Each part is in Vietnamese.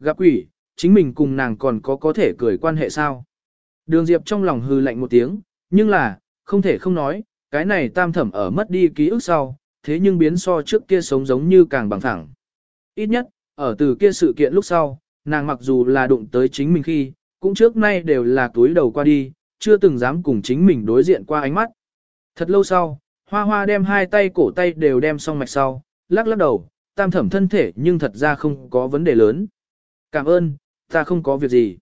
gặp quỷ, chính mình cùng nàng còn có có thể cười quan hệ sao. Đường Diệp trong lòng hư lạnh một tiếng, nhưng là, không thể không nói, cái này tam thẩm ở mất đi ký ức sau, thế nhưng biến so trước kia sống giống như càng bằng thẳng. Ít nhất, ở từ kia sự kiện lúc sau, nàng mặc dù là đụng tới chính mình khi, cũng trước nay đều là túi đầu qua đi, chưa từng dám cùng chính mình đối diện qua ánh mắt. Thật lâu sau, hoa hoa đem hai tay cổ tay đều đem xong mạch sau, lắc lắc đầu, tam thẩm thân thể nhưng thật ra không có vấn đề lớn. Cảm ơn, ta không có việc gì.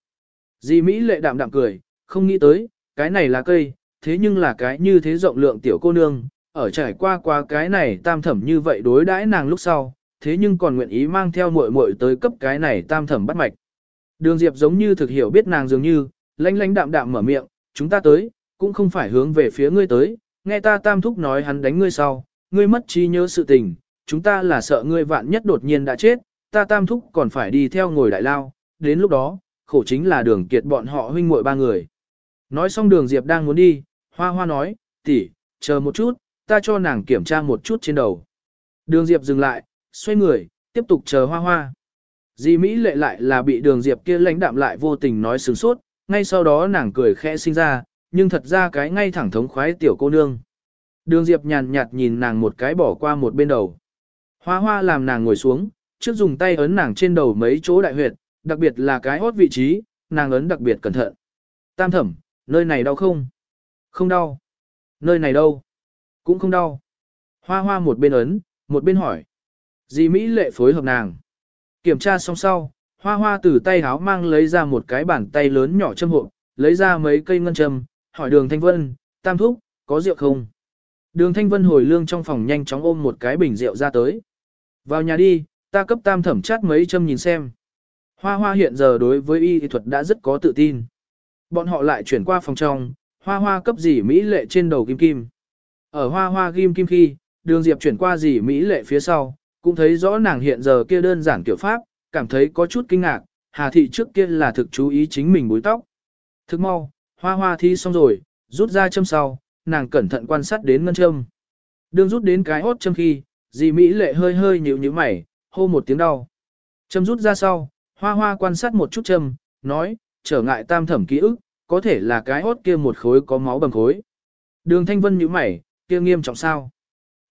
Di Mỹ lệ đạm đạm cười, không nghĩ tới, cái này là cây, thế nhưng là cái như thế rộng lượng tiểu cô nương, ở trải qua qua cái này tam thẩm như vậy đối đãi nàng lúc sau, thế nhưng còn nguyện ý mang theo muội muội tới cấp cái này tam thẩm bắt mạch. Đường Diệp giống như thực hiểu biết nàng dường như, lanh lanh đạm đạm mở miệng, chúng ta tới, cũng không phải hướng về phía ngươi tới, nghe ta tam thúc nói hắn đánh ngươi sau, ngươi mất trí nhớ sự tình, chúng ta là sợ ngươi vạn nhất đột nhiên đã chết, ta tam thúc còn phải đi theo ngồi đại lao, đến lúc đó, khổ chính là đường kiệt bọn họ huynh muội ba người. Nói xong đường Diệp đang muốn đi, hoa hoa nói, tỷ, chờ một chút, ta cho nàng kiểm tra một chút trên đầu. Đường Diệp dừng lại, xoay người, tiếp tục chờ hoa hoa. Di Mỹ lệ lại là bị đường Diệp kia lãnh đạm lại vô tình nói sướng sốt, ngay sau đó nàng cười khẽ sinh ra, nhưng thật ra cái ngay thẳng thống khoái tiểu cô nương. Đường Diệp nhàn nhạt nhìn nàng một cái bỏ qua một bên đầu. Hoa hoa làm nàng ngồi xuống, trước dùng tay ấn nàng trên đầu mấy chỗ đại huyệt, đặc biệt là cái hốt vị trí, nàng ấn đặc biệt cẩn thận. Tam thẩm, nơi này đau không? Không đau. Nơi này đâu? Cũng không đau. Hoa hoa một bên ấn, một bên hỏi. Dì Mỹ lệ phối hợp nàng. Kiểm tra xong sau, hoa hoa từ tay háo mang lấy ra một cái bàn tay lớn nhỏ châm hộ, lấy ra mấy cây ngân châm, hỏi đường Thanh Vân, tam thúc, có rượu không? Đường Thanh Vân hồi lương trong phòng nhanh chóng ôm một cái bình rượu ra tới. Vào nhà đi, ta cấp tam thẩm chát mấy châm nhìn xem. Hoa hoa hiện giờ đối với y thuật đã rất có tự tin. Bọn họ lại chuyển qua phòng trong, hoa hoa cấp dì Mỹ lệ trên đầu kim kim. Ở hoa hoa kim kim khi, đường diệp chuyển qua dì Mỹ lệ phía sau, cũng thấy rõ nàng hiện giờ kia đơn giản kiểu pháp, cảm thấy có chút kinh ngạc, hà thị trước kia là thực chú ý chính mình búi tóc. Thức mau, hoa hoa thi xong rồi, rút ra châm sau, nàng cẩn thận quan sát đến ngân châm. Đường rút đến cái hốt châm khi, dì Mỹ lệ hơi hơi nhíu nhíu mày, hô một tiếng đau. Châm rút ra sau, hoa hoa quan sát một chút châm, nói, trở ngại tam thẩm ký ức, có thể là cái hốt kia một khối có máu bầm khối. Đường thanh vân nhíu mày, kia nghiêm trọng sao?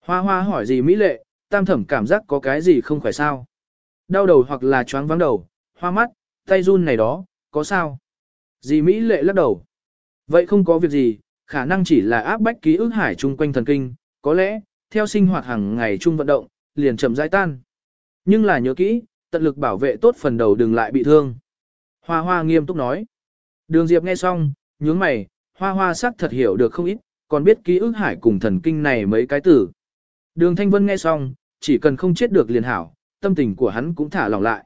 Hoa hoa hỏi gì Mỹ lệ, tam thẩm cảm giác có cái gì không khỏe sao? Đau đầu hoặc là choáng vắng đầu, hoa mắt, tay run này đó, có sao? Dì Mỹ lệ lắc đầu. Vậy không có việc gì, khả năng chỉ là áp bách ký ức hải chung quanh thần kinh, có lẽ, theo sinh hoạt hàng ngày chung vận động, liền chậm rãi tan. Nhưng là nhớ kỹ, tận lực bảo vệ tốt phần đầu đừng lại bị thương. Hoa hoa nghiêm túc nói. Đường Diệp nghe xong, nhướng mày, hoa hoa sắc thật hiểu được không ít, còn biết ký ức hải cùng thần kinh này mấy cái từ. Đường Thanh Vân nghe xong, chỉ cần không chết được liền hảo, tâm tình của hắn cũng thả lỏng lại.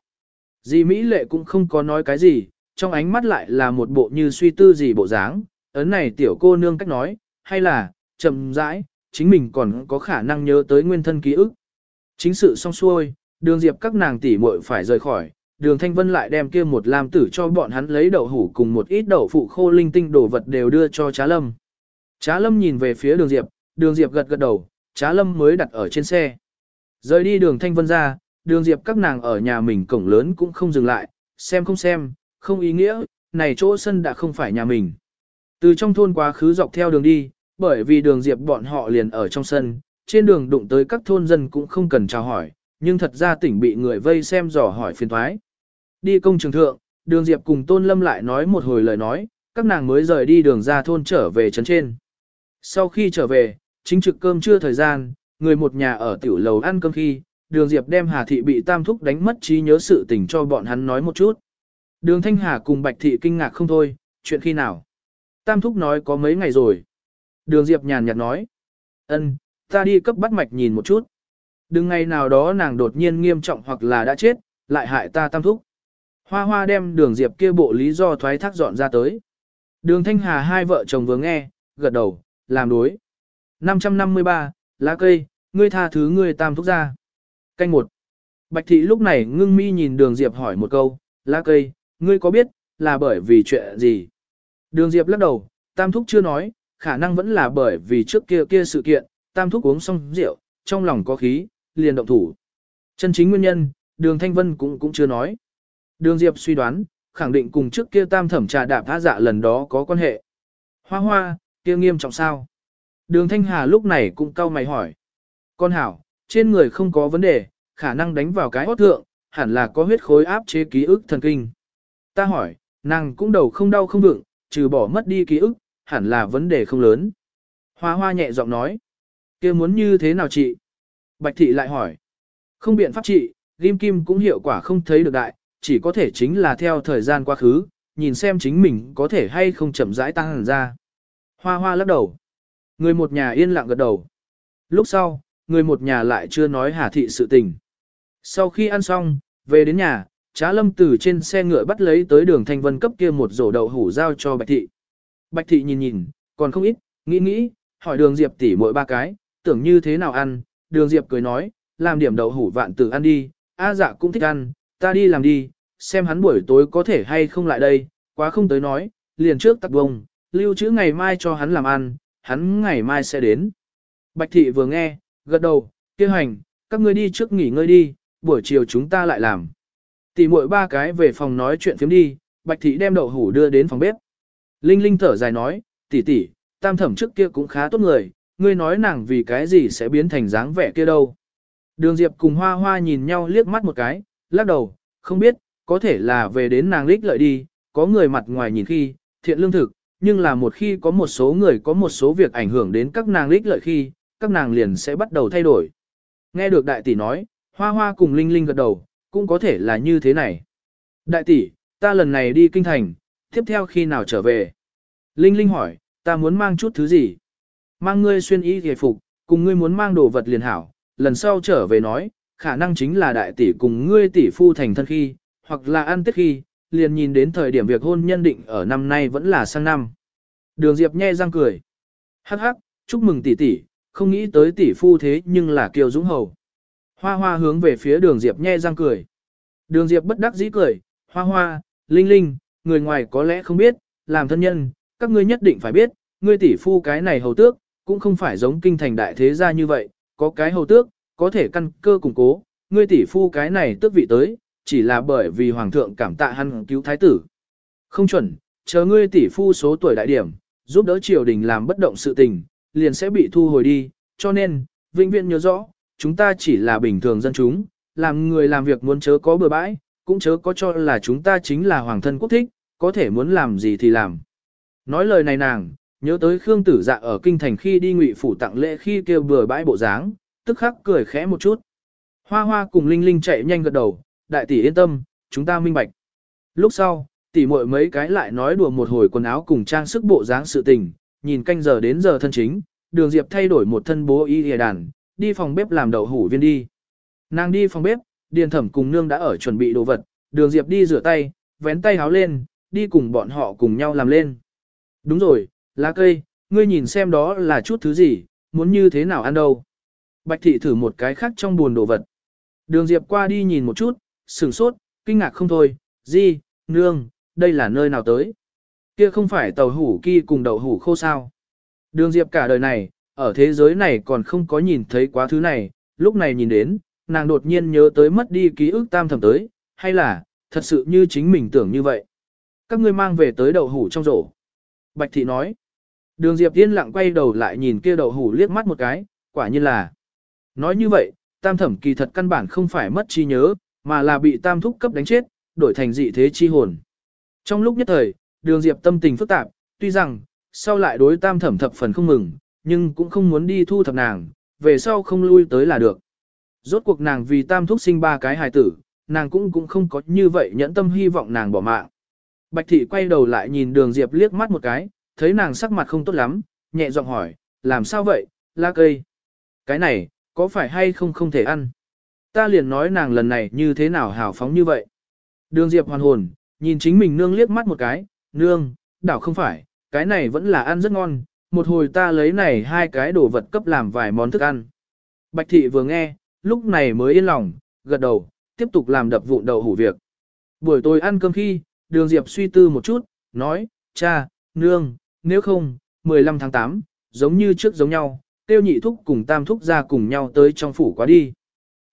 Dì Mỹ lệ cũng không có nói cái gì, trong ánh mắt lại là một bộ như suy tư gì bộ dáng, ấn này tiểu cô nương cách nói, hay là, chậm rãi, chính mình còn có khả năng nhớ tới nguyên thân ký ức. Chính sự xong xuôi, đường diệp các nàng tỷ muội phải rời khỏi, đường thanh vân lại đem kia một lam tử cho bọn hắn lấy đậu hủ cùng một ít đậu phụ khô linh tinh đồ vật đều đưa cho trá lâm. Trá lâm nhìn về phía đường diệp, đường diệp gật gật đầu, trá lâm mới đặt ở trên xe. Rời đi đường thanh vân ra, đường diệp các nàng ở nhà mình cổng lớn cũng không dừng lại, xem không xem, không ý nghĩa, này chỗ sân đã không phải nhà mình. Từ trong thôn quá khứ dọc theo đường đi, bởi vì đường diệp bọn họ liền ở trong sân, trên đường đụng tới các thôn dân cũng không cần chào hỏi, nhưng thật ra tỉnh bị người vây xem dò hỏi phiền thoái. Đi công trường thượng, đường diệp cùng tôn lâm lại nói một hồi lời nói, các nàng mới rời đi đường ra thôn trở về trấn trên. Sau khi trở về, chính trực cơm trưa thời gian, người một nhà ở tiểu lầu ăn cơm khi, đường diệp đem Hà Thị bị tam thúc đánh mất trí nhớ sự tình cho bọn hắn nói một chút. Đường Thanh Hà cùng Bạch Thị kinh ngạc không thôi, chuyện khi nào? Tam thúc nói có mấy ngày rồi. Đường Diệp nhàn nhạt nói. ân, ta đi cấp bắt mạch nhìn một chút. Đừng ngày nào đó nàng đột nhiên nghiêm trọng hoặc là đã chết, lại hại ta tam thúc. Hoa hoa đem đường Diệp kia bộ lý do thoái thác dọn ra tới. Đường Thanh Hà hai vợ chồng vừa nghe, gật đầu, làm đối. 553, lá cây, ngươi tha thứ ngươi tam thúc ra. Canh một. Bạch thị lúc này ngưng mi nhìn đường Diệp hỏi một câu, lá cây, ngươi có biết, là bởi vì chuyện gì? Đường Diệp lắc đầu, tam thúc chưa nói, khả năng vẫn là bởi vì trước kia kia sự kiện, tam thúc uống xong rượu, trong lòng có khí, liền động thủ. Chân chính nguyên nhân, đường Thanh Vân cũng cũng chưa nói. Đường Diệp suy đoán, khẳng định cùng trước kia tam thẩm trà đạp tha dạ lần đó có quan hệ. Hoa hoa, kia nghiêm trọng sao? Đường Thanh Hà lúc này cũng cau mày hỏi. Con hảo, trên người không có vấn đề, khả năng đánh vào cái hót thượng, hẳn là có huyết khối áp chế ký ức thần kinh. Ta hỏi, nàng cũng đầu không đau không vựng, trừ bỏ mất đi ký ức, hẳn là vấn đề không lớn. Hoa hoa nhẹ giọng nói. kia muốn như thế nào chị? Bạch thị lại hỏi. Không biện pháp trị, ghim kim cũng hiệu quả không thấy được đại, chỉ có thể chính là theo thời gian quá khứ, nhìn xem chính mình có thể hay không chậm rãi tăng hẳn ra. Hoa hoa lắc đầu. Người một nhà yên lặng gật đầu. Lúc sau, người một nhà lại chưa nói hà thị sự tình. Sau khi ăn xong, về đến nhà, trá lâm từ trên xe ngựa bắt lấy tới đường thanh vân cấp kia một rổ đậu hủ giao cho bạch thị. Bạch thị nhìn nhìn, còn không ít, nghĩ nghĩ, hỏi đường diệp tỉ mỗi ba cái, tưởng như thế nào ăn, đường diệp cười nói, làm điểm đậu hủ vạn tử ăn đi, a dạ cũng thích ăn, ta đi làm đi, xem hắn buổi tối có thể hay không lại đây, quá không tới nói, liền trước tặc bông, lưu trữ ngày mai cho hắn làm ăn, hắn ngày mai sẽ đến. Bạch thị vừa nghe, gật đầu, kêu hành, các ngươi đi trước nghỉ ngơi đi, buổi chiều chúng ta lại làm. Tỷ muội ba cái về phòng nói chuyện phiếm đi, Bạch thị đem đậu hủ đưa đến phòng bếp. Linh Linh thở dài nói, tỷ tỷ, tam thẩm trước kia cũng khá tốt người, ngươi nói nàng vì cái gì sẽ biến thành dáng vẻ kia đâu. Đường Diệp cùng Hoa Hoa nhìn nhau liếc mắt một cái, lắc đầu, không biết, có thể là về đến nàng lích lợi đi, có người mặt ngoài nhìn khi, thiện lương thực, nhưng là một khi có một số người có một số việc ảnh hưởng đến các nàng lích lợi khi, các nàng liền sẽ bắt đầu thay đổi. Nghe được đại tỷ nói, Hoa Hoa cùng Linh Linh gật đầu, cũng có thể là như thế này. Đại tỷ, ta lần này đi kinh thành, tiếp theo khi nào trở về? Linh Linh hỏi, ta muốn mang chút thứ gì? Mang ngươi xuyên y hề phục, cùng ngươi muốn mang đồ vật liền hảo, lần sau trở về nói, khả năng chính là đại tỷ cùng ngươi tỷ phu thành thân khi, hoặc là ăn tết khi, liền nhìn đến thời điểm việc hôn nhân định ở năm nay vẫn là sang năm. Đường Diệp nhe răng cười. Hắc hắc, chúc mừng tỷ tỷ, không nghĩ tới tỷ phu thế nhưng là kiều dũng hầu. Hoa hoa hướng về phía đường Diệp nhe răng cười. Đường Diệp bất đắc dĩ cười, hoa hoa, linh linh, người ngoài có lẽ không biết, làm thân nhân, các ngươi nhất định phải biết, ngươi tỷ phu cái này hầu tước, cũng không phải giống kinh thành đại thế gia như vậy, có cái hầu tước, có thể căn cơ củng cố, ngươi tỷ phu cái này tước vị tới, chỉ là bởi vì hoàng thượng cảm tạ hắn cứu thái tử. Không chuẩn, chờ ngươi tỷ phu số tuổi đại điểm, giúp đỡ triều đình làm bất động sự tình, liền sẽ bị thu hồi đi, cho nên, vĩnh viễn nhớ rõ, chúng ta chỉ là bình thường dân chúng, làm người làm việc muốn chớ có bừa bãi, cũng chớ có cho là chúng ta chính là hoàng thân quốc thích, có thể muốn làm gì thì làm. Nói lời này nàng, nhớ tới Khương Tử Dạ ở kinh thành khi đi ngụy phủ tặng lễ khi kêu bừa bãi bộ dáng, tức khắc cười khẽ một chút. Hoa Hoa cùng Linh Linh chạy nhanh gật đầu, đại tỷ yên tâm, chúng ta minh bạch. Lúc sau, tỷ muội mấy cái lại nói đùa một hồi quần áo cùng trang sức bộ dáng sự tình, nhìn canh giờ đến giờ thân chính, Đường Diệp thay đổi một thân bố y y đàn, đi phòng bếp làm đậu hủ viên đi. Nàng đi phòng bếp, Điền Thẩm cùng nương đã ở chuẩn bị đồ vật, Đường Diệp đi rửa tay, vén tay háo lên, đi cùng bọn họ cùng nhau làm lên. Đúng rồi, lá cây, ngươi nhìn xem đó là chút thứ gì, muốn như thế nào ăn đâu. Bạch thị thử một cái khác trong buồn đồ vật. Đường Diệp qua đi nhìn một chút, sửng sốt, kinh ngạc không thôi, gì, nương, đây là nơi nào tới. Kia không phải tàu hủ kia cùng đậu hủ khô sao. Đường Diệp cả đời này, ở thế giới này còn không có nhìn thấy quá thứ này, lúc này nhìn đến, nàng đột nhiên nhớ tới mất đi ký ức tam thầm tới, hay là, thật sự như chính mình tưởng như vậy. Các ngươi mang về tới đậu hủ trong rổ. Bạch thị nói. Đường Diệp yên lặng quay đầu lại nhìn kia đậu hủ liếc mắt một cái, quả nhiên là. Nói như vậy, tam thẩm kỳ thật căn bản không phải mất trí nhớ, mà là bị tam thúc cấp đánh chết, đổi thành dị thế chi hồn. Trong lúc nhất thời, đường Diệp tâm tình phức tạp, tuy rằng, sau lại đối tam thẩm thập phần không mừng, nhưng cũng không muốn đi thu thập nàng, về sau không lui tới là được. Rốt cuộc nàng vì tam thúc sinh ba cái hài tử, nàng cũng cũng không có như vậy nhẫn tâm hy vọng nàng bỏ mạng. Bạch thị quay đầu lại nhìn đường Diệp liếc mắt một cái, thấy nàng sắc mặt không tốt lắm, nhẹ giọng hỏi, làm sao vậy, la cây. Cái này, có phải hay không không thể ăn? Ta liền nói nàng lần này như thế nào hào phóng như vậy. Đường Diệp hoàn hồn, nhìn chính mình nương liếc mắt một cái, nương, đảo không phải, cái này vẫn là ăn rất ngon, một hồi ta lấy này hai cái đồ vật cấp làm vài món thức ăn. Bạch thị vừa nghe, lúc này mới yên lòng, gật đầu, tiếp tục làm đập vụn đậu hủ việc. Buổi tối ăn cơm khi, đường Diệp suy tư một chút, nói, cha, nương, nếu không, 15 tháng 8, giống như trước giống nhau, tiêu nhị thúc cùng tam thúc ra cùng nhau tới trong phủ quá đi.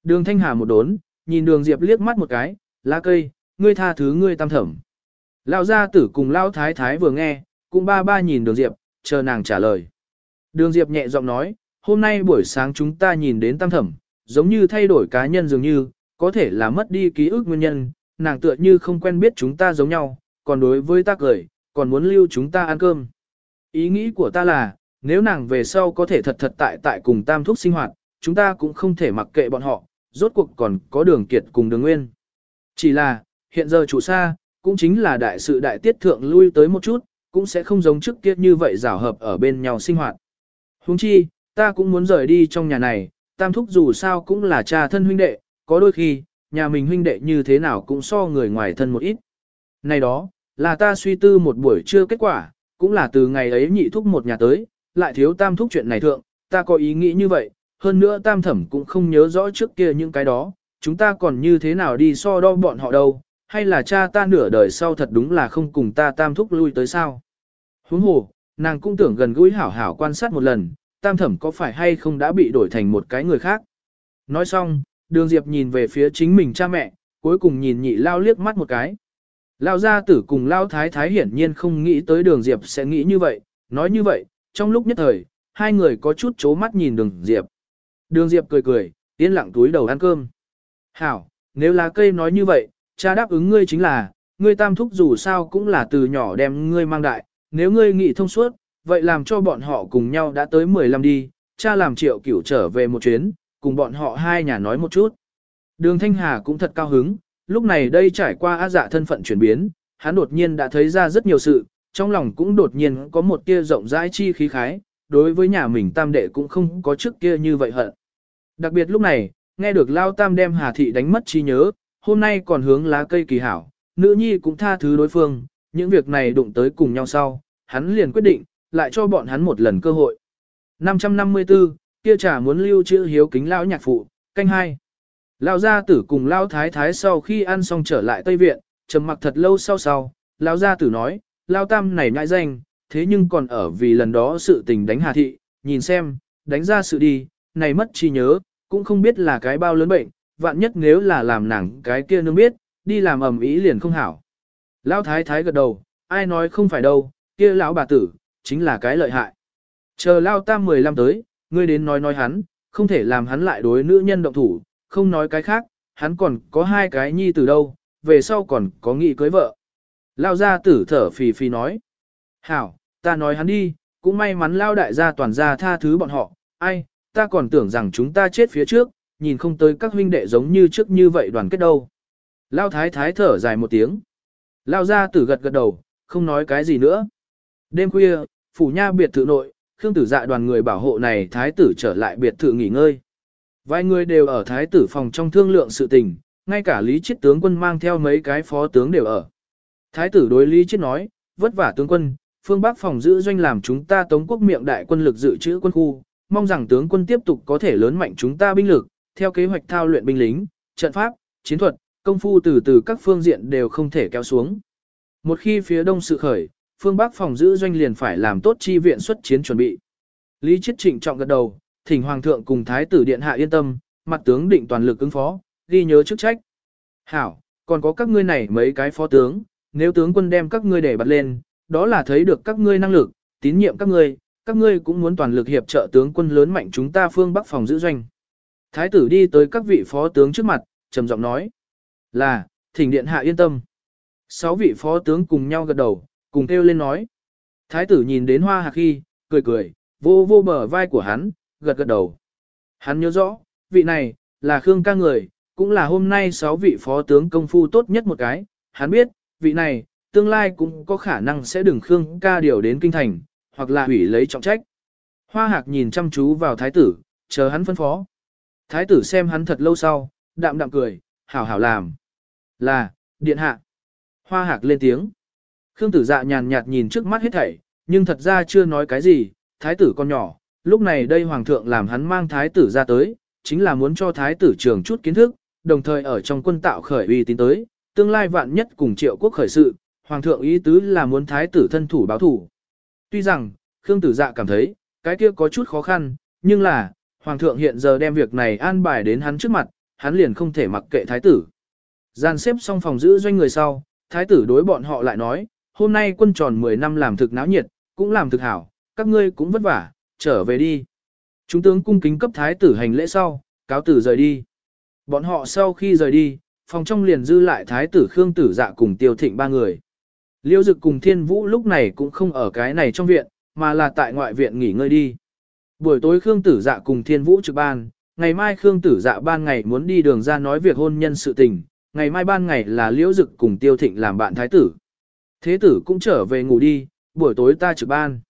Đường Thanh Hà một đốn, nhìn đường Diệp liếc mắt một cái, lá cây, ngươi tha thứ ngươi tam thẩm. Lão gia tử cùng lão thái thái vừa nghe, cũng ba ba nhìn đường Diệp, chờ nàng trả lời. Đường Diệp nhẹ giọng nói, hôm nay buổi sáng chúng ta nhìn đến tam thẩm, giống như thay đổi cá nhân dường như, có thể là mất đi ký ức nguyên nhân, nàng tựa như không quen biết chúng ta giống nhau, còn đối với ta cười, còn muốn lưu chúng ta ăn cơm. Ý nghĩ của ta là, nếu nàng về sau có thể thật thật tại tại cùng tam thúc sinh hoạt, chúng ta cũng không thể mặc kệ bọn họ, rốt cuộc còn có đường kiệt cùng đường nguyên. Chỉ là, hiện giờ chủ xa, cũng chính là đại sự đại tiết thượng lui tới một chút, cũng sẽ không giống trước kia như vậy rào hợp ở bên nhau sinh hoạt. Huống chi, ta cũng muốn rời đi trong nhà này, tam thúc dù sao cũng là cha thân huynh đệ, có đôi khi, nhà mình huynh đệ như thế nào cũng so người ngoài thân một ít. Này đó, là ta suy tư một buổi trưa kết quả, cũng là từ ngày ấy nhị thúc một nhà tới, lại thiếu tam thúc chuyện này thượng, ta có ý nghĩ như vậy, hơn nữa tam thẩm cũng không nhớ rõ trước kia những cái đó, chúng ta còn như thế nào đi so đo bọn họ đâu, hay là cha ta nửa đời sau thật đúng là không cùng ta tam thúc lui tới sao. Huống hồ, nàng cũng tưởng gần gũi hảo hảo quan sát một lần, tam thẩm có phải hay không đã bị đổi thành một cái người khác. Nói xong, đường Diệp nhìn về phía chính mình cha mẹ, cuối cùng nhìn nhị lao liếc mắt một cái. Lao gia tử cùng Lao thái thái hiển nhiên không nghĩ tới đường Diệp sẽ nghĩ như vậy, nói như vậy, trong lúc nhất thời, hai người có chút chố mắt nhìn đường Diệp. Đường Diệp cười cười, yên lặng túi đầu ăn cơm. Hảo, nếu là cây nói như vậy, cha đáp ứng ngươi chính là, ngươi tam thúc dù sao cũng là từ nhỏ đem ngươi mang đại, nếu ngươi nghĩ thông suốt, vậy làm cho bọn họ cùng nhau đã tới 15 đi, cha làm triệu cửu trở về một chuyến, cùng bọn họ hai nhà nói một chút. Đường Thanh Hà cũng thật cao hứng, lúc này đây trải qua á dạ thân phận chuyển biến, hắn đột nhiên đã thấy ra rất nhiều sự, trong lòng cũng đột nhiên có một tia rộng rãi chi khí khái, đối với nhà mình tam đệ cũng không có trước kia như vậy hận. Đặc biệt lúc này, nghe được Lao Tam đem Hà Thị đánh mất trí nhớ, hôm nay còn hướng lá cây kỳ hảo, nữ nhi cũng tha thứ đối phương, những việc này đụng tới cùng nhau sau, hắn liền quyết định, lại cho bọn hắn một lần cơ hội. 554, kia trà muốn lưu trữ hiếu kính lão nhạc phụ, canh hai. Lão gia tử cùng lão thái thái sau khi ăn xong trở lại Tây Viện, trầm mặc thật lâu sau sau, lão gia tử nói, lão tam này nhãi danh, thế nhưng còn ở vì lần đó sự tình đánh Hà Thị, nhìn xem, đánh ra sự đi, này mất trí nhớ, cũng không biết là cái bao lớn bệnh, vạn nhất nếu là làm nàng cái kia nương biết, đi làm ầm ĩ liền không hảo. Lão thái thái gật đầu, ai nói không phải đâu, kia lão bà tử, chính là cái lợi hại. Chờ lão tam 15 tới, ngươi đến nói nói hắn, không thể làm hắn lại đối nữ nhân động thủ, không nói cái khác, hắn còn có hai cái nhi từ đâu, về sau còn có nghị cưới vợ. Lao gia tử thở phì phì nói. Hảo, ta nói hắn đi, cũng may mắn lao đại gia toàn gia tha thứ bọn họ, ai, ta còn tưởng rằng chúng ta chết phía trước, nhìn không tới các huynh đệ giống như trước như vậy đoàn kết đâu. Lao thái thái thở dài một tiếng. Lao gia tử gật gật đầu, không nói cái gì nữa. Đêm khuya, phủ nha biệt thự nội, Khương tử dạ đoàn người bảo hộ này thái tử trở lại biệt thự nghỉ ngơi. Vài người đều ở thái tử phòng trong thương lượng sự tình, ngay cả Lý Chiết tướng quân mang theo mấy cái phó tướng đều ở. Thái tử đối Lý Chiết nói, vất vả tướng quân, phương Bắc phòng giữ doanh làm chúng ta tống quốc miệng đại quân lực dự trữ quân khu, mong rằng tướng quân tiếp tục có thể lớn mạnh chúng ta binh lực, theo kế hoạch thao luyện binh lính, trận pháp, chiến thuật, công phu từ từ các phương diện đều không thể kéo xuống. Một khi phía đông sự khởi, phương Bắc phòng giữ doanh liền phải làm tốt chi viện xuất chiến chuẩn bị. Lý Chiết trịnh trọng gật đầu, thỉnh Hoàng thượng cùng Thái tử Điện Hạ yên tâm, mặt tướng định toàn lực ứng phó, ghi nhớ chức trách. Hảo, còn có các ngươi này mấy cái phó tướng, nếu tướng quân đem các ngươi để bật lên, đó là thấy được các ngươi năng lực, tín nhiệm các ngươi, các ngươi cũng muốn toàn lực hiệp trợ tướng quân lớn mạnh chúng ta phương Bắc phòng giữ doanh. Thái tử đi tới các vị phó tướng trước mặt, trầm giọng nói, là, thỉnh Điện Hạ yên tâm. Sáu vị phó tướng cùng nhau gật đầu, cùng kêu lên nói. Thái tử nhìn đến hoa hạc khi, cười cười, vô vô bờ vai của hắn, gật gật đầu. Hắn nhớ rõ, vị này, là Khương ca người, cũng là hôm nay sáu vị phó tướng công phu tốt nhất một cái. Hắn biết, vị này, tương lai cũng có khả năng sẽ đừng Khương ca điều đến kinh thành, hoặc là hủy lấy trọng trách. Hoa hạc nhìn chăm chú vào thái tử, chờ hắn phân phó. Thái tử xem hắn thật lâu sau, đạm đạm cười, hảo hảo làm. Là, điện hạ. Hoa hạc lên tiếng. Khương tử dạ nhàn nhạt nhìn trước mắt hết thảy, nhưng thật ra chưa nói cái gì, thái tử con nhỏ, lúc này đây hoàng thượng làm hắn mang thái tử ra tới, chính là muốn cho thái tử trường chút kiến thức, đồng thời ở trong quân tạo khởi uy tín tới, tương lai vạn nhất cùng triệu quốc khởi sự, hoàng thượng ý tứ là muốn thái tử thân thủ báo thủ. Tuy rằng, Khương tử dạ cảm thấy, cái kia có chút khó khăn, nhưng là, hoàng thượng hiện giờ đem việc này an bài đến hắn trước mặt, hắn liền không thể mặc kệ thái tử. Gian xếp xong phòng giữ doanh người sau, thái tử đối bọn họ lại nói, hôm nay quân tròn 10 năm làm thực náo nhiệt, cũng làm thực hảo, các ngươi cũng vất vả, trở về đi. Chúng tướng cung kính cấp thái tử hành lễ sau, cáo tử rời đi. Bọn họ sau khi rời đi, phòng trong liền dư lại thái tử Khương tử dạ cùng tiêu thịnh ba người. Liêu dực cùng thiên vũ lúc này cũng không ở cái này trong viện, mà là tại ngoại viện nghỉ ngơi đi. Buổi tối Khương tử dạ cùng thiên vũ trực ban, ngày mai Khương tử dạ ban ngày muốn đi đường ra nói việc hôn nhân sự tình, ngày mai ban ngày là liễu dực cùng tiêu thịnh làm bạn thái tử. Thế tử cũng trở về ngủ đi, buổi tối ta trực ban.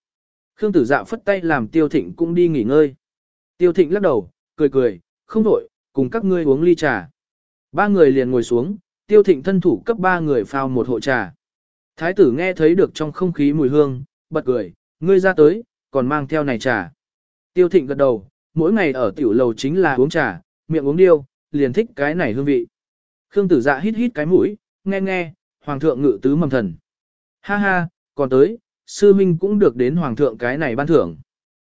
Khương tử dạ phất tay làm tiêu thịnh cũng đi nghỉ ngơi. Tiêu thịnh lắc đầu, cười cười, không đổi, cùng các ngươi uống ly trà. Ba người liền ngồi xuống, tiêu thịnh thân thủ cấp ba người phao một hộ trà. Thái tử nghe thấy được trong không khí mùi hương, bật cười, ngươi ra tới, còn mang theo này trà. Tiêu thịnh gật đầu, mỗi ngày ở tiểu lầu chính là uống trà, miệng uống điêu, liền thích cái này hương vị. Khương tử dạ hít hít cái mũi, nghe nghe, hoàng thượng ngự tứ mầm thần. Ha ha, còn tới, sư minh cũng được đến hoàng thượng cái này ban thưởng.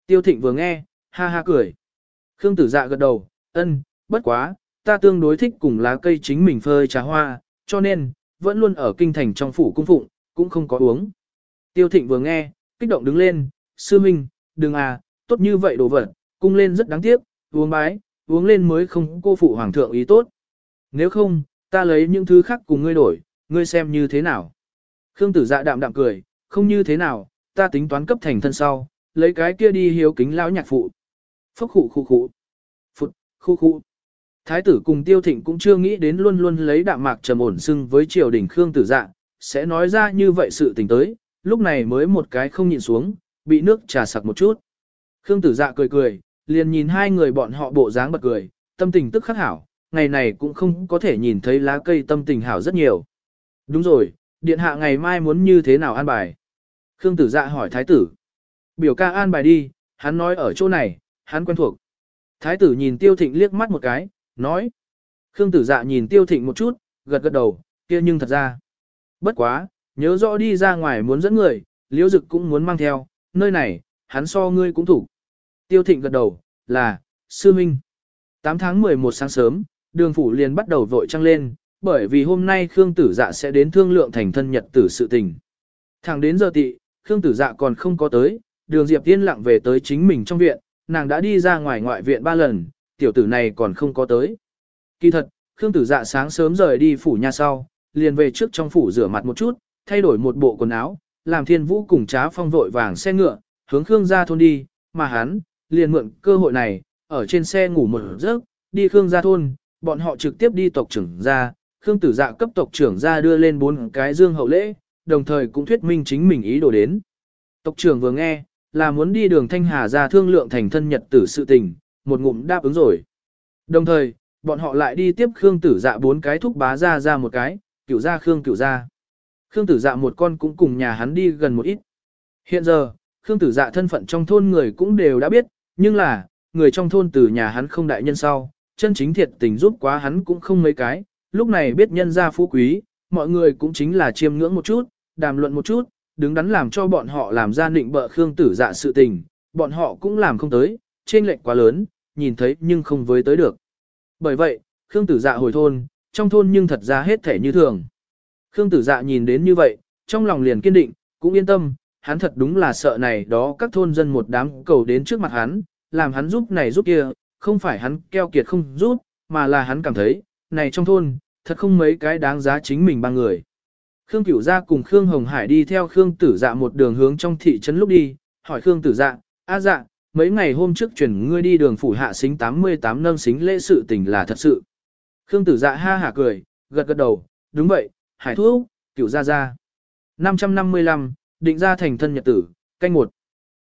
Tiêu thịnh vừa nghe, ha ha cười. Khương tử dạ gật đầu, ân, bất quá, ta tương đối thích cùng lá cây chính mình phơi trà hoa, cho nên, vẫn luôn ở kinh thành trong phủ cung phụng, cũng không có uống. Tiêu thịnh vừa nghe, kích động đứng lên, sư minh, đừng à, tốt như vậy đồ vật, cung lên rất đáng tiếc, uống bái, uống lên mới không cô phụ hoàng thượng ý tốt. Nếu không, ta lấy những thứ khác cùng ngươi đổi, ngươi xem như thế nào. Khương tử dạ đạm đạm cười, không như thế nào, ta tính toán cấp thành thân sau, lấy cái kia đi hiếu kính lão nhạc phụ. Phúc khụ khụ khụ. Phụt, khu khụ. Thái tử cùng tiêu thịnh cũng chưa nghĩ đến luôn luôn lấy đạm mạc trầm ổn xưng với triều đình Khương tử dạ, sẽ nói ra như vậy sự tình tới, lúc này mới một cái không nhìn xuống, bị nước trà sặc một chút. Khương tử dạ cười cười, liền nhìn hai người bọn họ bộ dáng bật cười, tâm tình tức khắc hảo, ngày này cũng không có thể nhìn thấy lá cây tâm tình hảo rất nhiều. Đúng rồi, điện hạ ngày mai muốn như thế nào an bài? Khương tử dạ hỏi thái tử. Biểu ca an bài đi, hắn nói ở chỗ này, hắn quen thuộc. Thái tử nhìn tiêu thịnh liếc mắt một cái, nói. Khương tử dạ nhìn tiêu thịnh một chút, gật gật đầu, kia nhưng thật ra. Bất quá, nhớ rõ đi ra ngoài muốn dẫn người, liễu dực cũng muốn mang theo, nơi này, hắn so ngươi cũng thủ. Tiêu thịnh gật đầu, là, sư minh. 8 tháng 11 sáng sớm, đường phủ liền bắt đầu vội trăng lên, bởi vì hôm nay Khương tử dạ sẽ đến thương lượng thành thân nhật tử sự tình. Thẳng đến giờ tị, Khương tử dạ còn không có tới, đường Diệp Tiên lặng về tới chính mình trong viện, nàng đã đi ra ngoài ngoại viện ba lần, tiểu tử này còn không có tới. Kỳ thật, Khương tử dạ sáng sớm rời đi phủ nhà sau, liền về trước trong phủ rửa mặt một chút, thay đổi một bộ quần áo, làm thiên vũ cùng trá phong vội vàng xe ngựa, hướng Khương gia thôn đi, mà hắn, liền mượn cơ hội này, ở trên xe ngủ một giấc, đi Khương gia thôn, bọn họ trực tiếp đi tộc trưởng ra, Khương tử dạ cấp tộc trưởng ra đưa lên bốn cái dương hậu lễ, đồng thời cũng thuyết minh chính mình ý đồ đến. Tộc trưởng vừa nghe, là muốn đi đường Thanh Hà ra thương lượng thành thân nhật tử sự tình, một ngụm đáp ứng rồi. Đồng thời, bọn họ lại đi tiếp Khương tử dạ bốn cái thúc bá ra ra một cái, cửu ra Khương cửu ra. Khương tử dạ một con cũng cùng nhà hắn đi gần một ít. Hiện giờ, Khương tử dạ thân phận trong thôn người cũng đều đã biết, nhưng là, người trong thôn từ nhà hắn không đại nhân sau, chân chính thiệt tình giúp quá hắn cũng không mấy cái, lúc này biết nhân gia phú quý, mọi người cũng chính là chiêm ngưỡng một chút, đàm luận một chút, đứng đắn làm cho bọn họ làm ra định bợ Khương tử dạ sự tình, bọn họ cũng làm không tới, trên lệnh quá lớn, nhìn thấy nhưng không với tới được. Bởi vậy, Khương tử dạ hồi thôn, trong thôn nhưng thật ra hết thể như thường. Khương tử dạ nhìn đến như vậy, trong lòng liền kiên định, cũng yên tâm, hắn thật đúng là sợ này đó các thôn dân một đám cầu đến trước mặt hắn, làm hắn giúp này giúp kia, không phải hắn keo kiệt không giúp, mà là hắn cảm thấy, này trong thôn, thật không mấy cái đáng giá chính mình ba người. Khương Cửu Gia cùng Khương Hồng Hải đi theo Khương Tử Dạ một đường hướng trong thị trấn lúc đi, hỏi Khương Tử Dạ, a dạ, mấy ngày hôm trước chuyển ngươi đi đường phủ hạ xính 88 nâng xính lễ sự tình là thật sự. Khương Tử Dạ ha hả cười, gật gật đầu, đúng vậy, Hải Thuốc, Cửu Gia Gia. 555, định ra thành thân nhật tử, canh một.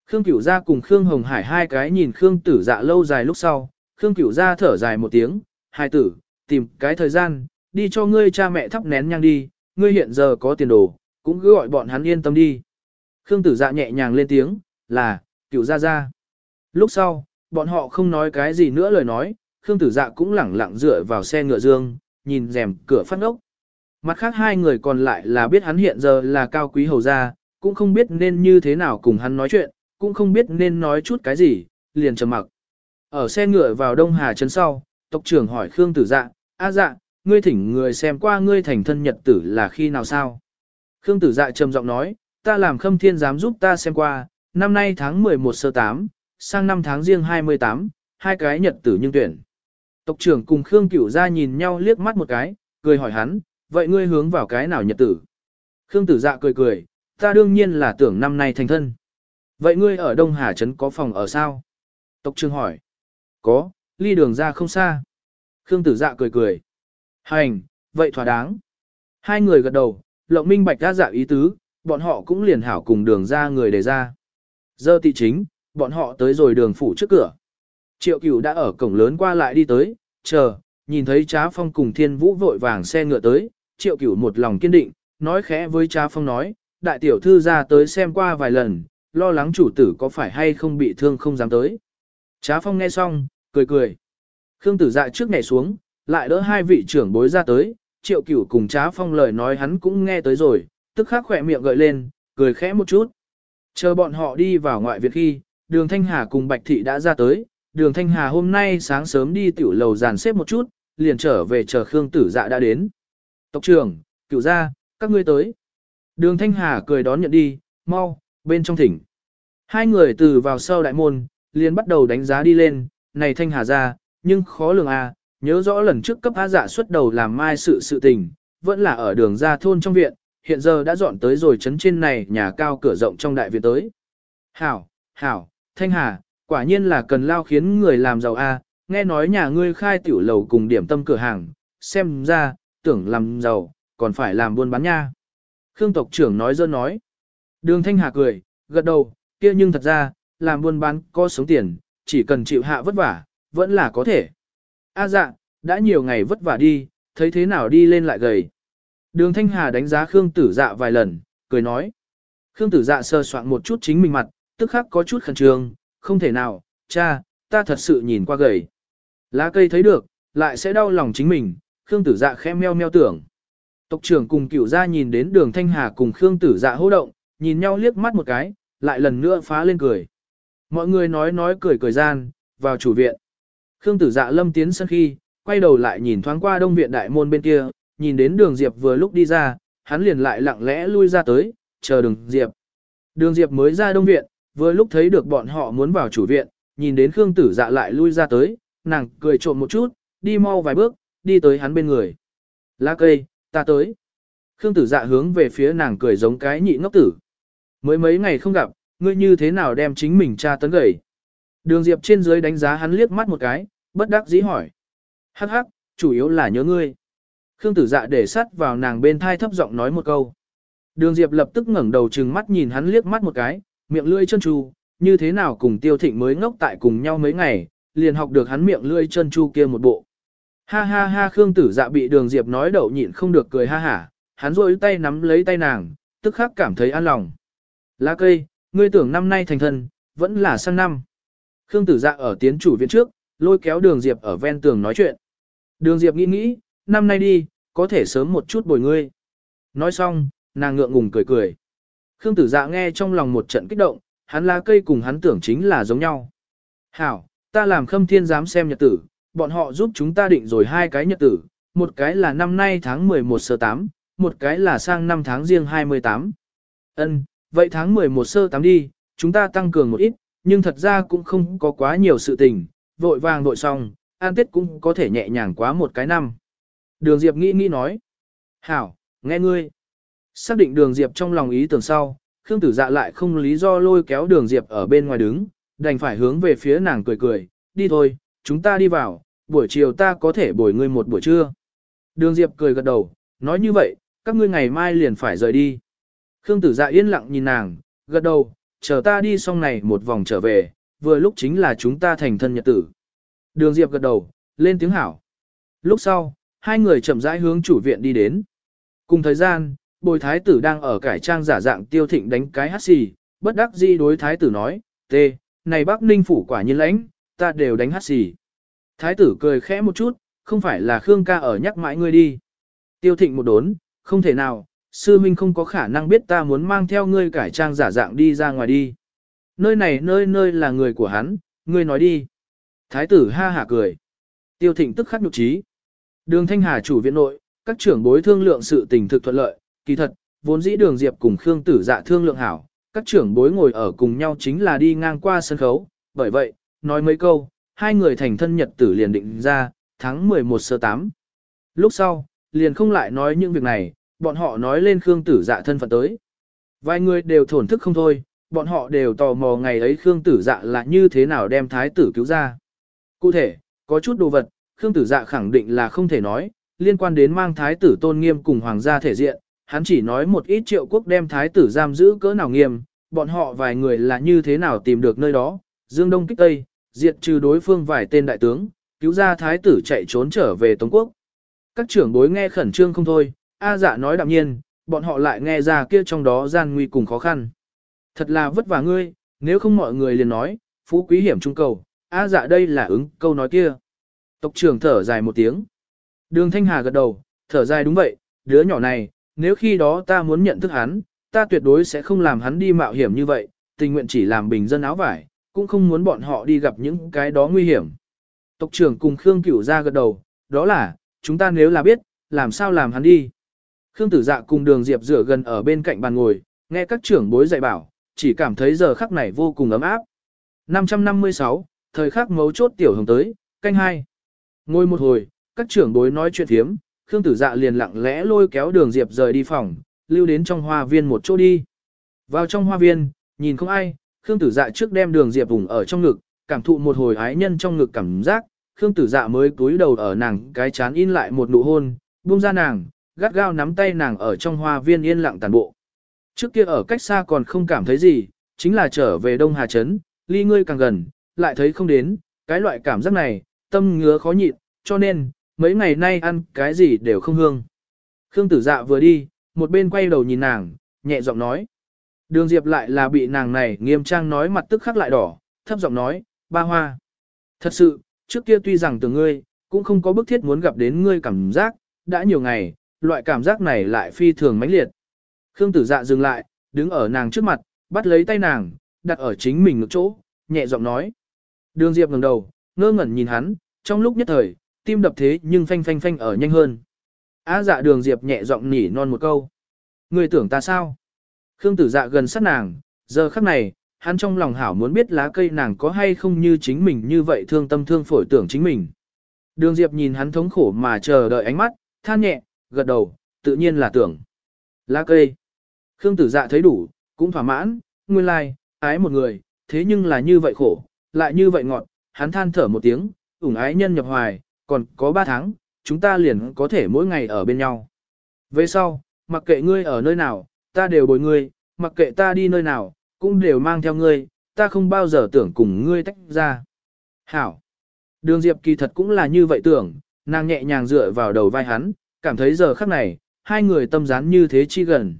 Khương Cửu Gia cùng Khương Hồng Hải hai cái nhìn Khương Tử Dạ lâu dài lúc sau, Khương Cửu Gia thở dài một tiếng, hai tử, tìm cái thời gian, đi cho ngươi cha mẹ thắp nén nhang đi, ngươi hiện giờ có tiền đồ, cũng cứ gọi bọn hắn yên tâm đi. Khương Tử Dạ nhẹ nhàng lên tiếng, là, Cửu Gia Gia. Lúc sau, bọn họ không nói cái gì nữa lời nói, Khương Tử Dạ cũng lẳng lặng dựa vào xe ngựa dương, nhìn rèm cửa phát ốc. Mặt khác hai người còn lại là biết hắn hiện giờ là cao quý hầu gia, cũng không biết nên như thế nào cùng hắn nói chuyện, cũng không biết nên nói chút cái gì, liền trầm mặc. Ở xe ngựa vào Đông Hà Trấn sau, tộc trưởng hỏi Khương Tử Dạ, A Dạ, ngươi thỉnh người xem qua ngươi thành thân nhật tử là khi nào sao? Khương tử dạ trầm giọng nói, ta làm khâm thiên dám giúp ta xem qua, năm nay tháng 11 sơ 8, sang năm tháng riêng 28, hai cái nhật tử nhưng tuyển. Tộc trưởng cùng Khương Cửu gia nhìn nhau liếc mắt một cái, cười hỏi hắn, vậy ngươi hướng vào cái nào nhật tử? Khương tử dạ cười cười, ta đương nhiên là tưởng năm nay thành thân. Vậy ngươi ở Đông Hà Trấn có phòng ở sao? Tộc trưởng hỏi. Có, ly đường ra không xa. Khương tử dạ cười cười. Hành, vậy thỏa đáng. Hai người gật đầu, lộng minh bạch đã dạ ý tứ, bọn họ cũng liền hảo cùng đường ra người đề ra. Giờ tị chính, bọn họ tới rồi đường phủ trước cửa. Triệu cửu đã ở cổng lớn qua lại đi tới, chờ, nhìn thấy trá phong cùng thiên vũ vội vàng xe ngựa tới, triệu cửu một lòng kiên định, nói khẽ với trá phong nói, đại tiểu thư ra tới xem qua vài lần, lo lắng chủ tử có phải hay không bị thương không dám tới. Trá phong nghe xong, cười cười. Khương tử dạ trước nhảy xuống, lại đỡ hai vị trưởng bối ra tới, triệu cửu cùng trá phong lời nói hắn cũng nghe tới rồi, tức khắc khỏe miệng gợi lên, cười khẽ một chút. Chờ bọn họ đi vào ngoại viện khi, đường Thanh Hà cùng Bạch Thị đã ra tới, đường Thanh Hà hôm nay sáng sớm đi tiểu lầu dàn xếp một chút, liền trở về chờ Khương tử dạ đã đến. Tộc trưởng, cửu gia, các ngươi tới. Đường Thanh Hà cười đón nhận đi, mau, bên trong thỉnh. Hai người từ vào sau đại môn, liền bắt đầu đánh giá đi lên, này Thanh Hà ra, nhưng khó lường à, nhớ rõ lần trước cấp á dạ xuất đầu làm mai sự sự tình, vẫn là ở đường ra thôn trong viện, hiện giờ đã dọn tới rồi chấn trên này nhà cao cửa rộng trong đại viện tới. Hảo, hảo, Thanh Hà, quả nhiên là cần lao khiến người làm giàu a. nghe nói nhà ngươi khai tiểu lầu cùng điểm tâm cửa hàng, xem ra, tưởng làm giàu, còn phải làm buôn bán nha. Khương tộc trưởng nói dơ nói. Đường Thanh Hà cười, gật đầu, kia nhưng thật ra, làm buôn bán có sống tiền, chỉ cần chịu hạ vất vả, vẫn là có thể. A dạ, đã nhiều ngày vất vả đi, thấy thế nào đi lên lại gầy. Đường Thanh Hà đánh giá Khương tử dạ vài lần, cười nói. Khương tử dạ sơ soạn một chút chính mình mặt, tức khắc có chút khẩn trương, không thể nào, cha, ta thật sự nhìn qua gầy. Lá cây thấy được, lại sẽ đau lòng chính mình, Khương tử dạ khẽ meo meo tưởng. Tộc trưởng cùng cửu gia nhìn đến đường Thanh Hà cùng Khương tử dạ hô động, nhìn nhau liếc mắt một cái, lại lần nữa phá lên cười. Mọi người nói nói cười cười gian, vào chủ viện. Khương tử dạ lâm tiến sân khi, quay đầu lại nhìn thoáng qua đông viện đại môn bên kia, nhìn đến đường Diệp vừa lúc đi ra, hắn liền lại lặng lẽ lui ra tới, chờ đường Diệp. Đường Diệp mới ra đông viện, vừa lúc thấy được bọn họ muốn vào chủ viện, nhìn đến Khương tử dạ lại lui ra tới, nàng cười trộm một chút, đi mau vài bước, đi tới hắn bên người. Lá cây, ta tới. Khương tử dạ hướng về phía nàng cười giống cái nhị ngốc tử. Mới mấy ngày không gặp, ngươi như thế nào đem chính mình tra tấn gầy. Đường Diệp trên dưới đánh giá hắn liếc mắt một cái, bất đắc dĩ hỏi. Hắc hắc, chủ yếu là nhớ ngươi. Khương tử dạ để sắt vào nàng bên thai thấp giọng nói một câu. Đường Diệp lập tức ngẩng đầu trừng mắt nhìn hắn liếc mắt một cái, miệng lưỡi chân chu, như thế nào cùng tiêu thịnh mới ngốc tại cùng nhau mấy ngày, liền học được hắn miệng lưỡi chân chu kia một bộ. Ha ha ha Khương tử dạ bị đường Diệp nói đậu nhịn không được cười ha hả, hắn rôi tay nắm lấy tay nàng, tức khắc cảm thấy an lòng. Lá cây, ngươi tưởng năm nay thành thân, vẫn là sang năm. Khương tử dạ ở tiến chủ viện trước, lôi kéo đường Diệp ở ven tường nói chuyện. Đường Diệp nghĩ nghĩ, năm nay đi, có thể sớm một chút bồi ngươi. Nói xong, nàng ngượng ngùng cười cười. Khương tử dạ nghe trong lòng một trận kích động, hắn lá cây cùng hắn tưởng chính là giống nhau. Hảo, ta làm khâm thiên dám xem nhật tử, bọn họ giúp chúng ta định rồi hai cái nhật tử, một cái là năm nay tháng 11 sơ 8, một cái là sang năm tháng riêng 28. Ân, vậy tháng 11 sơ 8 đi, chúng ta tăng cường một ít, nhưng thật ra cũng không có quá nhiều sự tình, vội vàng vội xong, an tết cũng có thể nhẹ nhàng quá một cái năm. Đường Diệp nghĩ nghĩ nói. Hảo, nghe ngươi. Xác định đường Diệp trong lòng ý tưởng sau, Khương Tử Dạ lại không lý do lôi kéo đường Diệp ở bên ngoài đứng, đành phải hướng về phía nàng cười cười, đi thôi, chúng ta đi vào, buổi chiều ta có thể bồi ngươi một buổi trưa. Đường Diệp cười gật đầu, nói như vậy, các ngươi ngày mai liền phải rời đi. Khương Tử Dạ yên lặng nhìn nàng, gật đầu, chờ ta đi xong này một vòng trở về, vừa lúc chính là chúng ta thành thân nhật tử. Đường Diệp gật đầu, lên tiếng hảo. Lúc sau, hai người chậm rãi hướng chủ viện đi đến. Cùng thời gian, bồi thái tử đang ở cải trang giả dạng tiêu thịnh đánh cái hát xì, bất đắc dĩ đối thái tử nói, tê, này Bắc Ninh phủ quả nhiên lãnh, ta đều đánh hát xì. Thái tử cười khẽ một chút, không phải là Khương ca ở nhắc mãi ngươi đi. Tiêu thịnh một đốn, không thể nào, sư minh không có khả năng biết ta muốn mang theo ngươi cải trang giả dạng đi ra ngoài đi. Nơi này nơi nơi là người của hắn, ngươi nói đi. Thái tử ha hả cười. Tiêu thịnh tức khắc nhục trí. Đường Thanh Hà chủ viện nội, các trưởng bối thương lượng sự tình thực thuận lợi, kỳ thật, vốn dĩ đường Diệp cùng Khương Tử Dạ thương lượng hảo, các trưởng bối ngồi ở cùng nhau chính là đi ngang qua sân khấu, bởi vậy, nói mấy câu, hai người thành thân nhật tử liền định ra, tháng 11 sơ 8. Lúc sau, liền không lại nói những việc này, bọn họ nói lên Khương Tử Dạ thân phận tới. Vài người đều thổn thức không thôi, bọn họ đều tò mò ngày ấy Khương Tử Dạ là như thế nào đem thái tử cứu ra. Cụ thể, có chút đồ vật, Khương Tử Dạ khẳng định là không thể nói, liên quan đến mang thái tử tôn nghiêm cùng hoàng gia thể diện, hắn chỉ nói một ít triệu quốc đem thái tử giam giữ cỡ nào nghiêm, bọn họ vài người là như thế nào tìm được nơi đó, dương đông kích tây, diệt trừ đối phương vài tên đại tướng, cứu ra thái tử chạy trốn trở về Tống quốc. Các trưởng bối nghe khẩn trương không thôi, A dạ nói đạm nhiên, bọn họ lại nghe ra kia trong đó gian nguy cùng khó khăn. Thật là vất vả ngươi, nếu không mọi người liền nói, phú quý hiểm trung cầu, A dạ đây là ứng câu nói kia. Tộc trưởng thở dài một tiếng. Đường Thanh Hà gật đầu, thở dài đúng vậy, đứa nhỏ này, nếu khi đó ta muốn nhận thức hắn, ta tuyệt đối sẽ không làm hắn đi mạo hiểm như vậy, tình nguyện chỉ làm bình dân áo vải, cũng không muốn bọn họ đi gặp những cái đó nguy hiểm. Tộc trưởng cùng Khương Cửu ra gật đầu, đó là, chúng ta nếu là biết, làm sao làm hắn đi. Khương Tử Dạ cùng Đường Diệp rửa gần ở bên cạnh bàn ngồi, nghe các trưởng bối dạy bảo, chỉ cảm thấy giờ khắc này vô cùng ấm áp. 556, thời khắc mấu chốt tiểu hồng tới, canh hai. Ngồi một hồi, các trưởng bối nói chuyện thiếm, Khương Tử Dạ liền lặng lẽ lôi kéo Đường Diệp rời đi phòng, lưu đến trong hoa viên một chỗ đi. Vào trong hoa viên, nhìn không ai, Khương Tử Dạ trước đem Đường Diệp vùng ở trong ngực, cảm thụ một hồi ái nhân trong ngực cảm giác, Khương Tử Dạ mới cúi đầu ở nàng cái chán in lại một nụ hôn, buông ra nàng, gắt gao nắm tay nàng ở trong hoa viên yên lặng tàn bộ. Trước kia ở cách xa còn không cảm thấy gì, chính là trở về Đông Hà Trấn, ly ngươi càng gần, lại thấy không đến, cái loại cảm giác này, tâm ngứa khó nhịn, cho nên, mấy ngày nay ăn cái gì đều không hương. Khương tử dạ vừa đi, một bên quay đầu nhìn nàng, nhẹ giọng nói. Đường Diệp lại là bị nàng này nghiêm trang nói mặt tức khắc lại đỏ, thấp giọng nói, ba hoa. Thật sự, trước kia tuy rằng từ ngươi, cũng không có bức thiết muốn gặp đến ngươi cảm giác, đã nhiều ngày, loại cảm giác này lại phi thường mãnh liệt. Khương tử dạ dừng lại, đứng ở nàng trước mặt, bắt lấy tay nàng, đặt ở chính mình ngực chỗ, nhẹ giọng nói. Đường Diệp ngẩng đầu, ngơ ngẩn nhìn hắn, trong lúc nhất thời, tim đập thế nhưng phanh phanh phanh ở nhanh hơn. Á dạ đường Diệp nhẹ giọng nỉ non một câu. Người tưởng ta sao? Khương tử dạ gần sát nàng, giờ khắc này, hắn trong lòng hảo muốn biết lá cây nàng có hay không như chính mình như vậy thương tâm thương phổi tưởng chính mình. Đường Diệp nhìn hắn thống khổ mà chờ đợi ánh mắt, than nhẹ, gật đầu, tự nhiên là tưởng. Lá cây. Khương tử dạ thấy đủ, cũng thỏa mãn, nguyên lai, like, ái một người, thế nhưng là như vậy khổ, lại như vậy ngọt, hắn than thở một tiếng, ủng ái nhân nhập hoài, còn có ba tháng, chúng ta liền có thể mỗi ngày ở bên nhau. Về sau, mặc kệ ngươi ở nơi nào, ta đều bồi ngươi, mặc kệ ta đi nơi nào, cũng đều mang theo ngươi, ta không bao giờ tưởng cùng ngươi tách ra. Hảo. Đường Diệp kỳ thật cũng là như vậy tưởng, nàng nhẹ nhàng dựa vào đầu vai hắn, cảm thấy giờ khắc này, hai người tâm dán như thế chi gần.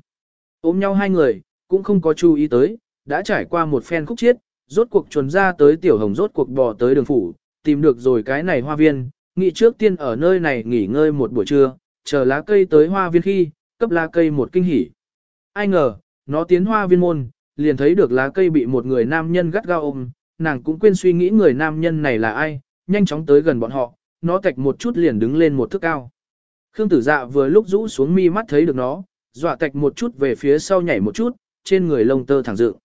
Ôm nhau hai người, cũng không có chú ý tới, đã trải qua một phen khúc chiết, rốt cuộc chuẩn ra tới tiểu hồng rốt cuộc bò tới đường phủ, tìm được rồi cái này hoa viên, nghĩ trước tiên ở nơi này nghỉ ngơi một buổi trưa, chờ lá cây tới hoa viên khi, cấp lá cây một kinh hỉ. Ai ngờ, nó tiến hoa viên môn, liền thấy được lá cây bị một người nam nhân gắt gao ôm, nàng cũng quên suy nghĩ người nam nhân này là ai, nhanh chóng tới gần bọn họ, nó tạch một chút liền đứng lên một thước cao. Khương tử dạ vừa lúc rũ xuống mi mắt thấy được nó, dọa tạch một chút về phía sau nhảy một chút, trên người lông tơ thẳng dựng.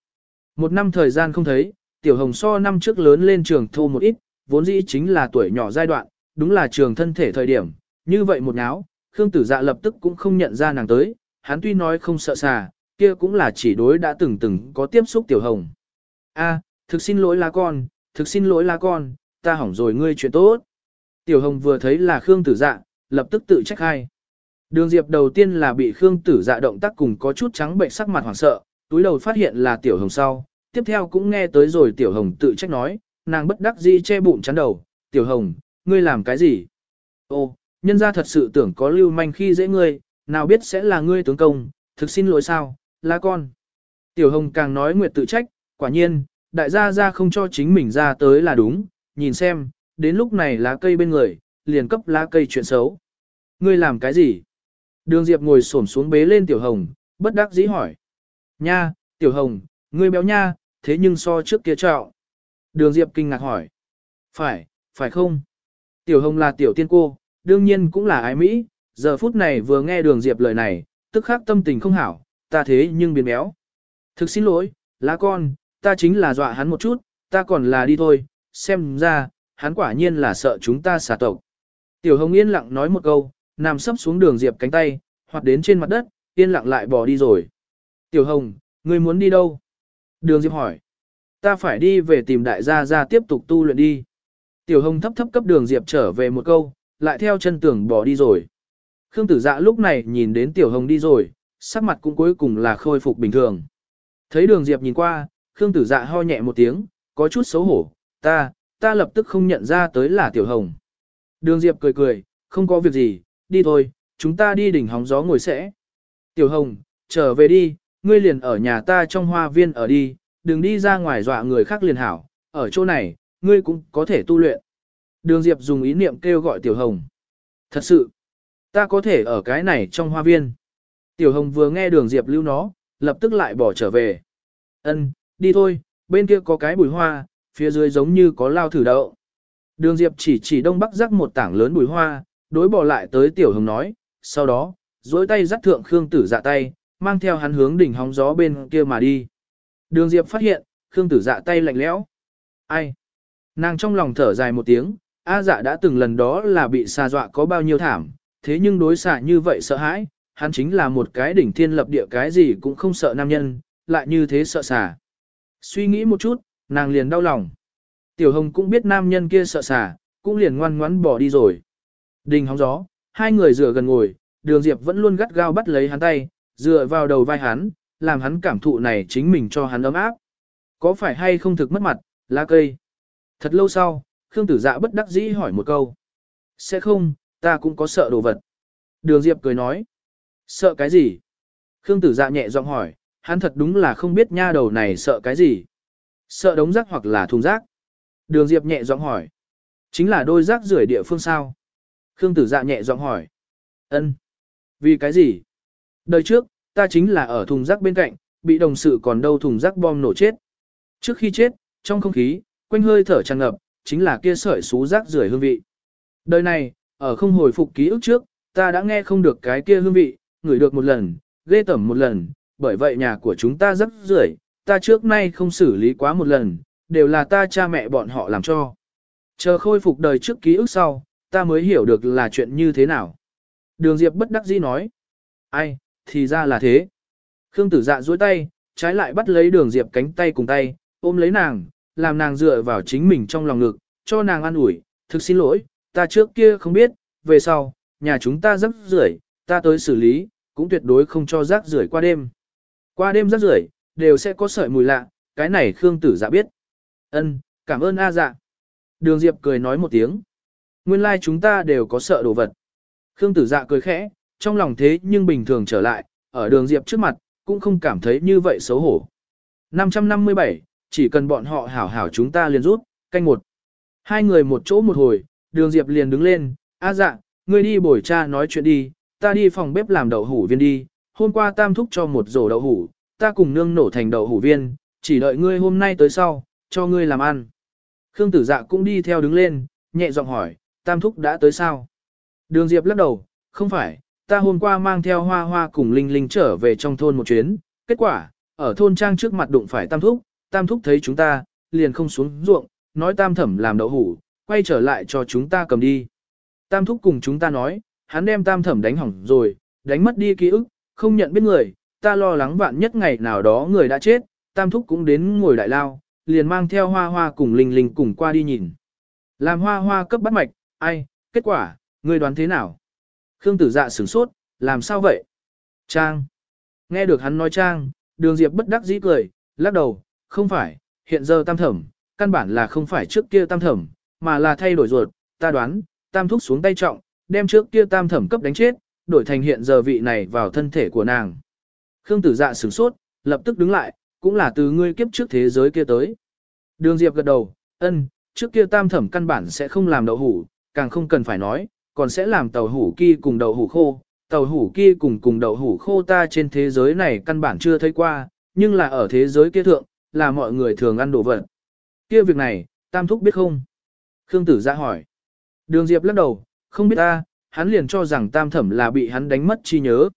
Một năm thời gian không thấy, tiểu hồng so năm trước lớn lên trường thô một ít, vốn dĩ chính là tuổi nhỏ giai đoạn, đúng là trường thân thể thời điểm, như vậy một náo, Khương tử dạ lập tức cũng không nhận ra nàng tới, hắn tuy nói không sợ xà, kia cũng là chỉ đối đã từng từng có tiếp xúc tiểu hồng. A, thực xin lỗi lá con, thực xin lỗi lá con, ta hỏng rồi ngươi chuyện tốt. Tiểu hồng vừa thấy là Khương tử dạ, lập tức tự trách hai. Đường Diệp đầu tiên là bị Khương tử dạ động tác cùng có chút trắng bệnh sắc mặt hoảng sợ, túi đầu phát hiện là tiểu hồng sau, tiếp theo cũng nghe tới rồi tiểu hồng tự trách nói, nàng bất đắc dĩ che bụng chắn đầu, tiểu hồng, ngươi làm cái gì? Ô, nhân gia thật sự tưởng có lưu manh khi dễ ngươi, nào biết sẽ là ngươi tướng công, thực xin lỗi sao, là con. Tiểu hồng càng nói nguyệt tự trách, quả nhiên, đại gia gia không cho chính mình ra tới là đúng, nhìn xem, đến lúc này lá cây bên người, liền cấp lá cây chuyện xấu. Ngươi làm cái gì? Đường Diệp ngồi xổm xuống bế lên Tiểu Hồng, bất đắc dĩ hỏi. Nha, Tiểu Hồng, ngươi béo nha, thế nhưng so trước kia trạo, Đường Diệp kinh ngạc hỏi. Phải, phải không? Tiểu Hồng là Tiểu Tiên Cô, đương nhiên cũng là ái Mỹ, giờ phút này vừa nghe đường Diệp lời này, tức khắc tâm tình không hảo, ta thế nhưng biến béo. Thực xin lỗi, lá con, ta chính là dọa hắn một chút, ta còn là đi thôi, xem ra, hắn quả nhiên là sợ chúng ta xả tộc. Tiểu Hồng yên lặng nói một câu, nằm sấp xuống đường Diệp cánh tay, hoặc đến trên mặt đất, yên lặng lại bỏ đi rồi. Tiểu Hồng, ngươi muốn đi đâu? Đường Diệp hỏi. Ta phải đi về tìm đại gia ra tiếp tục tu luyện đi. Tiểu Hồng thấp thấp cấp đường Diệp trở về một câu, lại theo chân tưởng bỏ đi rồi. Khương tử dạ lúc này nhìn đến Tiểu Hồng đi rồi, sắc mặt cũng cuối cùng là khôi phục bình thường. Thấy đường Diệp nhìn qua, Khương tử dạ ho nhẹ một tiếng, có chút xấu hổ, ta, ta lập tức không nhận ra tới là Tiểu Hồng. Đường Diệp cười cười, không có việc gì, đi thôi, chúng ta đi đỉnh hóng gió ngồi sẽ. Tiểu Hồng, trở về đi, ngươi liền ở nhà ta trong hoa viên ở đi, đừng đi ra ngoài dọa người khác liền hảo, ở chỗ này, ngươi cũng có thể tu luyện. Đường Diệp dùng ý niệm kêu gọi Tiểu Hồng. Thật sự, ta có thể ở cái này trong hoa viên. Tiểu Hồng vừa nghe đường Diệp lưu nó, lập tức lại bỏ trở về. Ân, đi thôi, bên kia có cái bùi hoa, phía dưới giống như có lao thử đậu. Đường Diệp chỉ chỉ đông bắc rắc một tảng lớn bùi hoa, đối bỏ lại tới Tiểu Hồng nói, sau đó, dối tay dắt thượng Khương Tử dạ tay, mang theo hắn hướng đỉnh hóng gió bên kia mà đi. Đường Diệp phát hiện, Khương Tử dạ tay lạnh lẽo. Ai? Nàng trong lòng thở dài một tiếng, A dạ đã từng lần đó là bị xa dọa có bao nhiêu thảm, thế nhưng đối xạ như vậy sợ hãi, hắn chính là một cái đỉnh thiên lập địa cái gì cũng không sợ nam nhân, lại như thế sợ xà. Suy nghĩ một chút, nàng liền đau lòng. Tiểu Hồng cũng biết nam nhân kia sợ xà, cũng liền ngoan ngoãn bỏ đi rồi. Đình hóng gió, hai người dựa gần ngồi, đường Diệp vẫn luôn gắt gao bắt lấy hắn tay, dựa vào đầu vai hắn, làm hắn cảm thụ này chính mình cho hắn ấm áp. Có phải hay không thực mất mặt, lá cây? Thật lâu sau, Khương Tử Dạ bất đắc dĩ hỏi một câu. Sẽ không, ta cũng có sợ đồ vật. Đường Diệp cười nói. Sợ cái gì? Khương Tử Dạ nhẹ giọng hỏi, hắn thật đúng là không biết nha đầu này sợ cái gì. Sợ đống rác hoặc là thùng rác. Đường Diệp nhẹ giọng hỏi. Chính là đôi rác rưởi địa phương sao? Khương Tử Dạ nhẹ giọng hỏi. Ân. Vì cái gì? Đời trước, ta chính là ở thùng rác bên cạnh, bị đồng sự còn đâu thùng rác bom nổ chết. Trước khi chết, trong không khí, quanh hơi thở tràn ngập, chính là kia sợi xú rác rưởi hương vị. Đời này, ở không hồi phục ký ức trước, ta đã nghe không được cái kia hương vị, ngửi được một lần, ghê tẩm một lần, bởi vậy nhà của chúng ta rất rưởi, ta trước nay không xử lý quá một lần, đều là ta cha mẹ bọn họ làm cho. Chờ khôi phục đời trước ký ức sau, ta mới hiểu được là chuyện như thế nào. Đường Diệp bất đắc dĩ nói. Ai, thì ra là thế. Khương tử dạ duỗi tay, trái lại bắt lấy đường Diệp cánh tay cùng tay, ôm lấy nàng, làm nàng dựa vào chính mình trong lòng ngực, cho nàng ăn ủi, thực xin lỗi, ta trước kia không biết, về sau, nhà chúng ta rắc rưởi, ta tới xử lý, cũng tuyệt đối không cho rác rưởi qua đêm. Qua đêm rác rưởi đều sẽ có sợi mùi lạ, cái này Khương tử dạ biết. Ân, cảm ơn A dạ. Đường Diệp cười nói một tiếng. Nguyên lai like chúng ta đều có sợ đồ vật. Khương tử dạ cười khẽ, trong lòng thế nhưng bình thường trở lại, ở đường Diệp trước mặt, cũng không cảm thấy như vậy xấu hổ. 557, chỉ cần bọn họ hảo hảo chúng ta liền rút, canh một. Hai người một chỗ một hồi, đường Diệp liền đứng lên, a dạ, ngươi đi bồi cha nói chuyện đi, ta đi phòng bếp làm đậu hủ viên đi, hôm qua tam thúc cho một rổ đậu hủ, ta cùng nương nổ thành đậu hủ viên, chỉ đợi ngươi hôm nay tới sau, cho ngươi làm ăn. Khương tử dạ cũng đi theo đứng lên, nhẹ giọng hỏi, tam thúc đã tới sao? Đường Diệp lắc đầu, không phải, ta hôm qua mang theo hoa hoa cùng Linh Linh trở về trong thôn một chuyến, kết quả, ở thôn trang trước mặt đụng phải tam thúc, tam thúc thấy chúng ta, liền không xuống ruộng, nói tam thẩm làm đậu hủ, quay trở lại cho chúng ta cầm đi. Tam thúc cùng chúng ta nói, hắn đem tam thẩm đánh hỏng rồi, đánh mất đi ký ức, không nhận biết người, ta lo lắng vạn nhất ngày nào đó người đã chết, tam thúc cũng đến ngồi đại lao, liền mang theo hoa hoa cùng Linh Linh cùng qua đi nhìn. Làm hoa hoa cấp bắt mạch, ai, kết quả, ngươi đoán thế nào? Khương tử dạ sửng sốt, làm sao vậy? Trang. Nghe được hắn nói Trang, đường Diệp bất đắc dĩ cười, lắc đầu, không phải, hiện giờ tam thẩm, căn bản là không phải trước kia tam thẩm, mà là thay đổi ruột, ta đoán, tam thúc xuống tay trọng, đem trước kia tam thẩm cấp đánh chết, đổi thành hiện giờ vị này vào thân thể của nàng. Khương tử dạ sửng sốt, lập tức đứng lại, cũng là từ ngươi kiếp trước thế giới kia tới. Đường Diệp gật đầu, ân, trước kia tam thẩm căn bản sẽ không làm đậu hủ, càng không cần phải nói, còn sẽ làm tàu hủ kia cùng đậu hủ khô. Tàu hủ kia cùng cùng đậu hủ khô ta trên thế giới này căn bản chưa thấy qua, nhưng là ở thế giới kia thượng, là mọi người thường ăn đồ vật. Kia việc này, Tam Thúc biết không? Khương Tử ra hỏi. Đường Diệp lắc đầu, không biết ta, hắn liền cho rằng tam thẩm là bị hắn đánh mất chi nhớ.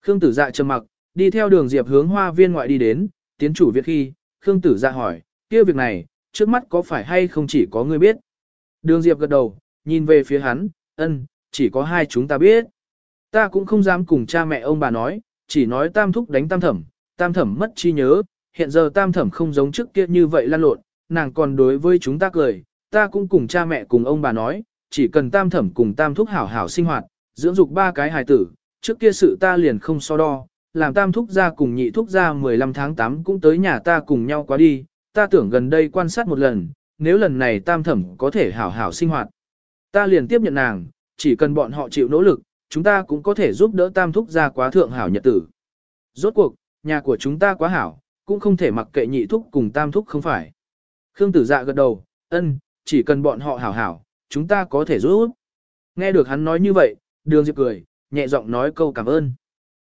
Khương tử dạ trầm mặc, đi theo đường Diệp hướng hoa viên ngoại đi đến, tiến chủ viện khi, Khương tử dạ hỏi, kia việc này, trước mắt có phải hay không chỉ có ngươi biết. Đường Diệp gật đầu, nhìn về phía hắn, ân, chỉ có hai chúng ta biết. Ta cũng không dám cùng cha mẹ ông bà nói, chỉ nói tam thúc đánh tam thẩm, tam thẩm mất trí nhớ, hiện giờ tam thẩm không giống trước kia như vậy lan lộn, nàng còn đối với chúng ta cười, ta cũng cùng cha mẹ cùng ông bà nói, chỉ cần tam thẩm cùng tam thúc hảo hảo sinh hoạt, dưỡng dục ba cái hài tử, trước kia sự ta liền không so đo, làm tam thúc ra cùng nhị thúc ra 15 tháng 8 cũng tới nhà ta cùng nhau quá đi, ta tưởng gần đây quan sát một lần, nếu lần này tam thẩm có thể hảo hảo sinh hoạt. Ta liền tiếp nhận nàng, chỉ cần bọn họ chịu nỗ lực, chúng ta cũng có thể giúp đỡ tam thúc ra quá thượng hảo nhật tử. Rốt cuộc, nhà của chúng ta quá hảo, cũng không thể mặc kệ nhị thúc cùng tam thúc không phải. Khương tử dạ gật đầu, ân, chỉ cần bọn họ hảo hảo, chúng ta có thể giúp. Nghe được hắn nói như vậy, đường diệp cười, nhẹ giọng nói câu cảm ơn.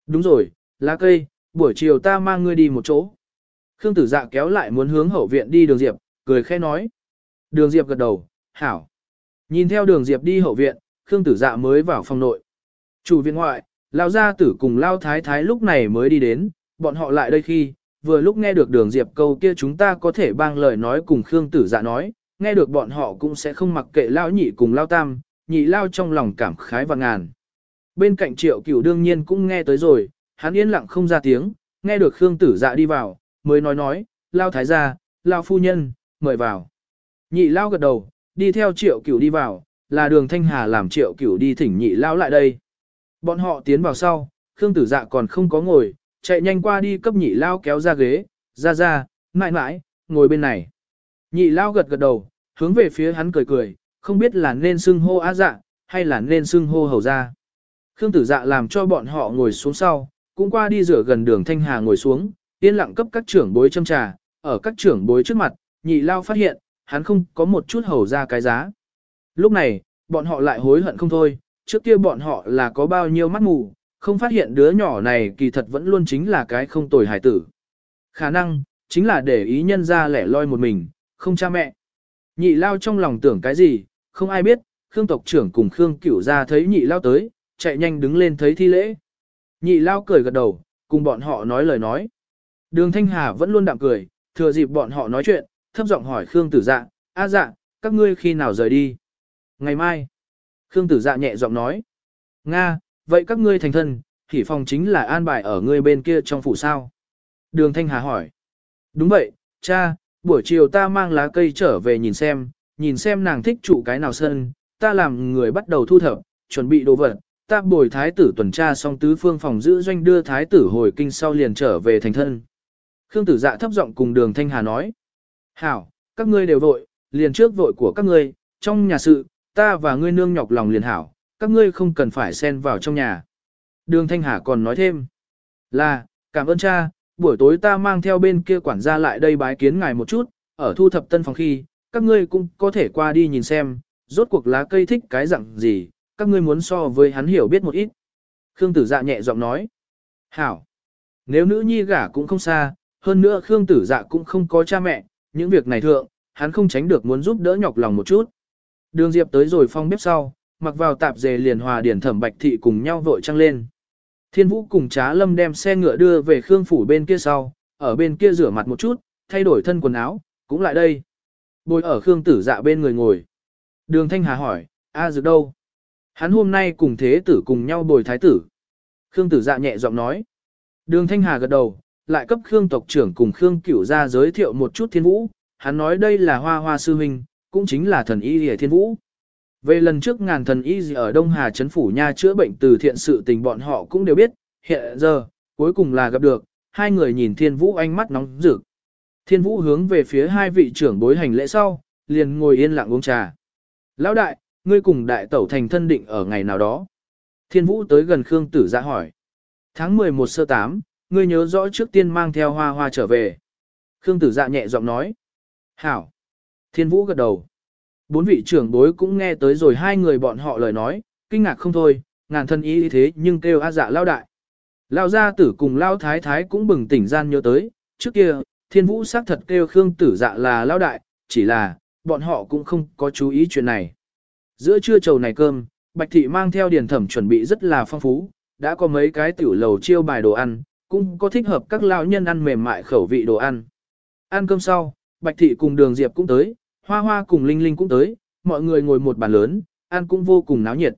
Đúng rồi, lá cây, buổi chiều ta mang ngươi đi một chỗ. Khương tử dạ kéo lại muốn hướng hậu viện đi đường diệp, cười khẽ nói. Đường diệp gật đầu, hảo. Nhìn theo đường diệp đi hậu viện, Khương tử dạ mới vào phòng nội. Chủ viện ngoại, lao gia tử cùng lao thái thái lúc này mới đi đến, bọn họ lại đây khi, vừa lúc nghe được đường diệp câu kia chúng ta có thể bang lời nói cùng Khương tử dạ nói, nghe được bọn họ cũng sẽ không mặc kệ lao nhị cùng lao tam, nhị lao trong lòng cảm khái và ngàn. Bên cạnh triệu cửu đương nhiên cũng nghe tới rồi, hắn yên lặng không ra tiếng, nghe được Khương tử dạ đi vào, mới nói nói, lao thái gia, lao phu nhân, mời vào. Nhị lao gật đầu, đi theo triệu cửu đi vào, là đường thanh hà làm triệu cửu đi thỉnh nhị lao lại đây. Bọn họ tiến vào sau, Khương tử dạ còn không có ngồi, chạy nhanh qua đi cấp nhị lao kéo ra ghế, ra ra, mãi mãi, ngồi bên này. Nhị lao gật gật đầu, hướng về phía hắn cười cười, không biết là nên xưng hô á dạ, hay là nên xưng hô hầu ra. Khương tử dạ làm cho bọn họ ngồi xuống sau, cũng qua đi rửa gần đường thanh hà ngồi xuống, yên lặng cấp các trưởng bối châm trà, ở các trưởng bối trước mặt, nhị lao phát hiện, hắn không có một chút hầu ra cái giá. Lúc này, bọn họ lại hối hận không thôi, trước kia bọn họ là có bao nhiêu mắt mù, không phát hiện đứa nhỏ này kỳ thật vẫn luôn chính là cái không tồi hải tử. Khả năng, chính là để ý nhân ra lẻ loi một mình, không cha mẹ. Nhị lao trong lòng tưởng cái gì, không ai biết, Khương tộc trưởng cùng Khương cửu ra thấy nhị lao tới, chạy nhanh đứng lên thấy thi lễ. Nhị lao cười gật đầu, cùng bọn họ nói lời nói. Đường Thanh Hà vẫn luôn đạm cười, thừa dịp bọn họ nói chuyện, thấp giọng hỏi Khương tử dạ, a dạ, các ngươi khi nào rời đi? Ngày mai. Khương tử dạ nhẹ giọng nói. Nga, vậy các ngươi thành thân, thì phòng chính là an bài ở ngươi bên kia trong phủ sao? Đường Thanh Hà hỏi. Đúng vậy, cha, buổi chiều ta mang lá cây trở về nhìn xem, nhìn xem nàng thích trụ cái nào sân, ta làm người bắt đầu thu thập, chuẩn bị đồ vật, ta bồi thái tử tuần tra xong tứ phương phòng giữ doanh đưa thái tử hồi kinh sau liền trở về thành thân. Khương tử dạ thấp giọng cùng đường Thanh Hà nói. Hảo, các ngươi đều vội, liền trước vội của các ngươi, trong nhà sự, ta và ngươi nương nhọc lòng liền hảo, các ngươi không cần phải xen vào trong nhà. Đường Thanh Hà còn nói thêm. Là, cảm ơn cha, buổi tối ta mang theo bên kia quản gia lại đây bái kiến ngài một chút, ở thu thập tân phòng khi, các ngươi cũng có thể qua đi nhìn xem, rốt cuộc lá cây thích cái dạng gì, các ngươi muốn so với hắn hiểu biết một ít. Khương tử dạ nhẹ giọng nói. Hảo. Nếu nữ nhi gả cũng không xa, hơn nữa Khương tử dạ cũng không có cha mẹ, những việc này thượng, hắn không tránh được muốn giúp đỡ nhọc lòng một chút. Đường Diệp tới rồi phong bếp sau, mặc vào tạp dề liền hòa điển thẩm bạch thị cùng nhau vội trăng lên. Thiên Vũ cùng Trá Lâm đem xe ngựa đưa về Khương phủ bên kia sau, ở bên kia rửa mặt một chút, thay đổi thân quần áo, cũng lại đây. Bồi ở Khương tử dạ bên người ngồi. Đường Thanh Hà hỏi, A dược đâu? Hắn hôm nay cùng thế tử cùng nhau bồi thái tử. Khương tử dạ nhẹ giọng nói. Đường Thanh Hà gật đầu, lại cấp Khương tộc trưởng cùng Khương cửu ra giới thiệu một chút thiên vũ. Hắn nói đây là hoa hoa sư huynh, cũng chính là thần y hề thiên vũ. Về lần trước ngàn thần y gì ở Đông Hà Trấn Phủ Nha chữa bệnh từ thiện sự tình bọn họ cũng đều biết, hiện giờ, cuối cùng là gặp được, hai người nhìn thiên vũ ánh mắt nóng rực. Thiên vũ hướng về phía hai vị trưởng bối hành lễ sau, liền ngồi yên lặng uống trà. Lão đại, ngươi cùng đại tẩu thành thân định ở ngày nào đó. Thiên vũ tới gần Khương tử dạ hỏi. Tháng 11 sơ 8, ngươi nhớ rõ trước tiên mang theo hoa hoa trở về. Khương tử dạ nhẹ giọng nói. Hảo. Thiên vũ gật đầu. Bốn vị trưởng bối cũng nghe tới rồi hai người bọn họ lời nói, kinh ngạc không thôi, ngàn thân ý thế nhưng kêu a dạ lao đại. Lao gia tử cùng lao thái thái cũng bừng tỉnh gian nhớ tới, trước kia, thiên vũ xác thật kêu Khương tử dạ là lao đại, chỉ là, bọn họ cũng không có chú ý chuyện này. Giữa trưa trầu này cơm, Bạch Thị mang theo điền thẩm chuẩn bị rất là phong phú, đã có mấy cái tiểu lầu chiêu bài đồ ăn, cũng có thích hợp các lão nhân ăn mềm mại khẩu vị đồ ăn. Ăn cơm sau, Bạch Thị cùng Đường Diệp cũng tới, Hoa Hoa cùng Linh Linh cũng tới, mọi người ngồi một bàn lớn, ăn cũng vô cùng náo nhiệt.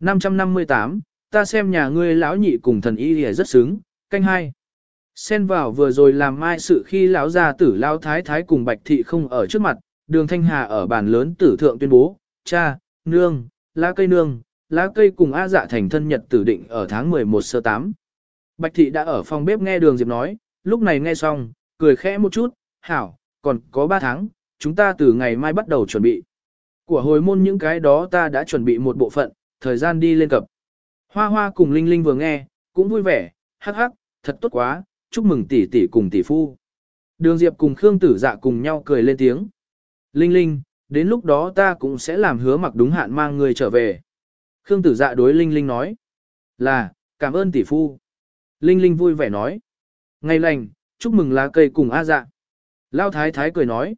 558, ta xem nhà ngươi lão nhị cùng thần y lìa rất sướng, canh hai. Xen vào vừa rồi làm mai sự khi lão gia tử lão thái thái cùng Bạch Thị không ở trước mặt, đường Thanh Hà ở bàn lớn tử thượng tuyên bố, cha, nương, lá cây nương, lá cây cùng A dạ thành thân nhật tử định ở tháng 11 sơ 8. Bạch Thị đã ở phòng bếp nghe đường Diệp nói, lúc này nghe xong, cười khẽ một chút, hảo, còn có 3 tháng, chúng ta từ ngày mai bắt đầu chuẩn bị. Của hồi môn những cái đó ta đã chuẩn bị một bộ phận, thời gian đi lên cập. Hoa hoa cùng Linh Linh vừa nghe, cũng vui vẻ, hắc hắc, thật tốt quá, chúc mừng tỷ tỷ cùng tỷ phu. Đường Diệp cùng Khương Tử Dạ cùng nhau cười lên tiếng. Linh Linh, đến lúc đó ta cũng sẽ làm hứa mặc đúng hạn mang người trở về. Khương Tử Dạ đối Linh Linh nói. Là, cảm ơn tỷ phu. Linh Linh vui vẻ nói. Ngày lành, chúc mừng lá cây cùng A dạ. Lao Thái Thái cười nói.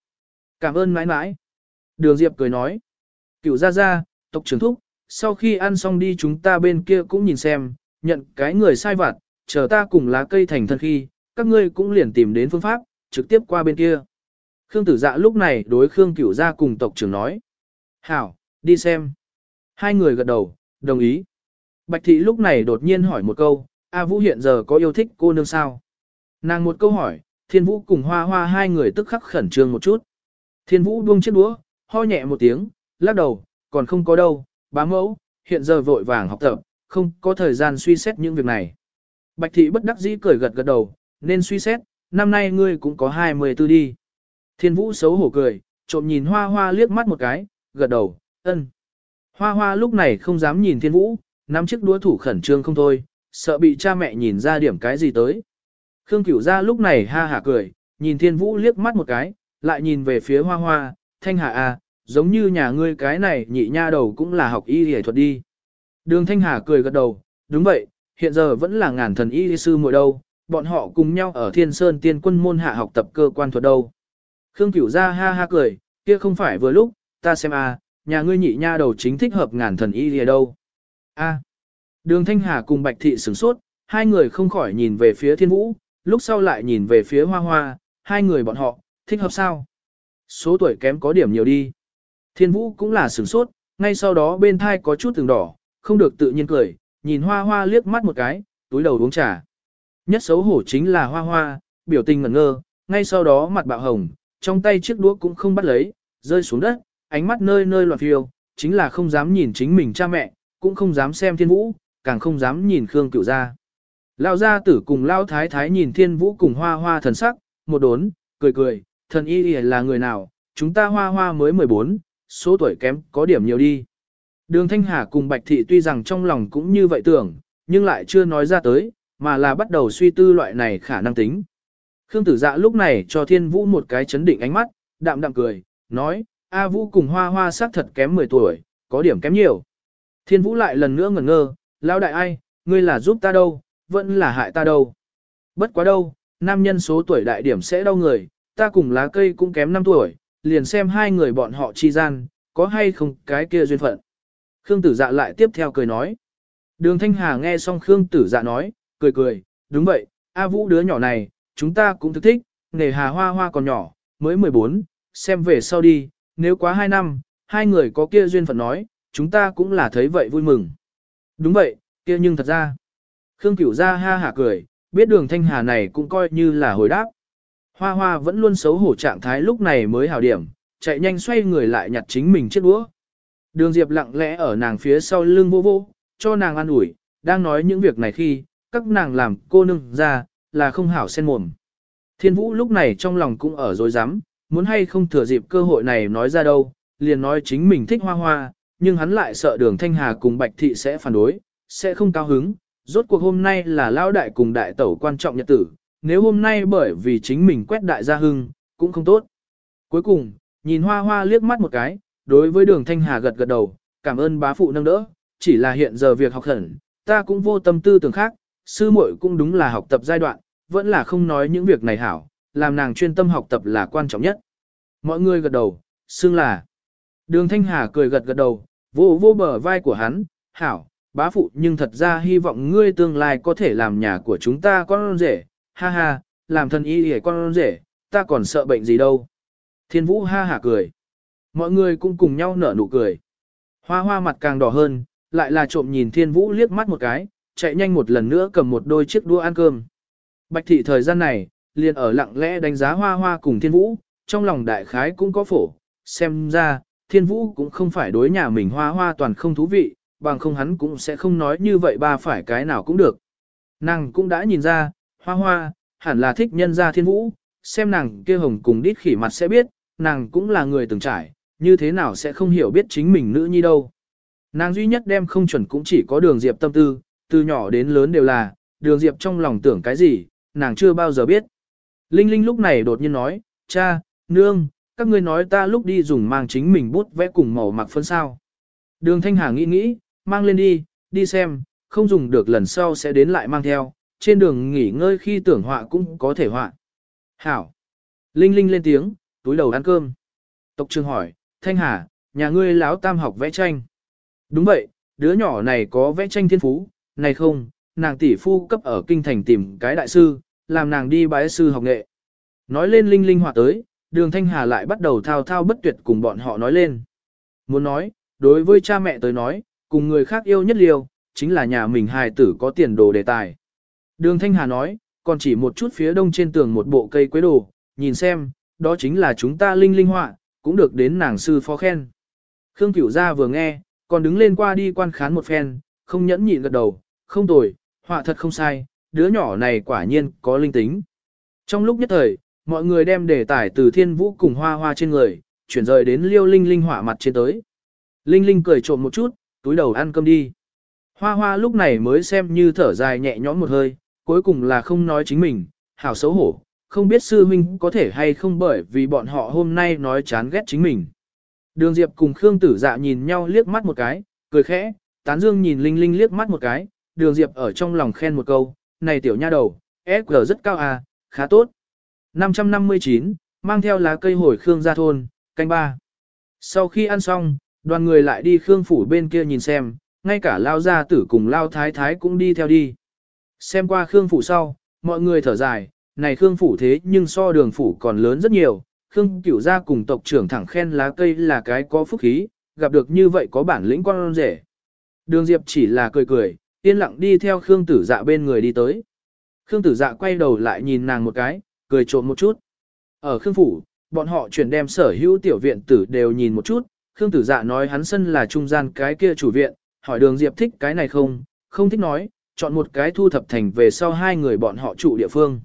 Cảm ơn mãi mãi. Đường Diệp cười nói. Cựu ra ra, tộc trưởng thúc, sau khi ăn xong đi chúng ta bên kia cũng nhìn xem, nhận cái người sai vặt, chờ ta cùng lá cây thành thân khi, các ngươi cũng liền tìm đến phương pháp, trực tiếp qua bên kia. Khương tử dạ lúc này đối Khương cửu ra cùng tộc trưởng nói. Hảo, đi xem. Hai người gật đầu, đồng ý. Bạch thị lúc này đột nhiên hỏi một câu, A Vũ hiện giờ có yêu thích cô nương sao? Nàng một câu hỏi, Thiên Vũ cùng Hoa Hoa hai người tức khắc khẩn trương một chút. Thiên Vũ buông chiếc đũa, ho nhẹ một tiếng, lắc đầu, còn không có đâu, bá mẫu, hiện giờ vội vàng học tập, không có thời gian suy xét những việc này. Bạch thị bất đắc dĩ cười gật gật đầu, nên suy xét, năm nay ngươi cũng có 24 đi. Thiên Vũ xấu hổ cười, trộm nhìn Hoa Hoa liếc mắt một cái, gật đầu, ân. Hoa Hoa lúc này không dám nhìn Thiên Vũ, nắm chiếc đũa thủ khẩn trương không thôi, sợ bị cha mẹ nhìn ra điểm cái gì tới. Khương Cửu gia lúc này ha hả cười, nhìn Thiên Vũ liếc mắt một cái, lại nhìn về phía Hoa Hoa, Thanh Hà à, giống như nhà ngươi cái này nhị nha đầu cũng là học y y thuật đi. Đường Thanh Hà cười gật đầu, đúng vậy, hiện giờ vẫn là ngàn thần y sư mỗi đâu, bọn họ cùng nhau ở Thiên Sơn Tiên Quân môn hạ học tập cơ quan thuật đâu. Khương Cửu Ra ha ha cười, kia không phải vừa lúc, ta xem a, nhà ngươi nhị nha đầu chính thích hợp ngàn thần y lìa đâu. A. Đường Thanh Hà cùng Bạch Thị sửng sốt, hai người không khỏi nhìn về phía Thiên Vũ, lúc sau lại nhìn về phía Hoa Hoa, hai người bọn họ, thích hợp sao? Số tuổi kém có điểm nhiều đi. Thiên Vũ cũng là sửng sốt, ngay sau đó bên thai có chút từng đỏ, không được tự nhiên cười, nhìn Hoa Hoa liếc mắt một cái, túi đầu uống trà. Nhất xấu hổ chính là Hoa Hoa, biểu tình ngẩn ngơ, ngay sau đó mặt bạo hồng, trong tay chiếc đũa cũng không bắt lấy, rơi xuống đất, ánh mắt nơi nơi loạn phiêu, chính là không dám nhìn chính mình cha mẹ, cũng không dám xem thiên vũ, càng không dám nhìn Khương cửu gia. Lao gia tử cùng Lao thái thái nhìn thiên vũ cùng hoa hoa thần sắc, một đốn, cười cười, thần y là người nào, chúng ta hoa hoa mới 14, số tuổi kém có điểm nhiều đi. Đường Thanh Hà cùng Bạch Thị tuy rằng trong lòng cũng như vậy tưởng, nhưng lại chưa nói ra tới, mà là bắt đầu suy tư loại này khả năng tính. Khương tử dạ lúc này cho thiên vũ một cái chấn định ánh mắt, đạm đạm cười, nói, A vũ cùng hoa hoa sắc thật kém 10 tuổi, có điểm kém nhiều. Thiên vũ lại lần nữa ngẩn ngơ, lão đại ai, ngươi là giúp ta đâu, vẫn là hại ta đâu. Bất quá đâu, nam nhân số tuổi đại điểm sẽ đau người, ta cùng lá cây cũng kém 5 tuổi, liền xem hai người bọn họ chi gian, có hay không cái kia duyên phận. Khương tử dạ lại tiếp theo cười nói. Đường Thanh Hà nghe xong Khương tử dạ nói, cười cười, đúng vậy, A Vũ đứa nhỏ này, chúng ta cũng thức thích, nghề hà hoa hoa còn nhỏ, mới 14, xem về sau đi, nếu quá 2 năm, hai người có kia duyên phận nói, chúng ta cũng là thấy vậy vui mừng. Đúng vậy, kia nhưng thật ra. Khương Cửu ra ha hả cười, biết đường thanh hà này cũng coi như là hồi đáp. Hoa hoa vẫn luôn xấu hổ trạng thái lúc này mới hảo điểm, chạy nhanh xoay người lại nhặt chính mình chiếc đũa. Đường Diệp lặng lẽ ở nàng phía sau lưng vô vô, cho nàng ăn ủi, đang nói những việc này khi, các nàng làm cô nương ra, là không hảo sen mồm. Thiên Vũ lúc này trong lòng cũng ở dối rắm muốn hay không thừa dịp cơ hội này nói ra đâu, liền nói chính mình thích hoa hoa, nhưng hắn lại sợ đường Thanh Hà cùng Bạch Thị sẽ phản đối, sẽ không cao hứng. Rốt cuộc hôm nay là lao đại cùng đại tẩu quan trọng nhật tử, nếu hôm nay bởi vì chính mình quét đại gia hưng, cũng không tốt. Cuối cùng, nhìn hoa hoa liếc mắt một cái, đối với đường Thanh Hà gật gật đầu, cảm ơn bá phụ nâng đỡ, chỉ là hiện giờ việc học khẩn, ta cũng vô tâm tư tưởng khác, sư muội cũng đúng là học tập giai đoạn, vẫn là không nói những việc này hảo, làm nàng chuyên tâm học tập là quan trọng nhất. Mọi người gật đầu, xưng là. Đường Thanh Hà cười gật gật đầu, Vô vô bờ vai của hắn, hảo, bá phụ nhưng thật ra hy vọng ngươi tương lai có thể làm nhà của chúng ta con rể, ha ha, làm thân y để con rể, ta còn sợ bệnh gì đâu. Thiên vũ ha hả cười. Mọi người cũng cùng nhau nở nụ cười. Hoa hoa mặt càng đỏ hơn, lại là trộm nhìn thiên vũ liếc mắt một cái, chạy nhanh một lần nữa cầm một đôi chiếc đũa ăn cơm. Bạch thị thời gian này, liền ở lặng lẽ đánh giá hoa hoa cùng thiên vũ, trong lòng đại khái cũng có phổ, xem ra, thiên vũ cũng không phải đối nhà mình hoa hoa toàn không thú vị, bằng không hắn cũng sẽ không nói như vậy ba phải cái nào cũng được. Nàng cũng đã nhìn ra, hoa hoa, hẳn là thích nhân gia thiên vũ, xem nàng kia hồng cùng đít khỉ mặt sẽ biết, nàng cũng là người từng trải, như thế nào sẽ không hiểu biết chính mình nữ nhi đâu. Nàng duy nhất đem không chuẩn cũng chỉ có đường diệp tâm tư, từ nhỏ đến lớn đều là, đường diệp trong lòng tưởng cái gì, nàng chưa bao giờ biết. Linh Linh lúc này đột nhiên nói, cha, nương, các ngươi nói ta lúc đi dùng mang chính mình bút vẽ cùng màu mặc phân sao. Đường Thanh Hà nghĩ nghĩ, mang lên đi, đi xem, không dùng được lần sau sẽ đến lại mang theo, trên đường nghỉ ngơi khi tưởng họa cũng có thể họa. Hảo. Linh Linh lên tiếng, túi đầu ăn cơm. Tộc trường hỏi, Thanh Hà, nhà ngươi láo tam học vẽ tranh. Đúng vậy, đứa nhỏ này có vẽ tranh thiên phú, này không, nàng tỷ phu cấp ở kinh thành tìm cái đại sư, làm nàng đi bái sư học nghệ. Nói lên Linh Linh họa tới, đường Thanh Hà lại bắt đầu thao thao bất tuyệt cùng bọn họ nói lên. Muốn nói, đối với cha mẹ tới nói, cùng người khác yêu nhất liều, chính là nhà mình hài tử có tiền đồ đề tài. Đường Thanh Hà nói, còn chỉ một chút phía đông trên tường một bộ cây quế đồ, nhìn xem, đó chính là chúng ta linh linh họa, cũng được đến nàng sư phó khen. Khương Cửu Gia vừa nghe, còn đứng lên qua đi quan khán một phen, không nhẫn nhịn gật đầu, không tồi, họa thật không sai, đứa nhỏ này quả nhiên có linh tính. Trong lúc nhất thời, mọi người đem đề tài từ thiên vũ cùng hoa hoa trên người, chuyển rời đến liêu linh linh hỏa mặt trên tới. Linh linh cười trộm một chút, túi đầu ăn cơm đi. Hoa hoa lúc này mới xem như thở dài nhẹ nhõm một hơi, cuối cùng là không nói chính mình, hảo xấu hổ, không biết sư huynh có thể hay không bởi vì bọn họ hôm nay nói chán ghét chính mình. Đường Diệp cùng Khương Tử Dạ nhìn nhau liếc mắt một cái, cười khẽ, Tán Dương nhìn Linh Linh liếc mắt một cái, Đường Diệp ở trong lòng khen một câu, này tiểu nha đầu, SQ rất cao à, khá tốt. 559, mang theo lá cây hồi Khương ra thôn, canh ba. Sau khi ăn xong, đoàn người lại đi Khương phủ bên kia nhìn xem, ngay cả Lao Gia Tử cùng Lao Thái Thái cũng đi theo đi. Xem qua Khương phủ sau, mọi người thở dài, này Khương phủ thế nhưng so đường phủ còn lớn rất nhiều, Khương cửu gia cùng tộc trưởng thẳng khen lá cây là cái có phúc khí, gặp được như vậy có bản lĩnh con rể. Đường Diệp chỉ là cười cười, yên lặng đi theo Khương tử dạ bên người đi tới. Khương tử dạ quay đầu lại nhìn nàng một cái, cười trộm một chút. Ở Khương phủ, bọn họ chuyển đem sở hữu tiểu viện tử đều nhìn một chút, Khương tử dạ nói hắn sân là trung gian cái kia chủ viện, hỏi đường Diệp thích cái này không, không thích nói, chọn một cái thu thập thành về sau hai người bọn họ trụ địa phương.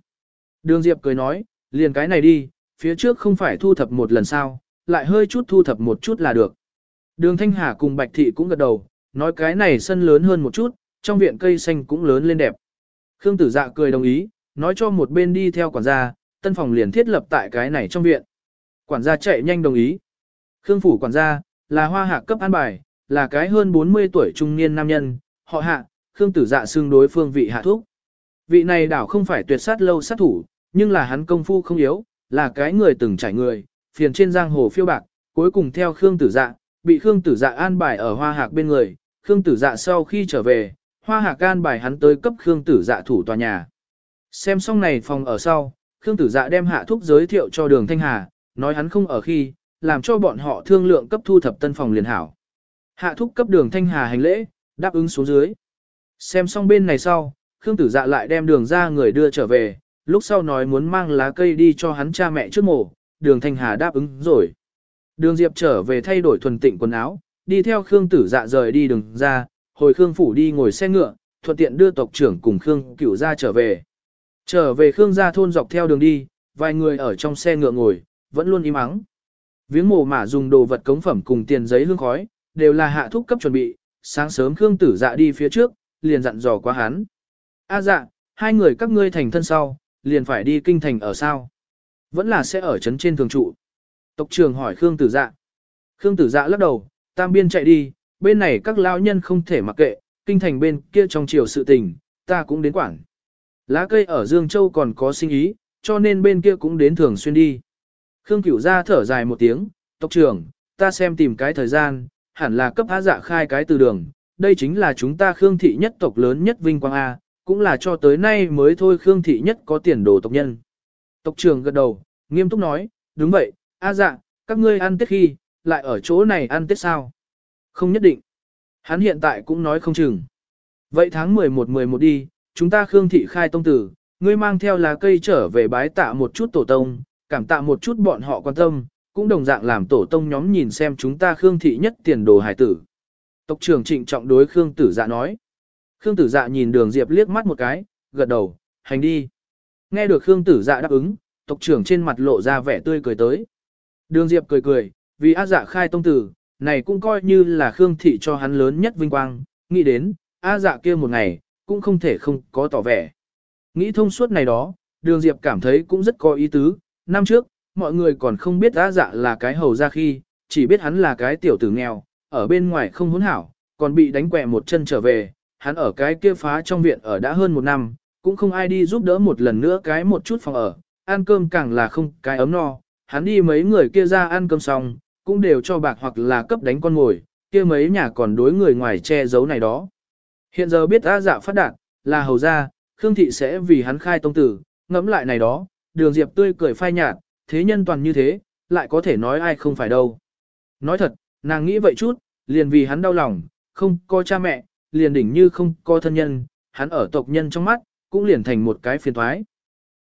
Đường Diệp cười nói, liền cái này đi, phía trước không phải thu thập một lần sao, lại hơi chút thu thập một chút là được. Đường Thanh Hà cùng Bạch Thị cũng gật đầu, nói cái này sân lớn hơn một chút, trong viện cây xanh cũng lớn lên đẹp. Khương Tử Dạ cười đồng ý, nói cho một bên đi theo quản gia, tân phòng liền thiết lập tại cái này trong viện. Quản gia chạy nhanh đồng ý. Khương Phủ quản gia, là hoa hạ cấp an bài, là cái hơn 40 tuổi trung niên nam nhân, họ hạ, Khương Tử Dạ xương đối phương vị hạ thúc. Vị này đảo không phải tuyệt sát lâu sát thủ, nhưng là hắn công phu không yếu, là cái người từng trải người, phiền trên giang hồ phiêu bạc, cuối cùng theo Khương Tử Dạ, bị Khương Tử Dạ an bài ở Hoa Hạc bên người, Khương Tử Dạ sau khi trở về, Hoa Hạ Can bài hắn tới cấp Khương Tử Dạ thủ tòa nhà. Xem xong này phòng ở sau, Khương Tử Dạ đem hạ thúc giới thiệu cho Đường Thanh Hà, nói hắn không ở khi, làm cho bọn họ thương lượng cấp thu thập tân phòng liền hảo. Hạ thúc cấp Đường Thanh Hà hành lễ, đáp ứng xuống dưới. Xem xong bên này sau, Khương Tử Dạ lại đem đường ra người đưa trở về, lúc sau nói muốn mang lá cây đi cho hắn cha mẹ trước mổ, đường Thanh Hà đáp ứng rồi. Đường Diệp trở về thay đổi thuần tịnh quần áo, đi theo Khương Tử Dạ rời đi đường ra, hồi Khương phủ đi ngồi xe ngựa, thuận tiện đưa tộc trưởng cùng Khương Cửu gia trở về. Trở về Khương gia thôn dọc theo đường đi, vài người ở trong xe ngựa ngồi, vẫn luôn im ắng. Viếng mồ mả dùng đồ vật cống phẩm cùng tiền giấy hương khói, đều là hạ thúc cấp chuẩn bị, sáng sớm Khương Tử Dạ đi phía trước, liền dặn dò qua hắn. A dạ, hai người các ngươi thành thân sau, liền phải đi kinh thành ở sao? Vẫn là sẽ ở trấn trên thường trụ. Tộc trưởng hỏi Khương Tử Dạ. Khương Tử Dạ lắc đầu, tam biên chạy đi, bên này các lão nhân không thể mặc kệ, kinh thành bên kia trong chiều sự tình, ta cũng đến quản. Lá cây ở Dương Châu còn có sinh ý, cho nên bên kia cũng đến thường xuyên đi. Khương Cửu Gia thở dài một tiếng, tộc trưởng, ta xem tìm cái thời gian, hẳn là cấp há dạ khai cái từ đường, đây chính là chúng ta Khương thị nhất tộc lớn nhất vinh quang A, cũng là cho tới nay mới thôi Khương thị nhất có tiền đồ tộc nhân. Tộc trưởng gật đầu, nghiêm túc nói, đúng vậy, A dạ, các ngươi ăn tết khi, lại ở chỗ này ăn tết sao? Không nhất định. Hắn hiện tại cũng nói không chừng. Vậy tháng 11-11 đi, chúng ta Khương thị khai tông tử, ngươi mang theo lá cây trở về bái tạ một chút tổ tông, cảm tạ một chút bọn họ quan tâm, cũng đồng dạng làm tổ tông nhóm nhìn xem chúng ta Khương thị nhất tiền đồ hải tử. Tộc trưởng trịnh trọng đối Khương tử dạ nói. Khương tử dạ nhìn đường Diệp liếc mắt một cái, gật đầu, hành đi. Nghe được Khương tử dạ đáp ứng, tộc trưởng trên mặt lộ ra vẻ tươi cười tới. Đường Diệp cười cười, vì A dạ khai tông tử, này cũng coi như là Khương thị cho hắn lớn nhất vinh quang, nghĩ đến, A dạ kia một ngày, cũng không thể không có tỏ vẻ. Nghĩ thông suốt này đó, đường Diệp cảm thấy cũng rất có ý tứ, năm trước, mọi người còn không biết A dạ là cái hầu ra khi, chỉ biết hắn là cái tiểu tử nghèo, ở bên ngoài không hỗn hảo, còn bị đánh quẹ một chân trở về, hắn ở cái kia phá trong viện ở đã hơn một năm, cũng không ai đi giúp đỡ một lần nữa cái một chút phòng ở, ăn cơm càng là không cái ấm no, hắn đi mấy người kia ra ăn cơm xong, cũng đều cho bạc hoặc là cấp đánh con ngồi, kia mấy nhà còn đối người ngoài che giấu này đó. Hiện giờ biết A dạ phát đạt, là hầu ra, Khương Thị sẽ vì hắn khai tông tử, ngẫm lại này đó, đường Diệp tươi cười phai nhạt, thế nhân toàn như thế, lại có thể nói ai không phải đâu. Nói thật, nàng nghĩ vậy chút, liền vì hắn đau lòng, không có cha mẹ, liền đỉnh như không có thân nhân, hắn ở tộc nhân trong mắt, cũng liền thành một cái phiền thoái.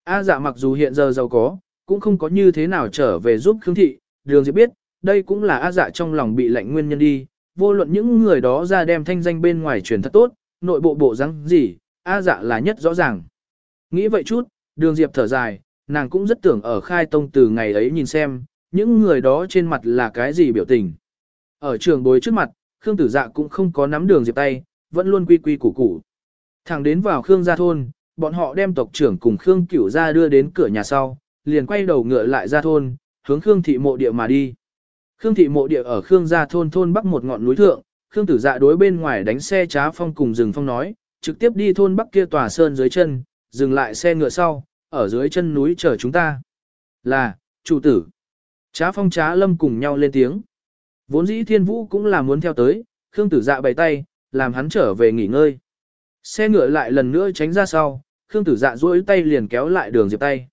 A dạ mặc dù hiện giờ giàu có, cũng không có như thế nào trở về giúp Khương Thị, đường Diệp biết, đây cũng là A dạ trong lòng bị lạnh nguyên nhân đi, vô luận những người đó ra đem thanh danh bên ngoài truyền thật tốt, nội bộ bộ răng gì, A dạ là nhất rõ ràng. Nghĩ vậy chút, đường Diệp thở dài, nàng cũng rất tưởng ở khai tông từ ngày ấy nhìn xem, những người đó trên mặt là cái gì biểu tình. Ở trường bối trước mặt, Khương Tử Dạ cũng không có nắm đường Diệp tay, vẫn luôn quy quy củ củ. Thẳng đến vào Khương gia thôn, bọn họ đem tộc trưởng cùng Khương Cửu gia đưa đến cửa nhà sau, liền quay đầu ngựa lại ra thôn, hướng Khương thị mộ địa mà đi. Khương thị mộ địa ở Khương gia thôn thôn bắc một ngọn núi thượng, Khương Tử Dạ đối bên ngoài đánh xe trá phong cùng rừng phong nói, trực tiếp đi thôn bắc kia tòa sơn dưới chân, dừng lại xe ngựa sau, ở dưới chân núi chờ chúng ta. Là, chủ tử. Trá phong trá lâm cùng nhau lên tiếng. Vốn dĩ thiên vũ cũng là muốn theo tới, Khương tử dạ bày tay, làm hắn trở về nghỉ ngơi. Xe ngựa lại lần nữa tránh ra sau, Khương tử dạ duỗi tay liền kéo lại đường diệp tay.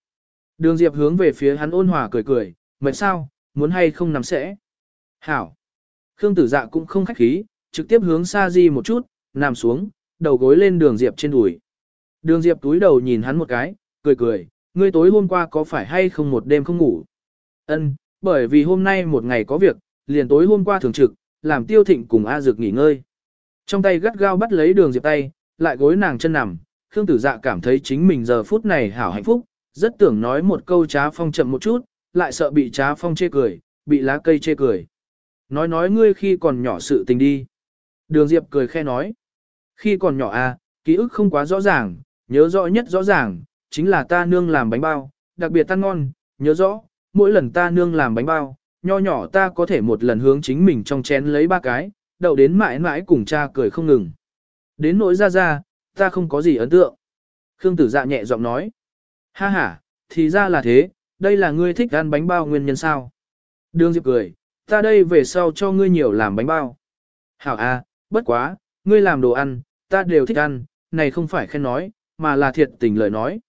Đường diệp hướng về phía hắn ôn hòa cười cười, mệt sao, muốn hay không nằm sẽ. Hảo. Khương tử dạ cũng không khách khí, trực tiếp hướng xa di một chút, nằm xuống, đầu gối lên đường diệp trên đùi. Đường diệp túi đầu nhìn hắn một cái, cười cười, ngươi tối hôm qua có phải hay không một đêm không ngủ? Ân, bởi vì hôm nay một ngày có việc, liền tối hôm qua thường trực, làm tiêu thịnh cùng A Dược nghỉ ngơi. Trong tay gắt gao bắt lấy đường diệp tay, lại gối nàng chân nằm, Khương Tử Dạ cảm thấy chính mình giờ phút này hảo hạnh phúc, rất tưởng nói một câu trá phong chậm một chút, lại sợ bị trá phong chê cười, bị lá cây chê cười. Nói nói ngươi khi còn nhỏ sự tình đi. Đường Diệp cười khe nói. Khi còn nhỏ à, ký ức không quá rõ ràng, nhớ rõ nhất rõ ràng, chính là ta nương làm bánh bao, đặc biệt tan ngon, nhớ rõ, mỗi lần ta nương làm bánh bao, nho nhỏ ta có thể một lần hướng chính mình trong chén lấy ba cái, đậu đến mãi mãi cùng cha cười không ngừng. Đến nỗi ra ra, ta không có gì ấn tượng. Khương tử dạ nhẹ giọng nói. Ha ha, thì ra là thế, đây là ngươi thích ăn bánh bao nguyên nhân sao. Đường Diệp cười, ta đây về sau cho ngươi nhiều làm bánh bao. Hảo a, bất quá, ngươi làm đồ ăn, ta đều thích ăn, này không phải khen nói, mà là thiệt tình lời nói.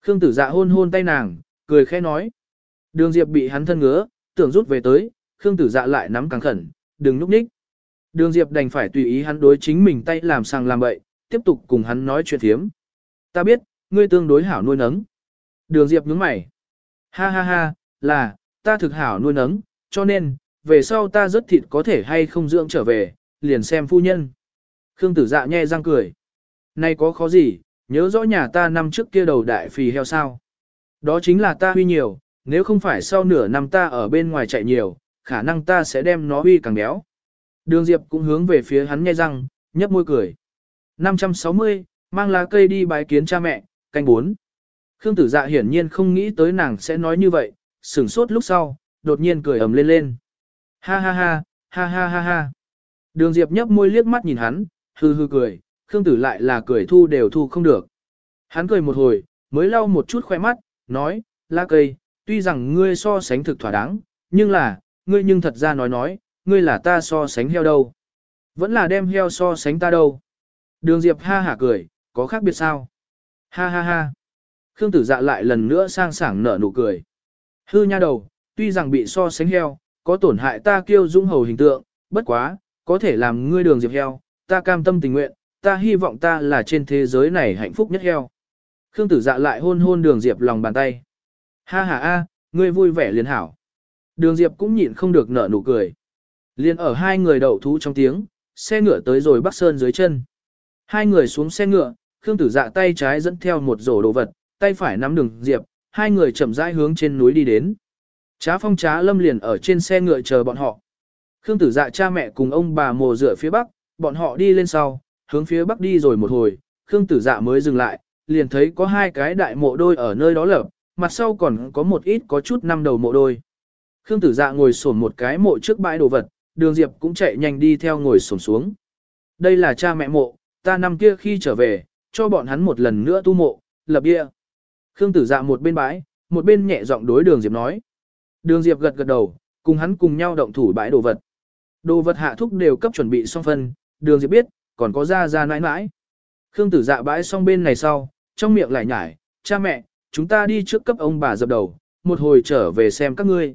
Khương tử dạ hôn hôn tay nàng, cười khẽ nói. Đường Diệp bị hắn thân ngứa, tưởng rút về tới, Khương tử dạ lại nắm càng khẩn, đừng núp ních. Đường Diệp đành phải tùy ý hắn đối chính mình tay làm sang làm bậy, tiếp tục cùng hắn nói chuyện thiếm. Ta biết, ngươi tương đối hảo nuôi nấng. Đường Diệp nhướng mày. Ha ha ha, là, ta thực hảo nuôi nấng, cho nên, về sau ta rất thịt có thể hay không dưỡng trở về, liền xem phu nhân. Khương tử dạ nhe răng cười. nay có khó gì, nhớ rõ nhà ta năm trước kia đầu đại phì heo sao. Đó chính là ta huy nhiều, nếu không phải sau nửa năm ta ở bên ngoài chạy nhiều, khả năng ta sẽ đem nó huy càng béo. Đường Diệp cũng hướng về phía hắn nhe răng, nhấp môi cười. 560, mang lá cây đi bái kiến cha mẹ, canh 4. Khương tử dạ hiển nhiên không nghĩ tới nàng sẽ nói như vậy, sửng sốt lúc sau, đột nhiên cười ầm lên lên. Ha ha ha, ha ha ha ha. Đường Diệp nhấp môi liếc mắt nhìn hắn, hư hư cười, Khương tử lại là cười thu đều thu không được. Hắn cười một hồi, mới lau một chút khoe mắt, nói, lá cây, tuy rằng ngươi so sánh thực thỏa đáng, nhưng là, ngươi nhưng thật ra nói nói, ngươi là ta so sánh heo đâu. Vẫn là đem heo so sánh ta đâu. Đường Diệp ha hả cười, có khác biệt sao? Ha ha ha. Khương tử dạ lại lần nữa sang sảng nở nụ cười. Hư nha đầu, tuy rằng bị so sánh heo, có tổn hại ta kiêu dũng hầu hình tượng, bất quá, có thể làm ngươi đường Diệp heo, ta cam tâm tình nguyện, ta hy vọng ta là trên thế giới này hạnh phúc nhất heo. Khương tử dạ lại hôn hôn đường Diệp lòng bàn tay. Ha ha a, ngươi vui vẻ liền hảo. Đường Diệp cũng nhịn không được nở nụ cười. Liên ở hai người đậu thú trong tiếng, xe ngựa tới rồi Bắc Sơn dưới chân. Hai người xuống xe ngựa, Khương Tử Dạ tay trái dẫn theo một rổ đồ vật, tay phải nắm đường Diệp, hai người chậm rãi hướng trên núi đi đến. Trá Phong Trá Lâm liền ở trên xe ngựa chờ bọn họ. Khương Tử Dạ cha mẹ cùng ông bà mồ dựa phía bắc, bọn họ đi lên sau, hướng phía bắc đi rồi một hồi, Khương Tử Dạ mới dừng lại, liền thấy có hai cái đại mộ đôi ở nơi đó lập, mặt sau còn có một ít có chút năm đầu mộ đôi. Khương Tử Dạ ngồi sổn một cái mộ trước bãi đồ vật, Đường Diệp cũng chạy nhanh đi theo ngồi sổn xuống. Đây là cha mẹ mộ, ta năm kia khi trở về, cho bọn hắn một lần nữa tu mộ, lập địa. Khương Tử Dạ một bên bãi, một bên nhẹ giọng đối Đường Diệp nói. Đường Diệp gật gật đầu, cùng hắn cùng nhau động thủ bãi đồ vật. Đồ vật hạ thúc đều cấp chuẩn bị xong phân, Đường Diệp biết, còn có ra ra nãi nãi. Khương Tử Dạ bãi xong bên này sau, trong miệng lại nhải, cha mẹ, chúng ta đi trước cấp ông bà dập đầu, một hồi trở về xem các ngươi.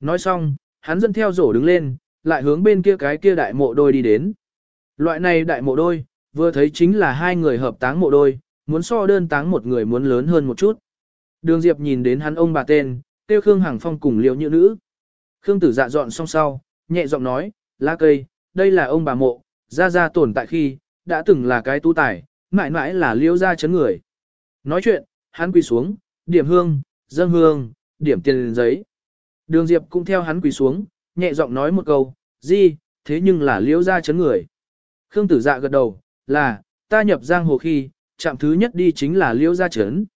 Nói xong, hắn dẫn theo rổ đứng lên, lại hướng bên kia cái kia đại mộ đôi đi đến. Loại này đại mộ đôi, vừa thấy chính là hai người hợp táng mộ đôi, muốn so đơn táng một người muốn lớn hơn một chút. Đường Diệp nhìn đến hắn ông bà tên, tiêu Khương Hằng Phong cùng liễu như nữ. Khương tử dạ dọn xong sau, nhẹ giọng nói, lá cây, đây là ông bà mộ, ra ra tồn tại khi, đã từng là cái tu tài, mãi mãi là liễu ra chấn người. Nói chuyện, hắn quỳ xuống, điểm hương, dâng hương, điểm tiền giấy. Đường Diệp cũng theo hắn quỳ xuống, nhẹ giọng nói một câu, gì, thế nhưng là liễu ra chấn người. Khương tử dạ gật đầu, là, ta nhập giang hồ khi, chạm thứ nhất đi chính là liễu gia trấn,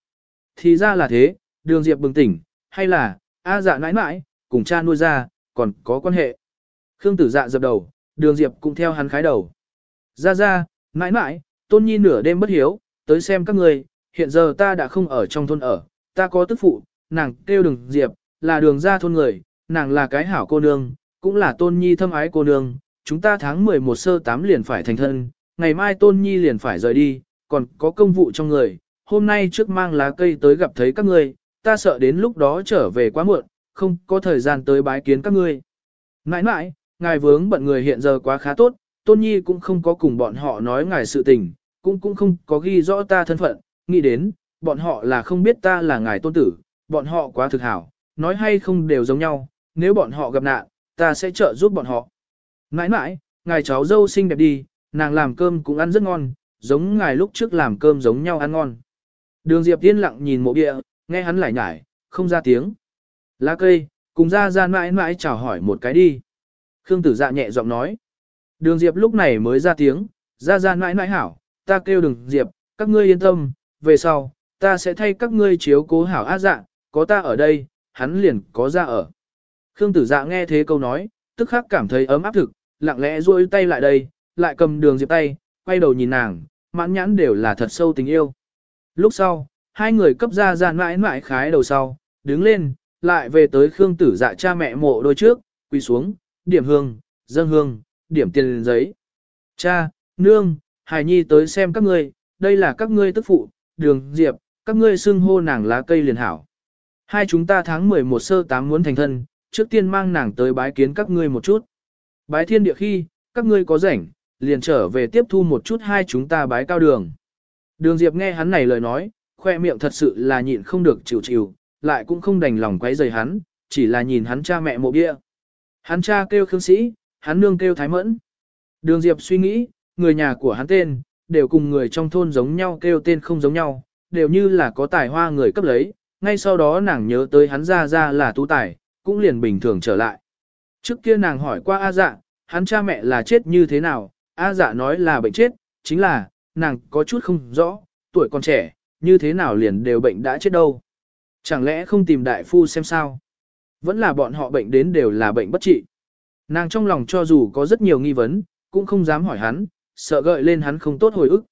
Thì ra là thế, đường Diệp bừng tỉnh, hay là, A dạ nãi nãi, cùng cha nuôi ra, còn có quan hệ. Khương tử dạ dập đầu, đường Diệp cũng theo hắn khái đầu. Ra ra, nãi nãi, tôn nhi nửa đêm bất hiếu, tới xem các người, hiện giờ ta đã không ở trong thôn ở, ta có tức phụ, nàng kêu đường Diệp, là đường ra thôn người, nàng là cái hảo cô nương, cũng là tôn nhi thâm ái cô nương, chúng ta tháng 11 sơ 8 liền phải thành thân, ngày mai tôn nhi liền phải rời đi, còn có công vụ trong người, hôm nay trước mang lá cây tới gặp thấy các ngươi, ta sợ đến lúc đó trở về quá muộn, không có thời gian tới bái kiến các ngươi. Nãi nãi, ngài vướng bận người hiện giờ quá khá tốt, tôn nhi cũng không có cùng bọn họ nói ngài sự tình, cũng cũng không có ghi rõ ta thân phận, nghĩ đến, bọn họ là không biết ta là ngài tôn tử, bọn họ quá thực hảo, nói hay không đều giống nhau, nếu bọn họ gặp nạn, ta sẽ trợ giúp bọn họ. Nãi nãi, ngài cháu dâu xinh đẹp đi, nàng làm cơm cũng ăn rất ngon, giống ngài lúc trước làm cơm giống nhau ăn ngon. Đường Diệp yên lặng nhìn mộ địa, nghe hắn lại nhải, không ra tiếng. Lá cây, cùng ra ra mãi mãi chào hỏi một cái đi. Khương tử dạ nhẹ giọng nói. Đường Diệp lúc này mới ra tiếng, ra ra mãi mãi hảo, ta kêu đường Diệp, các ngươi yên tâm, về sau, ta sẽ thay các ngươi chiếu cố hảo á dạ, có ta ở đây, hắn liền có ra ở. Khương tử dạ nghe thế câu nói, tức khắc cảm thấy ấm áp thực, lặng lẽ duỗi tay lại đây, lại cầm đường Diệp tay, quay đầu nhìn nàng, mãn nhãn đều là thật sâu tình yêu. Lúc sau, hai người cấp ra ra mãi mãi khái đầu sau, đứng lên, lại về tới Khương tử dạ cha mẹ mộ đôi trước, quỳ xuống, điểm hương, dâng hương, điểm tiền giấy. Cha, nương, hài nhi tới xem các ngươi, đây là các ngươi tức phụ, đường, diệp, các ngươi xưng hô nàng lá cây liền hảo. Hai chúng ta tháng 11 sơ 8 muốn thành thân, trước tiên mang nàng tới bái kiến các ngươi một chút. Bái thiên địa khi, các ngươi có rảnh, liền trở về tiếp thu một chút hai chúng ta bái cao đường. Đường Diệp nghe hắn này lời nói, khoe miệng thật sự là nhịn không được chịu chịu, lại cũng không đành lòng quấy rầy hắn, chỉ là nhìn hắn cha mẹ mộ bia. Hắn cha kêu khương sĩ, hắn nương kêu thái mẫn. Đường Diệp suy nghĩ, người nhà của hắn tên, đều cùng người trong thôn giống nhau kêu tên không giống nhau, đều như là có tài hoa người cấp lấy, ngay sau đó nàng nhớ tới hắn ra ra là tú tài, cũng liền bình thường trở lại. Trước kia nàng hỏi qua A dạ, hắn cha mẹ là chết như thế nào, A dạ nói là bệnh chết, chính là, nàng có chút không rõ, tuổi còn trẻ, như thế nào liền đều bệnh đã chết đâu. Chẳng lẽ không tìm đại phu xem sao? Vẫn là bọn họ bệnh đến đều là bệnh bất trị. Nàng trong lòng cho dù có rất nhiều nghi vấn, cũng không dám hỏi hắn, sợ gợi lên hắn không tốt hồi ức.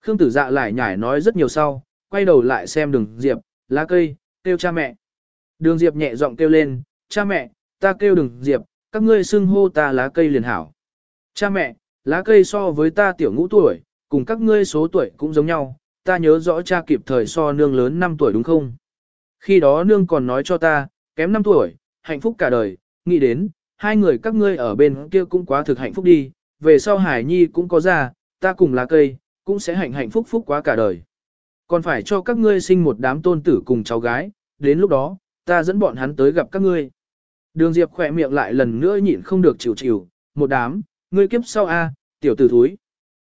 Khương tử dạ lại nhải nói rất nhiều sau, quay đầu lại xem đường Diệp, lá cây, kêu cha mẹ. Đường Diệp nhẹ giọng kêu lên, cha mẹ, ta kêu đường Diệp, các ngươi xưng hô ta lá cây liền hảo. Cha mẹ, lá cây so với ta tiểu ngũ tuổi, cùng các ngươi số tuổi cũng giống nhau, ta nhớ rõ cha kịp thời so nương lớn 5 tuổi đúng không? Khi đó nương còn nói cho ta, kém 5 tuổi, hạnh phúc cả đời, nghĩ đến, hai người các ngươi ở bên kia cũng quá thực hạnh phúc đi, về sau Hải Nhi cũng có ra, ta cùng lá cây, cũng sẽ hạnh hạnh phúc phúc quá cả đời. Còn phải cho các ngươi sinh một đám tôn tử cùng cháu gái, đến lúc đó, ta dẫn bọn hắn tới gặp các ngươi. Đường Diệp khỏe miệng lại lần nữa nhịn không được chịu chịu, một đám, ngươi kiếp sau a, tiểu tử thúi.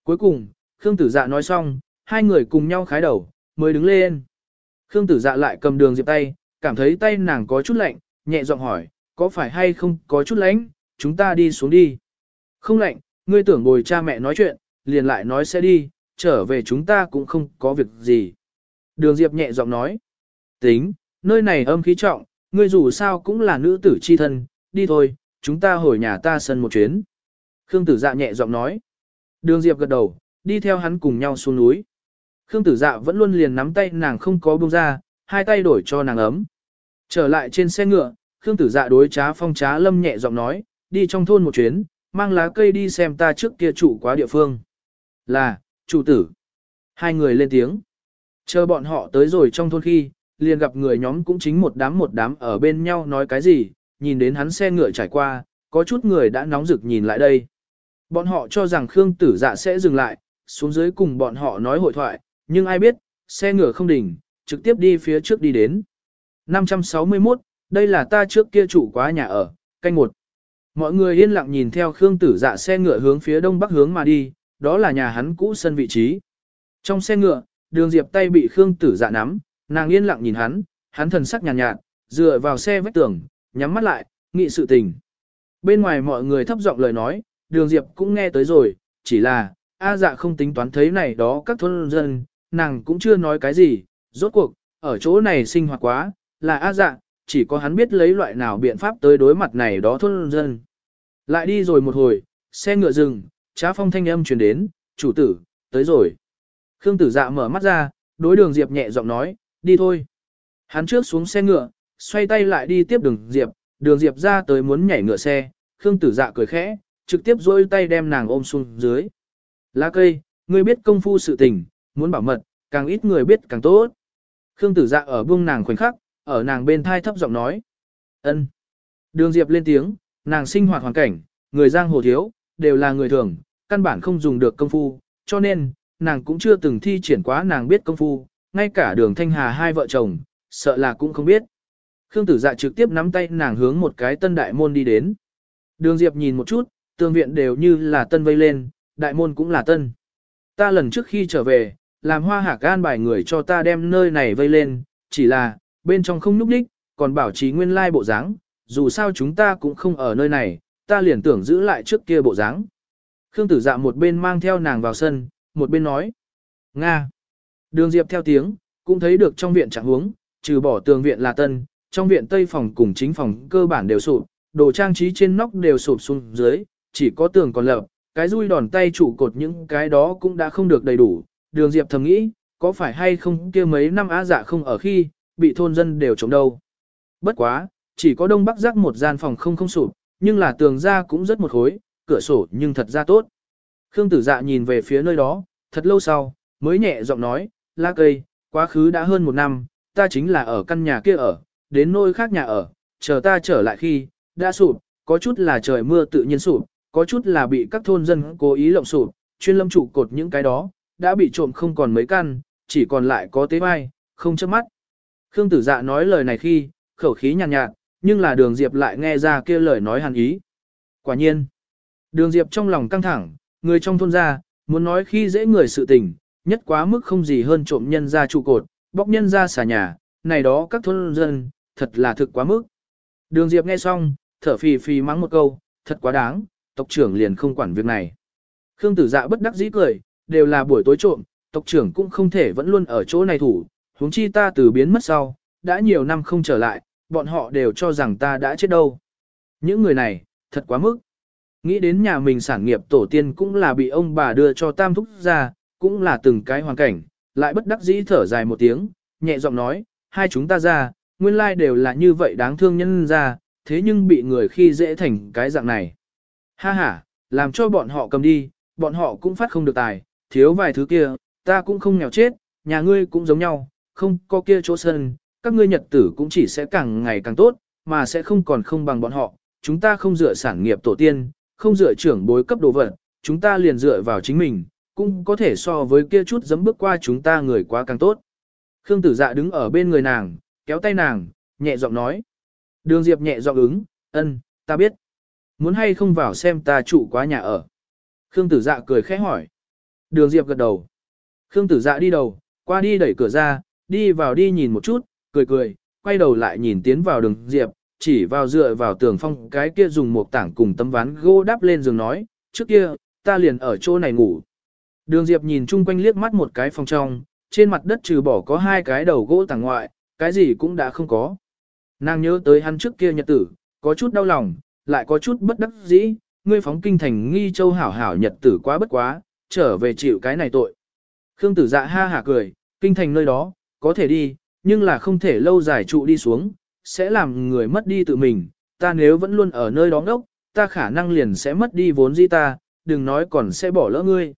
Cuối cùng, Khương Tử Dạ nói xong, hai người cùng nhau khái đầu, mới đứng lên. Khương Tử Dạ lại cầm Đường Diệp tay, cảm thấy tay nàng có chút lạnh, nhẹ giọng hỏi, có phải hay không có chút lạnh, chúng ta đi xuống đi. Không lạnh, ngươi tưởng bồi cha mẹ nói chuyện, liền lại nói sẽ đi, trở về chúng ta cũng không có việc gì. Đường Diệp nhẹ giọng nói, tính, nơi này âm khí trọng, ngươi dù sao cũng là nữ tử chi thân, đi thôi, chúng ta hồi nhà ta sân một chuyến. Khương tử dạ nhẹ giọng nói. Đường Diệp gật đầu, đi theo hắn cùng nhau xuống núi. Khương tử dạ vẫn luôn liền nắm tay nàng không có buông ra, hai tay đổi cho nàng ấm. Trở lại trên xe ngựa, Khương tử dạ đối trá phong trá lâm nhẹ giọng nói, đi trong thôn một chuyến, mang lá cây đi xem ta trước kia chủ quá địa phương. Là, chủ tử. Hai người lên tiếng. Chờ bọn họ tới rồi trong thôn khi, liền gặp người nhóm cũng chính một đám một đám ở bên nhau nói cái gì, nhìn đến hắn xe ngựa trải qua, có chút người đã nóng rực nhìn lại đây. Bọn họ cho rằng Khương tử dạ sẽ dừng lại, xuống dưới cùng bọn họ nói hội thoại, nhưng ai biết, xe ngựa không đỉnh, trực tiếp đi phía trước đi đến. 561, đây là ta trước kia chủ quá nhà ở, canh một. Mọi người yên lặng nhìn theo Khương tử dạ xe ngựa hướng phía đông bắc hướng mà đi, đó là nhà hắn cũ sân vị trí. Trong xe ngựa, đường diệp tay bị Khương tử dạ nắm, nàng yên lặng nhìn hắn, hắn thần sắc nhàn nhạt, nhạt, dựa vào xe vách tường, nhắm mắt lại, nghị sự tình. Bên ngoài mọi người thấp giọng lời nói, đường diệp cũng nghe tới rồi, chỉ là, A dạ không tính toán thấy này đó các thôn dân, nàng cũng chưa nói cái gì, rốt cuộc, ở chỗ này sinh hoạt quá, là A dạ, chỉ có hắn biết lấy loại nào biện pháp tới đối mặt này đó thôn dân. Lại đi rồi một hồi, xe ngựa dừng, trá phong thanh âm truyền đến, chủ tử, tới rồi. Khương tử dạ mở mắt ra, đối đường Diệp nhẹ giọng nói, đi thôi. Hắn trước xuống xe ngựa, xoay tay lại đi tiếp đường Diệp, đường Diệp ra tới muốn nhảy ngựa xe, Khương tử dạ cười khẽ, trực tiếp dôi tay đem nàng ôm xuống dưới. Lá cây, ngươi biết công phu sự tình, muốn bảo mật, càng ít người biết càng tốt. Khương tử dạ ở buông nàng khoảnh khắc, ở nàng bên thai thấp giọng nói. ân. Đường Diệp lên tiếng, nàng sinh hoạt hoàn cảnh, người giang hồ thiếu, đều là người thường, căn bản không dùng được công phu, cho nên, nàng cũng chưa từng thi triển quá nàng biết công phu, ngay cả đường thanh hà hai vợ chồng, sợ là cũng không biết. Khương tử dạ trực tiếp nắm tay nàng hướng một cái tân đại môn đi đến. Đường Diệp nhìn một chút, tường viện đều như là tân vây lên, đại môn cũng là tân. Ta lần trước khi trở về, làm hoa hạc gan bài người cho ta đem nơi này vây lên, chỉ là, bên trong không núp đích, còn bảo trì nguyên lai bộ dáng, dù sao chúng ta cũng không ở nơi này, ta liền tưởng giữ lại trước kia bộ dáng. Khương tử dạ một bên mang theo nàng vào sân, một bên nói. Nga. Đường Diệp theo tiếng, cũng thấy được trong viện trạng huống, trừ bỏ tường viện là tân, trong viện tây phòng cùng chính phòng cơ bản đều sụp, đồ trang trí trên nóc đều sụp xuống dưới, chỉ có tường còn lập, cái rui đòn tay trụ cột những cái đó cũng đã không được đầy đủ. Đường Diệp thầm nghĩ, có phải hay không kia mấy năm á dạ không ở khi, bị thôn dân đều chống đâu. Bất quá, chỉ có đông bắc rắc một gian phòng không không sụp, nhưng là tường ra cũng rất một khối, cửa sổ nhưng thật ra tốt. Khương tử dạ nhìn về phía nơi đó, thật lâu sau, mới nhẹ giọng nói, la cây, quá khứ đã hơn một năm, ta chính là ở căn nhà kia ở, đến nơi khác nhà ở, chờ ta trở lại khi, đã sụp, có chút là trời mưa tự nhiên sụp, có chút là bị các thôn dân cố ý lộng sụp, chuyên lâm trụ cột những cái đó, đã bị trộm không còn mấy căn, chỉ còn lại có tế vai, không chớp mắt. Khương tử dạ nói lời này khi, khẩu khí nhàn nhạt, nhạt, nhưng là đường Diệp lại nghe ra kia lời nói hàn ý. Quả nhiên, đường Diệp trong lòng căng thẳng, người trong thôn ra, muốn nói khi dễ người sự tình, nhất quá mức không gì hơn trộm nhân ra trụ cột, bóc nhân ra xả nhà, này đó các thôn dân, thật là thực quá mức. Đường Diệp nghe xong, thở phì phì mắng một câu, thật quá đáng, tộc trưởng liền không quản việc này. Khương tử dạ bất đắc dĩ cười, đều là buổi tối trộm, tộc trưởng cũng không thể vẫn luôn ở chỗ này thủ, huống chi ta từ biến mất sau, đã nhiều năm không trở lại, bọn họ đều cho rằng ta đã chết đâu. Những người này, thật quá mức. Nghĩ đến nhà mình sản nghiệp tổ tiên cũng là bị ông bà đưa cho tam thúc ra, cũng là từng cái hoàn cảnh, lại bất đắc dĩ thở dài một tiếng, nhẹ giọng nói, hai chúng ta ra, nguyên lai đều là như vậy đáng thương nhân ra, thế nhưng bị người khi dễ thành cái dạng này. Ha ha, làm cho bọn họ cầm đi, bọn họ cũng phát không được tài, thiếu vài thứ kia, ta cũng không nghèo chết, nhà ngươi cũng giống nhau, không có kia chỗ sân, các ngươi nhật tử cũng chỉ sẽ càng ngày càng tốt, mà sẽ không còn không bằng bọn họ, chúng ta không dựa sản nghiệp tổ tiên, không dựa trưởng bối cấp đồ vật, chúng ta liền dựa vào chính mình, cũng có thể so với kia chút dấm bước qua chúng ta người quá càng tốt. Khương tử dạ đứng ở bên người nàng, kéo tay nàng, nhẹ giọng nói. Đường Diệp nhẹ giọng ứng, ân, ta biết. Muốn hay không vào xem ta trụ quá nhà ở. Khương tử dạ cười khẽ hỏi. Đường Diệp gật đầu. Khương tử dạ đi đầu, qua đi đẩy cửa ra, đi vào đi nhìn một chút, cười cười, quay đầu lại nhìn tiến vào đường Diệp, chỉ vào dựa vào tường phong cái kia dùng một tảng cùng tấm ván gỗ đắp lên giường nói, trước kia, ta liền ở chỗ này ngủ. Đường Diệp nhìn chung quanh liếc mắt một cái phòng trong, trên mặt đất trừ bỏ có hai cái đầu gỗ tàng ngoại, cái gì cũng đã không có. Nàng nhớ tới hắn trước kia nhật tử, có chút đau lòng, lại có chút bất đắc dĩ, ngươi phóng kinh thành nghi châu hảo hảo nhật tử quá bất quá, trở về chịu cái này tội. Khương tử dạ ha hả cười, kinh thành nơi đó, có thể đi, nhưng là không thể lâu dài trụ đi xuống, sẽ làm người mất đi tự mình, ta nếu vẫn luôn ở nơi đó ngốc, ta khả năng liền sẽ mất đi vốn di ta, đừng nói còn sẽ bỏ lỡ ngươi.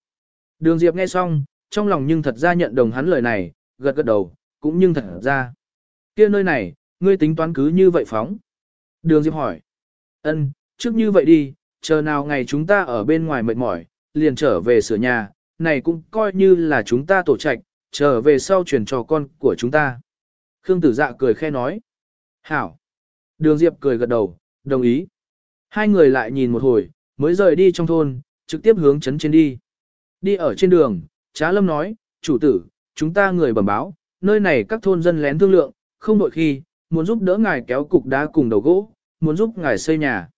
Đường Diệp nghe xong, trong lòng nhưng thật ra nhận đồng hắn lời này, gật gật đầu, cũng nhưng thật ra. kia nơi này, ngươi tính toán cứ như vậy phóng. Đường Diệp hỏi ân trước như vậy đi, chờ nào ngày chúng ta ở bên ngoài mệt mỏi, liền trở về sửa nhà, này cũng coi như là chúng ta tổ trạch, trở về sau truyền cho con của chúng ta. Khương tử dạ cười khe nói. Hảo. Đường Diệp cười gật đầu, đồng ý. Hai người lại nhìn một hồi, mới rời đi trong thôn, trực tiếp hướng chấn trên đi. Đi ở trên đường, Trá Lâm nói, chủ tử, chúng ta người bẩm báo, nơi này các thôn dân lén thương lượng, không đội khi, muốn giúp đỡ ngài kéo cục đá cùng đầu gỗ, muốn giúp ngài xây nhà.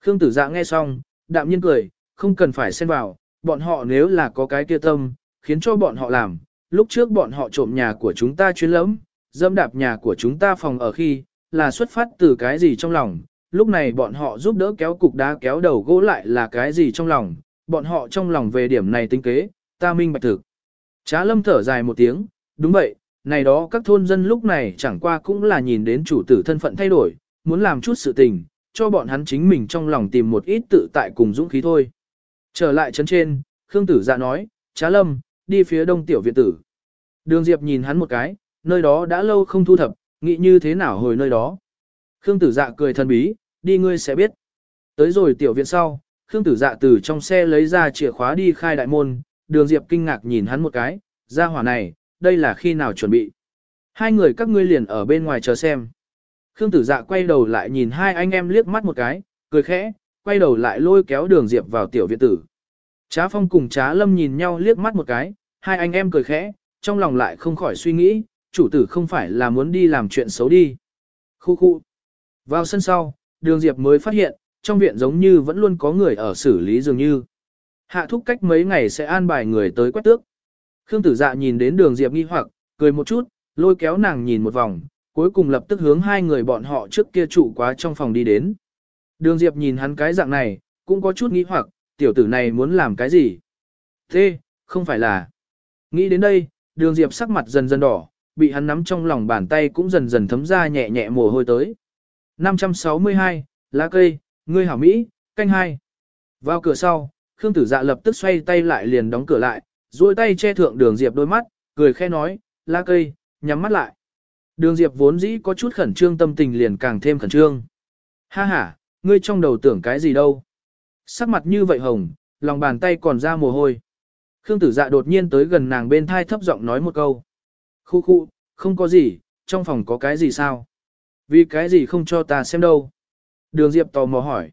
Khương tử dạ nghe xong, đạm nhiên cười, không cần phải xen vào, bọn họ nếu là có cái kia tâm, khiến cho bọn họ làm, lúc trước bọn họ trộm nhà của chúng ta chuyến lẫm, dâm đạp nhà của chúng ta phòng ở khi, là xuất phát từ cái gì trong lòng, lúc này bọn họ giúp đỡ kéo cục đá kéo đầu gỗ lại là cái gì trong lòng, bọn họ trong lòng về điểm này tính kế, ta minh bạch thực. Trá lâm thở dài một tiếng, đúng vậy, này đó các thôn dân lúc này chẳng qua cũng là nhìn đến chủ tử thân phận thay đổi, muốn làm chút sự tình, cho bọn hắn chính mình trong lòng tìm một ít tự tại cùng dũng khí thôi. Trở lại chấn trên, Khương tử dạ nói, trá lâm, đi phía đông tiểu viện tử. Đường Diệp nhìn hắn một cái, nơi đó đã lâu không thu thập, nghĩ như thế nào hồi nơi đó. Khương tử dạ cười thần bí, đi ngươi sẽ biết. Tới rồi tiểu viện sau, Khương tử dạ từ trong xe lấy ra chìa khóa đi khai đại môn, đường Diệp kinh ngạc nhìn hắn một cái, ra hỏa này, đây là khi nào chuẩn bị. Hai người các ngươi liền ở bên ngoài chờ xem. Khương tử dạ quay đầu lại nhìn hai anh em liếc mắt một cái, cười khẽ, quay đầu lại lôi kéo đường Diệp vào tiểu viện tử. Trá phong cùng trá lâm nhìn nhau liếc mắt một cái, hai anh em cười khẽ, trong lòng lại không khỏi suy nghĩ, chủ tử không phải là muốn đi làm chuyện xấu đi. Khu khu. Vào sân sau, đường Diệp mới phát hiện, trong viện giống như vẫn luôn có người ở xử lý dường như. Hạ thúc cách mấy ngày sẽ an bài người tới quét tước. Khương tử dạ nhìn đến đường Diệp nghi hoặc, cười một chút, lôi kéo nàng nhìn một vòng, cuối cùng lập tức hướng hai người bọn họ trước kia trụ quá trong phòng đi đến. Đường Diệp nhìn hắn cái dạng này, cũng có chút nghĩ hoặc, tiểu tử này muốn làm cái gì? Thế, không phải là. Nghĩ đến đây, đường Diệp sắc mặt dần dần đỏ, bị hắn nắm trong lòng bàn tay cũng dần dần thấm ra nhẹ nhẹ mồ hôi tới. 562, lá cây, ngươi hảo Mỹ, canh hai. Vào cửa sau, Khương Tử Dạ lập tức xoay tay lại liền đóng cửa lại, duỗi tay che thượng Đường Diệp đôi mắt, cười khẽ nói, lá cây, nhắm mắt lại. Đường Diệp vốn dĩ có chút khẩn trương tâm tình liền càng thêm khẩn trương. Ha ha, ngươi trong đầu tưởng cái gì đâu. Sắc mặt như vậy hồng, lòng bàn tay còn ra mồ hôi. Khương Tử Dạ đột nhiên tới gần nàng bên thai thấp giọng nói một câu. Khu khu, không có gì, trong phòng có cái gì sao? Vì cái gì không cho ta xem đâu? Đường Diệp tò mò hỏi.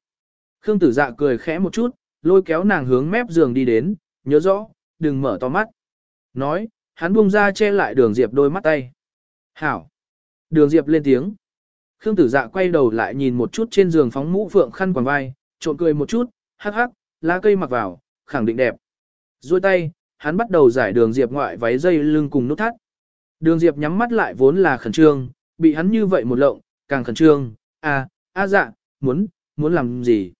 Khương tử dạ cười khẽ một chút, lôi kéo nàng hướng mép giường đi đến, nhớ rõ, đừng mở to mắt. Nói, hắn buông ra che lại đường Diệp đôi mắt tay. Hảo. Đường Diệp lên tiếng. Khương tử dạ quay đầu lại nhìn một chút trên giường phóng mũ phượng khăn quàng vai, trộn cười một chút, hắc hắc, lá cây mặc vào, khẳng định đẹp. Rồi tay, hắn bắt đầu giải đường Diệp ngoại váy dây lưng cùng nút thắt. Đường Diệp nhắm mắt lại vốn là khẩn trương, bị hắn như vậy một lộng, càng khẩn trương, à, a dạ, muốn, muốn làm gì?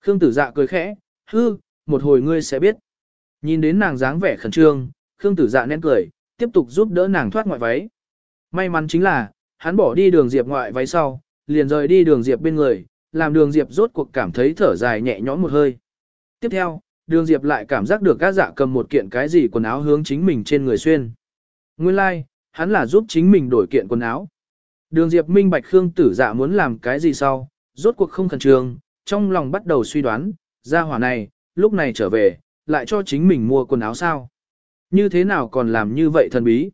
Khương tử dạ cười khẽ, hư, một hồi ngươi sẽ biết. Nhìn đến nàng dáng vẻ khẩn trương, Khương tử dạ nén cười, tiếp tục giúp đỡ nàng thoát ngoại váy. May mắn chính là, hắn bỏ đi đường diệp ngoại váy sau, liền rời đi đường Diệp bên người, làm đường Diệp rốt cuộc cảm thấy thở dài nhẹ nhõm một hơi. Tiếp theo, đường Diệp lại cảm giác được các dạ cầm một kiện cái gì quần áo hướng chính mình trên người xuyên. Nguyên lai, like, hắn là giúp chính mình đổi kiện quần áo. Đường Diệp minh bạch Khương tử dạ muốn làm cái gì sau, rốt cuộc không khẩn trương, trong lòng bắt đầu suy đoán, ra hỏa này, lúc này trở về, lại cho chính mình mua quần áo sao. Như thế nào còn làm như vậy thần bí.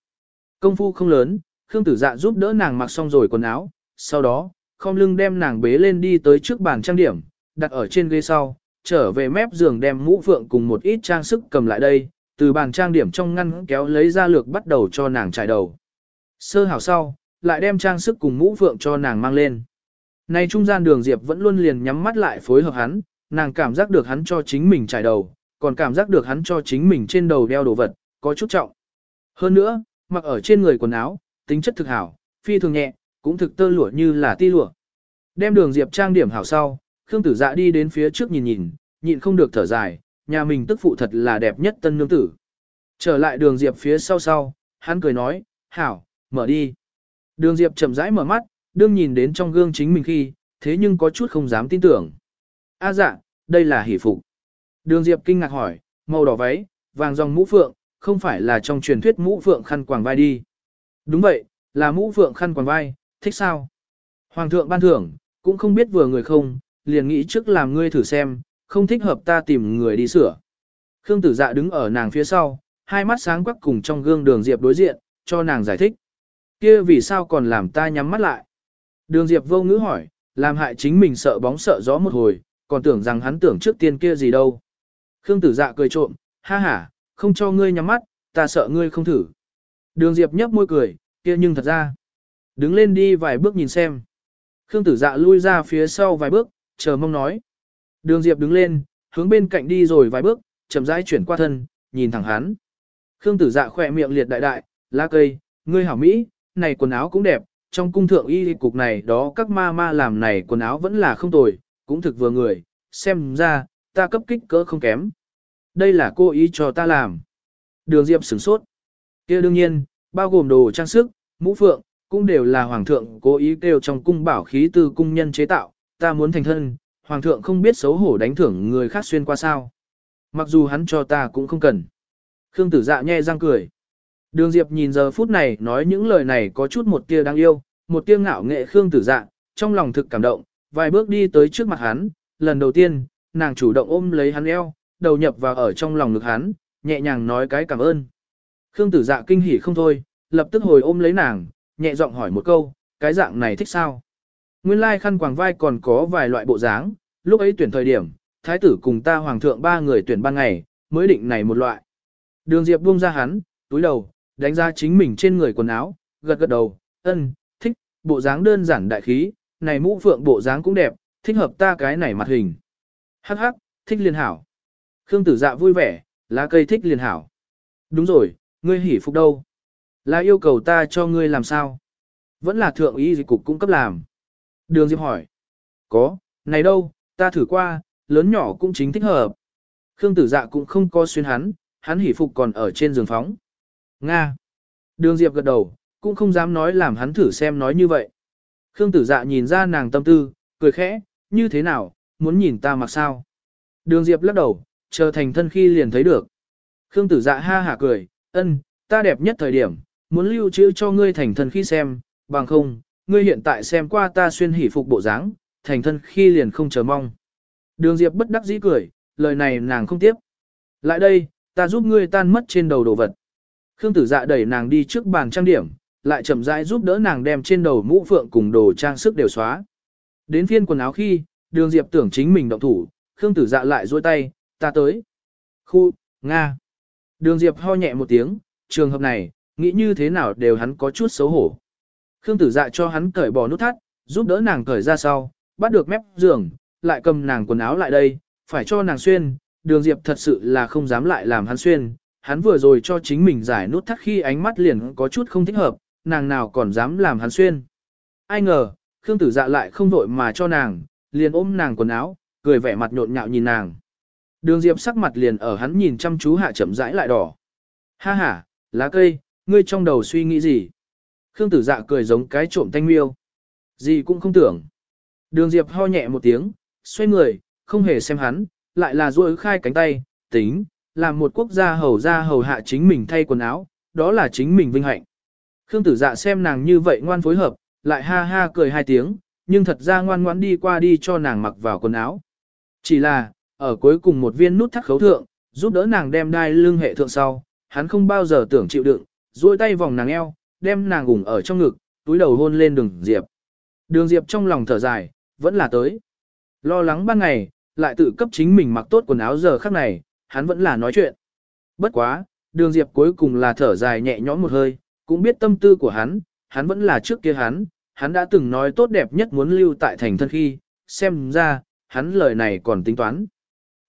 Công phu không lớn, Khương tử dạ giúp đỡ nàng mặc xong rồi quần áo, sau đó, không lưng đem nàng bế lên đi tới trước bàn trang điểm, đặt ở trên ghế sau, trở về mép giường đem mũ phượng cùng một ít trang sức cầm lại đây, từ bàn trang điểm trong ngăn kéo lấy ra lược bắt đầu cho nàng trải đầu. Sơ hảo sau, lại đem trang sức cùng mũ phượng cho nàng mang lên. Này trung gian đường Diệp vẫn luôn liền nhắm mắt lại phối hợp hắn, nàng cảm giác được hắn cho chính mình trải đầu, còn cảm giác được hắn cho chính mình trên đầu đeo đồ vật, có chút trọng. Hơn nữa, mặc ở trên người quần áo, tính chất thực hảo, phi thường nhẹ, cũng thực tơ lụa như là ti lụa. Đem đường Diệp trang điểm hảo sau, Khương Tử Dạ đi đến phía trước nhìn nhìn, nhịn không được thở dài, nhà mình tức phụ thật là đẹp nhất tân nương tử. Trở lại đường Diệp phía sau sau, hắn cười nói, hảo, mở đi. Đường Diệp chậm rãi mở mắt, đương nhìn đến trong gương chính mình khi, thế nhưng có chút không dám tin tưởng. A dạ, đây là hỷ phục. Đường Diệp kinh ngạc hỏi, màu đỏ váy, vàng dòng mũ phượng, không phải là trong truyền thuyết mũ phượng khăn quàng vai đi. Đúng vậy, là mũ phượng khăn quàng vai, thích sao? Hoàng thượng ban thưởng, cũng không biết vừa người không, liền nghĩ trước làm ngươi thử xem, không thích hợp ta tìm người đi sửa. Khương tử dạ đứng ở nàng phía sau, hai mắt sáng quắc cùng trong gương đường Diệp đối diện, cho nàng giải thích. kia vì sao còn làm ta nhắm mắt lại? Đường Diệp vô ngữ hỏi, làm hại chính mình sợ bóng sợ gió một hồi, còn tưởng rằng hắn tưởng trước tiên kia gì đâu. Khương tử dạ cười trộm, ha ha, không cho ngươi nhắm mắt, ta sợ ngươi không thử. Đường Diệp nhấp môi cười, kia nhưng thật ra. Đứng lên đi vài bước nhìn xem. Khương tử dạ lui ra phía sau vài bước, chờ mong nói. Đường Diệp đứng lên, hướng bên cạnh đi rồi vài bước, chậm rãi chuyển qua thân, nhìn thẳng hắn. Khương tử dạ khỏe miệng liệt đại đại, lá cây, ngươi hảo Mỹ, này quần áo cũng đẹp, trong cung thượng y cục này đó các ma ma làm này quần áo vẫn là không tồi, cũng thực vừa người, xem ra, ta cấp kích cỡ không kém. Đây là cô ý cho ta làm. Đường Diệp sửng sốt kia đương nhiên, bao gồm đồ trang sức, mũ phượng, cũng đều là hoàng thượng cố ý kêu trong cung bảo khí từ cung nhân chế tạo, ta muốn thành thân, hoàng thượng không biết xấu hổ đánh thưởng người khác xuyên qua sao. Mặc dù hắn cho ta cũng không cần. Khương tử dạ nhe răng cười. Đường Diệp nhìn giờ phút này nói những lời này có chút một tia đáng yêu, một tia ngạo nghệ Khương tử dạ, trong lòng thực cảm động, vài bước đi tới trước mặt hắn, lần đầu tiên, nàng chủ động ôm lấy hắn eo, đầu nhập vào ở trong lòng ngực hắn, nhẹ nhàng nói cái cảm ơn. Khương tử dạ kinh hỉ không thôi, lập tức hồi ôm lấy nàng, nhẹ giọng hỏi một câu, cái dạng này thích sao? Nguyên lai khăn quàng vai còn có vài loại bộ dáng, lúc ấy tuyển thời điểm, thái tử cùng ta hoàng thượng ba người tuyển ban ngày, mới định này một loại. Đường Diệp buông ra hắn, túi đầu, đánh ra chính mình trên người quần áo, gật gật đầu, ân, thích, bộ dáng đơn giản đại khí, này mũ phượng bộ dáng cũng đẹp, thích hợp ta cái này mặt hình. Hắc hắc, thích liền hảo. Khương tử dạ vui vẻ, lá cây thích liền hảo. Đúng rồi, ngươi hỉ phục đâu? Là yêu cầu ta cho ngươi làm sao? Vẫn là thượng ý dịch cục cung cấp làm. Đường Diệp hỏi. Có, này đâu, ta thử qua, lớn nhỏ cũng chính thích hợp. Khương tử dạ cũng không có xuyên hắn, hắn hỉ phục còn ở trên giường phóng. Nga. Đường Diệp gật đầu, cũng không dám nói làm hắn thử xem nói như vậy. Khương tử dạ nhìn ra nàng tâm tư, cười khẽ, như thế nào, muốn nhìn ta mặc sao? Đường Diệp lắc đầu, chờ thành thân khi liền thấy được. Khương tử dạ ha hả cười, ân, ta đẹp nhất thời điểm, muốn lưu trữ cho ngươi thành thân khi xem, bằng không, ngươi hiện tại xem qua ta xuyên hỉ phục bộ dáng, thành thân khi liền không chờ mong. Đường Diệp bất đắc dĩ cười, lời này nàng không tiếp. Lại đây, ta giúp ngươi tan mất trên đầu đồ vật. Khương tử dạ đẩy nàng đi trước bàn trang điểm, lại chậm rãi giúp đỡ nàng đem trên đầu mũ phượng cùng đồ trang sức đều xóa. Đến phiên quần áo khi, đường Diệp tưởng chính mình động thủ, Khương tử dạ lại duỗi tay, ta tới. Khu, Nga. Đường Diệp ho nhẹ một tiếng, trường hợp này, nghĩ như thế nào đều hắn có chút xấu hổ. Khương tử dạ cho hắn cởi bỏ nút thắt, giúp đỡ nàng cởi ra sau, bắt được mép giường, lại cầm nàng quần áo lại đây, phải cho nàng xuyên, đường Diệp thật sự là không dám lại làm hắn xuyên, hắn vừa rồi cho chính mình giải nút thắt khi ánh mắt liền có chút không thích hợp, nàng nào còn dám làm hắn xuyên. Ai ngờ, Khương tử dạ lại không vội mà cho nàng, liền ôm nàng quần áo, cười vẻ mặt nhộn nhạo nhìn nàng. Đường Diệp sắc mặt liền ở hắn nhìn chăm chú hạ chậm rãi lại đỏ. Ha ha, lá cây, ngươi trong đầu suy nghĩ gì? Khương tử dạ cười giống cái trộm thanh miêu. Gì cũng không tưởng. Đường Diệp ho nhẹ một tiếng, xoay người, không hề xem hắn, lại là duỗi khai cánh tay, tính, làm một quốc gia hầu ra hầu hạ chính mình thay quần áo, đó là chính mình vinh hạnh. Khương tử dạ xem nàng như vậy ngoan phối hợp, lại ha ha cười hai tiếng, nhưng thật ra ngoan ngoãn đi qua đi cho nàng mặc vào quần áo. Chỉ là, ở cuối cùng một viên nút thắt khấu thượng, giúp đỡ nàng đem đai lưng hệ thượng sau, hắn không bao giờ tưởng chịu đựng, duỗi tay vòng nàng eo, đem nàng gủng ở trong ngực, túi đầu hôn lên đường Diệp. Đường Diệp trong lòng thở dài, vẫn là tới. Lo lắng ban ngày, lại tự cấp chính mình mặc tốt quần áo giờ khắc này, hắn vẫn là nói chuyện. Bất quá, đường Diệp cuối cùng là thở dài nhẹ nhõm một hơi, cũng biết tâm tư của hắn, hắn vẫn là trước kia hắn, hắn đã từng nói tốt đẹp nhất muốn lưu tại thành thân khi, xem ra, hắn lời này còn tính toán.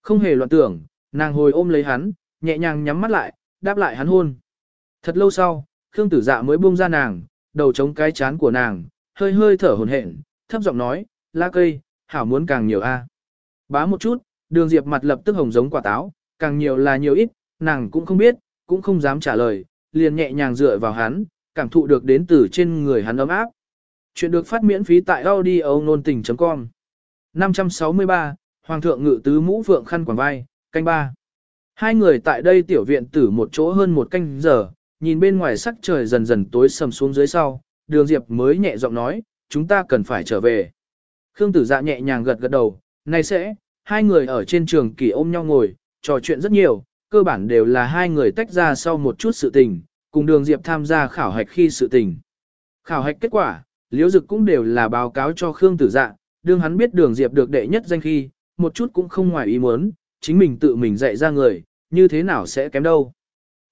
Không hề loạn tưởng, nàng hồi ôm lấy hắn, nhẹ nhàng nhắm mắt lại, đáp lại hắn hôn. Thật lâu sau, Khương Tử Dạ mới buông ra nàng, đầu chống cái chán của nàng, hơi hơi thở hổn hển, thấp giọng nói, "La cây, hảo muốn càng nhiều a." Bá một chút, Đường Diệp mặt lập tức hồng giống quả táo, càng nhiều là nhiều ít, nàng cũng không biết, cũng không dám trả lời, liền nhẹ nhàng dựa vào hắn, cảm thụ được đến từ trên người hắn ấm áp. Chuyện được phát miễn phí tại audio nôn tình.com 563, Hoàng thượng ngự tứ mũ phượng khăn quàng vai, canh ba. Hai người tại đây tiểu viện tử một chỗ hơn một canh giờ, nhìn bên ngoài sắc trời dần dần tối sầm xuống dưới sau, đường diệp mới nhẹ giọng nói, chúng ta cần phải trở về. Khương tử dạ nhẹ nhàng gật gật đầu, nay sẽ, hai người ở trên trường kỳ ôm nhau ngồi, trò chuyện rất nhiều, cơ bản đều là hai người tách ra sau một chút sự tình, cùng đường diệp tham gia khảo hạch khi sự tình. Khảo hạch kết quả, liễu dực cũng đều là báo cáo cho Khương tử dạ, đương hắn biết đường diệp được đệ nhất danh khi, một chút cũng không ngoài ý muốn, chính mình tự mình dạy ra người, như thế nào sẽ kém đâu.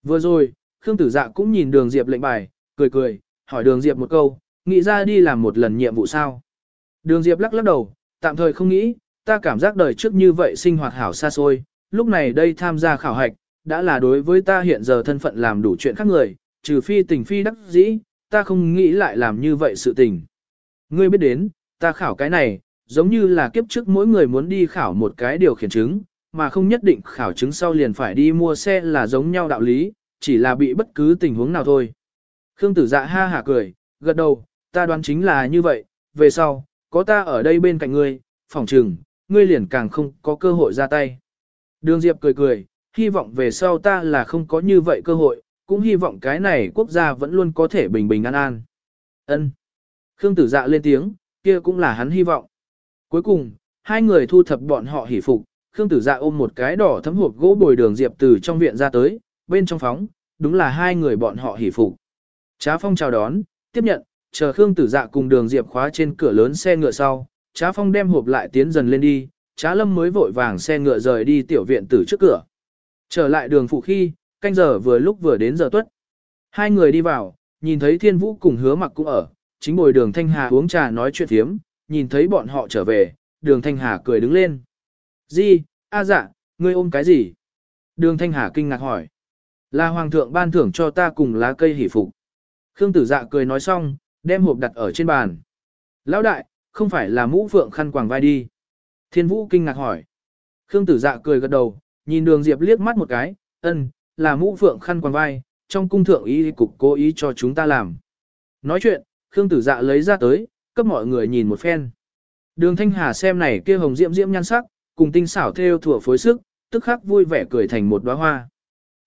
Vừa rồi, Khương Tử Dạ cũng nhìn đường Diệp lệnh bài, cười cười, hỏi đường Diệp một câu, nghĩ ra đi làm một lần nhiệm vụ sao. Đường Diệp lắc lắc đầu, tạm thời không nghĩ, ta cảm giác đời trước như vậy sinh hoạt hảo xa xôi, lúc này đây tham gia khảo hạch, đã là đối với ta hiện giờ thân phận làm đủ chuyện khác người, trừ phi tình phi đắc dĩ, ta không nghĩ lại làm như vậy sự tình. Ngươi biết đến, ta khảo cái này, giống như là kiếp trước mỗi người muốn đi khảo một cái điều khiển chứng, mà không nhất định khảo chứng sau liền phải đi mua xe là giống nhau đạo lý, chỉ là bị bất cứ tình huống nào thôi. Khương tử dạ ha hả cười, gật đầu, ta đoán chính là như vậy, về sau, có ta ở đây bên cạnh ngươi, phòng trừng, ngươi liền càng không có cơ hội ra tay. Đường Diệp cười cười, hy vọng về sau ta là không có như vậy cơ hội, cũng hy vọng cái này quốc gia vẫn luôn có thể bình bình an an. Ân. Khương tử dạ lên tiếng, kia cũng là hắn hy vọng. Cuối cùng, hai người thu thập bọn họ hỉ phục, Khương Tử Dạ ôm một cái đỏ thấm hộp gỗ bồi đường diệp từ trong viện ra tới, bên trong phóng, đúng là hai người bọn họ hỉ phục. Trá Phong chào đón, tiếp nhận, chờ Khương Tử Dạ cùng đường diệp khóa trên cửa lớn xe ngựa sau, Trá Phong đem hộp lại tiến dần lên đi, Trá Lâm mới vội vàng xe ngựa rời đi tiểu viện tử trước cửa. Trở lại đường phụ khi, canh giờ vừa lúc vừa đến giờ tuất. Hai người đi vào, nhìn thấy Thiên Vũ cùng Hứa Mặc cũng ở, chính ngồi đường Thanh Hà uống trà nói chuyện thiếm, nhìn thấy bọn họ trở về, đường Thanh Hà cười đứng lên. Di, a dạ, ngươi ôm cái gì? Đường Thanh Hà kinh ngạc hỏi. Là hoàng thượng ban thưởng cho ta cùng lá cây hỷ phục. Khương tử dạ cười nói xong, đem hộp đặt ở trên bàn. Lão đại, không phải là mũ phượng khăn quàng vai đi. Thiên vũ kinh ngạc hỏi. Khương tử dạ cười gật đầu, nhìn đường diệp liếc mắt một cái, ân, là mũ phượng khăn quàng vai, trong cung thượng ý cục cố ý cho chúng ta làm. Nói chuyện, Khương tử dạ lấy ra tới, cấp mọi người nhìn một phen. Đường Thanh Hà xem này kia hồng diễm diễm nhan sắc, cùng tinh xảo theo thủa phối sức, tức khắc vui vẻ cười thành một đóa hoa.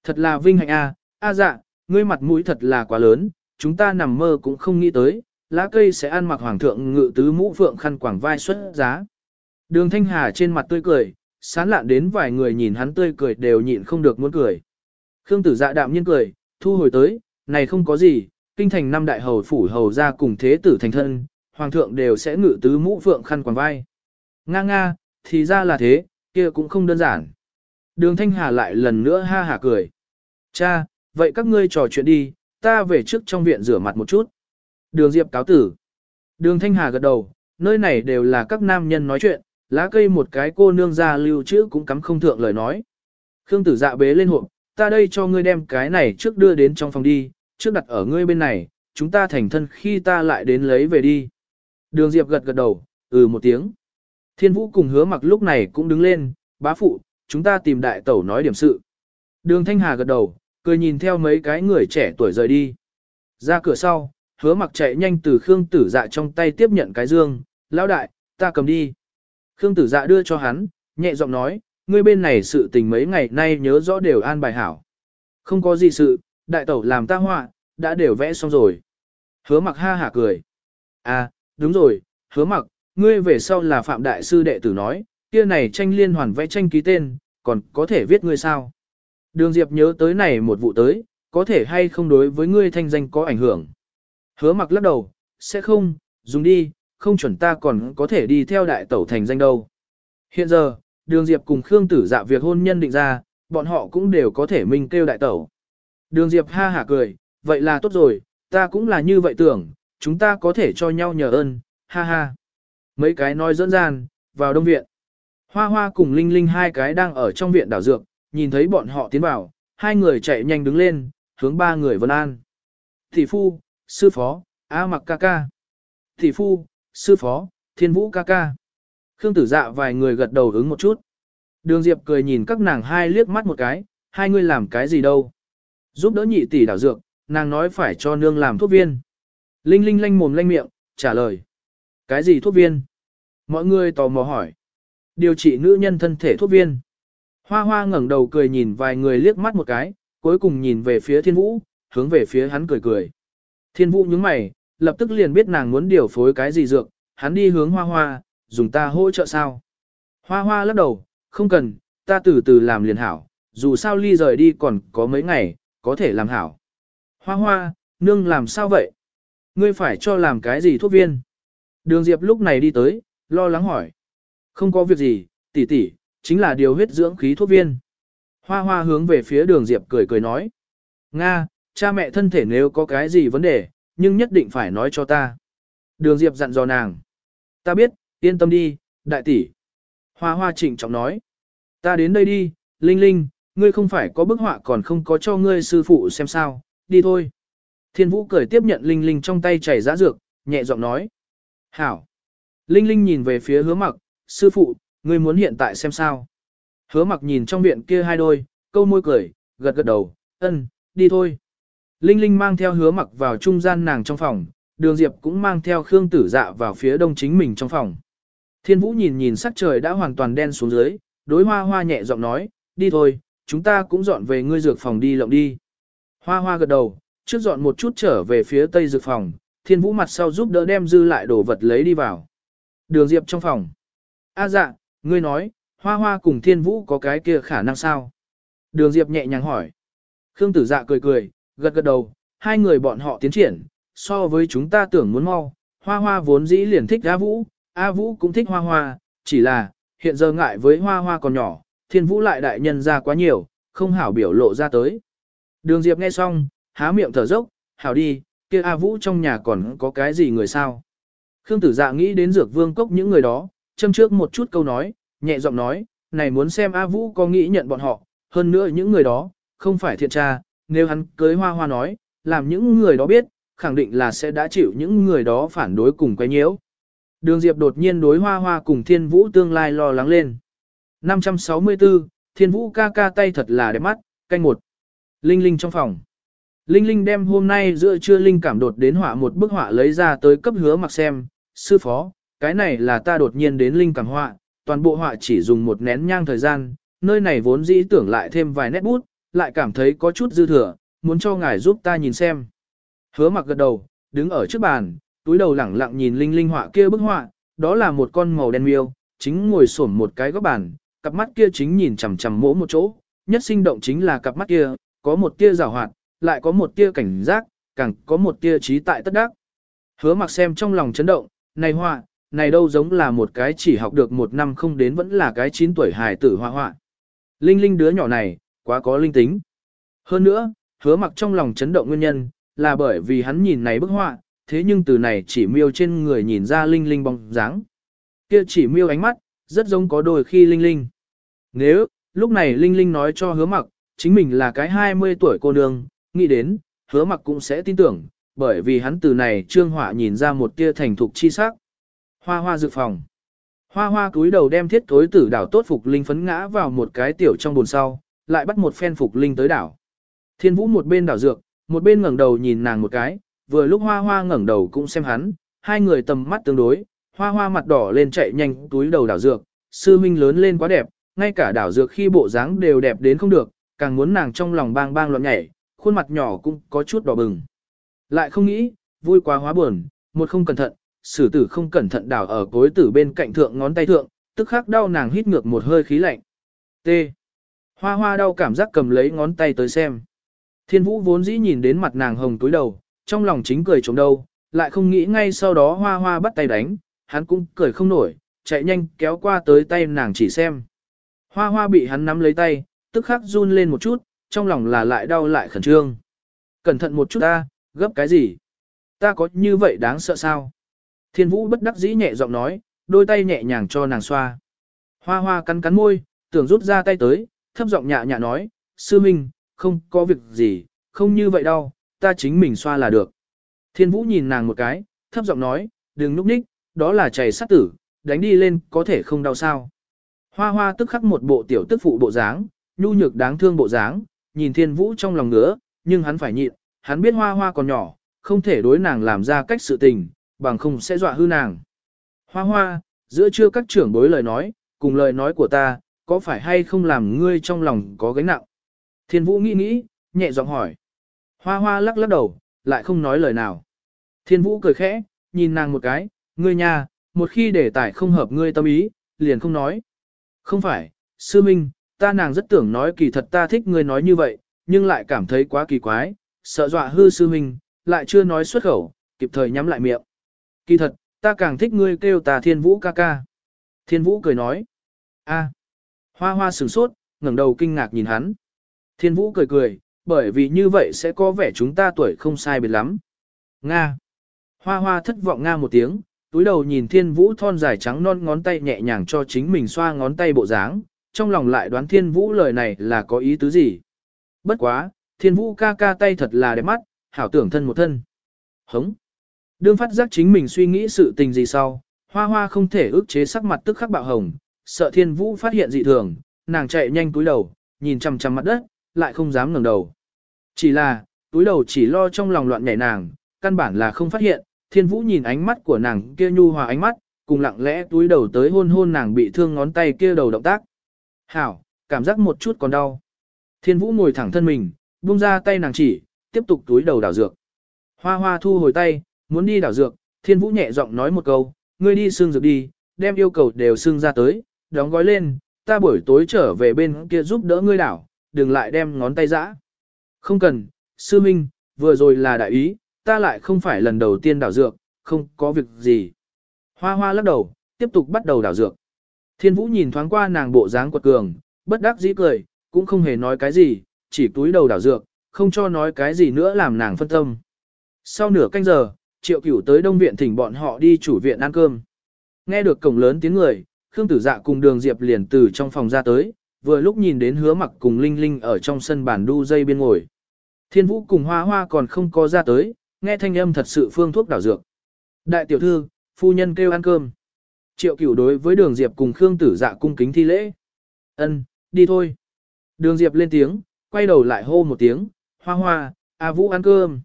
Thật là vinh hạnh a, à. a dạ, ngươi mặt mũi thật là quá lớn, chúng ta nằm mơ cũng không nghĩ tới, lá cây sẽ ăn mặc hoàng thượng ngự tứ mũ phượng khăn quảng vai xuất giá. Đường Thanh Hà trên mặt tươi cười, sán lạn đến vài người nhìn hắn tươi cười đều nhịn không được muốn cười. Khương tử dạ đạm nhiên cười, thu hồi tới, này không có gì, kinh thành năm đại hầu phủ hầu ra cùng thế tử thành thân, hoàng thượng đều sẽ ngự tứ mũ phượng khăn quàng vai. Nga nga, thì ra là thế, kia cũng không đơn giản. Đường Thanh Hà lại lần nữa ha hả cười. Cha, vậy các ngươi trò chuyện đi, ta về trước trong viện rửa mặt một chút. Đường Diệp cáo tử. Đường Thanh Hà gật đầu, nơi này đều là các nam nhân nói chuyện, lá cây một cái cô nương ra lưu trữ cũng cắm không thượng lời nói. Khương tử dạ bế lên hộp, ta đây cho ngươi đem cái này trước đưa đến trong phòng đi, trước đặt ở ngươi bên này, chúng ta thành thân khi ta lại đến lấy về đi. Đường Diệp gật gật đầu, ừ một tiếng. Thiên Vũ cùng hứa mặc lúc này cũng đứng lên, bá phụ, chúng ta tìm đại tẩu nói điểm sự. Đường Thanh Hà gật đầu, cười nhìn theo mấy cái người trẻ tuổi rời đi. Ra cửa sau, hứa mặc chạy nhanh từ Khương tử dạ trong tay tiếp nhận cái dương, lão đại, ta cầm đi. Khương tử dạ đưa cho hắn, nhẹ giọng nói, ngươi bên này sự tình mấy ngày nay nhớ rõ đều an bài hảo. Không có gì sự, đại tẩu làm ta họa, đã đều vẽ xong rồi. Hứa mặc ha hả cười. À, đúng rồi, hứa mặc, ngươi về sau là phạm đại sư đệ tử nói, kia này tranh liên hoàn vẽ tranh ký tên, còn có thể viết ngươi sao. Đường Diệp nhớ tới này một vụ tới, có thể hay không đối với ngươi thanh danh có ảnh hưởng. Hứa mặc lắc đầu, sẽ không, dùng đi, không chuẩn ta còn có thể đi theo đại tẩu thành danh đâu. Hiện giờ, đường Diệp cùng Khương Tử dạ việc hôn nhân định ra, bọn họ cũng đều có thể minh kêu đại tẩu. Đường Diệp ha hả cười, vậy là tốt rồi, ta cũng là như vậy tưởng, chúng ta có thể cho nhau nhờ ơn, ha ha. Mấy cái nói dẫn gian, vào đông viện. Hoa hoa cùng Linh Linh hai cái đang ở trong viện đảo dược, nhìn thấy bọn họ tiến vào, hai người chạy nhanh đứng lên, hướng ba người vân an. Thị phu, sư phó, A mặc ca ca. Thị phu, sư phó, thiên vũ ca ca. Khương tử dạ vài người gật đầu ứng một chút. Đường Diệp cười nhìn các nàng hai liếc mắt một cái, hai người làm cái gì đâu. Giúp đỡ nhị tỷ đảo dược, nàng nói phải cho nương làm thuốc viên. Linh Linh lanh mồm lanh miệng, trả lời. Cái gì thuốc viên? Mọi người tò mò hỏi. Điều trị nữ nhân thân thể thuốc viên. Hoa hoa ngẩng đầu cười nhìn vài người liếc mắt một cái, cuối cùng nhìn về phía thiên vũ, hướng về phía hắn cười cười. Thiên vũ nhướng mày, lập tức liền biết nàng muốn điều phối cái gì dược, hắn đi hướng hoa hoa, dùng ta hỗ trợ sao. Hoa hoa lắc đầu, không cần, ta từ từ làm liền hảo, dù sao ly rời đi còn có mấy ngày, có thể làm hảo. Hoa hoa, nương làm sao vậy? Ngươi phải cho làm cái gì thuốc viên? Đường Diệp lúc này đi tới, lo lắng hỏi. Không có việc gì, tỷ tỷ, chính là điều huyết dưỡng khí thuốc viên. Hoa hoa hướng về phía đường Diệp cười cười nói. Nga, cha mẹ thân thể nếu có cái gì vấn đề, nhưng nhất định phải nói cho ta. Đường Diệp dặn dò nàng. Ta biết, yên tâm đi, đại tỷ. Hoa hoa trịnh trọng nói. Ta đến đây đi, Linh Linh, ngươi không phải có bức họa còn không có cho ngươi sư phụ xem sao, đi thôi. Thiên Vũ cười tiếp nhận Linh Linh trong tay chảy giã dược, nhẹ giọng nói. Hảo. Linh Linh nhìn về phía hứa mặc, sư phụ, ngươi muốn hiện tại xem sao. Hứa mặc nhìn trong viện kia hai đôi, câu môi cười, gật gật đầu, ân, đi thôi. Linh Linh mang theo hứa mặc vào trung gian nàng trong phòng, đường Diệp cũng mang theo Khương Tử Dạ vào phía đông chính mình trong phòng. Thiên Vũ nhìn nhìn sắc trời đã hoàn toàn đen xuống dưới, đối hoa hoa nhẹ giọng nói, đi thôi, chúng ta cũng dọn về ngươi dược phòng đi lộng đi. Hoa hoa gật đầu, trước dọn một chút trở về phía tây dược phòng, Thiên Vũ mặt sau giúp đỡ đem dư lại đồ vật lấy đi vào. Đường Diệp trong phòng. A dạ, ngươi nói, hoa hoa cùng Thiên Vũ có cái kia khả năng sao? Đường Diệp nhẹ nhàng hỏi. Khương Tử Dạ cười cười, gật gật đầu, hai người bọn họ tiến triển, so với chúng ta tưởng muốn mau, hoa hoa vốn dĩ liền thích A Vũ, A Vũ cũng thích hoa hoa, chỉ là, hiện giờ ngại với hoa hoa còn nhỏ, thiên vũ lại đại nhân ra quá nhiều, không hảo biểu lộ ra tới. Đường Diệp nghe xong, há miệng thở dốc, hảo đi, kia A Vũ trong nhà còn có cái gì người sao. Khương tử dạ nghĩ đến dược vương cốc những người đó, châm trước một chút câu nói, nhẹ giọng nói, này muốn xem A Vũ có nghĩ nhận bọn họ, hơn nữa những người đó, không phải thiện tra, nếu hắn cưới hoa hoa nói, làm những người đó biết, khẳng định là sẽ đã chịu những người đó phản đối cùng quay nhiễu. Đường Diệp đột nhiên đối hoa hoa cùng thiên vũ tương lai lo lắng lên. 564, thiên vũ ca ca tay thật là đẹp mắt, canh một. Linh Linh trong phòng. Linh Linh đem hôm nay giữa trưa Linh cảm đột đến họa một bức họa lấy ra tới cấp hứa mặc xem, sư phó, cái này là ta đột nhiên đến Linh cảm họa, toàn bộ họa chỉ dùng một nén nhang thời gian, nơi này vốn dĩ tưởng lại thêm vài nét bút, lại cảm thấy có chút dư thừa, muốn cho ngài giúp ta nhìn xem. Hứa mặc gật đầu, đứng ở trước bàn, túi đầu lẳng lặng nhìn Linh Linh họa kia bức họa, đó là một con màu đen miêu, chính ngồi xổm một cái góc bàn, cặp mắt kia chính nhìn chằm chằm mỗ một chỗ, nhất sinh động chính là cặp mắt kia, có một tia rào hoạt, lại có một tia cảnh giác, càng có một tia trí tại tất đắc. Hứa mặc xem trong lòng chấn động, này họa, này đâu giống là một cái chỉ học được một năm không đến vẫn là cái 9 tuổi hài tử hoa họa. Linh Linh đứa nhỏ này, quá có linh tính. Hơn nữa, hứa mặc trong lòng chấn động nguyên nhân, là bởi vì hắn nhìn này bức họa, thế nhưng từ này chỉ miêu trên người nhìn ra linh linh bóng dáng. Kia chỉ miêu ánh mắt, rất giống có đôi khi linh linh. Nếu, lúc này linh linh nói cho hứa mặc, chính mình là cái 20 tuổi cô nương, nghĩ đến, hứa mặc cũng sẽ tin tưởng, bởi vì hắn từ này trương họa nhìn ra một tia thành thục chi sắc. Hoa hoa dự phòng. Hoa hoa cúi đầu đem thiết thối tử đảo tốt phục linh phấn ngã vào một cái tiểu trong bồn sau, lại bắt một phen phục linh tới đảo. Thiên vũ một bên đảo dược, một bên ngẩng đầu nhìn nàng một cái, vừa lúc hoa hoa ngẩng đầu cũng xem hắn, hai người tầm mắt tương đối, hoa hoa mặt đỏ lên chạy nhanh túi đầu đảo dược, sư minh lớn lên quá đẹp, ngay cả đảo dược khi bộ dáng đều đẹp đến không được, càng muốn nàng trong lòng bang bang loạn nhảy, khuôn mặt nhỏ cũng có chút đỏ bừng. Lại không nghĩ, vui quá hóa buồn, một không cẩn thận, sử tử không cẩn thận đảo ở cối tử bên cạnh thượng ngón tay thượng, tức khắc đau nàng hít ngược một hơi khí lạnh. T. Hoa hoa đau cảm giác cầm lấy ngón tay tới xem. Thiên vũ vốn dĩ nhìn đến mặt nàng hồng túi đầu, trong lòng chính cười trống đâu, lại không nghĩ ngay sau đó hoa hoa bắt tay đánh, hắn cũng cười không nổi, chạy nhanh kéo qua tới tay nàng chỉ xem. Hoa hoa bị hắn nắm lấy tay, tức khắc run lên một chút, trong lòng là lại đau lại khẩn trương. Cẩn thận một chút ta, gấp cái gì? Ta có như vậy đáng sợ sao? Thiên vũ bất đắc dĩ nhẹ giọng nói, đôi tay nhẹ nhàng cho nàng xoa. Hoa hoa cắn cắn môi, tưởng rút ra tay tới, thấp giọng nhạ nhạ nói, sư minh, không có việc gì, không như vậy đâu, ta chính mình xoa là được. Thiên vũ nhìn nàng một cái, thấp giọng nói, đừng núp ních, đó là chảy sát tử, đánh đi lên có thể không đau sao. Hoa hoa tức khắc một bộ tiểu tức phụ bộ dáng, nhu nhược đáng thương bộ dáng, nhìn thiên vũ trong lòng ngứa, nhưng hắn phải nhịn, hắn biết hoa hoa còn nhỏ, không thể đối nàng làm ra cách sự tình, bằng không sẽ dọa hư nàng. Hoa hoa, giữa trưa các trưởng bối lời nói, cùng lời nói của ta, có phải hay không làm ngươi trong lòng có gánh nặng? Thiên vũ nghĩ nghĩ, nhẹ giọng hỏi. Hoa hoa lắc lắc đầu, lại không nói lời nào. Thiên vũ cười khẽ, nhìn nàng một cái, ngươi nha, một khi để tải không hợp ngươi tâm ý, liền không nói. Không phải, sư minh, ta nàng rất tưởng nói kỳ thật ta thích ngươi nói như vậy, nhưng lại cảm thấy quá kỳ quái, sợ dọa hư sư huynh, lại chưa nói xuất khẩu, kịp thời nhắm lại miệng. Kỳ thật, ta càng thích ngươi kêu ta thiên vũ ca ca. Thiên vũ cười nói, a, hoa hoa sửng sốt, ngẩng đầu kinh ngạc nhìn hắn. Thiên vũ cười cười, bởi vì như vậy sẽ có vẻ chúng ta tuổi không sai biệt lắm. Nga. Hoa hoa thất vọng Nga một tiếng, túi đầu nhìn thiên vũ thon dài trắng non ngón tay nhẹ nhàng cho chính mình xoa ngón tay bộ dáng, trong lòng lại đoán thiên vũ lời này là có ý tứ gì. Bất quá, thiên vũ ca ca tay thật là đẹp mắt, hảo tưởng thân một thân. Hống. Đương phát giác chính mình suy nghĩ sự tình gì sau, hoa hoa không thể ức chế sắc mặt tức khắc bạo hồng, sợ thiên vũ phát hiện dị thường, nàng chạy nhanh túi đầu, nhìn chằm chằm mặt đất, lại không dám ngẩng đầu. Chỉ là, túi đầu chỉ lo trong lòng loạn nhảy nàng, căn bản là không phát hiện, thiên vũ nhìn ánh mắt của nàng kia nhu hòa ánh mắt, cùng lặng lẽ túi đầu tới hôn hôn nàng bị thương ngón tay kia đầu động tác. Hảo, cảm giác một chút còn đau. Thiên vũ ngồi thẳng thân mình, buông ra tay nàng chỉ, tiếp tục túi đầu đảo dược. Hoa hoa thu hồi tay, muốn đi đảo dược, thiên vũ nhẹ giọng nói một câu, ngươi đi xương dược đi, đem yêu cầu đều xương ra tới, đóng gói lên, ta buổi tối trở về bên kia giúp đỡ ngươi đảo, đừng lại đem ngón tay giã. Không cần, sư minh, vừa rồi là đại ý, ta lại không phải lần đầu tiên đảo dược, không có việc gì. Hoa hoa lắc đầu, tiếp tục bắt đầu đảo dược. Thiên vũ nhìn thoáng qua nàng bộ dáng quật cường, bất đắc dĩ cười, cũng không hề nói cái gì, chỉ túi đầu đảo dược, không cho nói cái gì nữa làm nàng phân tâm. Sau nửa canh giờ, triệu cửu tới đông viện thỉnh bọn họ đi chủ viện ăn cơm. Nghe được cổng lớn tiếng người, Khương Tử Dạ cùng Đường Diệp liền từ trong phòng ra tới, vừa lúc nhìn đến hứa mặc cùng Linh Linh ở trong sân bàn đu dây bên ngồi. Thiên Vũ cùng Hoa Hoa còn không có ra tới, nghe thanh âm thật sự phương thuốc đảo dược. Đại tiểu thư, phu nhân kêu ăn cơm. Triệu cửu đối với đường Diệp cùng Khương Tử Dạ cung kính thi lễ. Ân, đi thôi. Đường Diệp lên tiếng, quay đầu lại hô một tiếng, Hoa Hoa, A Vũ ăn cơm.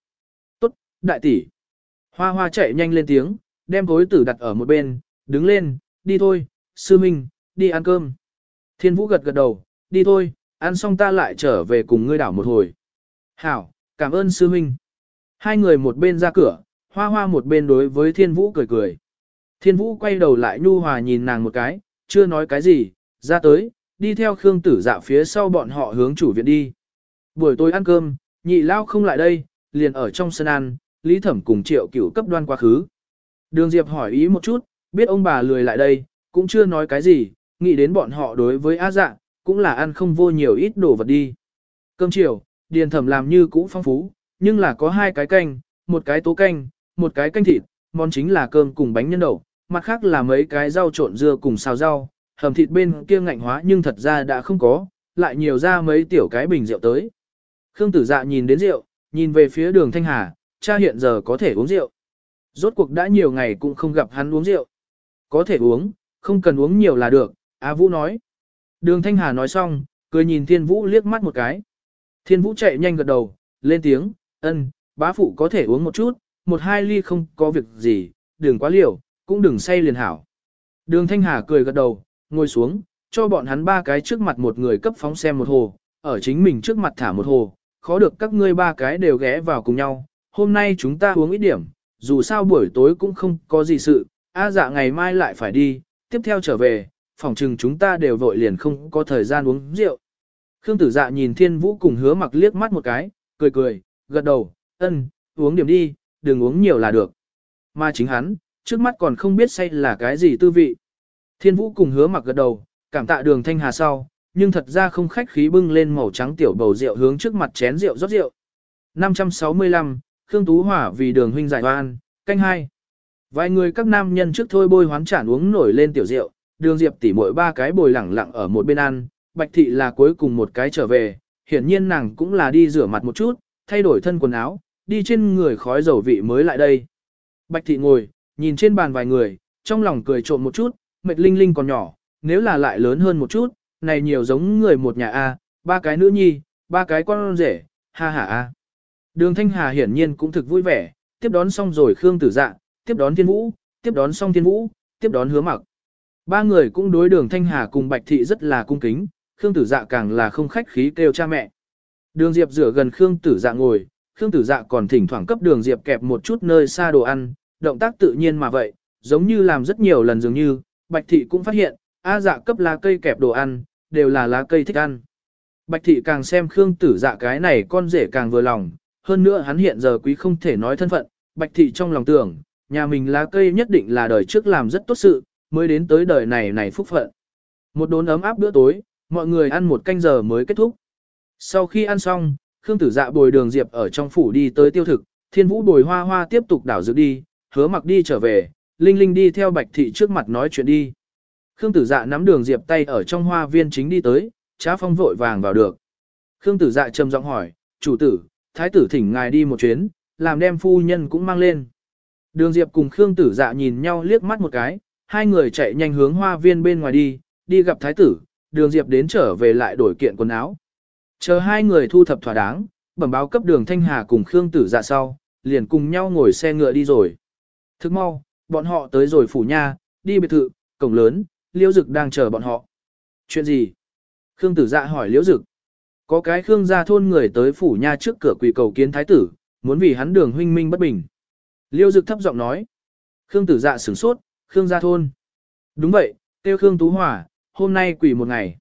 Tốt, đại tỷ. Hoa Hoa chạy nhanh lên tiếng, đem cối tử đặt ở một bên, đứng lên, đi thôi, sư minh, đi ăn cơm. Thiên Vũ gật gật đầu, đi thôi, ăn xong ta lại trở về cùng ngươi đảo một hồi. Hảo, cảm ơn sư minh. Hai người một bên ra cửa, hoa hoa một bên đối với Thiên Vũ cười cười. Thiên Vũ quay đầu lại nhu hòa nhìn nàng một cái, chưa nói cái gì, ra tới, đi theo Khương Tử Dạ phía sau bọn họ hướng chủ viện đi. Buổi tối ăn cơm, nhị lao không lại đây, liền ở trong sân ăn, Lý Thẩm cùng Triệu Cửu cấp đoan quá khứ. Đường Diệp hỏi ý một chút, biết ông bà lười lại đây, cũng chưa nói cái gì, nghĩ đến bọn họ đối với A dạ, cũng là ăn không vô nhiều ít đồ vật đi. Cơm chiều, Điền Thẩm làm như cũ phong phú, nhưng là có hai cái canh, một cái tố canh, một cái canh thịt, món chính là cơm cùng bánh nhân đậu, mặt khác là mấy cái rau trộn dưa cùng xào rau, hầm thịt bên kia ngạnh hóa nhưng thật ra đã không có, lại nhiều ra mấy tiểu cái bình rượu tới. Khương tử dạ nhìn đến rượu, nhìn về phía đường Thanh Hà, cha hiện giờ có thể uống rượu. Rốt cuộc đã nhiều ngày cũng không gặp hắn uống rượu. Có thể uống, không cần uống nhiều là được, A Vũ nói. Đường Thanh Hà nói xong, cười nhìn Thiên Vũ liếc mắt một cái. Thiên Vũ chạy nhanh gật đầu, lên tiếng, ân, bá phụ có thể uống một chút, một hai ly không có việc gì, đừng quá liều, cũng đừng say liền hảo. Đường Thanh Hà cười gật đầu, ngồi xuống, cho bọn hắn ba cái trước mặt một người cấp phóng xem một hồ, ở chính mình trước mặt thả một hồ, khó được các ngươi ba cái đều ghé vào cùng nhau. Hôm nay chúng ta uống ít điểm, dù sao buổi tối cũng không có gì sự, a dạ ngày mai lại phải đi, tiếp theo trở về, phòng trừng chúng ta đều vội liền không có thời gian uống rượu. Khương tử dạ nhìn thiên vũ cùng hứa mặc liếc mắt một cái, cười cười, gật đầu, ân, uống điểm đi, đừng uống nhiều là được. Mà chính hắn, trước mắt còn không biết say là cái gì tư vị. Thiên vũ cùng hứa mặc gật đầu, cảm tạ đường thanh hà sau, nhưng thật ra không khách khí bưng lên màu trắng tiểu bầu rượu hướng trước mặt chén rượu rót rượu. 565, Khương Tú Hỏa vì đường huynh giải oan, canh hai. Vài người các nam nhân trước thôi bôi hoán chản uống nổi lên tiểu rượu, đường diệp tỉ mỗi ba cái bồi lẳng lặng ở một bên ăn, bạch thị là cuối cùng một cái trở về, hiển nhiên nàng cũng là đi rửa mặt một chút, thay đổi thân quần áo, đi trên người khói dầu vị mới lại đây. Bạch thị ngồi, nhìn trên bàn vài người, trong lòng cười trộm một chút, mệt linh linh còn nhỏ, nếu là lại lớn hơn một chút, này nhiều giống người một nhà A, ba cái nữ nhi, ba cái con rể, ha ha A. Đường Thanh Hà hiển nhiên cũng thực vui vẻ, tiếp đón xong rồi Khương Tử Dạ, tiếp đón Thiên Vũ, tiếp đón xong Thiên Vũ, tiếp đón Hứa Mặc. Ba người cũng đối đường Thanh Hà cùng Bạch Thị rất là cung kính, Khương Tử Dạ càng là không khách khí kêu cha mẹ. Đường Diệp rửa gần Khương Tử Dạ ngồi, Khương Tử Dạ còn thỉnh thoảng cấp Đường Diệp kẹp một chút nơi xa đồ ăn, động tác tự nhiên mà vậy, giống như làm rất nhiều lần dường như, Bạch Thị cũng phát hiện, A Dạ cấp lá cây kẹp đồ ăn, đều là lá cây thích ăn. Bạch Thị càng xem Khương Tử Dạ cái này con rể càng vừa lòng, hơn nữa hắn hiện giờ quý không thể nói thân phận, Bạch Thị trong lòng tưởng, nhà mình lá cây nhất định là đời trước làm rất tốt sự, mới đến tới đời này này phúc phận. Một đốn ấm áp bữa tối, mọi người ăn một canh giờ mới kết thúc. Sau khi ăn xong, Khương Tử Dạ bồi đường Diệp ở trong phủ đi tới tiêu thực, Thiên Vũ bồi hoa hoa tiếp tục đảo dược đi, hứa mặc đi trở về, Linh Linh đi theo Bạch Thị trước mặt nói chuyện đi. Khương Tử Dạ nắm đường Diệp tay ở trong hoa viên chính đi tới, Trá Phong vội vàng vào được. Khương Tử Dạ trầm giọng hỏi, chủ tử, thái tử thỉnh ngài đi một chuyến, làm đem phu nhân cũng mang lên. Đường Diệp cùng Khương Tử Dạ nhìn nhau liếc mắt một cái, hai người chạy nhanh hướng hoa viên bên ngoài đi, đi gặp thái tử, đường Diệp đến trở về lại đổi kiện quần áo. Chờ hai người thu thập thỏa đáng, bẩm báo cấp đường Thanh Hà cùng Khương Tử Dạ sau, liền cùng nhau ngồi xe ngựa đi rồi. Thức mau, bọn họ tới rồi phủ nha, đi biệt thự, cổng lớn, Liễu Dực đang chờ bọn họ. Chuyện gì? Khương Tử Dạ hỏi Liễu Dực. Có cái Khương gia thôn người tới phủ nha trước cửa quỳ cầu kiến thái tử, muốn vì hắn đường huynh minh bất bình. Liêu Dực thấp giọng nói. Khương Tử Dạ sửng sốt, Khương gia thôn. Đúng vậy, tiêu Khương Tú Hỏa, hôm nay quỳ một ngày.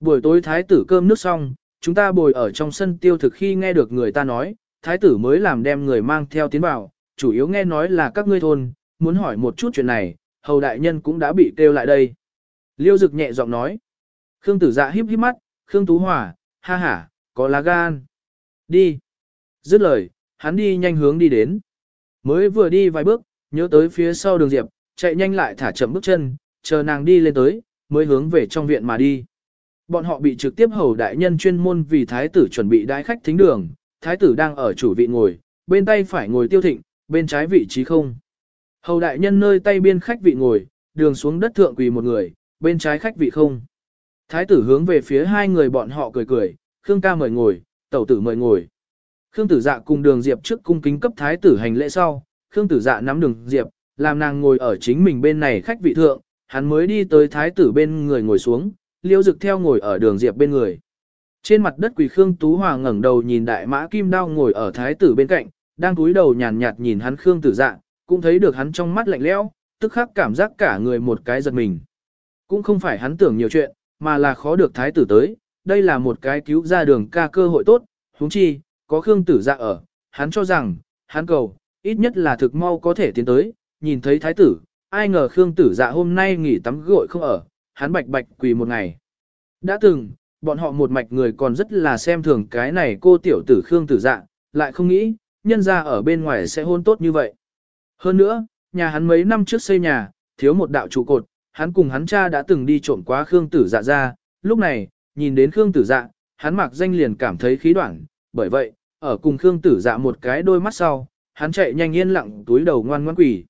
Buổi tối thái tử cơm nước xong, chúng ta bồi ở trong sân tiêu thực khi nghe được người ta nói, thái tử mới làm đem người mang theo tiến vào, chủ yếu nghe nói là các ngươi thôn, muốn hỏi một chút chuyện này, hầu đại nhân cũng đã bị kêu lại đây. Liêu Dực nhẹ giọng nói. Khương Tử Dạ híp híp mắt, Khương Tú Hỏa, ha ha, có lá gan. Đi. Dứt lời, hắn đi nhanh hướng đi đến. Mới vừa đi vài bước, nhớ tới phía sau đường Diệp, chạy nhanh lại thả chậm bước chân, chờ nàng đi lên tới, mới hướng về trong viện mà đi. Bọn họ bị trực tiếp hầu đại nhân chuyên môn vì thái tử chuẩn bị đái khách thính đường, thái tử đang ở chủ vị ngồi, bên tay phải ngồi tiêu thịnh, bên trái vị trí không. Hầu đại nhân nơi tay biên khách vị ngồi, đường xuống đất thượng quỳ một người, bên trái khách vị không. Thái tử hướng về phía hai người bọn họ cười cười, Khương ca mời ngồi, tẩu tử mời ngồi. Khương tử dạ cùng đường diệp trước cung kính cấp thái tử hành lễ sau, Khương tử dạ nắm đường diệp, làm nàng ngồi ở chính mình bên này khách vị thượng, hắn mới đi tới thái tử bên người ngồi xuống, liêu dực theo ngồi ở đường diệp bên người. Trên mặt đất quỳ Khương Tú Hòa ngẩng đầu nhìn đại mã kim đao ngồi ở thái tử bên cạnh, đang cúi đầu nhàn nhạt nhìn hắn Khương tử dạ, cũng thấy được hắn trong mắt lạnh lẽo, tức khắc cảm giác cả người một cái giật mình. Cũng không phải hắn tưởng nhiều chuyện, mà là khó được thái tử tới, đây là một cái cứu ra đường ca cơ hội tốt, huống chi, có Khương tử dạ ở, hắn cho rằng, hắn cầu, ít nhất là thực mau có thể tiến tới, nhìn thấy thái tử, ai ngờ Khương tử dạ hôm nay nghỉ tắm gội không ở, hắn bạch bạch quỳ một ngày. Đã từng, bọn họ một mạch người còn rất là xem thường cái này cô tiểu tử Khương tử dạ, lại không nghĩ, nhân ra ở bên ngoài sẽ hôn tốt như vậy. Hơn nữa, nhà hắn mấy năm trước xây nhà, thiếu một đạo trụ cột, hắn cùng hắn cha đã từng đi trộm quá Khương tử dạ ra, lúc này, nhìn đến Khương tử dạ, hắn mặc danh liền cảm thấy khí đoạn, bởi vậy, ở cùng Khương tử dạ một cái đôi mắt sau, hắn chạy nhanh yên lặng túi đầu ngoan ngoan quỷ.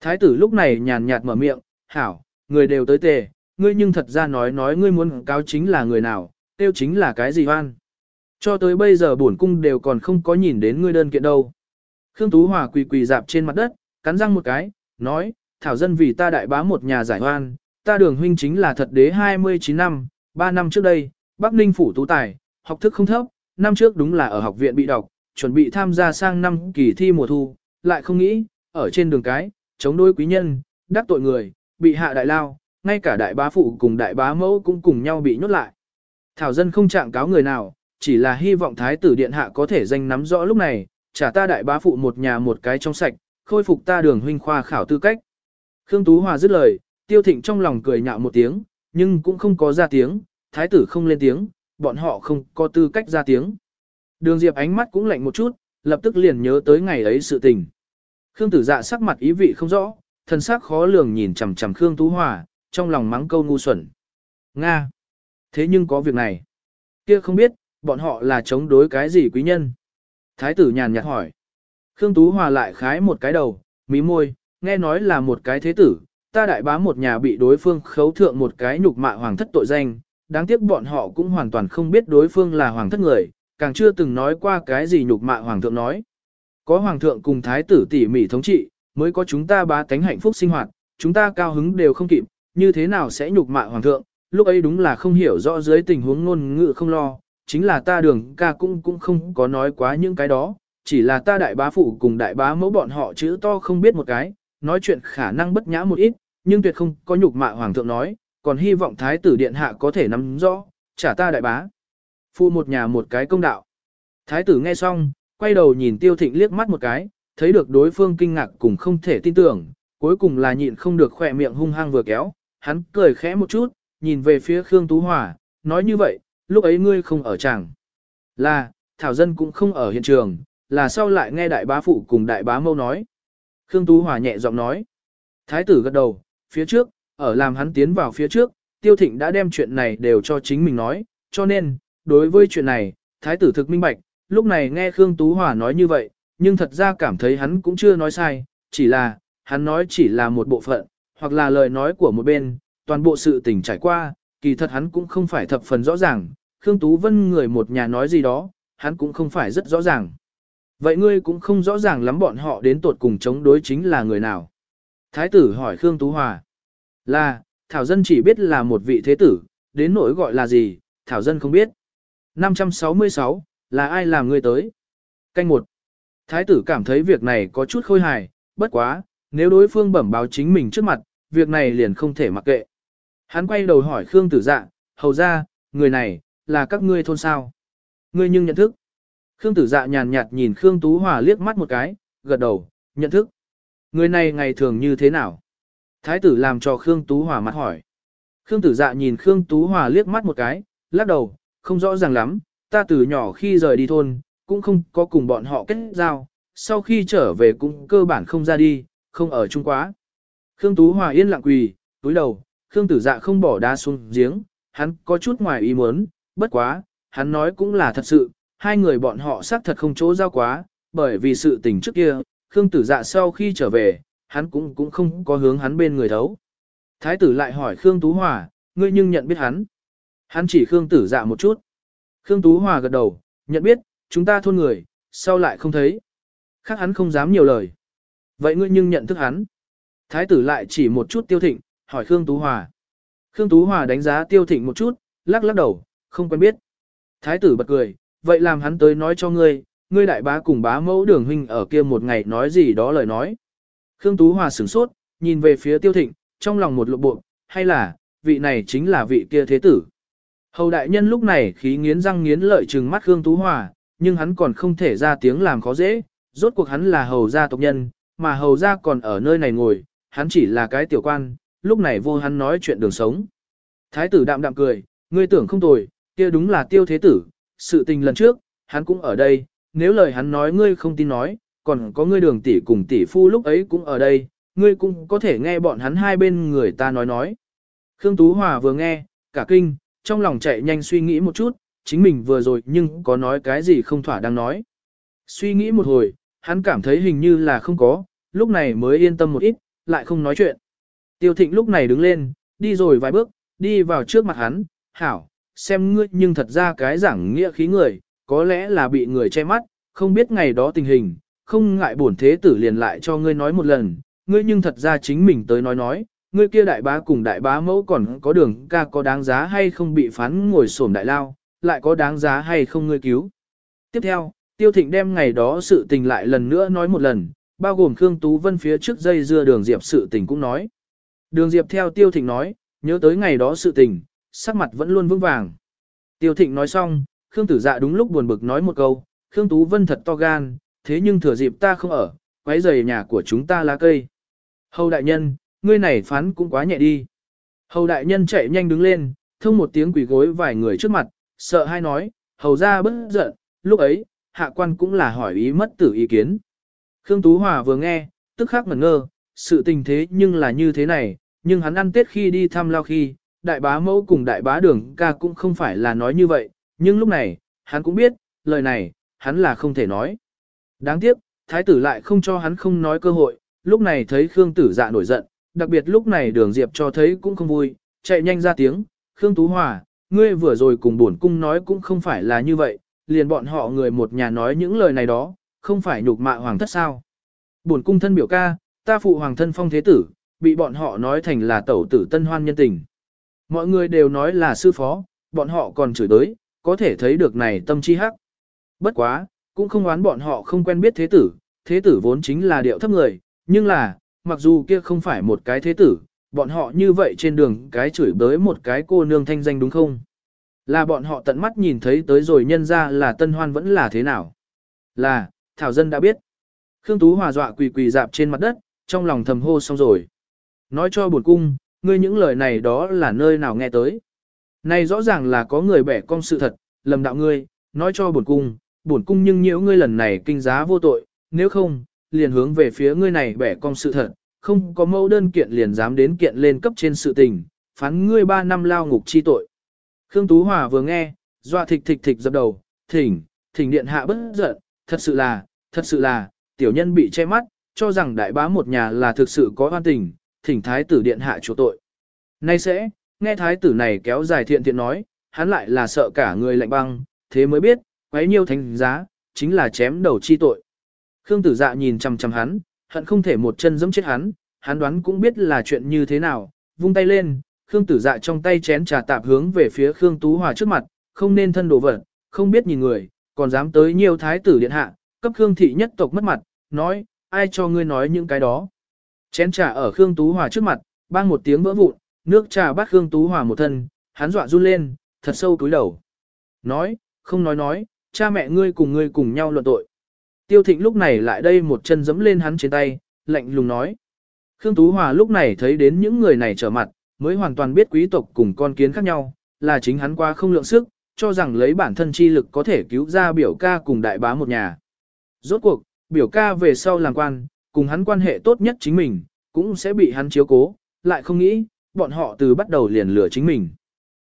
Thái tử lúc này nhàn nhạt mở miệng, hảo, người đều tới tề, ngươi nhưng thật ra nói nói ngươi muốn cáo chính là người nào, tiêu chính là cái gì hoan. Cho tới bây giờ bổn cung đều còn không có nhìn đến ngươi đơn kiện đâu. Khương Tú Hòa quỳ quỳ dạp trên mặt đất, cắn răng một cái, nói, thảo dân vì ta đại bá một nhà giải oan, ta đường huynh chính là thật đế 29 năm, 3 năm trước đây, Bắc Ninh phủ tú tài, học thức không thấp, năm trước đúng là ở học viện bị đọc, chuẩn bị tham gia sang năm kỳ thi mùa thu, lại không nghĩ, ở trên đường cái, chống đối quý nhân, đắc tội người, bị hạ đại lao, ngay cả đại bá phụ cùng đại bá mẫu cũng cùng nhau bị nhốt lại. Thảo dân không trạng cáo người nào, chỉ là hy vọng thái tử điện hạ có thể danh nắm rõ lúc này, trả ta đại bá phụ một nhà một cái trong sạch, khôi phục ta đường huynh khoa khảo tư cách. Khương Tú Hòa dứt lời, tiêu thịnh trong lòng cười nhạo một tiếng, nhưng cũng không có ra tiếng, thái tử không lên tiếng, bọn họ không có tư cách ra tiếng. Đường Diệp ánh mắt cũng lạnh một chút, lập tức liền nhớ tới ngày ấy sự tình. Khương Tử Dạ sắc mặt ý vị không rõ, thân sắc khó lường nhìn chằm chằm Khương Tú Hòa, trong lòng mắng câu ngu xuẩn. Nga! Thế nhưng có việc này. Kia không biết, bọn họ là chống đối cái gì quý nhân? Thái tử nhàn nhạt hỏi. Khương Tú Hòa lại khái một cái đầu, mí môi, nghe nói là một cái thế tử, ta đại bá một nhà bị đối phương khấu thượng một cái nhục mạ hoàng thất tội danh, đáng tiếc bọn họ cũng hoàn toàn không biết đối phương là hoàng thất người, càng chưa từng nói qua cái gì nhục mạ hoàng thượng nói. Có hoàng thượng cùng thái tử tỉ mỉ thống trị, mới có chúng ta bá tánh hạnh phúc sinh hoạt, chúng ta cao hứng đều không kịp, như thế nào sẽ nhục mạ hoàng thượng, lúc ấy đúng là không hiểu rõ dưới tình huống ngôn ngữ không lo, chính là ta đường ca cũng cũng không có nói quá những cái đó, chỉ là ta đại bá phụ cùng đại bá mẫu bọn họ chữ to không biết một cái, nói chuyện khả năng bất nhã một ít, nhưng tuyệt không có nhục mạ hoàng thượng nói, còn hy vọng thái tử điện hạ có thể nắm rõ, trả ta đại bá. Phụ một nhà một cái công đạo. Thái tử nghe xong, quay đầu nhìn tiêu thịnh liếc mắt một cái, thấy được đối phương kinh ngạc cùng không thể tin tưởng, cuối cùng là nhịn không được khỏe miệng hung hăng vừa kéo, hắn cười khẽ một chút, nhìn về phía Khương Tú Hòa, nói như vậy, lúc ấy ngươi không ở chẳng. Là, Thảo Dân cũng không ở hiện trường, là sau lại nghe đại bá phụ cùng đại bá mâu nói. Khương Tú Hòa nhẹ giọng nói. Thái tử gật đầu, phía trước, ở làm hắn tiến vào phía trước, Tiêu Thịnh đã đem chuyện này đều cho chính mình nói, cho nên, đối với chuyện này, Thái tử thực minh bạch, lúc này nghe Khương Tú Hòa nói như vậy, nhưng thật ra cảm thấy hắn cũng chưa nói sai, chỉ là, hắn nói chỉ là một bộ phận, hoặc là lời nói của một bên, toàn bộ sự tình trải qua, kỳ thật hắn cũng không phải thập phần rõ ràng, Khương Tú Vân người một nhà nói gì đó, hắn cũng không phải rất rõ ràng. Vậy ngươi cũng không rõ ràng lắm bọn họ đến tột cùng chống đối chính là người nào. Thái tử hỏi Khương Tú Hòa. Là, Thảo Dân chỉ biết là một vị thế tử, đến nỗi gọi là gì, Thảo Dân không biết. 566, là ai làm ngươi tới? Canh một. Thái tử cảm thấy việc này có chút khôi hài, bất quá, nếu đối phương bẩm báo chính mình trước mặt, việc này liền không thể mặc kệ. Hắn quay đầu hỏi Khương tử dạ, hầu ra, người này, là các ngươi thôn sao? Ngươi nhưng nhận thức. Khương tử dạ nhàn nhạt nhìn Khương Tú Hòa liếc mắt một cái, gật đầu, nhận thức. Người này ngày thường như thế nào? Thái tử làm cho Khương Tú Hòa mặt hỏi. Khương tử dạ nhìn Khương Tú Hòa liếc mắt một cái, lắc đầu, không rõ ràng lắm, ta từ nhỏ khi rời đi thôn, cũng không có cùng bọn họ kết giao, sau khi trở về cũng cơ bản không ra đi, không ở chung quá. Khương Tú Hòa yên lặng quỳ, túi đầu, Khương tử dạ không bỏ đá xuống giếng, hắn có chút ngoài ý muốn, bất quá, hắn nói cũng là thật sự, hai người bọn họ xác thật không chỗ giao quá, bởi vì sự tình trước kia, Khương tử dạ sau khi trở về, hắn cũng cũng không có hướng hắn bên người thấu. Thái tử lại hỏi Khương Tú Hòa, ngươi nhưng nhận biết hắn. Hắn chỉ Khương tử dạ một chút. Khương Tú Hòa gật đầu, nhận biết, chúng ta thôn người, sau lại không thấy. Khác hắn không dám nhiều lời. Vậy ngươi nhưng nhận thức hắn. Thái tử lại chỉ một chút tiêu thịnh, hỏi Khương Tú Hòa. Khương Tú Hòa đánh giá tiêu thịnh một chút, lắc lắc đầu, không quen biết. Thái tử bật cười, vậy làm hắn tới nói cho ngươi, ngươi đại bá cùng bá mẫu đường huynh ở kia một ngày nói gì đó lời nói. Khương Tú Hòa sửng sốt, nhìn về phía tiêu thịnh, trong lòng một lộ bộ, hay là, vị này chính là vị kia thế tử. Hầu đại nhân lúc này khí nghiến răng nghiến lợi trừng mắt Khương Tú Hòa, nhưng hắn còn không thể ra tiếng làm khó dễ, rốt cuộc hắn là hầu gia tộc nhân, mà hầu gia còn ở nơi này ngồi, hắn chỉ là cái tiểu quan, lúc này vô hắn nói chuyện đường sống. Thái tử đạm đạm cười, ngươi tưởng không tồi, kia đúng là tiêu thế tử, sự tình lần trước, hắn cũng ở đây, nếu lời hắn nói ngươi không tin nói, còn có ngươi đường tỷ cùng tỷ phu lúc ấy cũng ở đây, ngươi cũng có thể nghe bọn hắn hai bên người ta nói nói. Khương Tú Hòa vừa nghe, cả kinh, trong lòng chạy nhanh suy nghĩ một chút, chính mình vừa rồi nhưng có nói cái gì không thỏa đang nói. Suy nghĩ một hồi, hắn cảm thấy hình như là không có, lúc này mới yên tâm một ít, lại không nói chuyện. Tiêu thịnh lúc này đứng lên, đi rồi vài bước, đi vào trước mặt hắn, hảo, xem ngươi nhưng thật ra cái giảng nghĩa khí người, có lẽ là bị người che mắt, không biết ngày đó tình hình, không ngại bổn thế tử liền lại cho ngươi nói một lần, ngươi nhưng thật ra chính mình tới nói nói, ngươi kia đại bá cùng đại bá mẫu còn có đường ca có đáng giá hay không bị phán ngồi sổm đại lao, lại có đáng giá hay không ngươi cứu. Tiếp theo, Tiêu Thịnh đem ngày đó sự tình lại lần nữa nói một lần, bao gồm Khương Tú Vân phía trước dây dưa đường Diệp sự tình cũng nói. Đường Diệp theo Tiêu Thịnh nói, nhớ tới ngày đó sự tình, sắc mặt vẫn luôn vững vàng. Tiêu Thịnh nói xong, Khương Tử Dạ đúng lúc buồn bực nói một câu, Khương Tú Vân thật to gan, thế nhưng thừa dịp ta không ở, quấy rầy nhà của chúng ta lá cây. Hầu đại nhân, ngươi này phán cũng quá nhẹ đi. Hầu đại nhân chạy nhanh đứng lên, thông một tiếng quỷ gối vài người trước mặt, sợ hai nói, hầu ra bất giận, lúc ấy, hạ quan cũng là hỏi ý mất tử ý kiến. Khương Tú Hòa vừa nghe, tức khắc ngẩn ngơ, sự tình thế nhưng là như thế này, nhưng hắn ăn tết khi đi thăm lao khi, đại bá mẫu cùng đại bá đường ca cũng không phải là nói như vậy, nhưng lúc này, hắn cũng biết, lời này, hắn là không thể nói. Đáng tiếc, thái tử lại không cho hắn không nói cơ hội, lúc này thấy Khương tử dạ nổi giận, đặc biệt lúc này đường diệp cho thấy cũng không vui, chạy nhanh ra tiếng, Khương Tú Hòa, ngươi vừa rồi cùng bổn cung nói cũng không phải là như vậy, liền bọn họ người một nhà nói những lời này đó, không phải nhục mạ hoàng thất sao. Bổn cung thân biểu ca, ta phụ hoàng thân phong thế tử, bị bọn họ nói thành là tẩu tử tân hoan nhân tình. Mọi người đều nói là sư phó, bọn họ còn chửi tới, có thể thấy được này tâm chi hắc. Bất quá, cũng không oán bọn họ không quen biết thế tử, thế tử vốn chính là điệu thấp người, nhưng là, mặc dù kia không phải một cái thế tử, bọn họ như vậy trên đường cái chửi bới một cái cô nương thanh danh đúng không? Là bọn họ tận mắt nhìn thấy tới rồi nhân ra là tân hoan vẫn là thế nào? Là, Thảo Dân đã biết. Khương Tú hòa dọa quỳ quỳ dạp trên mặt đất, trong lòng thầm hô xong rồi. Nói cho buồn cung, ngươi những lời này đó là nơi nào nghe tới. Này rõ ràng là có người bẻ cong sự thật, lầm đạo ngươi, nói cho buồn cung, buồn cung nhưng nhiễu ngươi lần này kinh giá vô tội, nếu không, liền hướng về phía ngươi này bẻ cong sự thật, không có mẫu đơn kiện liền dám đến kiện lên cấp trên sự tình, phán ngươi 3 năm lao ngục chi tội. Khương Tú Hòa vừa nghe, doa thịch thịch thịch dập đầu, thỉnh, thỉnh điện hạ bất giận, thật sự là, thật sự là, tiểu nhân bị che mắt, cho rằng đại bá một nhà là thực sự có oan tình, thỉnh thái tử điện hạ chủ tội. Nay sẽ, nghe thái tử này kéo dài thiện thiện nói, hắn lại là sợ cả người lạnh băng, thế mới biết, quấy nhiêu thánh giá, chính là chém đầu chi tội. Khương tử dạ nhìn chằm chằm hắn, hận không thể một chân giẫm chết hắn, hắn đoán cũng biết là chuyện như thế nào, vung tay lên, Khương tử dạ trong tay chén trà tạp hướng về phía Khương Tú Hòa trước mặt, không nên thân đồ vật, không biết nhìn người, còn dám tới nhiều thái tử điện hạ, cấp Khương thị nhất tộc mất mặt, nói, ai cho ngươi nói những cái đó. Chén trà ở Khương Tú Hòa trước mặt, bang một tiếng vỡ vụn, nước trà bắt Khương Tú Hòa một thân, hắn dọa run lên, thật sâu túi đầu. Nói, không nói nói, cha mẹ ngươi cùng ngươi cùng nhau luận tội. Tiêu thịnh lúc này lại đây một chân giẫm lên hắn trên tay, lạnh lùng nói. Khương Tú Hòa lúc này thấy đến những người này trở mặt, mới hoàn toàn biết quý tộc cùng con kiến khác nhau, là chính hắn qua không lượng sức, cho rằng lấy bản thân chi lực có thể cứu ra biểu ca cùng đại bá một nhà. Rốt cuộc, biểu ca về sau làm quan, cùng hắn quan hệ tốt nhất chính mình, cũng sẽ bị hắn chiếu cố, lại không nghĩ, bọn họ từ bắt đầu liền lừa chính mình.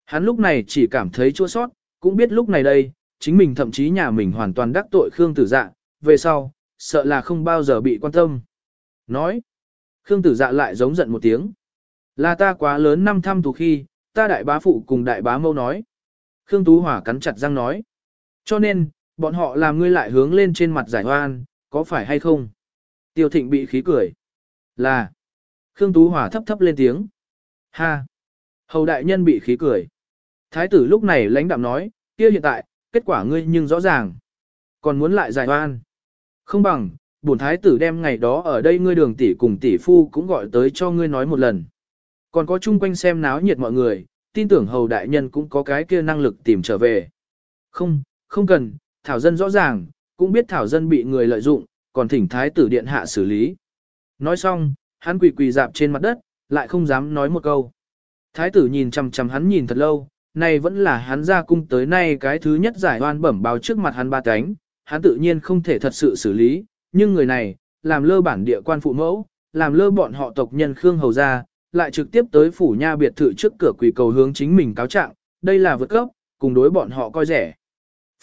Hắn lúc này chỉ cảm thấy chua sót, cũng biết lúc này đây, chính mình thậm chí nhà mình hoàn toàn đắc tội Khương Tử Dạ, về sau, sợ là không bao giờ bị quan tâm. Nói, Khương Tử Dạ lại giống giận một tiếng. Là ta quá lớn năm thăm tù khi, ta đại bá phụ cùng đại bá mâu nói. Khương Tú Hỏa cắn chặt răng nói. Cho nên, bọn họ làm ngươi lại hướng lên trên mặt giải hoan, có phải hay không? Tiêu thịnh bị khí cười. Là. Khương Tú Hỏa thấp thấp lên tiếng. Ha. Hầu đại nhân bị khí cười. Thái tử lúc này lãnh đạm nói, kia hiện tại, kết quả ngươi nhưng rõ ràng. Còn muốn lại giải oan. Không bằng, bổn thái tử đem ngày đó ở đây ngươi đường tỷ cùng tỷ phu cũng gọi tới cho ngươi nói một lần. Còn có chung quanh xem náo nhiệt mọi người, tin tưởng hầu đại nhân cũng có cái kia năng lực tìm trở về. Không, không cần, thảo dân rõ ràng, cũng biết thảo dân bị người lợi dụng, còn thỉnh thái tử điện hạ xử lý. Nói xong, hắn quỳ quỳ dạp trên mặt đất, lại không dám nói một câu. Thái tử nhìn chằm chằm hắn nhìn thật lâu, này vẫn là hắn ra cung tới nay cái thứ nhất giải oan bẩm báo trước mặt hắn ba cánh, hắn tự nhiên không thể thật sự xử lý, nhưng người này, làm lơ bản địa quan phụ mẫu, làm lơ bọn họ tộc nhân Khương Hầu ra, lại trực tiếp tới phủ nha biệt thự trước cửa quỳ cầu hướng chính mình cáo trạng, đây là vượt cấp, cùng đối bọn họ coi rẻ.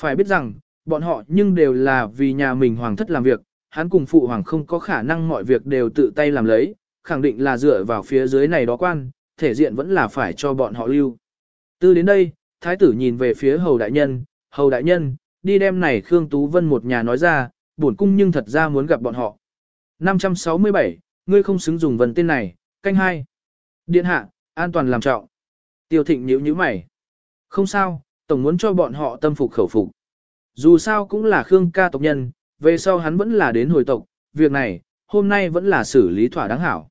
Phải biết rằng, bọn họ nhưng đều là vì nhà mình hoàng thất làm việc, hắn cùng phụ hoàng không có khả năng mọi việc đều tự tay làm lấy, khẳng định là dựa vào phía dưới này đó quan, thể diện vẫn là phải cho bọn họ lưu. Từ đến đây, thái tử nhìn về phía hầu đại nhân, hầu đại nhân, đi đem này Khương Tú Vân một nhà nói ra, bổn cung nhưng thật ra muốn gặp bọn họ. 567, ngươi không xứng dùng vần tên này, canh hai. Điện hạ, an toàn làm trọng. Tiêu thịnh nhíu nhíu mày. Không sao, tổng muốn cho bọn họ tâm phục khẩu phục. Dù sao cũng là Khương ca tộc nhân, về sau hắn vẫn là đến hồi tộc, việc này, hôm nay vẫn là xử lý thỏa đáng hảo.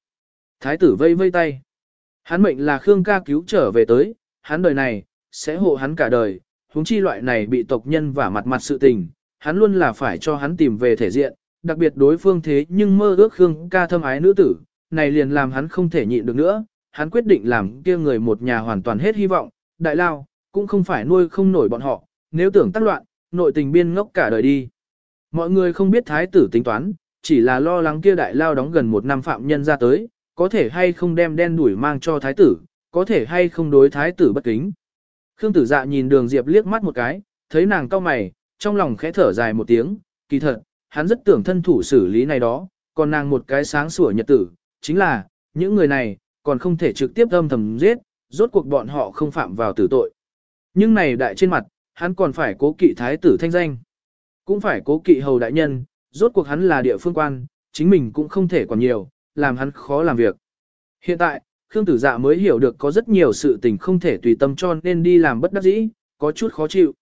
Thái tử vây vây tay. Hắn mệnh là Khương ca cứu trở về tới, hắn đời này, sẽ hộ hắn cả đời, huống chi loại này bị tộc nhân và mặt mặt sự tình, hắn luôn là phải cho hắn tìm về thể diện, đặc biệt đối phương thế nhưng mơ ước Khương ca thâm ái nữ tử, này liền làm hắn không thể nhịn được nữa, hắn quyết định làm kia người một nhà hoàn toàn hết hy vọng, đại lao, cũng không phải nuôi không nổi bọn họ, nếu tưởng tác loạn, nội tình biên ngốc cả đời đi. Mọi người không biết thái tử tính toán, chỉ là lo lắng kia đại lao đóng gần một năm phạm nhân ra tới, có thể hay không đem đen đuổi mang cho thái tử, có thể hay không đối thái tử bất kính. Khương tử dạ nhìn đường Diệp liếc mắt một cái, thấy nàng cau mày, trong lòng khẽ thở dài một tiếng, kỳ thật, hắn rất tưởng thân thủ xử lý này đó, còn nàng một cái sáng sủa nhật tử, chính là, những người này, còn không thể trực tiếp âm thầm giết, rốt cuộc bọn họ không phạm vào tử tội. Nhưng này đại trên mặt, hắn còn phải cố kỵ thái tử thanh danh. Cũng phải cố kỵ hầu đại nhân, rốt cuộc hắn là địa phương quan, chính mình cũng không thể còn nhiều, làm hắn khó làm việc. Hiện tại, Khương Tử Dạ mới hiểu được có rất nhiều sự tình không thể tùy tâm cho nên đi làm bất đắc dĩ, có chút khó chịu.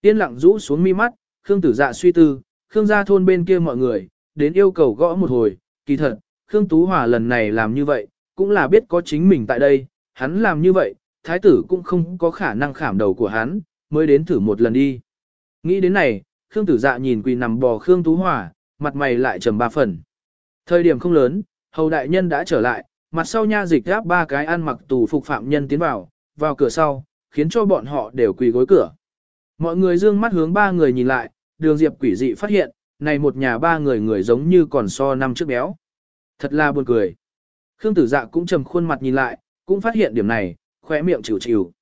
Tiên lặng rũ xuống mi mắt, Khương Tử Dạ suy tư, Khương gia thôn bên kia mọi người, đến yêu cầu gõ một hồi, kỳ thật, Khương Tú Hòa lần này làm như vậy, cũng là biết có chính mình tại đây, hắn làm như vậy, thái tử cũng không có khả năng khảm đầu của hắn, mới đến thử một lần đi. Nghĩ đến này, Khương Tử Dạ nhìn quỳ nằm bò Khương Tú Hòa, mặt mày lại trầm ba phần. Thời điểm không lớn, hầu đại nhân đã trở lại, mặt sau nha dịch gáp ba cái ăn mặc tù phục phạm nhân tiến vào, vào cửa sau, khiến cho bọn họ đều quỳ gối cửa. Mọi người dương mắt hướng ba người nhìn lại, đường diệp quỷ dị phát hiện, này một nhà ba người người giống như còn so năm trước béo. Thật là buồn cười. Khương tử dạ cũng trầm khuôn mặt nhìn lại, cũng phát hiện điểm này, khóe miệng chịu chịu.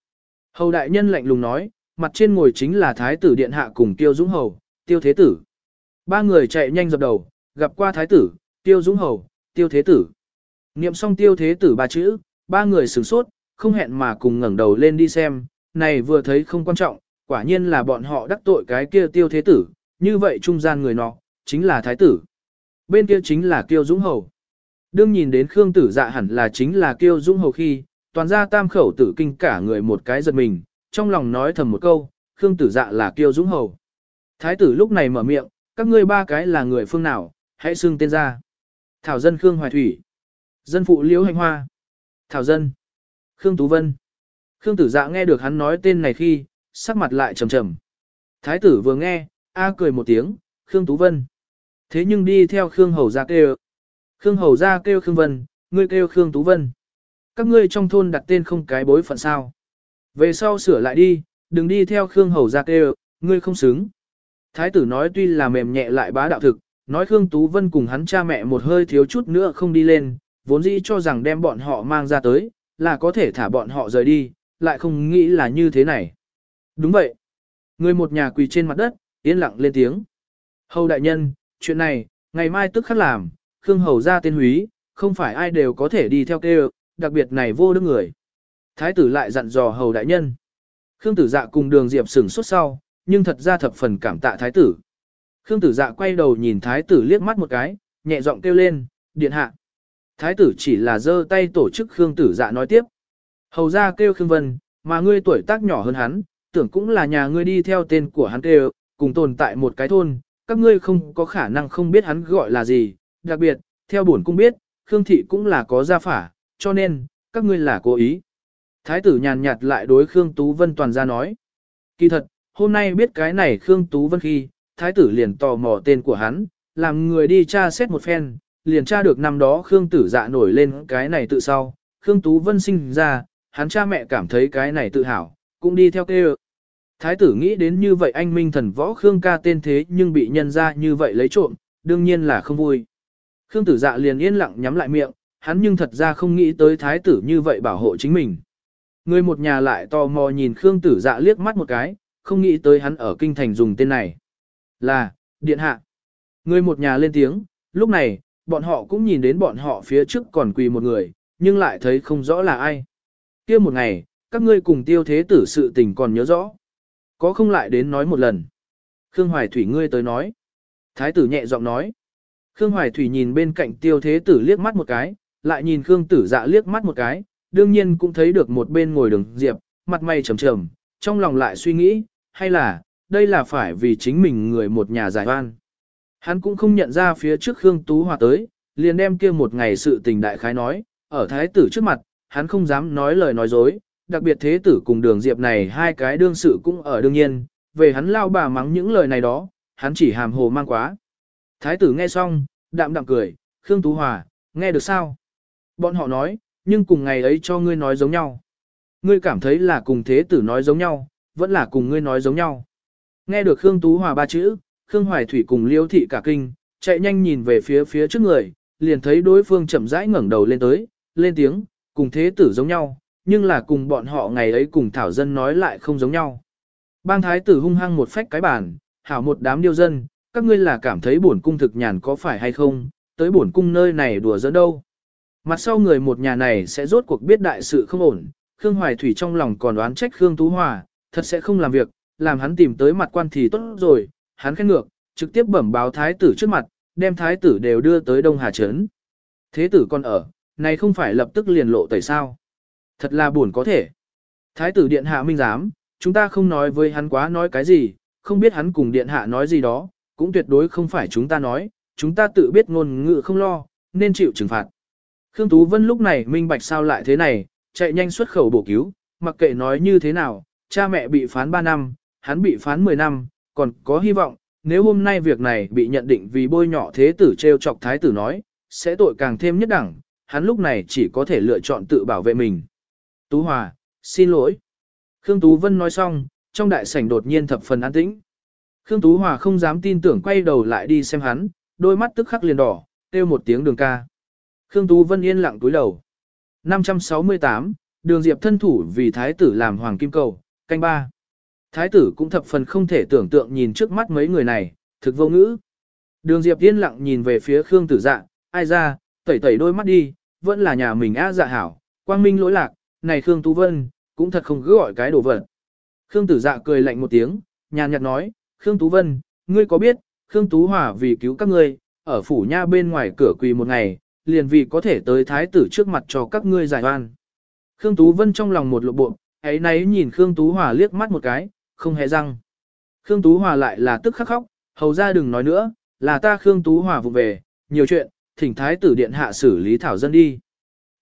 Hầu đại nhân lạnh lùng nói, mặt trên ngồi chính là thái tử điện hạ cùng tiêu dũng hầu, tiêu thế tử. Ba người chạy nhanh dập đầu, gặp qua thái tử, tiêu dũng hầu, tiêu thế tử. Niệm xong tiêu thế tử ba chữ, ba người sửng sốt, không hẹn mà cùng ngẩng đầu lên đi xem, này vừa thấy không quan trọng, quả nhiên là bọn họ đắc tội cái kia tiêu thế tử, như vậy trung gian người nọ, chính là thái tử. Bên kia chính là kiêu dũng hầu. Đương nhìn đến Khương tử dạ hẳn là chính là kiêu dũng hầu khi, toàn ra tam khẩu tử kinh cả người một cái giật mình, trong lòng nói thầm một câu, Khương tử dạ là kiêu dũng hầu. Thái tử lúc này mở miệng, các ngươi ba cái là người phương nào, hãy xưng tên ra. Thảo dân Khương Hoài Thủy. Dân phụ Liễu Hành Hoa. Thảo dân. Khương Tú Vân. Khương tử dạ nghe được hắn nói tên này khi, sắc mặt lại trầm trầm. Thái tử vừa nghe, a cười một tiếng, Khương Tú Vân. Thế nhưng đi theo Khương Hầu ra kêu. Khương Hầu ra kêu Khương Vân, ngươi kêu Khương Tú Vân. Các ngươi trong thôn đặt tên không cái bối phận sao. Về sau sửa lại đi, đừng đi theo Khương Hầu ra kêu, ngươi không xứng. Thái tử nói tuy là mềm nhẹ lại bá đạo thực, nói Khương Tú Vân cùng hắn cha mẹ một hơi thiếu chút nữa không đi lên, vốn dĩ cho rằng đem bọn họ mang ra tới, là có thể thả bọn họ rời đi, lại không nghĩ là như thế này. Đúng vậy. Người một nhà quỳ trên mặt đất, yên lặng lên tiếng. Hầu đại nhân, chuyện này, ngày mai tức khắc làm, Khương Hầu ra tên húy, không phải ai đều có thể đi theo kêu, đặc biệt này vô đức người. Thái tử lại dặn dò Hầu đại nhân. Khương tử dạ cùng đường diệp sửng suốt sau, nhưng thật ra thập phần cảm tạ thái tử. Khương tử dạ quay đầu nhìn thái tử liếc mắt một cái, nhẹ giọng kêu lên, điện hạ. Thái tử chỉ là giơ tay tổ chức Khương tử dạ nói tiếp. Hầu ra kêu Khương Vân, mà ngươi tuổi tác nhỏ hơn hắn, tưởng cũng là nhà ngươi đi theo tên của hắn kêu, cùng tồn tại một cái thôn, các ngươi không có khả năng không biết hắn gọi là gì, đặc biệt, theo bổn cũng biết, Khương thị cũng là có gia phả, cho nên, các ngươi là cố ý. Thái tử nhàn nhạt lại đối Khương Tú Vân toàn ra nói. Kỳ thật, hôm nay biết cái này Khương Tú Vân khi, thái tử liền tò mò tên của hắn, làm người đi tra xét một phen, liền tra được năm đó Khương tử dạ nổi lên cái này tự sau, Khương Tú Vân sinh ra, hắn cha mẹ cảm thấy cái này tự hào, cũng đi theo kêu. Thái tử nghĩ đến như vậy anh minh thần võ Khương ca tên thế nhưng bị nhân ra như vậy lấy trộm, đương nhiên là không vui. Khương tử dạ liền yên lặng nhắm lại miệng, hắn nhưng thật ra không nghĩ tới thái tử như vậy bảo hộ chính mình. Người một nhà lại tò mò nhìn Khương tử dạ liếc mắt một cái, không nghĩ tới hắn ở kinh thành dùng tên này. Là, điện hạ. Người một nhà lên tiếng, lúc này, bọn họ cũng nhìn đến bọn họ phía trước còn quỳ một người, nhưng lại thấy không rõ là ai. kia một ngày, các ngươi cùng tiêu thế tử sự tình còn nhớ rõ. Có không lại đến nói một lần. Khương Hoài Thủy ngươi tới nói. Thái tử nhẹ giọng nói. Khương Hoài Thủy nhìn bên cạnh tiêu thế tử liếc mắt một cái, lại nhìn Khương tử dạ liếc mắt một cái, đương nhiên cũng thấy được một bên ngồi đường diệp, mặt mày trầm trầm, trong lòng lại suy nghĩ, hay là, đây là phải vì chính mình người một nhà giải oan. Hắn cũng không nhận ra phía trước Khương Tú Hòa tới, liền đem kia một ngày sự tình đại khái nói, ở thái tử trước mặt, hắn không dám nói lời nói dối, đặc biệt thế tử cùng đường diệp này hai cái đương sự cũng ở đương nhiên, về hắn lao bà mắng những lời này đó, hắn chỉ hàm hồ mang quá. Thái tử nghe xong, đạm đạm cười, Khương Tú Hòa, nghe được sao? Bọn họ nói, nhưng cùng ngày ấy cho ngươi nói giống nhau. Ngươi cảm thấy là cùng thế tử nói giống nhau, vẫn là cùng ngươi nói giống nhau. Nghe được Khương Tú Hòa ba chữ, Khương Hoài Thủy cùng Liêu Thị cả kinh, chạy nhanh nhìn về phía phía trước người, liền thấy đối phương chậm rãi ngẩng đầu lên tới, lên tiếng, cùng thế tử giống nhau, nhưng là cùng bọn họ ngày ấy cùng Thảo Dân nói lại không giống nhau. Bang thái tử hung hăng một phách cái bàn, hảo một đám điêu dân, các ngươi là cảm thấy bổn cung thực nhàn có phải hay không, tới bổn cung nơi này đùa giỡn đâu. Mặt sau người một nhà này sẽ rốt cuộc biết đại sự không ổn, Khương Hoài Thủy trong lòng còn đoán trách Khương Tú Hòa, thật sẽ không làm việc, làm hắn tìm tới mặt quan thì tốt rồi, hắn khen ngược, trực tiếp bẩm báo thái tử trước mặt, đem thái tử đều đưa tới Đông Hà Trấn. Thế tử còn ở, này không phải lập tức liền lộ tẩy sao. Thật là buồn có thể. Thái tử điện hạ minh giám, chúng ta không nói với hắn quá nói cái gì, không biết hắn cùng điện hạ nói gì đó, cũng tuyệt đối không phải chúng ta nói, chúng ta tự biết ngôn ngữ không lo, nên chịu trừng phạt. Khương Tú Vân lúc này minh bạch sao lại thế này, chạy nhanh xuất khẩu bổ cứu, mặc kệ nói như thế nào, cha mẹ bị phán 3 năm, hắn bị phán 10 năm, còn có hy vọng, nếu hôm nay việc này bị nhận định vì bôi nhọ thế tử treo chọc thái tử nói, sẽ tội càng thêm nhất đẳng, hắn lúc này chỉ có thể lựa chọn tự bảo vệ mình. Tú Hòa, xin lỗi. Khương Tú Vân nói xong, trong đại sảnh đột nhiên thập phần an tĩnh. Khương Tú Hòa không dám tin tưởng quay đầu lại đi xem hắn, đôi mắt tức khắc liền đỏ, kêu một tiếng đường ca. Khương Tú Vân yên lặng túi đầu. 568, đường diệp thân thủ vì thái tử làm hoàng kim cầu, canh ba. Thái tử cũng thập phần không thể tưởng tượng nhìn trước mắt mấy người này, thực vô ngữ. Đường diệp yên lặng nhìn về phía Khương tử dạ, ai ra, tẩy tẩy đôi mắt đi, vẫn là nhà mình á dạ hảo, quang minh lỗi lạc, này Khương Tú Vân, cũng thật không cứ gọi cái đồ vật. Khương tử dạ cười lạnh một tiếng, nhàn nhạt nói, Khương Tú Vân, ngươi có biết, Khương Tú Hòa vì cứu các ngươi, ở phủ nha bên ngoài cửa quỳ một ngày, liền vì có thể tới thái tử trước mặt cho các ngươi giải oan. Khương Tú Vân trong lòng một lộ bộ, ấy nấy nhìn Khương Tú Hòa liếc mắt một cái, không hề răng. Khương Tú Hòa lại là tức khắc khóc, hầu ra đừng nói nữa, là ta Khương Tú Hòa vụ về, nhiều chuyện, thỉnh thái tử điện hạ xử lý thảo dân đi.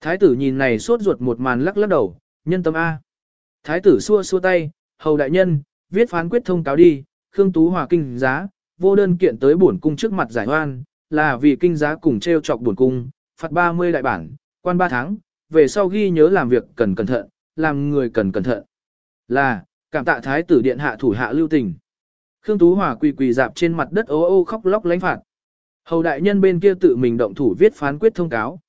Thái tử nhìn này sốt ruột một màn lắc lắc đầu, nhân tâm A. Thái tử xua xua tay, hầu đại nhân, viết phán quyết thông cáo đi, Khương Tú Hòa kinh giá, vô đơn kiện tới bổn cung trước mặt giải oan, là vì kinh giá cùng treo chọc buồn cung, phạt 30 đại bản, quan 3 tháng, về sau ghi nhớ làm việc cần cẩn thận, làm người cần cẩn thận. Là, cảm tạ thái tử điện hạ thủ hạ lưu tình. Khương Tú Hòa quỳ quỳ dạp trên mặt đất ô ô khóc lóc lánh phạt. Hầu đại nhân bên kia tự mình động thủ viết phán quyết thông cáo.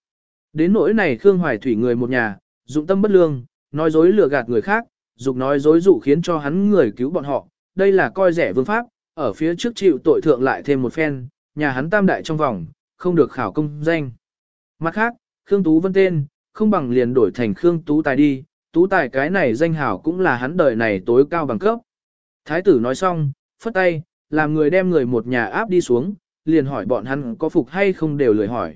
Đến nỗi này Khương Hoài Thủy người một nhà, dụng tâm bất lương, nói dối lừa gạt người khác, dục nói dối dụ khiến cho hắn người cứu bọn họ, đây là coi rẻ vương pháp, ở phía trước chịu tội thượng lại thêm một phen, nhà hắn tam đại trong vòng, không được khảo công danh. Mặt khác, Khương Tú Vân tên, không bằng liền đổi thành Khương Tú Tài đi, Tú Tài cái này danh hảo cũng là hắn đời này tối cao bằng cấp. Thái tử nói xong, phất tay, làm người đem người một nhà áp đi xuống, liền hỏi bọn hắn có phục hay không đều lười hỏi.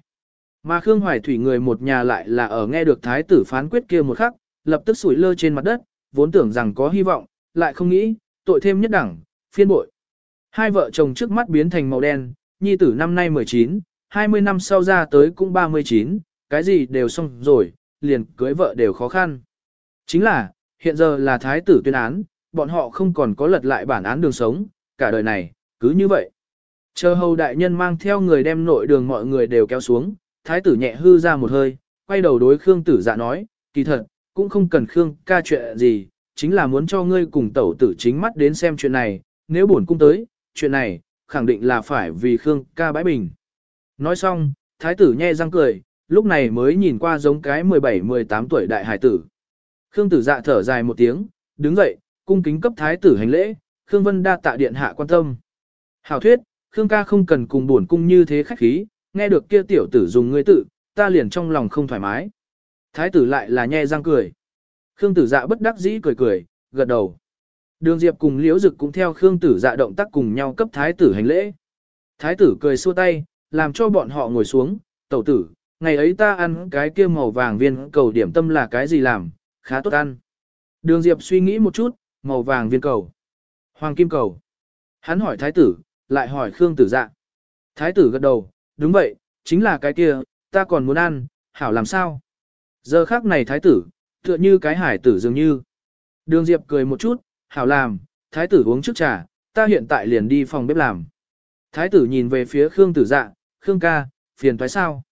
Mà Khương Hoài Thủy người một nhà lại là ở nghe được thái tử phán quyết kia một khắc, lập tức sủi lơ trên mặt đất, vốn tưởng rằng có hy vọng, lại không nghĩ, tội thêm nhất đẳng, phiên bội. Hai vợ chồng trước mắt biến thành màu đen, nhi tử năm nay 19, 20 năm sau ra tới cũng 39, cái gì đều xong rồi, liền cưới vợ đều khó khăn. Chính là, hiện giờ là thái tử tuyên án, bọn họ không còn có lật lại bản án đường sống, cả đời này, cứ như vậy. Chờ hầu đại nhân mang theo người đem nội đường mọi người đều kéo xuống, thái tử nhẹ hư ra một hơi, quay đầu đối Khương tử dạ nói, kỳ thật, cũng không cần Khương ca chuyện gì, chính là muốn cho ngươi cùng tẩu tử chính mắt đến xem chuyện này, nếu buồn cung tới, chuyện này, khẳng định là phải vì Khương ca bãi bình. Nói xong, thái tử nhe răng cười, lúc này mới nhìn qua giống cái 17-18 tuổi đại hải tử. Khương tử dạ thở dài một tiếng, đứng dậy, cung kính cấp thái tử hành lễ, Khương Vân đa tạ điện hạ quan tâm. Hảo thuyết, Khương ca không cần cùng buồn cung như thế khách khí, nghe được kia tiểu tử dùng ngươi tự, ta liền trong lòng không thoải mái. Thái tử lại là nhe răng cười. Khương tử dạ bất đắc dĩ cười cười, gật đầu. Đường Diệp cùng Liễu Dực cũng theo Khương tử dạ động tác cùng nhau cấp thái tử hành lễ. Thái tử cười xua tay, làm cho bọn họ ngồi xuống, tẩu tử, ngày ấy ta ăn cái kia màu vàng viên cầu điểm tâm là cái gì làm, khá tốt ăn. Đường Diệp suy nghĩ một chút, màu vàng viên cầu. Hoàng kim cầu. Hắn hỏi thái tử, lại hỏi Khương tử dạ. Thái tử gật đầu, đúng vậy, chính là cái kia, ta còn muốn ăn, hảo làm sao. Giờ khác này thái tử, tựa như cái hải tử dường như. Đường Diệp cười một chút, hảo làm, thái tử uống trước trà, ta hiện tại liền đi phòng bếp làm. Thái tử nhìn về phía Khương tử dạ, Khương ca, phiền thoái sao?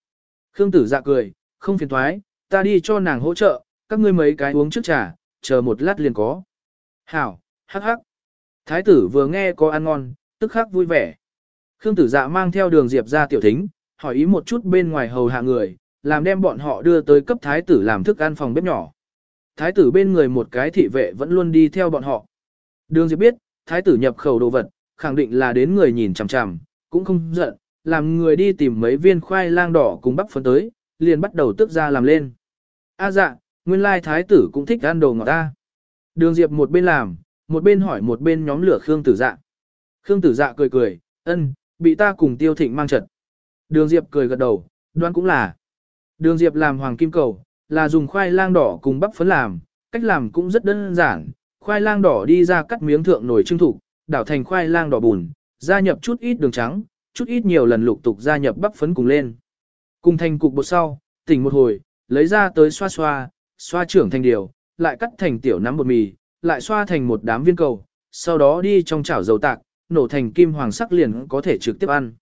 Khương tử dạ cười, không phiền thoái, ta đi cho nàng hỗ trợ, các ngươi mấy cái uống trước trà, chờ một lát liền có. Hảo, hắc hắc. Thái tử vừa nghe có ăn ngon, tức khắc vui vẻ. Khương tử dạ mang theo đường diệp ra tiểu thính, hỏi ý một chút bên ngoài hầu hạ người, làm đem bọn họ đưa tới cấp thái tử làm thức ăn phòng bếp nhỏ. Thái tử bên người một cái thị vệ vẫn luôn đi theo bọn họ. Đường diệp biết, thái tử nhập khẩu đồ vật, khẳng định là đến người nhìn chằm chằm, cũng không giận, làm người đi tìm mấy viên khoai lang đỏ cùng bắp phấn tới, liền bắt đầu tức ra làm lên. A dạ, nguyên lai thái tử cũng thích ăn đồ ngọt ta. Đường Diệp một bên làm, một bên hỏi một bên nhóm lửa Khương Tử Dạ. Khương Tử Dạ cười cười, ân, bị ta cùng Tiêu Thịnh mang trật. Đường Diệp cười gật đầu, đoán cũng là. Đường Diệp làm hoàng kim cầu, là dùng khoai lang đỏ cùng bắp phấn làm, cách làm cũng rất đơn giản. Khoai lang đỏ đi ra cắt miếng thượng nồi trưng thủ, đảo thành khoai lang đỏ bùn, gia nhập chút ít đường trắng, chút ít nhiều lần lục tục gia nhập bắp phấn cùng lên. Cùng thành cục bột sau, tỉnh một hồi, lấy ra tới xoa xoa, xoa trưởng thành điều, lại cắt thành tiểu nắm bột mì, lại xoa thành một đám viên cầu, sau đó đi trong chảo dầu tạc, nổ thành kim hoàng sắc liền có thể trực tiếp ăn.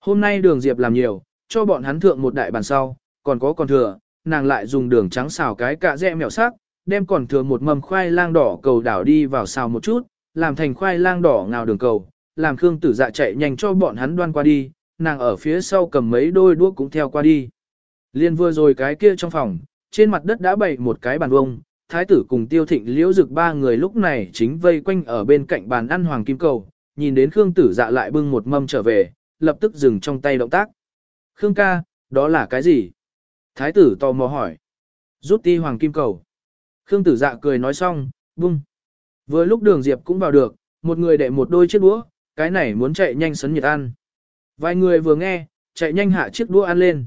Hôm nay đường Diệp làm nhiều, cho bọn hắn thượng một đại bàn sau, còn có còn thừa, nàng lại dùng đường trắng xào cái cạ rẽ mèo sắc, đem còn thừa một mầm khoai lang đỏ cầu đảo đi vào xào một chút, làm thành khoai lang đỏ ngào đường cầu, làm Khương Tử Dạ chạy nhanh cho bọn hắn đoan qua đi, nàng ở phía sau cầm mấy đôi đũa cũng theo qua đi. Liên vừa rồi cái kia trong phòng, trên mặt đất đã bày một cái bàn vuông, thái tử cùng tiêu thịnh liễu dực ba người lúc này chính vây quanh ở bên cạnh bàn ăn hoàng kim cầu, nhìn đến Khương Tử Dạ lại bưng một mâm trở về, lập tức dừng trong tay động tác. Khương ca, đó là cái gì? Thái tử tò mò hỏi. Rút ti hoàng kim cầu. Khương Tử Dạ cười nói xong, bung. Vừa lúc đường Diệp cũng vào được, một người đệ một đôi chiếc đũa, cái này muốn chạy nhanh sấn nhiệt ăn. Vài người vừa nghe, chạy nhanh hạ chiếc đũa ăn lên.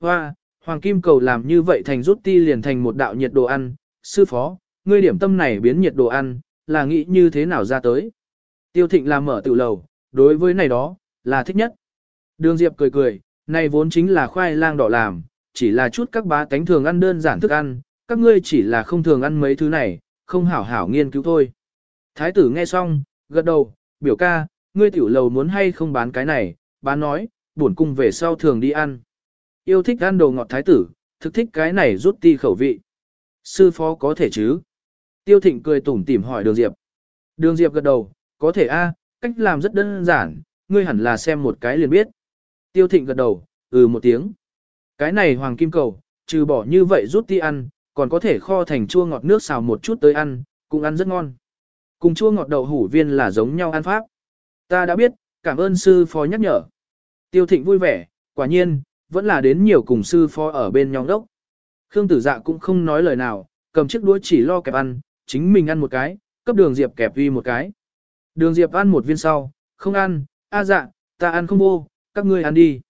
Hoa, hoàng kim cầu làm như vậy thành rút ti liền thành một đạo nhiệt đồ ăn. Sư phó, ngươi điểm tâm này biến nhiệt đồ ăn, là nghĩ như thế nào ra tới. Tiêu thịnh làm mở tự lầu, đối với này đó, là thích nhất. Đường Diệp cười cười, này vốn chính là khoai lang đỏ làm, chỉ là chút các bá tánh thường ăn đơn giản thức ăn, các ngươi chỉ là không thường ăn mấy thứ này, không hảo hảo nghiên cứu thôi. Thái tử nghe xong, gật đầu, biểu ca, ngươi tiểu lầu muốn hay không bán cái này, bán nói, buồn cung về sau thường đi ăn. Yêu thích ăn đồ ngọt thái tử, thực thích cái này rút ti khẩu vị. Sư phó có thể chứ? Tiêu thịnh cười tủm tỉm hỏi đường Diệp. Đường Diệp gật đầu, có thể a, cách làm rất đơn giản, ngươi hẳn là xem một cái liền biết. Tiêu thịnh gật đầu, ừ một tiếng. Cái này hoàng kim cầu, trừ bỏ như vậy rút ti ăn, còn có thể kho thành chua ngọt nước xào một chút tới ăn, cũng ăn rất ngon. Cùng chua ngọt đậu hủ viên là giống nhau ăn pháp. Ta đã biết, cảm ơn sư phó nhắc nhở. Tiêu thịnh vui vẻ, quả nhiên, vẫn là đến nhiều cùng sư phó ở bên nhau đốc. Khương tử dạ cũng không nói lời nào, cầm chiếc đũa chỉ lo kẹp ăn, chính mình ăn một cái, cấp đường diệp kẹp vi một cái. Đường diệp ăn một viên sau, không ăn, a dạ, ta ăn không vô, các ngươi ăn đi.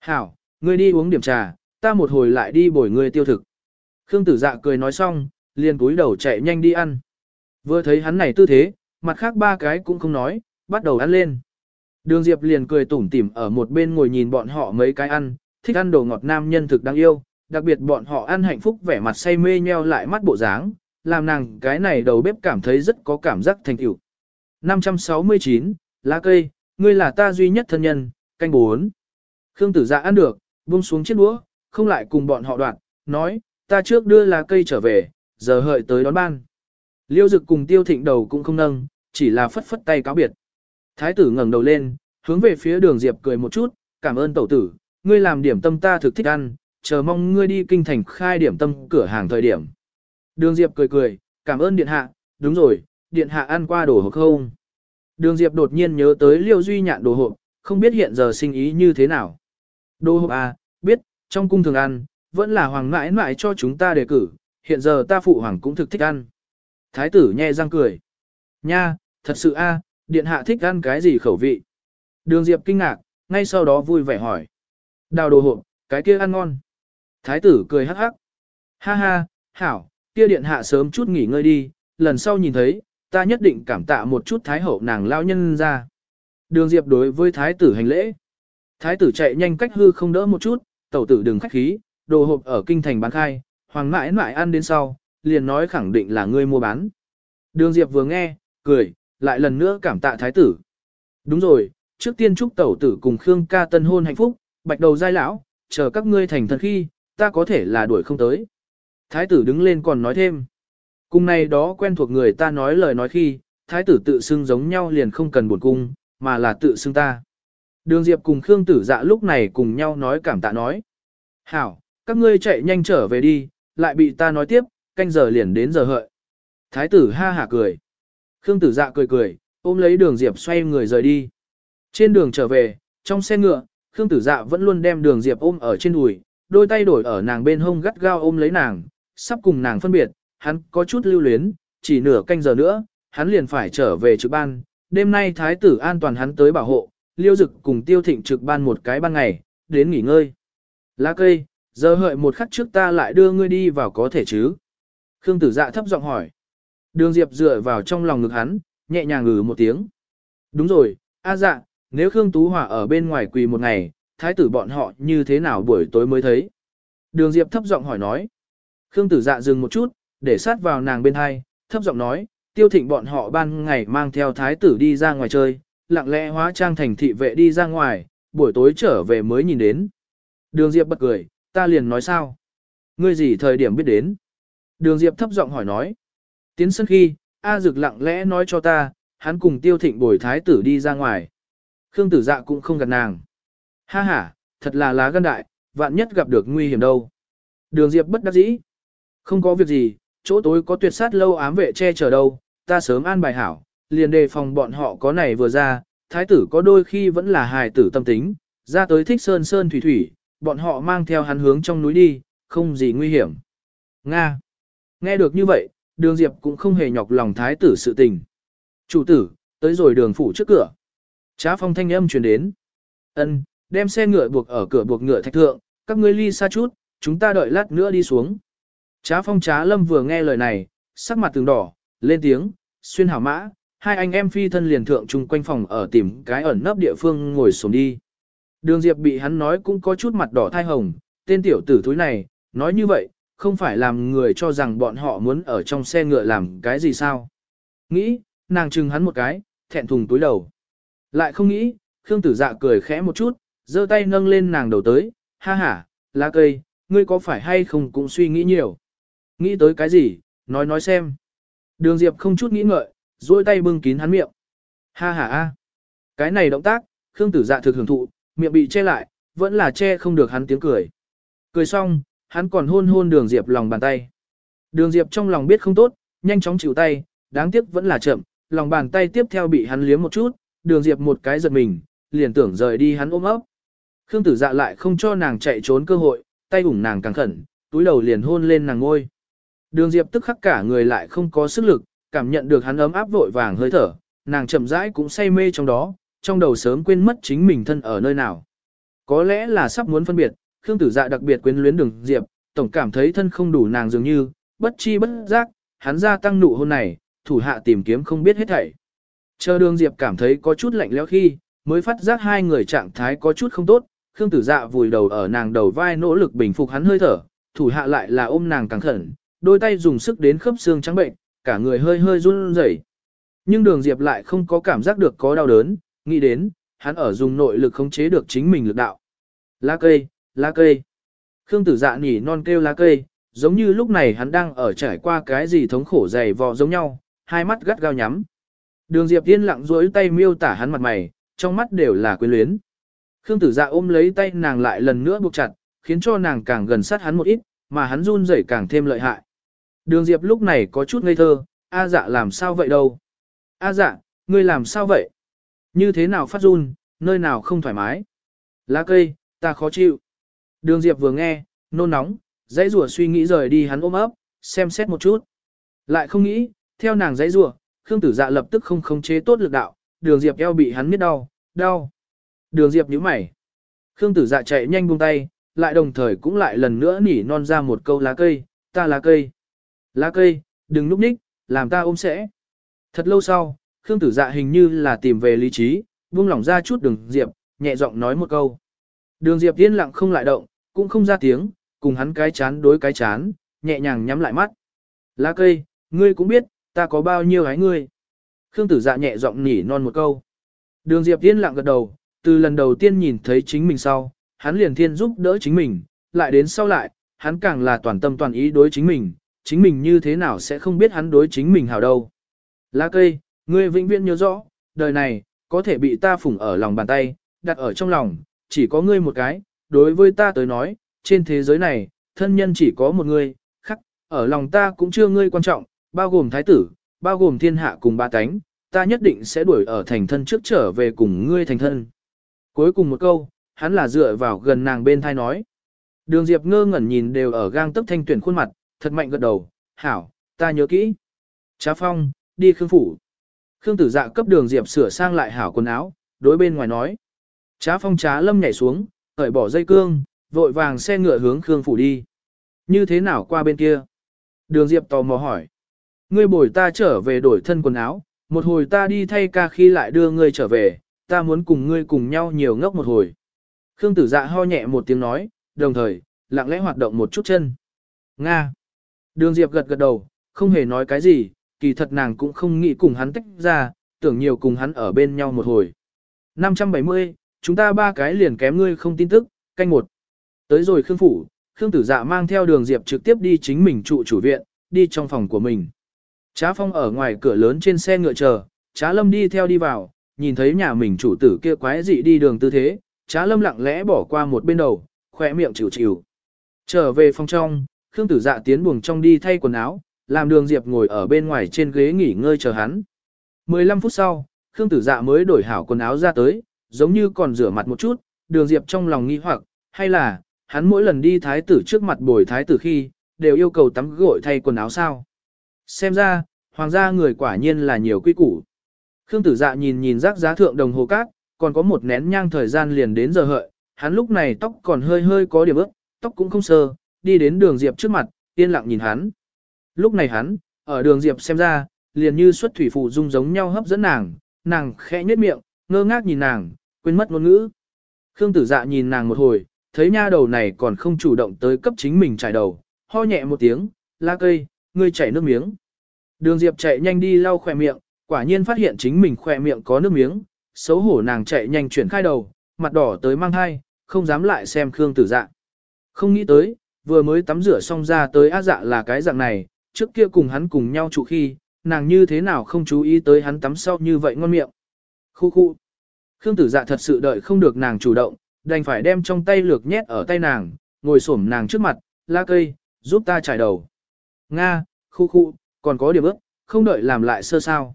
Hảo, ngươi đi uống điểm trà, ta một hồi lại đi bồi ngươi tiêu thực. Khương tử dạ cười nói xong, liền cúi đầu chạy nhanh đi ăn. Vừa thấy hắn này tư thế, mặt khác ba cái cũng không nói, bắt đầu ăn lên. Đường Diệp liền cười tủm tỉm ở một bên ngồi nhìn bọn họ mấy cái ăn, thích ăn đồ ngọt nam nhân thực đáng yêu, đặc biệt bọn họ ăn hạnh phúc vẻ mặt say mê nheo lại mắt bộ dáng, làm nàng cái này đầu bếp cảm thấy rất có cảm giác thành tựu. 569, lá cây, ngươi là ta duy nhất thân nhân, canh bốn. Khương tử dạ ăn được, buông xuống chiếc đũa, không lại cùng bọn họ đoạn, nói, ta trước đưa lá cây trở về, giờ hợi tới đón ban. Liêu dực cùng tiêu thịnh đầu cũng không nâng, chỉ là phất phất tay cáo biệt. Thái tử ngẩng đầu lên, hướng về phía đường Diệp cười một chút, cảm ơn tẩu tử, ngươi làm điểm tâm ta thực thích ăn, chờ mong ngươi đi kinh thành khai điểm tâm cửa hàng thời điểm. Đường Diệp cười cười, cảm ơn điện hạ, đúng rồi, điện hạ ăn qua đồ hộp không? Đường Diệp đột nhiên nhớ tới Liêu Duy nhạn đồ hộp, không biết hiện giờ sinh ý như thế nào. Đồ hộp à, biết, trong cung thường ăn, vẫn là hoàng mãi mãi cho chúng ta đề cử, hiện giờ ta phụ hoàng cũng thực thích ăn. Thái tử nhe răng cười. Nha, thật sự a, điện hạ thích ăn cái gì khẩu vị. Đường Diệp kinh ngạc, ngay sau đó vui vẻ hỏi. Đào đồ hộp, cái kia ăn ngon. Thái tử cười hắc hắc. Ha ha, hảo, kia điện hạ sớm chút nghỉ ngơi đi, lần sau nhìn thấy, ta nhất định cảm tạ một chút thái hậu nàng lao nhân ra. Đường Diệp đối với thái tử hành lễ. Thái tử chạy nhanh cách hư không đỡ một chút, tẩu tử đừng khách khí, đồ hộp ở kinh thành bán khai, hoàng mãi mãi ăn đến sau, liền nói khẳng định là ngươi mua bán. Đường Diệp vừa nghe, cười, lại lần nữa cảm tạ thái tử. Đúng rồi, trước tiên chúc tẩu tử cùng Khương ca tân hôn hạnh phúc, bạch đầu giai lão, chờ các ngươi thành thân khi, ta có thể là đuổi không tới. Thái tử đứng lên còn nói thêm. Cùng này đó quen thuộc người ta nói lời nói khi, thái tử tự xưng giống nhau liền không cần buồn cung, mà là tự xưng ta. Đường Diệp cùng Khương tử dạ lúc này cùng nhau nói cảm tạ nói. Hảo, các ngươi chạy nhanh trở về đi, lại bị ta nói tiếp, canh giờ liền đến giờ hợi. Thái tử ha hả cười. Khương tử dạ cười cười, ôm lấy đường Diệp xoay người rời đi. Trên đường trở về, trong xe ngựa, Khương tử dạ vẫn luôn đem đường Diệp ôm ở trên đùi, đôi tay đổi ở nàng bên hông gắt gao ôm lấy nàng, sắp cùng nàng phân biệt, hắn có chút lưu luyến, chỉ nửa canh giờ nữa, hắn liền phải trở về trực ban. Đêm nay thái tử an toàn hắn tới bảo hộ, liêu dực cùng tiêu thịnh trực ban một cái ban ngày, đến nghỉ ngơi. Lá cây, giờ hợi một khắc trước ta lại đưa ngươi đi vào có thể chứ? Khương tử dạ thấp giọng hỏi. Đường Diệp dựa vào trong lòng ngực hắn, nhẹ nhàng ngừ một tiếng. Đúng rồi, a dạ, nếu Khương Tú Hỏa ở bên ngoài quỳ một ngày, thái tử bọn họ như thế nào buổi tối mới thấy? Đường Diệp thấp giọng hỏi nói. Khương tử dạ dừng một chút, để sát vào nàng bên hai, thấp giọng nói, tiêu thịnh bọn họ ban ngày mang theo thái tử đi ra ngoài chơi, lặng lẽ hóa trang thành thị vệ đi ra ngoài, buổi tối trở về mới nhìn đến. Đường Diệp bật cười, ta liền nói sao? Ngươi gì thời điểm biết đến? Đường Diệp thấp giọng hỏi nói. Tiến sân khi, A Dực lặng lẽ nói cho ta, hắn cùng tiêu thịnh bồi thái tử đi ra ngoài. Khương tử dạ cũng không gặp nàng. Ha ha, thật là lá gan đại, vạn nhất gặp được nguy hiểm đâu. Đường Diệp bất đắc dĩ. Không có việc gì, chỗ tối có tuyệt sát lâu ám vệ che chở đâu, ta sớm an bài hảo, liền đề phòng bọn họ có này vừa ra, thái tử có đôi khi vẫn là hài tử tâm tính, ra tới thích sơn sơn thủy thủy, bọn họ mang theo hắn hướng trong núi đi, không gì nguy hiểm. Nga. Nghe được như vậy, đường diệp cũng không hề nhọc lòng thái tử sự tình. Chủ tử, tới rồi đường phủ trước cửa. Trá phong thanh âm truyền đến. ân đem xe ngựa buộc ở cửa buộc ngựa thạch thượng, các ngươi ly xa chút, chúng ta đợi lát nữa đi xuống. Trá phong trá lâm vừa nghe lời này, sắc mặt từng đỏ, lên tiếng, xuyên hảo mã, hai anh em phi thân liền thượng chung quanh phòng ở tìm cái ẩn nấp địa phương ngồi xuống đi. Đường Diệp bị hắn nói cũng có chút mặt đỏ thai hồng, tên tiểu tử thúi này, nói như vậy, không phải làm người cho rằng bọn họ muốn ở trong xe ngựa làm cái gì sao. Nghĩ, nàng chừng hắn một cái, thẹn thùng túi đầu. Lại không nghĩ, Khương tử dạ cười khẽ một chút, giơ tay nâng lên nàng đầu tới, ha ha, lá cây, ngươi có phải hay không cũng suy nghĩ nhiều. Nghĩ tới cái gì, nói nói xem. Đường Diệp không chút nghĩ ngợi, duỗi tay bưng kín hắn miệng. Ha ha a. Cái này động tác, Khương Tử Dạ thực hưởng thụ, miệng bị che lại, vẫn là che không được hắn tiếng cười. Cười xong, hắn còn hôn hôn Đường Diệp lòng bàn tay. Đường Diệp trong lòng biết không tốt, nhanh chóng chịu tay, đáng tiếc vẫn là chậm, lòng bàn tay tiếp theo bị hắn liếm một chút, Đường Diệp một cái giật mình, liền tưởng rời đi hắn ôm ấp. Khương Tử Dạ lại không cho nàng chạy trốn cơ hội, tay ủng nàng càng khẩn, túi đầu liền hôn lên nàng ngôi. Đường Diệp tức khắc cả người lại không có sức lực, cảm nhận được hắn ấm áp vội vàng hơi thở, nàng chậm rãi cũng say mê trong đó, trong đầu sớm quên mất chính mình thân ở nơi nào. Có lẽ là sắp muốn phân biệt, Khương Tử Dạ đặc biệt quyến luyến Đường Diệp, tổng cảm thấy thân không đủ nàng dường như, bất chi bất giác, hắn ra tăng nụ hôn này, thủ hạ tìm kiếm không biết hết thảy. Chờ Đường Diệp cảm thấy có chút lạnh lẽo khi, mới phát giác hai người trạng thái có chút không tốt, Khương Tử Dạ vùi đầu ở nàng đầu vai nỗ lực bình phục hắn hơi thở, thủ hạ lại là ôm nàng càng khẩn, đôi tay dùng sức đến khớp xương trắng bệnh, cả người hơi hơi run rẩy. Nhưng đường Diệp lại không có cảm giác được có đau đớn, nghĩ đến, hắn ở dùng nội lực khống chế được chính mình lực đạo. Lá cây, lá cây. Khương tử dạ nhỉ non kêu lá cây, giống như lúc này hắn đang ở trải qua cái gì thống khổ dày vò giống nhau, hai mắt gắt gao nhắm. Đường Diệp yên lặng duỗi tay miêu tả hắn mặt mày, trong mắt đều là quyến luyến. Khương tử dạ ôm lấy tay nàng lại lần nữa buộc chặt, khiến cho nàng càng gần sát hắn một ít, mà hắn run rẩy càng thêm lợi hại. Đường Diệp lúc này có chút ngây thơ, A dạ làm sao vậy đâu? A dạ, ngươi làm sao vậy? Như thế nào phát run, nơi nào không thoải mái? Lá cây, ta khó chịu. Đường Diệp vừa nghe, nôn nóng, dãy rủa suy nghĩ rời đi hắn ôm ấp, xem xét một chút. Lại không nghĩ, theo nàng dãy rủa, Khương Tử Dạ lập tức không khống chế tốt lực đạo, Đường Diệp eo bị hắn miết đau, đau. Đường Diệp nhíu mày. Khương tử dạ chạy nhanh buông tay, lại đồng thời cũng lại lần nữa nỉ non ra một câu lá cây, ta lá cây. Lá cây, đừng núp ních, làm ta ôm sẽ. Thật lâu sau, Khương tử dạ hình như là tìm về lý trí, buông lỏng ra chút đường Diệp, nhẹ giọng nói một câu. Đường Diệp yên lặng không lại động, cũng không ra tiếng, cùng hắn cái chán đối cái chán, nhẹ nhàng nhắm lại mắt. Lá cây, ngươi cũng biết, ta có bao nhiêu hái ngươi. Khương tử dạ nhẹ giọng nỉ non một câu. Đường Diệp yên lặng gật đầu, từ lần đầu tiên nhìn thấy chính mình sau, hắn liền thiên giúp đỡ chính mình, lại đến sau lại, hắn càng là toàn tâm toàn ý đối chính mình, chính mình như thế nào sẽ không biết hắn đối chính mình hảo đâu. Lá cây, ngươi vĩnh viễn nhớ rõ, đời này, có thể bị ta phủng ở lòng bàn tay, đặt ở trong lòng, chỉ có ngươi một cái, đối với ta tới nói, trên thế giới này, thân nhân chỉ có một người, khắc, ở lòng ta cũng chưa ngươi quan trọng, bao gồm thái tử, bao gồm thiên hạ cùng ba tánh, ta nhất định sẽ đuổi ở thành thân trước trở về cùng ngươi thành thân. Cuối cùng một câu, hắn là dựa vào gần nàng bên thai nói. Đường Diệp ngơ ngẩn nhìn đều ở gang tấc thanh tuyển khuôn mặt, thật mạnh gật đầu, hảo, ta nhớ kỹ. Trá phong, đi khương phủ. Khương tử dạ cấp đường Diệp sửa sang lại hảo quần áo, đối bên ngoài nói. Trá phong trá lâm nhảy xuống, cởi bỏ dây cương, vội vàng xe ngựa hướng khương phủ đi. Như thế nào qua bên kia? Đường Diệp tò mò hỏi. Ngươi bồi ta trở về đổi thân quần áo, một hồi ta đi thay ca khi lại đưa ngươi trở về, ta muốn cùng ngươi cùng nhau nhiều ngốc một hồi. Khương tử dạ ho nhẹ một tiếng nói, đồng thời, lặng lẽ hoạt động một chút chân. Nga. Đường Diệp gật gật đầu, không hề nói cái gì, kỳ thật nàng cũng không nghĩ cùng hắn tách ra, tưởng nhiều cùng hắn ở bên nhau một hồi. 570, chúng ta ba cái liền kém ngươi không tin tức, canh một. Tới rồi Khương Phủ, Khương Tử Dạ mang theo đường Diệp trực tiếp đi chính mình trụ chủ viện, đi trong phòng của mình. Trá Phong ở ngoài cửa lớn trên xe ngựa chờ, Trá Lâm đi theo đi vào, nhìn thấy nhà mình chủ tử kia quái dị đi đường tư thế, Trá Lâm lặng lẽ bỏ qua một bên đầu, khỏe miệng chịu chịu. Trở về phòng trong, Khương Tử Dạ tiến buồng trong đi thay quần áo, làm đường Diệp ngồi ở bên ngoài trên ghế nghỉ ngơi chờ hắn. 15 phút sau, Khương Tử Dạ mới đổi hảo quần áo ra tới, giống như còn rửa mặt một chút, đường Diệp trong lòng nghi hoặc, hay là, hắn mỗi lần đi thái tử trước mặt bồi thái tử khi, đều yêu cầu tắm gội thay quần áo sao. Xem ra, hoàng gia người quả nhiên là nhiều quy củ. Khương tử dạ nhìn nhìn rác giá thượng đồng hồ cát, còn có một nén nhang thời gian liền đến giờ hợi, hắn lúc này tóc còn hơi hơi có điểm ướt, tóc cũng không sơ, đi đến đường Diệp trước mặt, yên lặng nhìn hắn. Lúc này hắn, ở đường Diệp xem ra, liền như xuất thủy phụ dung giống nhau hấp dẫn nàng, nàng khẽ nhếch miệng, ngơ ngác nhìn nàng, quên mất ngôn ngữ. Khương tử dạ nhìn nàng một hồi, thấy nha đầu này còn không chủ động tới cấp chính mình trải đầu, ho nhẹ một tiếng, la cây, ngươi chảy nước miếng. Đường Diệp chạy nhanh đi lau khỏe miệng, quả nhiên phát hiện chính mình khỏe miệng có nước miếng, xấu hổ nàng chạy nhanh chuyển khai đầu, mặt đỏ tới mang thai, không dám lại xem Khương tử dạ. Không nghĩ tới, vừa mới tắm rửa xong ra tới á dạ là cái dạng này, trước kia cùng hắn cùng nhau trụ khi, nàng như thế nào không chú ý tới hắn tắm sau như vậy ngon miệng. Khu khu. Khương tử dạ thật sự đợi không được nàng chủ động, đành phải đem trong tay lược nhét ở tay nàng, ngồi xổm nàng trước mặt, la cây, giúp ta trải đầu. Nga, khu khu, còn có điểm ước, không đợi làm lại sơ sao.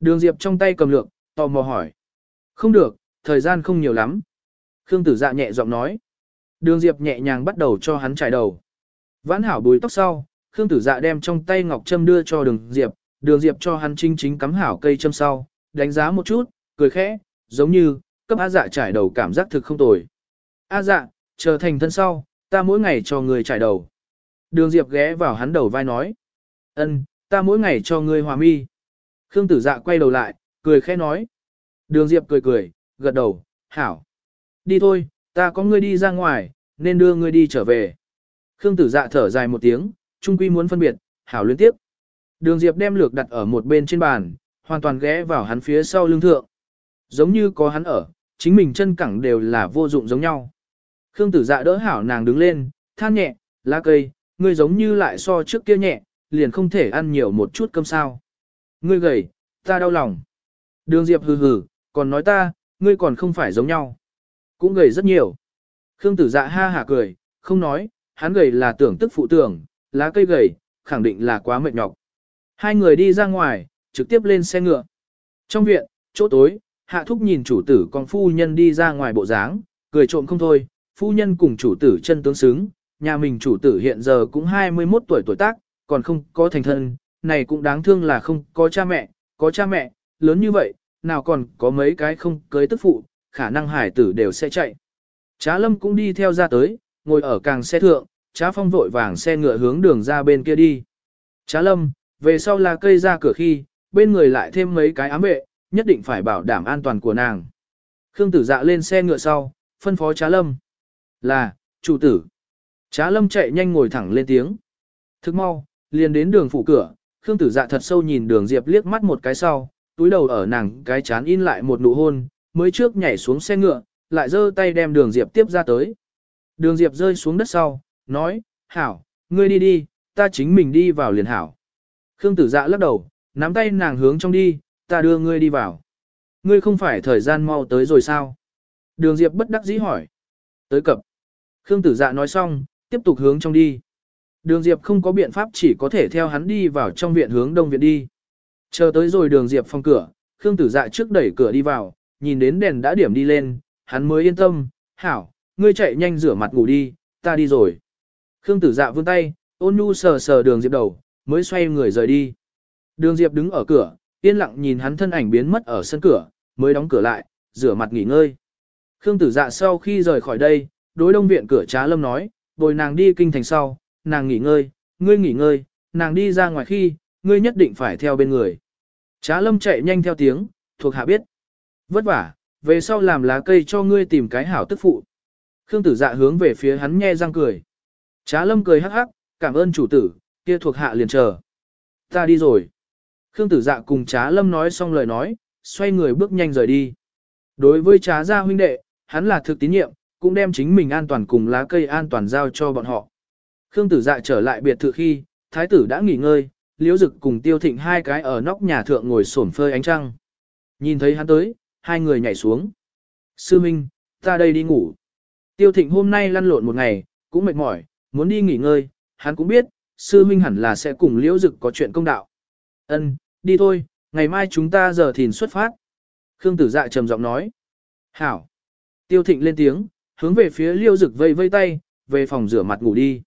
Đường Diệp trong tay cầm lược, tò mò hỏi. Không được, thời gian không nhiều lắm. Khương tử dạ nhẹ giọng nói. Đường Diệp nhẹ nhàng bắt đầu cho hắn trải đầu. Vãn hảo bùi tóc sau, Khương tử dạ đem trong tay ngọc châm đưa cho đường Diệp, đường Diệp cho hắn chính chính cắm hảo cây châm sau, đánh giá một chút, cười khẽ, giống như, cấp A dạ trải đầu cảm giác thực không tồi. A dạ, chờ thành thân sau, ta mỗi ngày cho người trải đầu. Đường Diệp ghé vào hắn đầu vai nói. ân, ta mỗi ngày cho ngươi hòa mi. Khương tử dạ quay đầu lại, cười khẽ nói. Đường Diệp cười cười, gật đầu, hảo. Đi thôi, ta có ngươi đi ra ngoài, nên đưa ngươi đi trở về. Khương tử dạ thở dài một tiếng, trung quy muốn phân biệt, hảo liên tiếp. Đường Diệp đem lược đặt ở một bên trên bàn, hoàn toàn ghé vào hắn phía sau lưng thượng. Giống như có hắn ở, chính mình chân cẳng đều là vô dụng giống nhau. Khương tử dạ đỡ hảo nàng đứng lên, than nhẹ, lá cây, ngươi giống như lại so trước kia nhẹ, liền không thể ăn nhiều một chút cơm sao. Ngươi gầy, ta đau lòng. Đường Diệp hừ hừ, còn nói ta, ngươi còn không phải giống nhau. Cũng gầy rất nhiều. Khương tử dạ ha hả cười, không nói, hắn gầy là tưởng tức phụ tưởng, lá cây gầy, khẳng định là quá mệt nhọc. Hai người đi ra ngoài, trực tiếp lên xe ngựa. Trong viện, chỗ tối, hạ thúc nhìn chủ tử con phu nhân đi ra ngoài bộ dáng, cười trộm không thôi, phu nhân cùng chủ tử chân tướng xứng, nhà mình chủ tử hiện giờ cũng 21 tuổi tuổi tác, còn không có thành thân, này cũng đáng thương là không có cha mẹ, có cha mẹ, lớn như vậy, nào còn có mấy cái không cưới tức phụ, khả năng hải tử đều sẽ chạy. Trá lâm cũng đi theo ra tới, ngồi ở càng xe thượng, trá phong vội vàng xe ngựa hướng đường ra bên kia đi. Trá lâm, về sau là cây ra cửa khi, bên người lại thêm mấy cái ám vệ, nhất định phải bảo đảm an toàn của nàng. Khương tử dạ lên xe ngựa sau, phân phó trá lâm. Là, chủ tử. Trá lâm chạy nhanh ngồi thẳng lên tiếng. Thức mau, liền đến đường phủ cửa, Khương tử dạ thật sâu nhìn đường Diệp liếc mắt một cái sau, túi đầu ở nàng cái chán in lại một nụ hôn, mới trước nhảy xuống xe ngựa, lại giơ tay đem đường Diệp tiếp ra tới. Đường Diệp rơi xuống đất sau, nói, hảo, ngươi đi đi, ta chính mình đi vào liền hảo. Khương tử dạ lắc đầu, nắm tay nàng hướng trong đi, ta đưa ngươi đi vào. Ngươi không phải thời gian mau tới rồi sao? Đường Diệp bất đắc dĩ hỏi. Tới cập. Khương tử dạ nói xong, tiếp tục hướng trong đi. Đường Diệp không có biện pháp chỉ có thể theo hắn đi vào trong viện hướng đông viện đi. Chờ tới rồi đường Diệp phòng cửa, Khương tử dạ trước đẩy cửa đi vào, nhìn đến đèn đã điểm đi lên, hắn mới yên tâm, hảo, ngươi chạy nhanh rửa mặt ngủ đi, ta đi rồi. Khương tử dạ vươn tay, ôn nhu sờ sờ đường Diệp đầu, mới xoay người rời đi. Đường Diệp đứng ở cửa, yên lặng nhìn hắn thân ảnh biến mất ở sân cửa, mới đóng cửa lại, rửa mặt nghỉ ngơi. Khương tử dạ sau khi rời khỏi đây, đối đông viện cửa trá lâm nói, bồi nàng đi kinh thành sau, nàng nghỉ ngơi, ngươi nghỉ ngơi, nàng đi ra ngoài khi, ngươi nhất định phải theo bên người. Trá lâm chạy nhanh theo tiếng, thuộc hạ biết. Vất vả, về sau làm lá cây cho ngươi tìm cái hảo tức phụ. Khương tử dạ hướng về phía hắn nhe răng cười. Trá lâm cười hắc hắc, cảm ơn chủ tử, kia thuộc hạ liền chờ. Ta đi rồi. Khương tử dạ cùng trá lâm nói xong lời nói, xoay người bước nhanh rời đi. Đối với trá gia huynh đệ, hắn là thực tín nhiệm, cũng đem chính mình an toàn cùng lá cây an toàn giao cho bọn họ. Khương tử dạ trở lại biệt thự khi, thái tử đã nghỉ ngơi, liễu dực cùng tiêu thịnh hai cái ở nóc nhà thượng ngồi xổm phơi ánh trăng. Nhìn thấy hắn tới, hai người nhảy xuống. Sư Minh, ta đây đi ngủ. Tiêu thịnh hôm nay lăn lộn một ngày, cũng mệt mỏi, muốn đi nghỉ ngơi, hắn cũng biết, sư Minh hẳn là sẽ cùng liễu dực có chuyện công đạo. Ân, đi thôi, ngày mai chúng ta giờ thìn xuất phát. Khương tử dạ trầm giọng nói. Hảo. Tiêu thịnh lên tiếng, hướng về phía liễu dực vây vây tay, về phòng rửa mặt ngủ đi.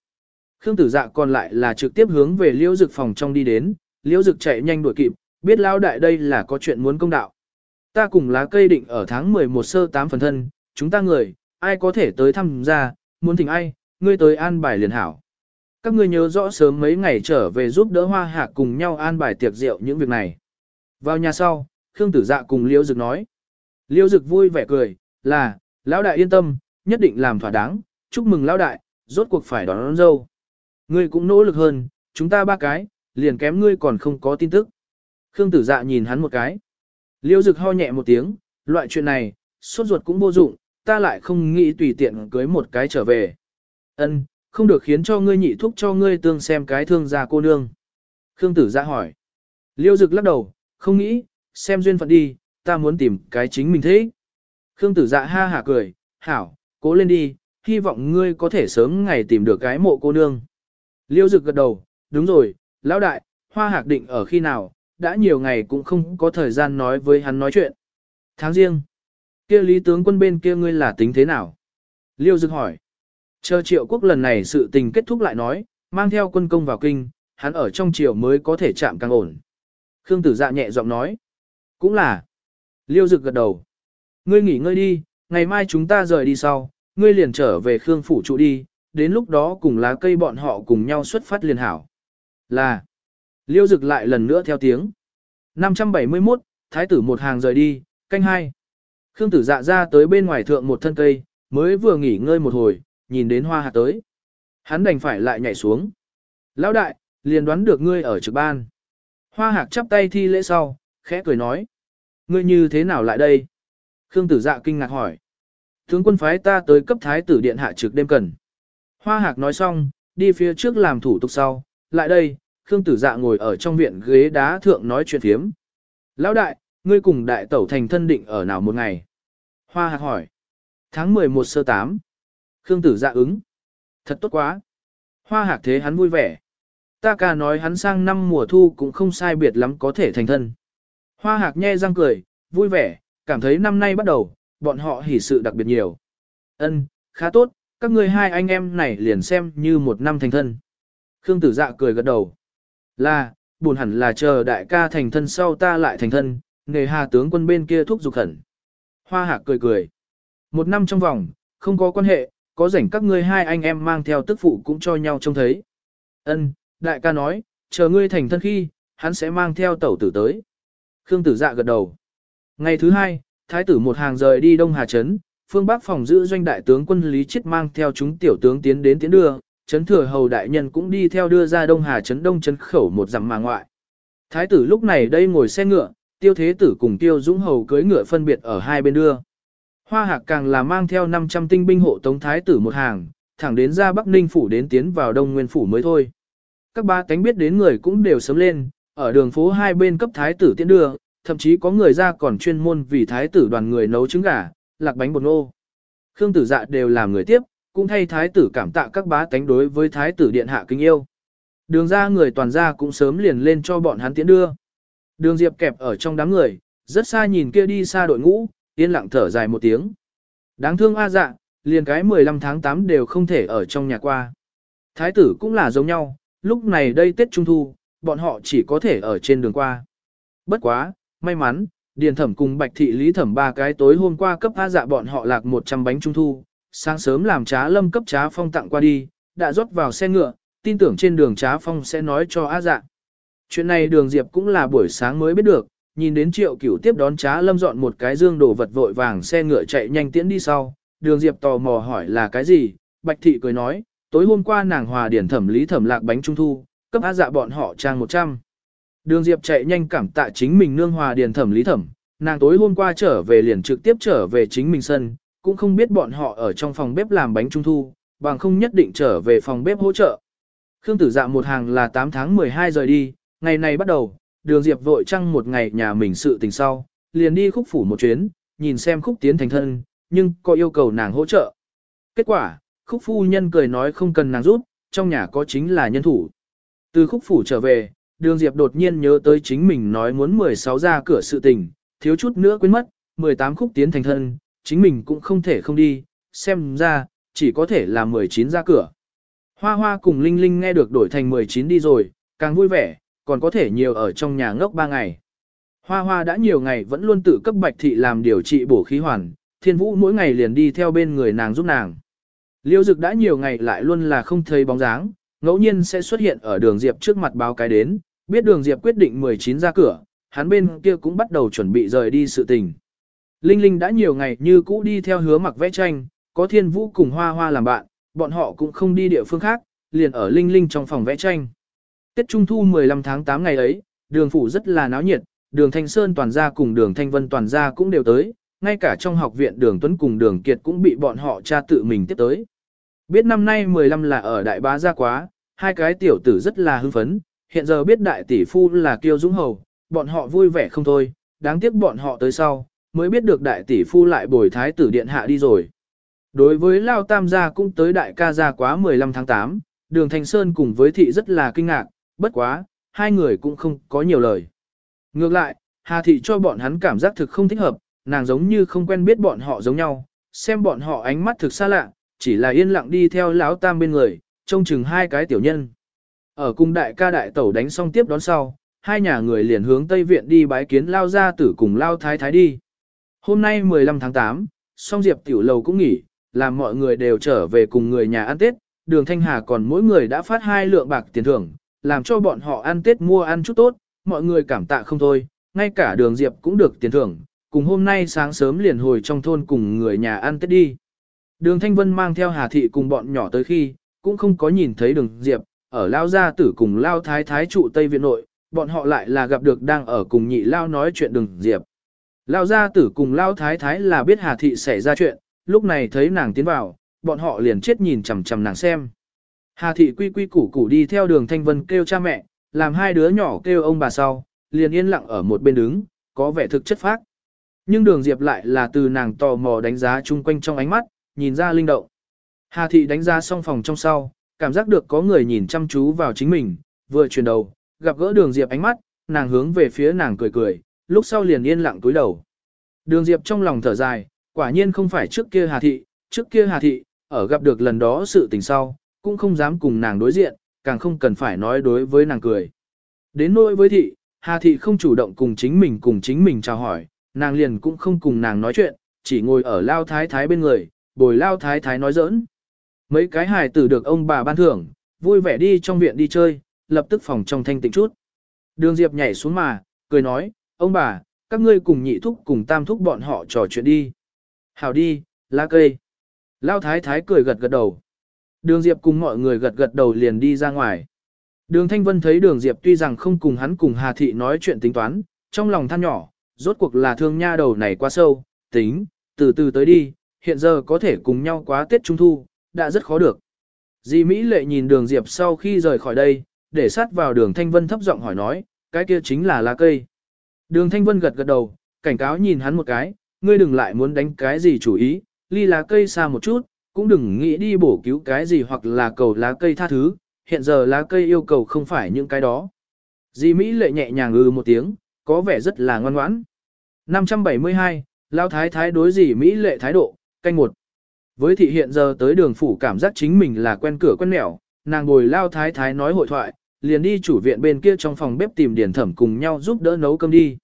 Khương tử dạ còn lại là trực tiếp hướng về liễu dực phòng trong đi đến, liễu dực chạy nhanh đuổi kịp, biết lao đại đây là có chuyện muốn công đạo. Ta cùng lá cây định ở tháng 11 sơ 8 phần thân, chúng ta người, ai có thể tới thăm ra, muốn thỉnh ai, ngươi tới an bài liền hảo. Các ngươi nhớ rõ sớm mấy ngày trở về giúp đỡ hoa hạc cùng nhau an bài tiệc rượu những việc này. Vào nhà sau, Khương tử dạ cùng Liễu Dực nói. Liễu Dực vui vẻ cười, là, lão đại yên tâm, nhất định làm thỏa đáng, chúc mừng lão đại, rốt cuộc phải đón, đón dâu. Ngươi cũng nỗ lực hơn, chúng ta ba cái, liền kém ngươi còn không có tin tức. Khương tử dạ nhìn hắn một cái. Liêu dực ho nhẹ một tiếng, loại chuyện này, suốt ruột cũng vô dụng, ta lại không nghĩ tùy tiện cưới một cái trở về. Ân, không được khiến cho ngươi nhị thúc cho ngươi tương xem cái thương gia cô nương. Khương tử dạ hỏi. Liêu dực lắc đầu, không nghĩ, xem duyên phận đi, ta muốn tìm cái chính mình thế. Khương tử dạ ha hả cười, hảo, cố lên đi, hy vọng ngươi có thể sớm ngày tìm được cái mộ cô nương. Liêu dực gật đầu, đúng rồi, lão đại, hoa hạc định ở khi nào, đã nhiều ngày cũng không có thời gian nói với hắn nói chuyện. Tháng riêng, kia lý tướng quân bên kia ngươi là tính thế nào? Liêu dực hỏi. Chờ triệu quốc lần này sự tình kết thúc lại nói, mang theo quân công vào kinh, hắn ở trong triều mới có thể chạm càng ổn. Khương tử dạ nhẹ giọng nói. Cũng là. Liêu dực gật đầu. Ngươi nghỉ ngơi đi, ngày mai chúng ta rời đi sau, ngươi liền trở về Khương phủ trụ đi, đến lúc đó cùng lá cây bọn họ cùng nhau xuất phát liền hảo. Là. Liêu dực lại lần nữa theo tiếng. 571, thái tử một hàng rời đi, canh hai. Khương tử dạ ra tới bên ngoài thượng một thân cây, mới vừa nghỉ ngơi một hồi, nhìn đến hoa hạt tới. Hắn đành phải lại nhảy xuống. Lão đại, liền đoán được ngươi ở trực ban. Hoa hạc chắp tay thi lễ sau, khẽ cười nói. Ngươi như thế nào lại đây? Khương tử dạ kinh ngạc hỏi. Tướng quân phái ta tới cấp thái tử điện hạ trực đêm cần. Hoa hạc nói xong, đi phía trước làm thủ tục sau, lại đây, Khương tử dạ ngồi ở trong viện ghế đá thượng nói chuyện phiếm. Lão đại, ngươi cùng đại tẩu thành thân định ở nào một ngày? Hoa hạc hỏi. Tháng 11 sơ 8. Khương tử dạ ứng. Thật tốt quá. Hoa hạc thế hắn vui vẻ. Ta ca nói hắn sang năm mùa thu cũng không sai biệt lắm có thể thành thân. Hoa hạc nhe răng cười, vui vẻ, cảm thấy năm nay bắt đầu, bọn họ hỉ sự đặc biệt nhiều. Ân, khá tốt, các ngươi hai anh em này liền xem như một năm thành thân. Khương tử dạ cười gật đầu. Là, buồn hẳn là chờ đại ca thành thân sau ta lại thành thân, nghề hà tướng quân bên kia thúc giục khẩn. Hoa hạc cười cười. Một năm trong vòng, không có quan hệ, có rảnh các ngươi hai anh em mang theo tức phụ cũng cho nhau trông thấy. Ân, đại ca nói, chờ ngươi thành thân khi, hắn sẽ mang theo tẩu tử tới. Khương tử dạ gật đầu. Ngày thứ hai, thái tử một hàng rời đi Đông Hà Trấn, phương Bắc phòng giữ doanh đại tướng quân Lý Chiết mang theo chúng tiểu tướng tiến đến tiến đưa, Trấn thừa hầu đại nhân cũng đi theo đưa ra Đông Hà Trấn Đông Trấn khẩu một dặm mà ngoại. Thái tử lúc này đây ngồi xe ngựa, tiêu thế tử cùng tiêu dũng hầu cưới ngựa phân biệt ở hai bên đưa. Hoa hạc càng là mang theo 500 tinh binh hộ tống thái tử một hàng, thẳng đến ra Bắc Ninh phủ đến tiến vào Đông Nguyên phủ mới thôi. Các ba cánh biết đến người cũng đều sớm lên, ở đường phố hai bên cấp thái tử tiễn đưa, thậm chí có người ra còn chuyên môn vì thái tử đoàn người nấu trứng gà, lạc bánh bột nô. Khương tử dạ đều làm người tiếp, cũng thay thái tử cảm tạ các bá tánh đối với thái tử điện hạ kính yêu. Đường ra người toàn ra cũng sớm liền lên cho bọn hắn tiễn đưa. Đường Diệp kẹp ở trong đám người, rất xa nhìn kia đi xa đội ngũ, yên lặng thở dài một tiếng. Đáng thương A dạ, liền cái 15 tháng 8 đều không thể ở trong nhà qua. Thái tử cũng là giống nhau, lúc này đây Tết Trung Thu, bọn họ chỉ có thể ở trên đường qua. Bất quá, may mắn, Điền Thẩm cùng Bạch Thị Lý Thẩm ba cái tối hôm qua cấp A dạ bọn họ lạc 100 bánh Trung Thu, sáng sớm làm trá lâm cấp trá phong tặng qua đi, đã rót vào xe ngựa, tin tưởng trên đường trá phong sẽ nói cho á dạ. Chuyện này đường Diệp cũng là buổi sáng mới biết được, nhìn đến triệu cửu tiếp đón trá lâm dọn một cái dương đồ vật vội vàng xe ngựa chạy nhanh tiễn đi sau, đường Diệp tò mò hỏi là cái gì, Bạch Thị cười nói, tối hôm qua nàng hòa điển thẩm lý thẩm lạc bánh trung thu, cấp á dạ bọn họ trang 100. Đường Diệp chạy nhanh cảm tạ chính mình nương hòa điển thẩm lý thẩm, nàng tối hôm qua trở về liền trực tiếp trở về chính mình sân, cũng không biết bọn họ ở trong phòng bếp làm bánh trung thu, bằng không nhất định trở về phòng bếp hỗ trợ. Khương tử dạ một hàng là 8 tháng 12 rời đi, ngày này bắt đầu, đường Diệp vội trăng một ngày nhà mình sự tình sau, liền đi khúc phủ một chuyến, nhìn xem khúc tiến thành thân, nhưng có yêu cầu nàng hỗ trợ. Kết quả, khúc phu nhân cười nói không cần nàng giúp, trong nhà có chính là nhân thủ. Từ khúc phủ trở về, đường Diệp đột nhiên nhớ tới chính mình nói muốn 16 ra cửa sự tình, thiếu chút nữa quên mất, 18 khúc tiến thành thân, chính mình cũng không thể không đi, xem ra, chỉ có thể là 19 ra cửa. Hoa hoa cùng Linh Linh nghe được đổi thành 19 đi rồi, càng vui vẻ, còn có thể nhiều ở trong nhà ngốc 3 ngày. Hoa hoa đã nhiều ngày vẫn luôn tự cấp bạch thị làm điều trị bổ khí hoàn, thiên vũ mỗi ngày liền đi theo bên người nàng giúp nàng. Liêu dực đã nhiều ngày lại luôn là không thấy bóng dáng, ngẫu nhiên sẽ xuất hiện ở đường Diệp trước mặt báo cái đến, biết đường Diệp quyết định 19 ra cửa, hắn bên kia cũng bắt đầu chuẩn bị rời đi sự tình. Linh Linh đã nhiều ngày như cũ đi theo hứa mặc vẽ tranh, có thiên vũ cùng hoa hoa làm bạn, bọn họ cũng không đi địa phương khác, liền ở Linh Linh trong phòng vẽ tranh. Tết Trung Thu 15 tháng 8 ngày ấy, đường phủ rất là náo nhiệt, đường Thanh Sơn toàn gia cùng đường Thanh Vân toàn gia cũng đều tới, ngay cả trong học viện đường Tuấn cùng đường Kiệt cũng bị bọn họ cha tự mình tiếp tới. Biết năm nay 15 là ở đại bá gia quá, hai cái tiểu tử rất là hưng phấn, hiện giờ biết đại tỷ phu là kiêu dũng hầu, bọn họ vui vẻ không thôi, đáng tiếc bọn họ tới sau, mới biết được đại tỷ phu lại bồi thái tử điện hạ đi rồi. Đối với Lao Tam gia cũng tới đại ca gia quá 15 tháng 8, đường thành Sơn cùng với thị rất là kinh ngạc, bất quá, hai người cũng không có nhiều lời. Ngược lại, Hà Thị cho bọn hắn cảm giác thực không thích hợp, nàng giống như không quen biết bọn họ giống nhau, xem bọn họ ánh mắt thực xa lạ, chỉ là yên lặng đi theo lão tam bên người, trông chừng hai cái tiểu nhân. Ở cung đại ca đại tẩu đánh xong tiếp đón sau, hai nhà người liền hướng Tây Viện đi bái kiến lao gia tử cùng lao thái thái đi. Hôm nay 15 tháng 8, song Diệp tiểu lầu cũng nghỉ, làm mọi người đều trở về cùng người nhà ăn Tết, đường Thanh Hà còn mỗi người đã phát hai lượng bạc tiền thưởng, làm cho bọn họ ăn Tết mua ăn chút tốt, mọi người cảm tạ không thôi, ngay cả đường Diệp cũng được tiền thưởng, cùng hôm nay sáng sớm liền hồi trong thôn cùng người nhà ăn Tết đi. Đường Thanh Vân mang theo Hà Thị cùng bọn nhỏ tới khi, cũng không có nhìn thấy đường Diệp, ở Lao Gia Tử cùng Lao Thái Thái trụ Tây Viện nội, bọn họ lại là gặp được đang ở cùng nhị Lao nói chuyện đường Diệp. Lao Gia Tử cùng Lao Thái Thái là biết Hà Thị xảy ra chuyện, lúc này thấy nàng tiến vào, bọn họ liền chết nhìn chằm chằm nàng xem. Hà thị quy quy củ củ đi theo đường Thanh Vân kêu cha mẹ, làm hai đứa nhỏ kêu ông bà sau, liền yên lặng ở một bên đứng, có vẻ thực chất phác. Nhưng đường Diệp lại là từ nàng tò mò đánh giá chung quanh trong ánh mắt, nhìn ra linh động. Hà thị đánh ra xong phòng trong sau, cảm giác được có người nhìn chăm chú vào chính mình, vừa chuyển đầu, gặp gỡ đường Diệp ánh mắt, nàng hướng về phía nàng cười cười, lúc sau liền yên lặng túi đầu. Đường Diệp trong lòng thở dài, quả nhiên không phải trước kia Hà thị, trước kia Hà thị, ở gặp được lần đó sự tình sau, cũng không dám cùng nàng đối diện, càng không cần phải nói đối với nàng cười. Đến nỗi với thị, Hà thị không chủ động cùng chính mình cùng chính mình chào hỏi, nàng liền cũng không cùng nàng nói chuyện, chỉ ngồi ở lao thái thái bên người, bồi lao thái thái nói giỡn. Mấy cái hài tử được ông bà ban thưởng, vui vẻ đi trong viện đi chơi, lập tức phòng trong thanh tịnh chút. Đường Diệp nhảy xuống mà, cười nói, ông bà, các ngươi cùng nhị thúc cùng tam thúc bọn họ trò chuyện đi. Hảo đi, lá cây. Lao thái thái cười gật gật đầu. Đường Diệp cùng mọi người gật gật đầu liền đi ra ngoài. Đường Thanh Vân thấy đường Diệp tuy rằng không cùng hắn cùng Hà Thị nói chuyện tính toán, trong lòng than nhỏ, rốt cuộc là thương nha đầu này quá sâu, tính, từ từ tới đi, hiện giờ có thể cùng nhau quá Tết Trung Thu, đã rất khó được. Di Mỹ lệ nhìn đường Diệp sau khi rời khỏi đây, để sát vào đường Thanh Vân thấp giọng hỏi nói, cái kia chính là lá cây. Đường Thanh Vân gật gật đầu, cảnh cáo nhìn hắn một cái, ngươi đừng lại muốn đánh cái gì chủ ý, ly lá cây xa một chút, cũng đừng nghĩ đi bổ cứu cái gì hoặc là cầu lá cây tha thứ, hiện giờ lá cây yêu cầu không phải những cái đó. Di Mỹ lệ nhẹ nhàng ư một tiếng, có vẻ rất là ngoan ngoãn. 572, Lão Thái Thái đối Dì Mỹ lệ thái độ, canh một. Với thị hiện giờ tới đường phủ cảm giác chính mình là quen cửa quen nẻo, nàng ngồi Lao Thái Thái nói hội thoại, liền đi chủ viện bên kia trong phòng bếp tìm điển thẩm cùng nhau giúp đỡ nấu cơm đi.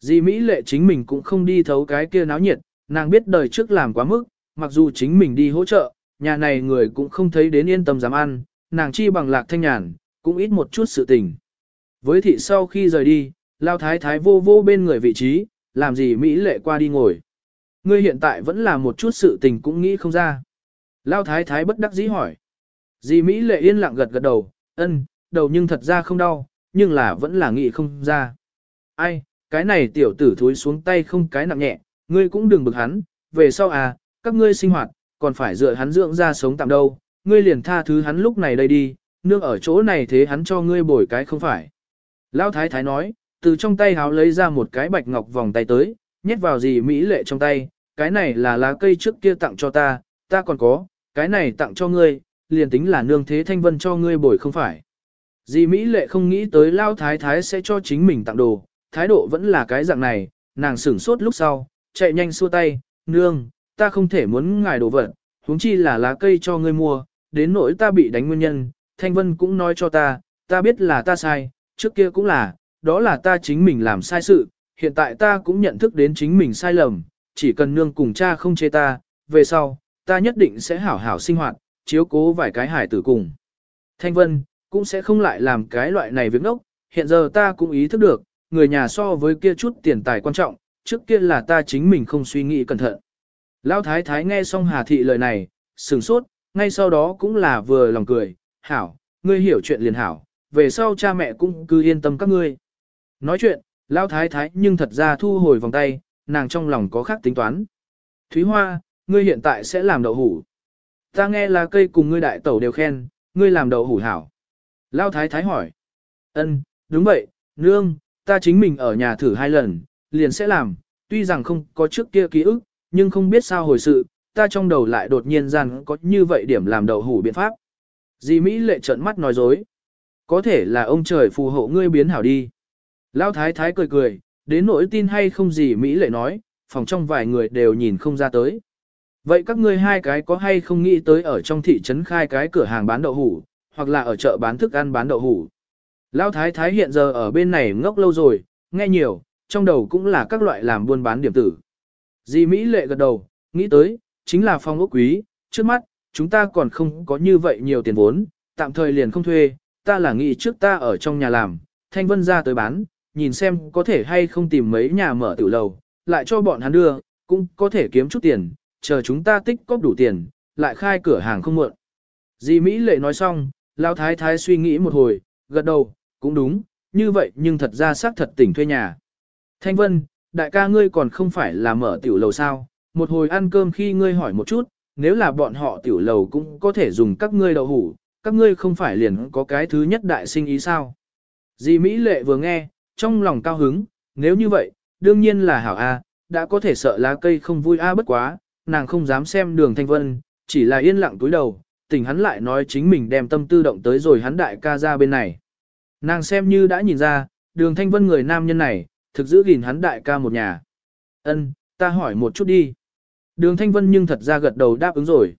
Di Mỹ lệ chính mình cũng không đi thấu cái kia náo nhiệt, nàng biết đời trước làm quá mức, mặc dù chính mình đi hỗ trợ, nhà này người cũng không thấy đến yên tâm dám ăn, nàng chi bằng lạc thanh nhàn, cũng ít một chút sự tình. Với thị sau khi rời đi, lao thái thái vô vô bên người vị trí, làm gì Mỹ lệ qua đi ngồi. Ngươi hiện tại vẫn là một chút sự tình cũng nghĩ không ra. Lao thái thái bất đắc dĩ hỏi. Dì Mỹ lệ yên lặng gật gật đầu, ân, đầu nhưng thật ra không đau, nhưng là vẫn là nghị không ra. Ai, cái này tiểu tử thối xuống tay không cái nặng nhẹ, ngươi cũng đừng bực hắn, về sau à, các ngươi sinh hoạt, còn phải dựa hắn dưỡng ra sống tạm đâu, ngươi liền tha thứ hắn lúc này đây đi, nương ở chỗ này thế hắn cho ngươi bồi cái không phải. Lão thái thái nói, từ trong tay háo lấy ra một cái bạch ngọc vòng tay tới, nhét vào gì mỹ lệ trong tay, cái này là lá cây trước kia tặng cho ta, ta còn có, cái này tặng cho ngươi, liền tính là nương thế thanh vân cho ngươi bồi không phải. Dì Mỹ lệ không nghĩ tới Lao Thái Thái sẽ cho chính mình tặng đồ, thái độ vẫn là cái dạng này, nàng sửng sốt lúc sau, chạy nhanh xua tay, nương, ta không thể muốn ngài đồ vật, huống chi là lá cây cho ngươi mua, đến nỗi ta bị đánh nguyên nhân, Thanh Vân cũng nói cho ta, ta biết là ta sai, trước kia cũng là, đó là ta chính mình làm sai sự, hiện tại ta cũng nhận thức đến chính mình sai lầm, chỉ cần nương cùng cha không chê ta, về sau, ta nhất định sẽ hảo hảo sinh hoạt, chiếu cố vài cái hải tử cùng. Thanh Vân, cũng sẽ không lại làm cái loại này việc nốc, hiện giờ ta cũng ý thức được, người nhà so với kia chút tiền tài quan trọng, trước kia là ta chính mình không suy nghĩ cẩn thận. Lão thái thái nghe xong Hà thị lời này, sửng sốt, ngay sau đó cũng là vừa lòng cười, hảo, ngươi hiểu chuyện liền hảo, về sau cha mẹ cũng cứ yên tâm các ngươi. Nói chuyện, Lão thái thái nhưng thật ra thu hồi vòng tay, nàng trong lòng có khác tính toán. Thúy Hoa, ngươi hiện tại sẽ làm đậu hủ. Ta nghe là cây cùng ngươi đại tẩu đều khen, ngươi làm đậu hủ hảo. Lão thái thái hỏi. Ân, đúng vậy, nương, ta chính mình ở nhà thử hai lần, liền sẽ làm, tuy rằng không có trước kia ký ức, nhưng không biết sao hồi sự, ta trong đầu lại đột nhiên rằng có như vậy điểm làm đậu hủ biện pháp. Di Mỹ lệ trợn mắt nói dối. Có thể là ông trời phù hộ ngươi biến hảo đi. Lão thái thái cười cười, đến nỗi tin hay không gì Mỹ lệ nói, phòng trong vài người đều nhìn không ra tới. Vậy các ngươi hai cái có hay không nghĩ tới ở trong thị trấn khai cái cửa hàng bán đậu hủ, hoặc là ở chợ bán thức ăn bán đậu hủ? Lão thái thái hiện giờ ở bên này ngốc lâu rồi, nghe nhiều, trong đầu cũng là các loại làm buôn bán điểm tử. Di Mỹ lệ gật đầu, nghĩ tới, chính là phong ốc quý, trước mắt, chúng ta còn không có như vậy nhiều tiền vốn, tạm thời liền không thuê, ta là nghĩ trước ta ở trong nhà làm, thanh vân ra tới bán, nhìn xem có thể hay không tìm mấy nhà mở tiểu lầu, lại cho bọn hắn đưa, cũng có thể kiếm chút tiền, chờ chúng ta tích cóp đủ tiền, lại khai cửa hàng không muộn. Di Mỹ lệ nói xong, Lão Thái Thái suy nghĩ một hồi, gật đầu, cũng đúng, như vậy nhưng thật ra xác thật tỉnh thuê nhà. Thanh Vân, đại ca ngươi còn không phải là mở tiểu lầu sao, một hồi ăn cơm khi ngươi hỏi một chút, nếu là bọn họ tiểu lầu cũng có thể dùng các ngươi đậu hủ, các ngươi không phải liền có cái thứ nhất đại sinh ý sao. Di Mỹ Lệ vừa nghe, trong lòng cao hứng, nếu như vậy, đương nhiên là hảo A, đã có thể sợ lá cây không vui A bất quá, nàng không dám xem đường Thanh Vân, chỉ là yên lặng túi đầu, tình hắn lại nói chính mình đem tâm tư động tới rồi hắn đại ca ra bên này. Nàng xem như đã nhìn ra, đường Thanh Vân người nam nhân này, thực giữ gìn hắn đại ca một nhà. Ân, ta hỏi một chút đi. Đường Thanh Vân nhưng thật ra gật đầu đáp ứng rồi.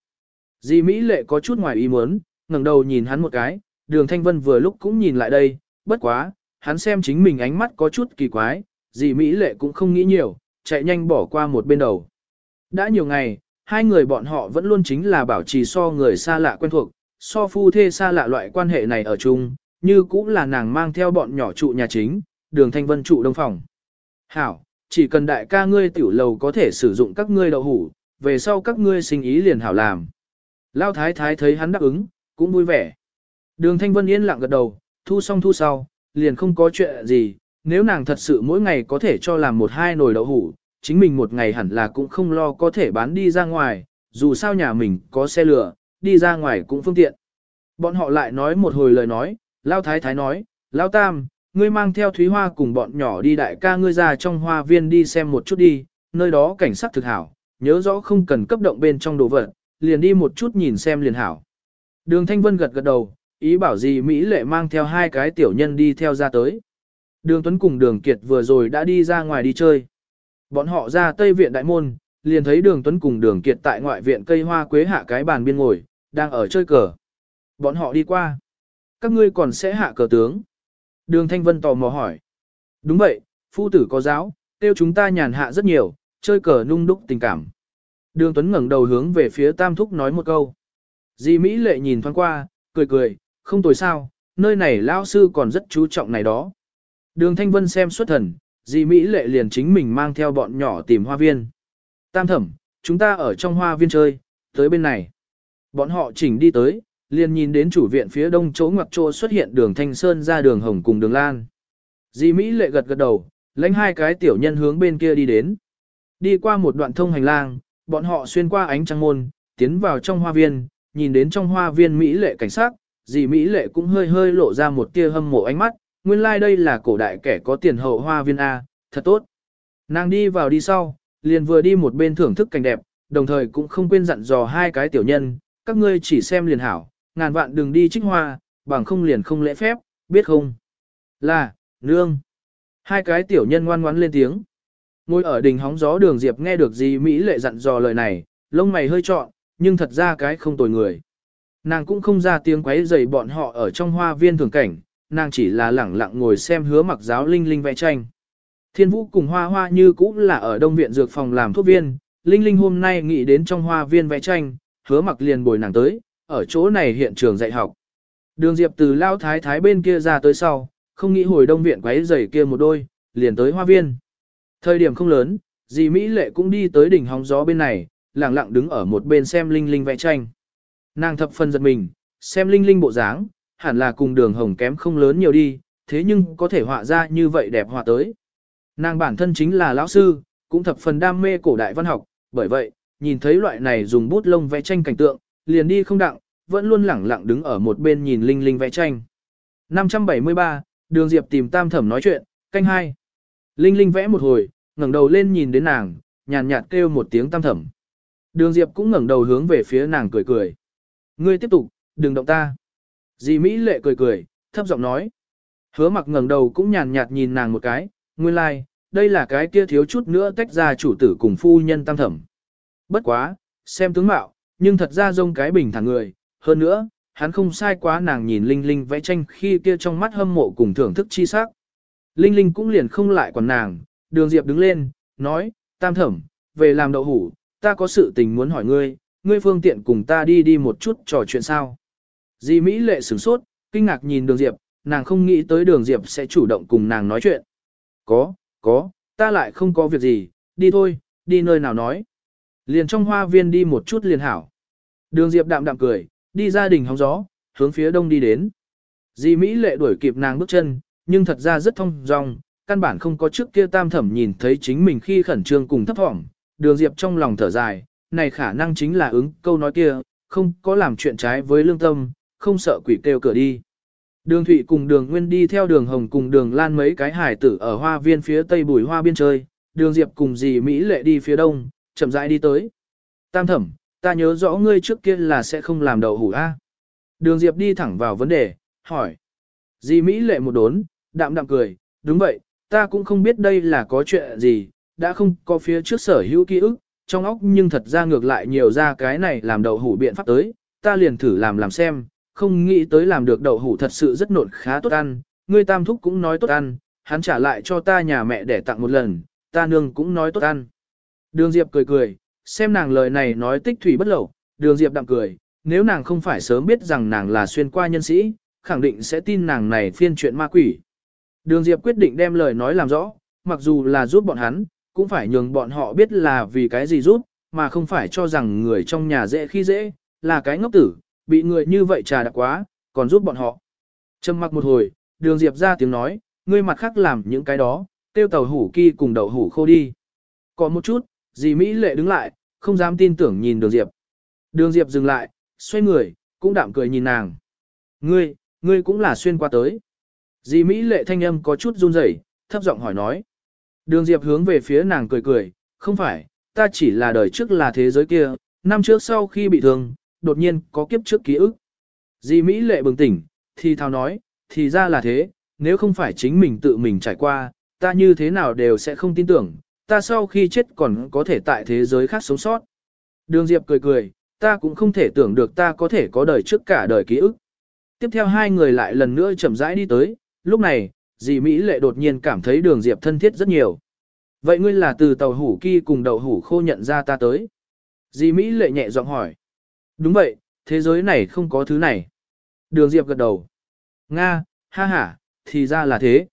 Di Mỹ lệ có chút ngoài ý muốn, ngẩng đầu nhìn hắn một cái, đường Thanh Vân vừa lúc cũng nhìn lại đây, bất quá, hắn xem chính mình ánh mắt có chút kỳ quái, Di Mỹ lệ cũng không nghĩ nhiều, chạy nhanh bỏ qua một bên đầu. Đã nhiều ngày, hai người bọn họ vẫn luôn chính là bảo trì so người xa lạ quen thuộc, so phu thê xa lạ loại quan hệ này ở chung, như cũng là nàng mang theo bọn nhỏ trụ nhà chính, đường thanh vân trụ đông phòng. Hảo, chỉ cần đại ca ngươi tiểu lầu có thể sử dụng các ngươi đậu hủ, về sau các ngươi sinh ý liền hảo làm. Lao thái thái thấy hắn đáp ứng, cũng vui vẻ. Đường thanh vân yên lặng gật đầu, thu xong thu sau, liền không có chuyện gì, nếu nàng thật sự mỗi ngày có thể cho làm một hai nồi đậu hủ, chính mình một ngày hẳn là cũng không lo có thể bán đi ra ngoài, dù sao nhà mình có xe lửa, đi ra ngoài cũng phương tiện. Bọn họ lại nói một hồi lời nói, Lao Thái Thái nói, Lao Tam, ngươi mang theo Thúy Hoa cùng bọn nhỏ đi đại ca ngươi ra trong hoa viên đi xem một chút đi, nơi đó cảnh sát thực hảo, nhớ rõ không cần cấp động bên trong đồ vật, liền đi một chút nhìn xem liền hảo. Đường Thanh Vân gật gật đầu, ý bảo gì Mỹ lệ mang theo hai cái tiểu nhân đi theo ra tới. Đường Tuấn cùng Đường Kiệt vừa rồi đã đi ra ngoài đi chơi. Bọn họ ra Tây Viện Đại Môn, liền thấy Đường Tuấn cùng Đường Kiệt tại ngoại viện cây hoa quế hạ cái bàn biên ngồi, đang ở chơi cờ. Bọn họ đi qua. Các ngươi còn sẽ hạ cờ tướng. Đường Thanh Vân tò mò hỏi. Đúng vậy, phu tử có giáo, tiêu chúng ta nhàn hạ rất nhiều, chơi cờ nung đúc tình cảm. Đường Tuấn ngẩng đầu hướng về phía Tam Thúc nói một câu. Di Mỹ lệ nhìn thoáng qua, cười cười, không tồi sao, nơi này lão sư còn rất chú trọng này đó. Đường Thanh Vân xem xuất thần, Di Mỹ lệ liền chính mình mang theo bọn nhỏ tìm hoa viên. Tam thẩm, chúng ta ở trong hoa viên chơi, tới bên này. Bọn họ chỉnh đi tới, liền nhìn đến chủ viện phía đông chỗ ngoặc chỗ xuất hiện đường Thanh Sơn ra đường Hồng cùng đường Lan. Di Mỹ lệ gật gật đầu, lãnh hai cái tiểu nhân hướng bên kia đi đến. Đi qua một đoạn thông hành lang, bọn họ xuyên qua ánh trăng môn, tiến vào trong hoa viên, nhìn đến trong hoa viên Mỹ lệ cảnh sát, dì Mỹ lệ cũng hơi hơi lộ ra một tia hâm mộ ánh mắt, nguyên lai like đây là cổ đại kẻ có tiền hậu hoa viên A, thật tốt. Nàng đi vào đi sau, liền vừa đi một bên thưởng thức cảnh đẹp, đồng thời cũng không quên dặn dò hai cái tiểu nhân, các ngươi chỉ xem liền hảo, ngàn vạn đừng đi trích hoa, bằng không liền không lễ phép, biết không? Là, nương. Hai cái tiểu nhân ngoan ngoãn lên tiếng. Ngồi ở đỉnh hóng gió đường Diệp nghe được gì Mỹ lệ dặn dò lời này, lông mày hơi trọn, nhưng thật ra cái không tồi người. Nàng cũng không ra tiếng quấy rầy bọn họ ở trong hoa viên thường cảnh, nàng chỉ là lẳng lặng ngồi xem hứa mặc giáo linh linh vẽ tranh. Thiên vũ cùng hoa hoa như cũ là ở đông viện dược phòng làm thuốc viên, linh linh hôm nay nghĩ đến trong hoa viên vẽ tranh, hứa mặc liền bồi nàng tới, ở chỗ này hiện trường dạy học. Đường diệp từ lao thái thái bên kia ra tới sau, không nghĩ hồi đông viện quấy giày kia một đôi, liền tới hoa viên. Thời điểm không lớn, dì Mỹ lệ cũng đi tới đỉnh hóng gió bên này, lặng lặng đứng ở một bên xem Linh Linh vẽ tranh. Nàng thập phần giật mình, xem Linh Linh bộ dáng, hẳn là cùng đường hồng kém không lớn nhiều đi, thế nhưng có thể họa ra như vậy đẹp họa tới. Nàng bản thân chính là lão sư, cũng thập phần đam mê cổ đại văn học, bởi vậy, nhìn thấy loại này dùng bút lông vẽ tranh cảnh tượng, liền đi không đặng, vẫn luôn lẳng lặng đứng ở một bên nhìn Linh Linh vẽ tranh. 573, Đường Diệp tìm Tam Thẩm nói chuyện, canh hai. Linh Linh vẽ một hồi, ngẩng đầu lên nhìn đến nàng, nhàn nhạt kêu một tiếng Tam Thẩm. Đường Diệp cũng ngẩng đầu hướng về phía nàng cười cười. Ngươi tiếp tục, đừng động ta. Dì Mỹ lệ cười cười, thấp giọng nói. Hứa mặc ngẩng đầu cũng nhàn nhạt nhìn nàng một cái, nguyên lai, like, đây là cái kia thiếu chút nữa tách ra chủ tử cùng phu nhân tam thẩm. Bất quá, xem tướng mạo, nhưng thật ra rông cái bình thẳng người, hơn nữa, hắn không sai quá nàng nhìn Linh Linh vẽ tranh khi kia trong mắt hâm mộ cùng thưởng thức chi sắc. Linh Linh cũng liền không lại còn nàng, đường Diệp đứng lên, nói, tam thẩm, về làm đậu hủ, ta có sự tình muốn hỏi ngươi, ngươi phương tiện cùng ta đi đi một chút trò chuyện sao. Di Mỹ lệ sửng sốt, kinh ngạc nhìn đường Diệp, nàng không nghĩ tới đường Diệp sẽ chủ động cùng nàng nói chuyện. Có, có, ta lại không có việc gì, đi thôi, đi nơi nào nói. Liền trong hoa viên đi một chút liền hảo. Đường Diệp đạm đạm cười, đi ra đỉnh hóng gió, hướng phía đông đi đến. Di Mỹ lệ đuổi kịp nàng bước chân, nhưng thật ra rất thông dong, căn bản không có trước kia tam thẩm nhìn thấy chính mình khi khẩn trương cùng thấp thỏm. Đường Diệp trong lòng thở dài, này khả năng chính là ứng câu nói kia, không có làm chuyện trái với lương tâm, không sợ quỷ kêu cửa đi. Đường Thụy cùng đường Nguyên đi theo đường Hồng cùng đường Lan mấy cái hải tử ở hoa viên phía tây bùi hoa biên chơi, đường Diệp cùng dì Mỹ lệ đi phía đông, chậm rãi đi tới. Tam thẩm, ta nhớ rõ ngươi trước kia là sẽ không làm đậu hủ a. Đường Diệp đi thẳng vào vấn đề, hỏi. Dì Mỹ lệ một đốn, đạm đạm cười, đúng vậy, ta cũng không biết đây là có chuyện gì, đã không có phía trước sở hữu ký ức, trong óc nhưng thật ra ngược lại nhiều ra cái này làm đậu hủ biện pháp tới, ta liền thử làm làm xem, không nghĩ tới làm được đậu hủ thật sự rất nộn khá tốt ăn, ngươi tam thúc cũng nói tốt ăn, hắn trả lại cho ta nhà mẹ để tặng một lần, ta nương cũng nói tốt ăn. Đường Diệp cười cười, xem nàng lời này nói tích thủy bất lậu, đường Diệp đạm cười, nếu nàng không phải sớm biết rằng nàng là xuyên qua nhân sĩ, khẳng định sẽ tin nàng này phiên chuyện ma quỷ. Đường Diệp quyết định đem lời nói làm rõ, mặc dù là giúp bọn hắn, cũng phải nhường bọn họ biết là vì cái gì giúp, mà không phải cho rằng người trong nhà dễ khi dễ, là cái ngốc tử, bị người như vậy trà đạp quá, còn giúp bọn họ. Trầm mặc một hồi, đường Diệp ra tiếng nói, ngươi mặt khác làm những cái đó, tiêu tàu hủ kỳ cùng đậu hủ khô đi. Có một chút, dì Mỹ lệ đứng lại, không dám tin tưởng nhìn đường Diệp. Đường Diệp dừng lại, xoay người, cũng đạm cười nhìn nàng. Ngươi, ngươi cũng là xuyên qua tới. Dì Mỹ lệ thanh âm có chút run rẩy, thấp giọng hỏi nói. Đường Diệp hướng về phía nàng cười cười, không phải, ta chỉ là đời trước là thế giới kia, năm trước sau khi bị thương, đột nhiên có kiếp trước ký ức. Di Mỹ lệ bừng tỉnh, thì thao nói, thì ra là thế, nếu không phải chính mình tự mình trải qua, ta như thế nào đều sẽ không tin tưởng, ta sau khi chết còn có thể tại thế giới khác sống sót. Đường Diệp cười cười, ta cũng không thể tưởng được ta có thể có đời trước cả đời ký ức. Tiếp theo hai người lại lần nữa chậm rãi đi tới, lúc này, dì Mỹ lệ đột nhiên cảm thấy đường Diệp thân thiết rất nhiều. Vậy ngươi là từ tàu hủ kia cùng đậu hủ khô nhận ra ta tới. Dì Mỹ lệ nhẹ giọng hỏi. Đúng vậy, thế giới này không có thứ này. Đường Diệp gật đầu. Nga, ha ha, thì ra là thế.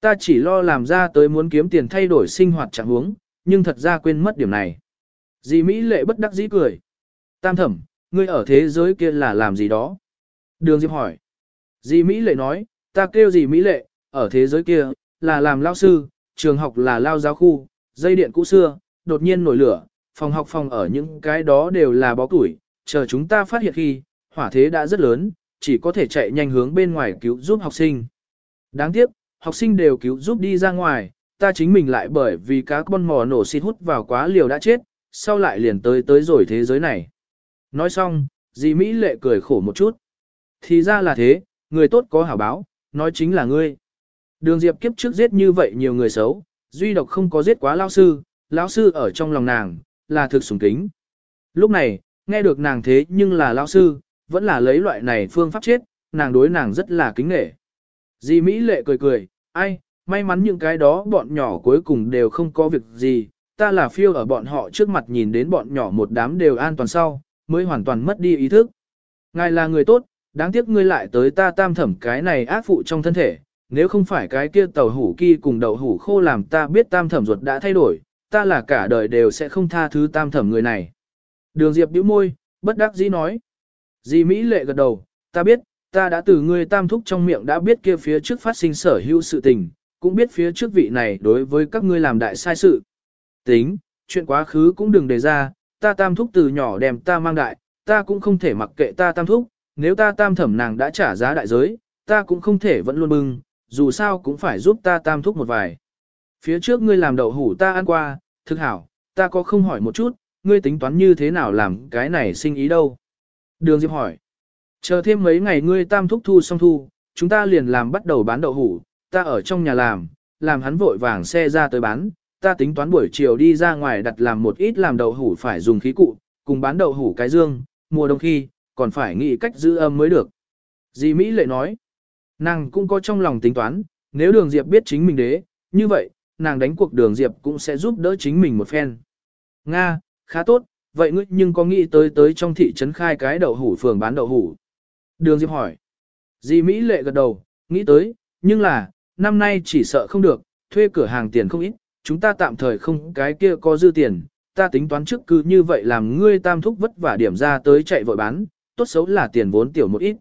Ta chỉ lo làm ra tới muốn kiếm tiền thay đổi sinh hoạt trạng huống, nhưng thật ra quên mất điểm này. Dì Mỹ lệ bất đắc dĩ cười. Tam thẩm, ngươi ở thế giới kia là làm gì đó? Đường Diệp hỏi. Dì Mỹ lệ nói, ta kêu dì Mỹ lệ, ở thế giới kia, là làm lao sư, trường học là lao giáo khu, dây điện cũ xưa, đột nhiên nổi lửa, phòng học phòng ở những cái đó đều là bó tuổi, chờ chúng ta phát hiện khi, hỏa thế đã rất lớn, chỉ có thể chạy nhanh hướng bên ngoài cứu giúp học sinh. Đáng tiếc, học sinh đều cứu giúp đi ra ngoài, ta chính mình lại bởi vì cá con mò nổ xịt hút vào quá liều đã chết, sau lại liền tới tới rồi thế giới này. Nói xong, dì Mỹ lệ cười khổ một chút. Thì ra là thế, người tốt có hảo báo, nói chính là ngươi. Đường Diệp kiếp trước giết như vậy nhiều người xấu, duy độc không có giết quá lao sư, lão sư ở trong lòng nàng, là thực sủng kính. Lúc này, nghe được nàng thế nhưng là lão sư, vẫn là lấy loại này phương pháp chết, nàng đối nàng rất là kính nghệ. Di Mỹ lệ cười cười, ai, may mắn những cái đó bọn nhỏ cuối cùng đều không có việc gì, ta là phiêu ở bọn họ trước mặt nhìn đến bọn nhỏ một đám đều an toàn sau, mới hoàn toàn mất đi ý thức. Ngài là người tốt, đáng tiếc ngươi lại tới ta tam thẩm cái này ác phụ trong thân thể, nếu không phải cái kia tàu hủ kỳ cùng đậu hủ khô làm ta biết tam thẩm ruột đã thay đổi, ta là cả đời đều sẽ không tha thứ tam thẩm người này. Đường Diệp bĩu môi, bất đắc dĩ nói. Dì Mỹ lệ gật đầu, ta biết, ta đã từ ngươi tam thúc trong miệng đã biết kia phía trước phát sinh sở hữu sự tình, cũng biết phía trước vị này đối với các ngươi làm đại sai sự. Tính, chuyện quá khứ cũng đừng đề ra, ta tam thúc từ nhỏ đem ta mang đại, ta cũng không thể mặc kệ ta tam thúc, nếu ta tam thẩm nàng đã trả giá đại giới, ta cũng không thể vẫn luôn bưng, dù sao cũng phải giúp ta tam thúc một vài. Phía trước ngươi làm đậu hủ ta ăn qua, thực hảo, ta có không hỏi một chút, ngươi tính toán như thế nào làm cái này sinh ý đâu. Đường Diệp hỏi, chờ thêm mấy ngày ngươi tam thúc thu xong thu, chúng ta liền làm bắt đầu bán đậu hủ, ta ở trong nhà làm, làm hắn vội vàng xe ra tới bán, ta tính toán buổi chiều đi ra ngoài đặt làm một ít làm đậu hủ phải dùng khí cụ, cùng bán đậu hủ cái dương, mùa đông khi, còn phải nghĩ cách giữ âm mới được. Dì Mỹ lệ nói, nàng cũng có trong lòng tính toán, nếu đường Diệp biết chính mình đế, như vậy, nàng đánh cuộc đường Diệp cũng sẽ giúp đỡ chính mình một phen. Nga, khá tốt, vậy ngươi nhưng có nghĩ tới tới trong thị trấn khai cái đậu hủ phường bán đậu hủ? Đường Diệp hỏi. Di Mỹ lệ gật đầu, nghĩ tới, nhưng là, năm nay chỉ sợ không được, thuê cửa hàng tiền không ít, chúng ta tạm thời không cái kia có dư tiền, ta tính toán trước cứ như vậy làm ngươi tam thúc vất vả điểm ra tới chạy vội bán, tốt xấu là tiền vốn tiểu một ít.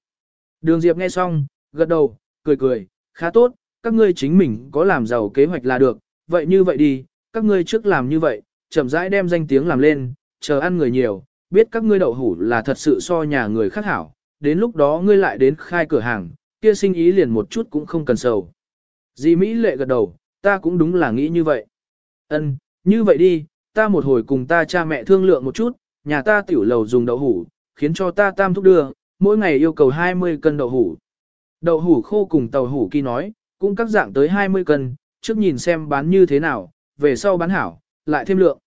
Đường Diệp nghe xong, gật đầu, cười cười, khá tốt, các ngươi chính mình có làm giàu kế hoạch là được, vậy như vậy đi, các ngươi trước làm như vậy, chậm rãi đem danh tiếng làm lên, chờ ăn người nhiều, biết các ngươi đậu hủ là thật sự so nhà người khác hảo, đến lúc đó ngươi lại đến khai cửa hàng, kia sinh ý liền một chút cũng không cần sầu. Di Mỹ lệ gật đầu, ta cũng đúng là nghĩ như vậy. Ân, như vậy đi, ta một hồi cùng ta cha mẹ thương lượng một chút, nhà ta tiểu lầu dùng đậu hủ, khiến cho ta tam thúc đưa, mỗi ngày yêu cầu 20 cân đậu hủ. Đậu hủ khô cùng tàu hủ kỳ nói, cũng các dạng tới 20 cân, trước nhìn xem bán như thế nào, về sau bán hảo, lại thêm lượng.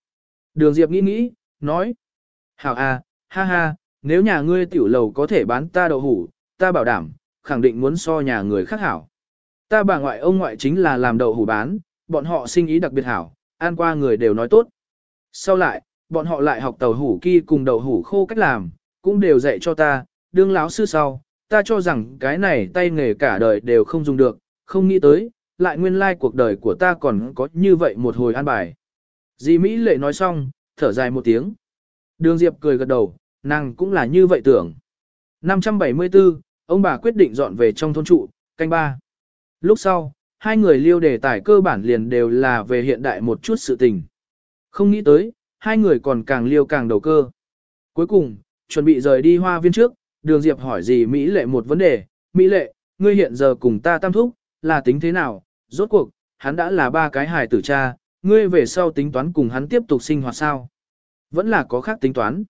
Đường Diệp nghĩ nghĩ, nói, hảo à, ha ha, nếu nhà ngươi tiểu lầu có thể bán ta đậu hủ, ta bảo đảm, khẳng định muốn so nhà người khác hảo. Ta bà ngoại ông ngoại chính là làm đậu hủ bán, bọn họ sinh ý đặc biệt hảo, ăn qua người đều nói tốt. Sau lại, bọn họ lại học tàu hủ ki cùng đậu hủ khô cách làm, cũng đều dạy cho ta, đương láo sư sau, ta cho rằng cái này tay nghề cả đời đều không dùng được, không nghĩ tới, lại nguyên lai cuộc đời của ta còn có như vậy một hồi an bài. Dì Mỹ lệ nói xong, thở dài một tiếng. Đường Diệp cười gật đầu, nàng cũng là như vậy tưởng. 574, ông bà quyết định dọn về trong thôn trụ, canh ba. Lúc sau, hai người liêu đề tài cơ bản liền đều là về hiện đại một chút sự tình. Không nghĩ tới, hai người còn càng liêu càng đầu cơ. Cuối cùng, chuẩn bị rời đi hoa viên trước, đường Diệp hỏi gì Mỹ lệ một vấn đề, Mỹ lệ, ngươi hiện giờ cùng ta tam thúc, là tính thế nào, rốt cuộc, hắn đã là ba cái hài tử cha, ngươi về sau tính toán cùng hắn tiếp tục sinh hoạt sao? Vẫn là có khác tính toán.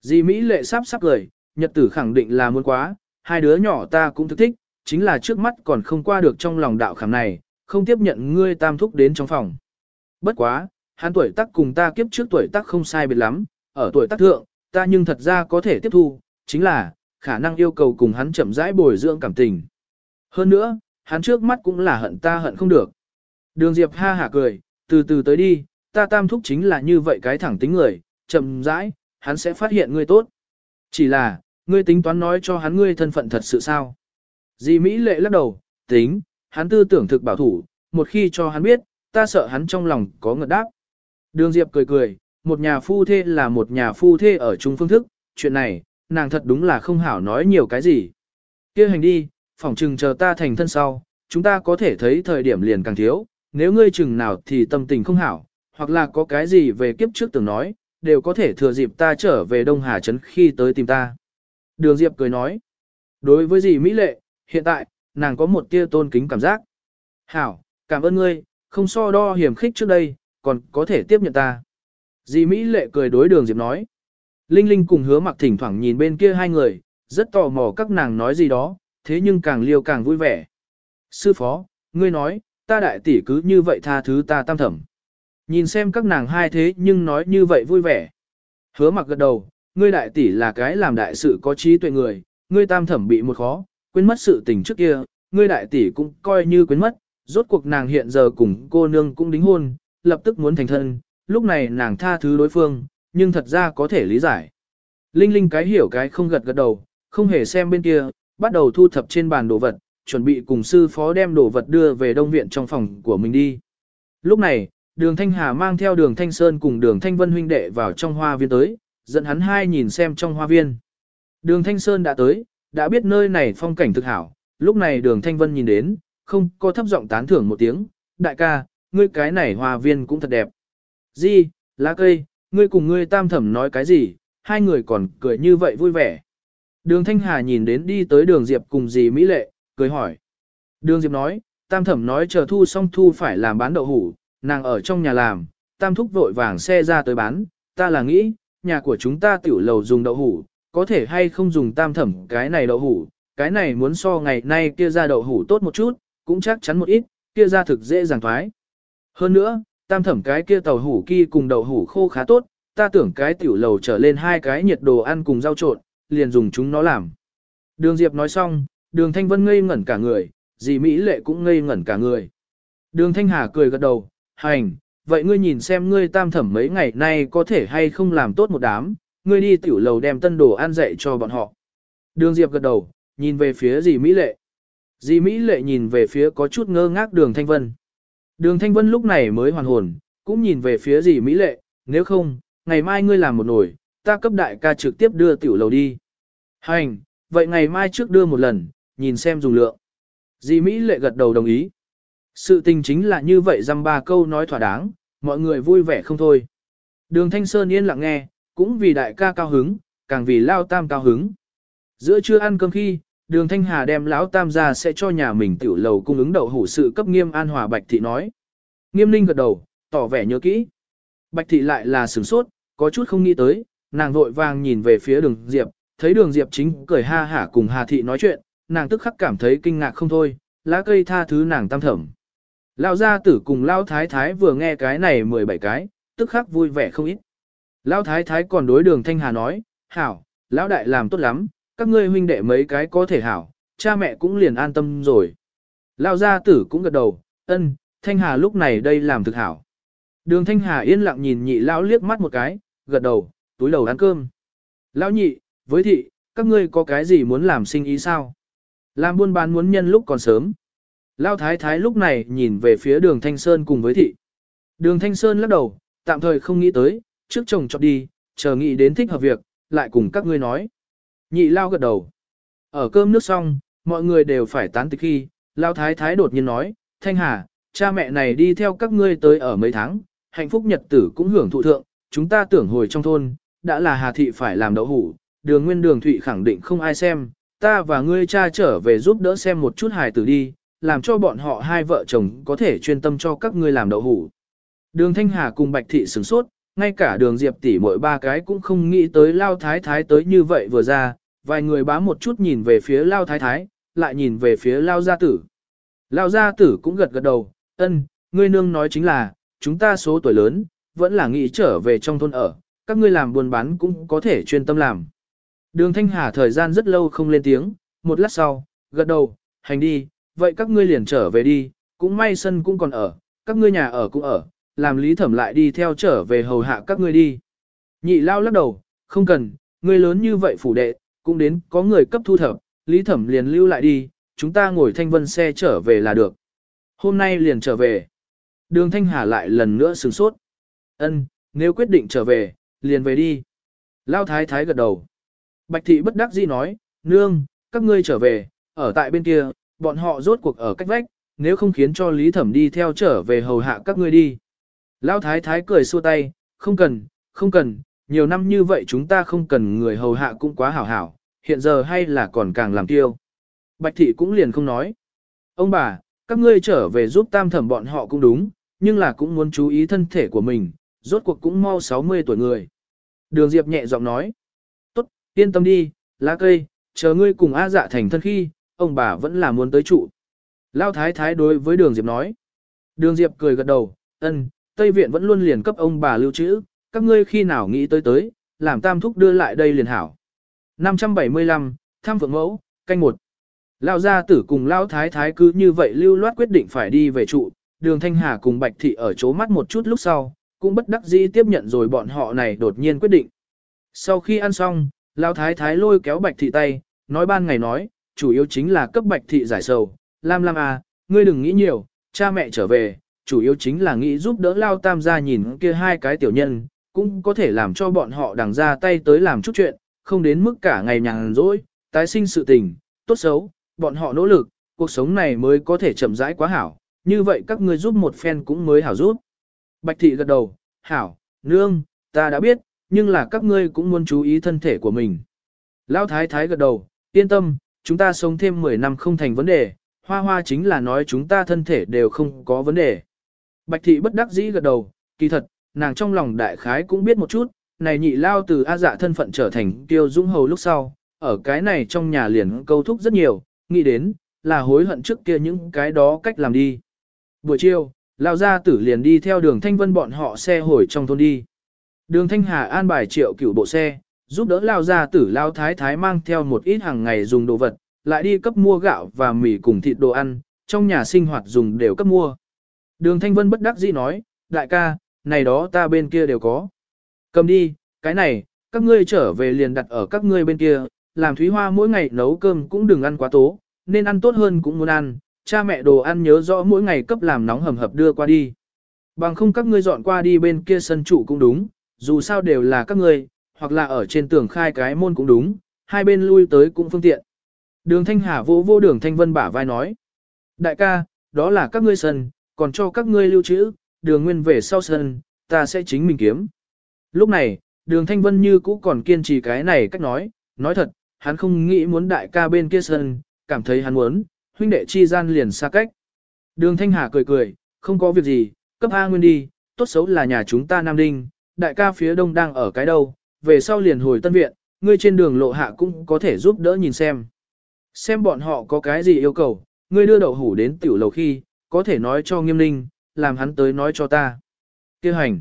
Dì Mỹ lệ sắp sắp cười, nhật tử khẳng định là muốn quá, hai đứa nhỏ ta cũng thức thích, chính là trước mắt còn không qua được trong lòng đạo khảm này, không tiếp nhận ngươi tam thúc đến trong phòng. Bất quá, hắn tuổi tác cùng ta kiếp trước tuổi tác không sai biệt lắm, ở tuổi tác thượng, ta nhưng thật ra có thể tiếp thu, chính là, khả năng yêu cầu cùng hắn chậm rãi bồi dưỡng cảm tình. Hơn nữa, hắn trước mắt cũng là hận ta hận không được. Đường Diệp ha hả cười, từ từ tới đi, ta tam thúc chính là như vậy cái thẳng tính người, chậm rãi, hắn sẽ phát hiện ngươi tốt. Chỉ là, ngươi tính toán nói cho hắn ngươi thân phận thật sự sao? Dì Mỹ lệ lắc đầu, tính, hắn tư tưởng thực bảo thủ, một khi cho hắn biết, ta sợ hắn trong lòng có ngợt đáp. Đường Diệp cười cười, một nhà phu thê là một nhà phu thê ở chung phương thức, chuyện này, nàng thật đúng là không hảo nói nhiều cái gì. kia hành đi, phỏng chừng chờ ta thành thân sau, chúng ta có thể thấy thời điểm liền càng thiếu, nếu ngươi chừng nào thì tâm tình không hảo, hoặc là có cái gì về kiếp trước từng nói, đều có thể thừa dịp ta trở về Đông Hà Trấn khi tới tìm ta. Đường Diệp cười nói, đối với dì Mỹ Lệ, hiện tại, nàng có một tia tôn kính cảm giác. Hảo, cảm ơn ngươi, không so đo hiểm khích trước đây, còn có thể tiếp nhận ta. Dì Mỹ Lệ cười đối đường Diệp nói. Linh Linh cùng hứa mặc thỉnh thoảng nhìn bên kia hai người, rất tò mò các nàng nói gì đó, thế nhưng càng liêu càng vui vẻ. Sư phó, ngươi nói, ta đại tỷ cứ như vậy tha thứ ta tam thẩm. Nhìn xem các nàng hai thế nhưng nói như vậy vui vẻ. Hứa mặc gật đầu, ngươi đại tỷ là cái làm đại sự có trí tuệ người, ngươi tam thẩm bị một khó, quên mất sự tình trước kia, ngươi đại tỷ cũng coi như quên mất, rốt cuộc nàng hiện giờ cùng cô nương cũng đính hôn, lập tức muốn thành thân, lúc này nàng tha thứ đối phương, nhưng thật ra có thể lý giải. Linh Linh cái hiểu cái không gật gật đầu, không hề xem bên kia, bắt đầu thu thập trên bàn đồ vật, chuẩn bị cùng sư phó đem đồ vật đưa về đông viện trong phòng của mình đi. Lúc này, đường Thanh Hà mang theo đường Thanh Sơn cùng đường Thanh Vân huynh đệ vào trong hoa viên tới, dẫn hắn hai nhìn xem trong hoa viên. Đường Thanh Sơn đã tới, đã biết nơi này phong cảnh thực hảo, lúc này đường Thanh Vân nhìn đến, không có thấp giọng tán thưởng một tiếng, đại ca, ngươi cái này hoa viên cũng thật đẹp. Di, lá cây, ngươi cùng ngươi tam thẩm nói cái gì, hai người còn cười như vậy vui vẻ. Đường Thanh Hà nhìn đến đi tới đường Diệp cùng dì Mỹ Lệ, cười hỏi. Đường Diệp nói, tam thẩm nói chờ thu xong thu phải làm bán đậu hủ, nàng ở trong nhà làm, tam thúc vội vàng xe ra tới bán, ta là nghĩ, nhà của chúng ta tiểu lầu dùng đậu hủ, có thể hay không dùng tam thẩm cái này đậu hủ, cái này muốn so ngày nay kia ra đậu hủ tốt một chút, cũng chắc chắn một ít, kia ra thực dễ dàng thoái. Hơn nữa, tam thẩm cái kia tàu hủ kia cùng đậu hủ khô khá tốt, ta tưởng cái tiểu lầu trở lên hai cái nhiệt đồ ăn cùng rau trộn, liền dùng chúng nó làm. Đường Diệp nói xong, đường Thanh Vân ngây ngẩn cả người, dì Mỹ Lệ cũng ngây ngẩn cả người. Đường Thanh Hà cười gật đầu, hành, vậy ngươi nhìn xem ngươi tam thẩm mấy ngày nay có thể hay không làm tốt một đám, ngươi đi tiểu lầu đem tân đồ ăn dạy cho bọn họ. Đường Diệp gật đầu, nhìn về phía dì Mỹ Lệ. Dì Mỹ Lệ nhìn về phía có chút ngơ ngác đường Thanh Vân. Đường Thanh Vân lúc này mới hoàn hồn, cũng nhìn về phía dì Mỹ Lệ, nếu không, ngày mai ngươi làm một nồi, ta cấp đại ca trực tiếp đưa tiểu lầu đi. Hành, vậy ngày mai trước đưa một lần, nhìn xem dùng lượng. Di Mỹ Lệ gật đầu đồng ý. Sự tình chính là như vậy dăm ba câu nói thỏa đáng, mọi người vui vẻ không thôi. Đường Thanh Sơn yên lặng nghe, cũng vì đại ca cao hứng, càng vì lao tam cao hứng. Giữa trưa ăn cơm khi, đường Thanh Hà đem lão tam ra sẽ cho nhà mình tiểu lầu cung ứng đậu hủ sự cấp nghiêm an hòa Bạch Thị nói. Nghiêm ninh gật đầu, tỏ vẻ nhớ kỹ. Bạch Thị lại là sửng sốt, có chút không nghĩ tới, nàng vội vàng nhìn về phía đường Diệp, thấy đường Diệp chính cười ha hả cùng Hà Thị nói chuyện, nàng tức khắc cảm thấy kinh ngạc không thôi, lá cây tha thứ nàng tam thẩm. Lão gia tử cùng Lão Thái Thái vừa nghe cái này 17 cái, tức khắc vui vẻ không ít. Lão Thái Thái còn đối đường Thanh Hà nói, hảo, Lão Đại làm tốt lắm, các ngươi huynh đệ mấy cái có thể hảo, cha mẹ cũng liền an tâm rồi. Lão gia tử cũng gật đầu, ân, Thanh Hà lúc này đây làm thực hảo. Đường Thanh Hà yên lặng nhìn nhị Lão liếc mắt một cái, gật đầu, túi đầu ăn cơm. Lão nhị, với thị, các ngươi có cái gì muốn làm sinh ý sao? Làm buôn bán muốn nhân lúc còn sớm. Lão thái thái lúc này nhìn về phía đường Thanh Sơn cùng với thị. Đường Thanh Sơn lắc đầu, tạm thời không nghĩ tới, trước chồng chọn đi, chờ nghĩ đến thích hợp việc, lại cùng các ngươi nói. Nhị lao gật đầu. Ở cơm nước xong, mọi người đều phải tán tịch khi, lao thái thái đột nhiên nói, Thanh Hà, cha mẹ này đi theo các ngươi tới ở mấy tháng, hạnh phúc nhật tử cũng hưởng thụ thượng, chúng ta tưởng hồi trong thôn, đã là Hà Thị phải làm đậu hủ, đường nguyên đường thụy khẳng định không ai xem, ta và ngươi cha trở về giúp đỡ xem một chút hài tử đi, làm cho bọn họ hai vợ chồng có thể chuyên tâm cho các ngươi làm đậu hủ. Đường Thanh Hà cùng Bạch Thị sửng sốt, ngay cả đường Diệp tỷ mỗi ba cái cũng không nghĩ tới Lao Thái Thái tới như vậy vừa ra, vài người bám một chút nhìn về phía Lao Thái Thái, lại nhìn về phía Lao Gia Tử. Lao Gia Tử cũng gật gật đầu, ân, ngươi nương nói chính là, chúng ta số tuổi lớn, vẫn là nghĩ trở về trong thôn ở, các ngươi làm buôn bán cũng có thể chuyên tâm làm. Đường Thanh Hà thời gian rất lâu không lên tiếng, một lát sau, gật đầu, hành đi, vậy các ngươi liền trở về đi, cũng may sân cũng còn ở, các ngươi nhà ở cũng ở, làm lý thẩm lại đi theo trở về hầu hạ các ngươi đi. Nhị lao lắc đầu, không cần, ngươi lớn như vậy phủ đệ, cũng đến có người cấp thu thập, lý thẩm liền lưu lại đi, chúng ta ngồi thanh vân xe trở về là được. Hôm nay liền trở về. Đường Thanh Hà lại lần nữa sửng sốt. Ân, nếu quyết định trở về, liền về đi. Lao thái thái gật đầu. Bạch thị bất đắc dĩ nói, nương, các ngươi trở về, ở tại bên kia, bọn họ rốt cuộc ở cách vách, nếu không khiến cho Lý Thẩm đi theo trở về hầu hạ các ngươi đi. Lão thái thái cười xua tay, không cần, không cần, nhiều năm như vậy chúng ta không cần người hầu hạ cũng quá hảo hảo, hiện giờ hay là còn càng làm tiêu. Bạch thị cũng liền không nói. Ông bà, các ngươi trở về giúp tam thẩm bọn họ cũng đúng, nhưng là cũng muốn chú ý thân thể của mình, rốt cuộc cũng mau 60 tuổi người. Đường Diệp nhẹ giọng nói. Yên tâm đi, lá cây, chờ ngươi cùng A dạ thành thân khi, ông bà vẫn là muốn tới trụ. Lao thái thái đối với đường Diệp nói. Đường Diệp cười gật đầu, ân, Tây Viện vẫn luôn liền cấp ông bà lưu trữ, các ngươi khi nào nghĩ tới tới, làm tam thúc đưa lại đây liền hảo. 575, tham phượng mẫu, canh một. Lao gia tử cùng Lao thái thái cứ như vậy lưu loát quyết định phải đi về trụ, đường Thanh Hà cùng Bạch Thị ở chố mắt một chút lúc sau, cũng bất đắc dĩ tiếp nhận rồi bọn họ này đột nhiên quyết định. Sau khi ăn xong, Lao thái thái lôi kéo Bạch Thị tay, nói ban ngày nói, chủ yếu chính là cấp Bạch Thị giải sầu, Lam Lam à, ngươi đừng nghĩ nhiều, cha mẹ trở về, chủ yếu chính là nghĩ giúp đỡ lao tam gia nhìn kia hai cái tiểu nhân, cũng có thể làm cho bọn họ đằng ra tay tới làm chút chuyện, không đến mức cả ngày nhàn rỗi, tái sinh sự tình, tốt xấu, bọn họ nỗ lực, cuộc sống này mới có thể chậm rãi quá hảo, như vậy các ngươi giúp một phen cũng mới hảo giúp. Bạch thị gật đầu, hảo, nương, ta đã biết, nhưng là các ngươi cũng muốn chú ý thân thể của mình. Lão thái thái gật đầu, yên tâm, chúng ta sống thêm 10 năm không thành vấn đề, hoa hoa chính là nói chúng ta thân thể đều không có vấn đề. Bạch thị bất đắc dĩ gật đầu, kỳ thật, nàng trong lòng đại khái cũng biết một chút, này nhị lao từ A dạ thân phận trở thành tiêu dũng hầu lúc sau, ở cái này trong nhà liền câu thúc rất nhiều, nghĩ đến, là hối hận trước kia những cái đó cách làm đi. Buổi chiều, lao gia tử liền đi theo đường thanh vân bọn họ xe hồi trong thôn đi. Đường thanh hà an bài triệu cửu bộ xe, giúp đỡ lao gia tử lao thái thái mang theo một ít hàng ngày dùng đồ vật, lại đi cấp mua gạo và mì cùng thịt đồ ăn, trong nhà sinh hoạt dùng đều cấp mua. Đường Thanh Vân bất đắc dĩ nói, đại ca, này đó ta bên kia đều có. Cầm đi, cái này, các ngươi trở về liền đặt ở các ngươi bên kia, làm Thúy Hoa mỗi ngày nấu cơm cũng đừng ăn quá tố, nên ăn tốt hơn cũng muốn ăn, cha mẹ đồ ăn nhớ rõ mỗi ngày cấp làm nóng hầm hập đưa qua đi. Bằng không các ngươi dọn qua đi bên kia sân trụ cũng đúng, dù sao đều là các ngươi, hoặc là ở trên tường khai cái môn cũng đúng, hai bên lui tới cũng phương tiện. Đường Thanh Hà vô vô đường Thanh Vân bả vai nói. Đại ca, đó là các ngươi sân, còn cho các ngươi lưu trữ, đường nguyên về sau sân, ta sẽ chính mình kiếm. Lúc này, đường Thanh Vân như cũ còn kiên trì cái này cách nói, nói thật, hắn không nghĩ muốn đại ca bên kia sân, cảm thấy hắn muốn, huynh đệ chi gian liền xa cách. Đường Thanh Hà cười cười, không có việc gì, cấp A nguyên đi, tốt xấu là nhà chúng ta Nam Đinh, đại ca phía đông đang ở cái đâu, về sau liền hồi tân viện, ngươi trên đường lộ hạ cũng có thể giúp đỡ nhìn xem. Xem bọn họ có cái gì yêu cầu, ngươi đưa đậu hủ đến tiểu lầu khi, có thể nói cho nghiêm ninh, làm hắn tới nói cho ta. Kêu hành.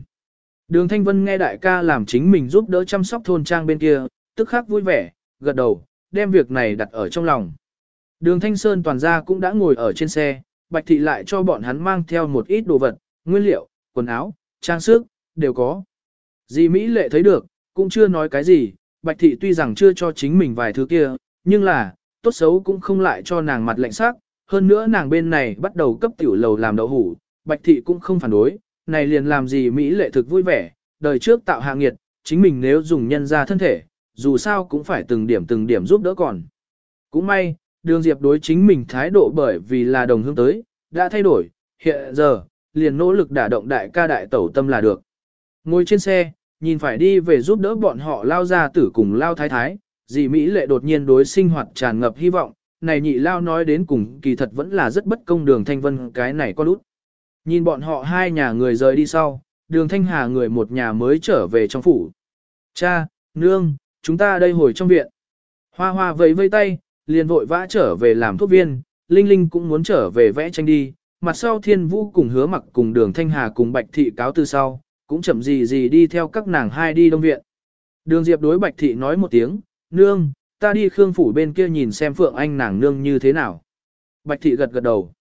Đường Thanh Vân nghe đại ca làm chính mình giúp đỡ chăm sóc thôn trang bên kia, tức khắc vui vẻ, gật đầu, đem việc này đặt ở trong lòng. Đường Thanh Sơn toàn gia cũng đã ngồi ở trên xe, Bạch Thị lại cho bọn hắn mang theo một ít đồ vật, nguyên liệu, quần áo, trang sức, đều có. Dì Mỹ lệ thấy được, cũng chưa nói cái gì, Bạch Thị tuy rằng chưa cho chính mình vài thứ kia, nhưng là, tốt xấu cũng không lại cho nàng mặt lạnh sắc, hơn nữa nàng bên này bắt đầu cấp tiểu lầu làm đậu hủ, Bạch Thị cũng không phản đối, này liền làm gì Mỹ lệ thực vui vẻ, đời trước tạo hạ nghiệt, chính mình nếu dùng nhân ra thân thể, dù sao cũng phải từng điểm từng điểm giúp đỡ còn. Cũng may, đường Diệp đối chính mình thái độ bởi vì là đồng hương tới, đã thay đổi, hiện giờ, liền nỗ lực đả động đại ca đại tẩu tâm là được. Ngồi trên xe, nhìn phải đi về giúp đỡ bọn họ lao ra tử cùng lao thái thái, dì Mỹ lệ đột nhiên đối sinh hoạt tràn ngập hy vọng, này nhị lao nói đến cùng kỳ thật vẫn là rất bất công đường thanh vân cái này có lút Nhìn bọn họ hai nhà người rời đi sau, đường thanh hà người một nhà mới trở về trong phủ. Cha, nương, chúng ta đây hồi trong viện. Hoa hoa vẫy vây tay, liền vội vã trở về làm thuốc viên, Linh Linh cũng muốn trở về vẽ tranh đi. Mặt sau thiên vũ cùng hứa mặc cùng đường thanh hà cùng bạch thị cáo từ sau, cũng chậm gì gì đi theo các nàng hai đi đông viện. Đường Diệp đối bạch thị nói một tiếng, nương, ta đi khương phủ bên kia nhìn xem phượng anh nàng nương như thế nào. Bạch thị gật gật đầu.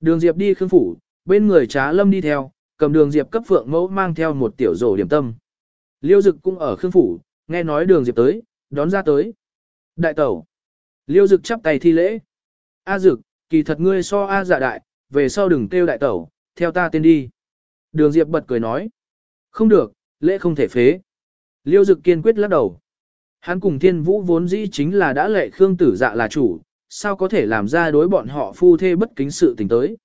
Đường Diệp đi khương phủ, bên người trá lâm đi theo, cầm đường Diệp cấp phượng mẫu mang theo một tiểu rổ điểm tâm. Liêu Dực cũng ở khương phủ, nghe nói đường Diệp tới, đón ra tới. Đại tẩu. Liêu Dực chắp tay thi lễ. A Dực, kỳ thật ngươi so A dạ đại, về sau đừng kêu đại tẩu, theo ta tên đi. Đường Diệp bật cười nói. Không được, lễ không thể phế. Liêu Dực kiên quyết lắc đầu. Hắn cùng thiên vũ vốn dĩ chính là đã lệ khương tử dạ là chủ, sao có thể làm ra đối bọn họ phu thê bất kính sự tình tới.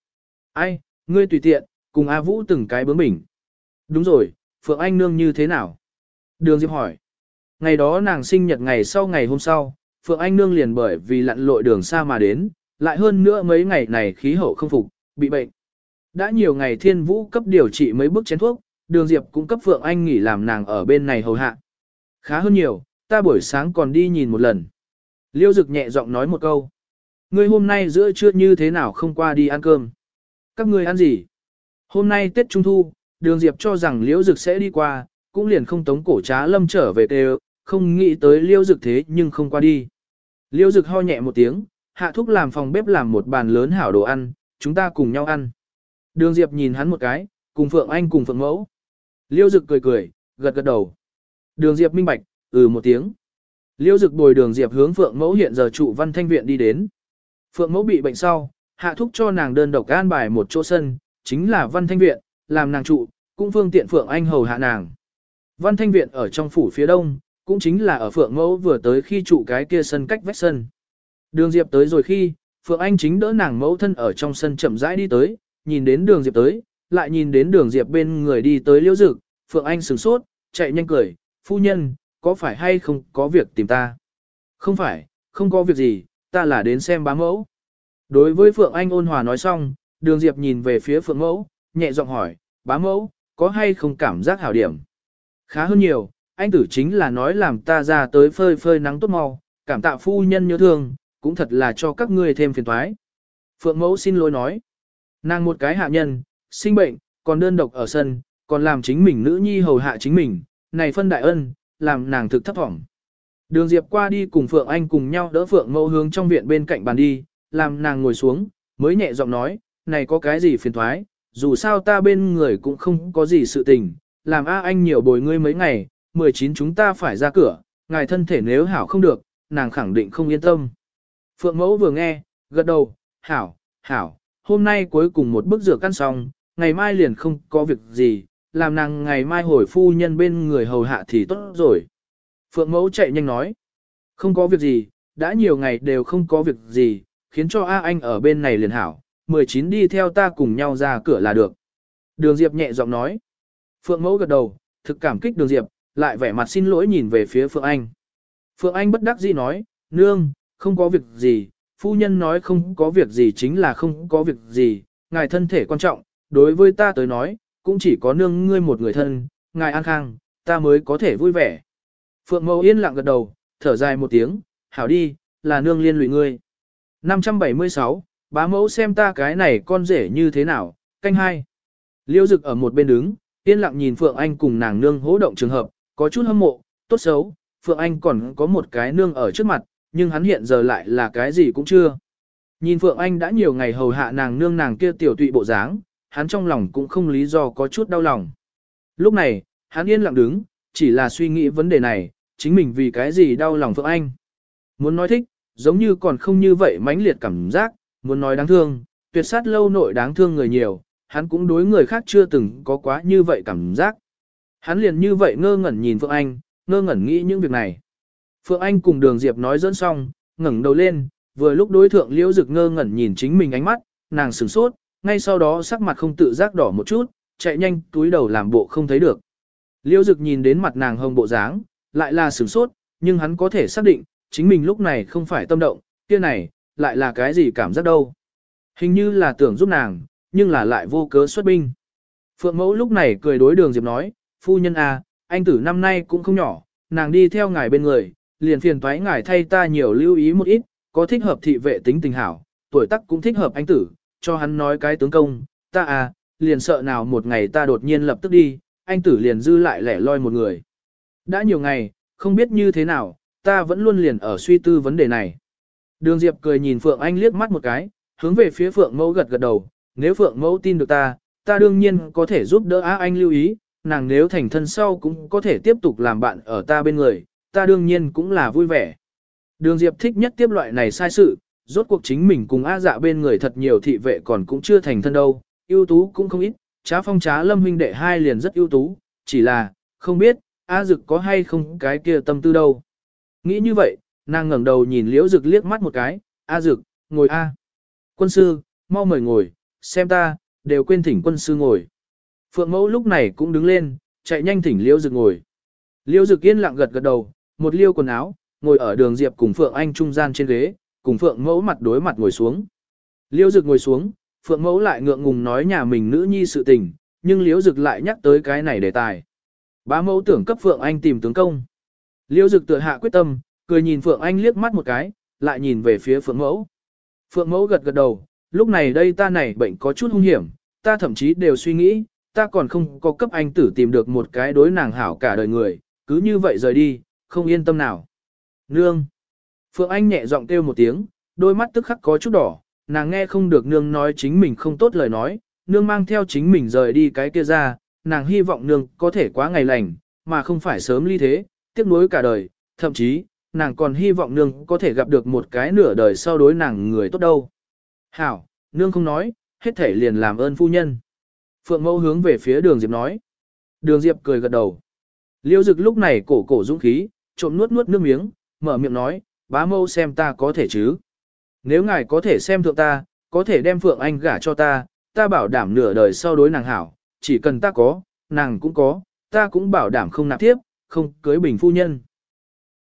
Ai, ngươi tùy tiện, cùng A Vũ từng cái bướng bỉnh. Đúng rồi, Phượng Anh Nương như thế nào? Đường Diệp hỏi. Ngày đó nàng sinh nhật ngày sau ngày hôm sau, Phượng Anh Nương liền bởi vì lặn lội đường xa mà đến, lại hơn nữa mấy ngày này khí hậu không phục, bị bệnh. Đã nhiều ngày thiên vũ cấp điều trị mấy bước chén thuốc, đường Diệp cũng cấp Phượng Anh nghỉ làm nàng ở bên này hầu hạ. Khá hơn nhiều, ta buổi sáng còn đi nhìn một lần. Liêu Dực nhẹ giọng nói một câu. Ngươi hôm nay giữa trưa như thế nào không qua đi ăn cơm? Các ngươi ăn gì? Hôm nay Tết Trung Thu, đường Diệp cho rằng Liêu Dực sẽ đi qua, cũng liền không tống cổ trá lâm trở về tê không nghĩ tới Liêu Dực thế nhưng không qua đi. Liêu Dực ho nhẹ một tiếng, hạ thúc làm phòng bếp làm một bàn lớn hảo đồ ăn, chúng ta cùng nhau ăn. Đường Diệp nhìn hắn một cái, cùng Phượng Anh cùng Phượng Mẫu. Liêu Dực cười cười, gật gật đầu. Đường Diệp minh bạch, ừ một tiếng. Liêu Dực bồi Đường Diệp hướng Phượng Mẫu hiện giờ trụ văn thanh viện đi đến. Phượng Mẫu bị bệnh sau, hạ thúc cho nàng đơn độc an bài một chỗ sân, chính là văn thanh viện, làm nàng trụ, cũng phương tiện Phượng Anh hầu hạ nàng. Văn thanh viện ở trong phủ phía đông, cũng chính là ở Phượng Mẫu vừa tới khi trụ cái kia sân cách vách sân. Đường Diệp tới rồi khi, Phượng Anh chính đỡ nàng mẫu thân ở trong sân chậm rãi đi tới, nhìn đến đường Diệp tới, lại nhìn đến đường Diệp bên người đi tới liễu dực, Phượng Anh sửng sốt, chạy nhanh cười, phu nhân, có phải hay không có việc tìm ta? Không phải, không có việc gì, ta là đến xem bá mẫu. Đối với Phượng Anh ôn hòa nói xong, đường Diệp nhìn về phía Phượng mẫu, nhẹ giọng hỏi, bá mẫu, có hay không cảm giác hảo điểm? Khá hơn nhiều, anh tử chính là nói làm ta ra tới phơi phơi nắng tốt mau, cảm tạ phu nhân nhớ thương, cũng thật là cho các ngươi thêm phiền toái. Phượng mẫu xin lỗi nói, nàng một cái hạ nhân, sinh bệnh, còn đơn độc ở sân, còn làm chính mình nữ nhi hầu hạ chính mình, này phân đại ân, làm nàng thực thấp thỏm. Đường Diệp qua đi cùng Phượng Anh cùng nhau đỡ Phượng mẫu hướng trong viện bên cạnh bàn đi, làm nàng ngồi xuống, mới nhẹ giọng nói, này có cái gì phiền thoái, dù sao ta bên người cũng không có gì sự tình, làm A anh nhiều bồi ngươi mấy ngày, 19 chúng ta phải ra cửa, ngài thân thể nếu hảo không được, nàng khẳng định không yên tâm. Phượng mẫu vừa nghe, gật đầu, hảo, hảo, hôm nay cuối cùng một bức rửa căn xong, ngày mai liền không có việc gì, làm nàng ngày mai hồi phu nhân bên người hầu hạ thì tốt rồi. Phượng mẫu chạy nhanh nói, không có việc gì, đã nhiều ngày đều không có việc gì, khiến cho A anh ở bên này liền hảo, 19 đi theo ta cùng nhau ra cửa là được. Đường Diệp nhẹ giọng nói, Phượng mẫu gật đầu, thực cảm kích đường Diệp, lại vẻ mặt xin lỗi nhìn về phía Phượng Anh. Phượng Anh bất đắc dĩ nói, nương, không có việc gì, phu nhân nói không có việc gì chính là không có việc gì, ngài thân thể quan trọng, đối với ta tới nói, cũng chỉ có nương ngươi một người thân, ngài an khang, ta mới có thể vui vẻ. Phượng Mẫu yên lặng gật đầu, thở dài một tiếng, hảo đi, là nương liên lụy ngươi. 576, bá mẫu xem ta cái này con rể như thế nào, canh hai. Liêu dực ở một bên đứng, yên lặng nhìn Phượng Anh cùng nàng nương hỗ động trường hợp, có chút hâm mộ, tốt xấu, Phượng Anh còn có một cái nương ở trước mặt, nhưng hắn hiện giờ lại là cái gì cũng chưa. Nhìn Phượng Anh đã nhiều ngày hầu hạ nàng nương nàng kia tiểu tụy bộ dáng, hắn trong lòng cũng không lý do có chút đau lòng. Lúc này, hắn yên lặng đứng, chỉ là suy nghĩ vấn đề này, chính mình vì cái gì đau lòng Phượng Anh. Muốn nói thích, giống như còn không như vậy mãnh liệt cảm giác, muốn nói đáng thương, tuyệt sát lâu nội đáng thương người nhiều, hắn cũng đối người khác chưa từng có quá như vậy cảm giác. Hắn liền như vậy ngơ ngẩn nhìn Phượng Anh, ngơ ngẩn nghĩ những việc này. Phượng Anh cùng đường Diệp nói dẫn xong, ngẩng đầu lên, vừa lúc đối thượng liễu dực ngơ ngẩn nhìn chính mình ánh mắt, nàng sửng sốt, ngay sau đó sắc mặt không tự giác đỏ một chút, chạy nhanh túi đầu làm bộ không thấy được. Liễu dực nhìn đến mặt nàng hồng bộ dáng, lại là sửng sốt, nhưng hắn có thể xác định, chính mình lúc này không phải tâm động, kia này, lại là cái gì cảm giác đâu. Hình như là tưởng giúp nàng, nhưng là lại vô cớ xuất binh. Phượng mẫu lúc này cười đối đường Diệp nói, phu nhân à, anh tử năm nay cũng không nhỏ, nàng đi theo ngài bên người, liền phiền thoái ngài thay ta nhiều lưu ý một ít, có thích hợp thị vệ tính tình hảo, tuổi tác cũng thích hợp anh tử, cho hắn nói cái tướng công, ta à, liền sợ nào một ngày ta đột nhiên lập tức đi, anh tử liền dư lại lẻ loi một người. Đã nhiều ngày, không biết như thế nào, ta vẫn luôn liền ở suy tư vấn đề này. Đường Diệp cười nhìn Phượng Anh liếc mắt một cái, hướng về phía Phượng Mẫu gật gật đầu, nếu Phượng Mẫu tin được ta, ta đương nhiên có thể giúp đỡ Á Anh lưu ý, nàng nếu thành thân sau cũng có thể tiếp tục làm bạn ở ta bên người, ta đương nhiên cũng là vui vẻ. Đường Diệp thích nhất tiếp loại này sai sự, rốt cuộc chính mình cùng A dạ bên người thật nhiều thị vệ còn cũng chưa thành thân đâu, ưu tú cũng không ít, trá phong trá lâm huynh đệ hai liền rất ưu tú, chỉ là, không biết, A dực có hay không cái kia tâm tư đâu. Nghĩ như vậy, nàng ngẩng đầu nhìn liễu dực liếc mắt một cái, A dực, ngồi A. Quân sư, mau mời ngồi, xem ta, đều quên thỉnh quân sư ngồi. Phượng mẫu lúc này cũng đứng lên, chạy nhanh thỉnh liễu dực ngồi. Liễu dực yên lặng gật gật đầu, một liêu quần áo, ngồi ở đường diệp cùng Phượng Anh trung gian trên ghế, cùng Phượng mẫu mặt đối mặt ngồi xuống. Liễu dực ngồi xuống, Phượng mẫu lại ngượng ngùng nói nhà mình nữ nhi sự tình, nhưng liễu dực lại nhắc tới cái này đề tài. Bá mẫu tưởng cấp Phượng Anh tìm tướng công. Liễu dực tựa hạ quyết tâm, cười nhìn Phượng Anh liếc mắt một cái, lại nhìn về phía Phượng mẫu. Phượng mẫu gật gật đầu, lúc này đây ta này bệnh có chút hung hiểm, ta thậm chí đều suy nghĩ, ta còn không có cấp anh tử tìm được một cái đối nàng hảo cả đời người, cứ như vậy rời đi, không yên tâm nào. Nương. Phượng Anh nhẹ giọng kêu một tiếng, đôi mắt tức khắc có chút đỏ, nàng nghe không được nương nói chính mình không tốt lời nói, nương mang theo chính mình rời đi cái kia ra, nàng hy vọng nương có thể quá ngày lành, mà không phải sớm ly thế, tiếc nuối cả đời, thậm chí, nàng còn hy vọng nương có thể gặp được một cái nửa đời sau đối nàng người tốt đâu. Hảo, nương không nói, hết thể liền làm ơn phu nhân. Phượng mẫu hướng về phía đường Diệp nói. Đường Diệp cười gật đầu. Liêu dực lúc này cổ cổ dũng khí, trộm nuốt nuốt nước miếng, mở miệng nói, bá mâu xem ta có thể chứ. Nếu ngài có thể xem thượng ta, có thể đem Phượng Anh gả cho ta, ta bảo đảm nửa đời sau đối nàng hảo, chỉ cần ta có, nàng cũng có, ta cũng bảo đảm không nạp tiếp, không cưới bình phu nhân.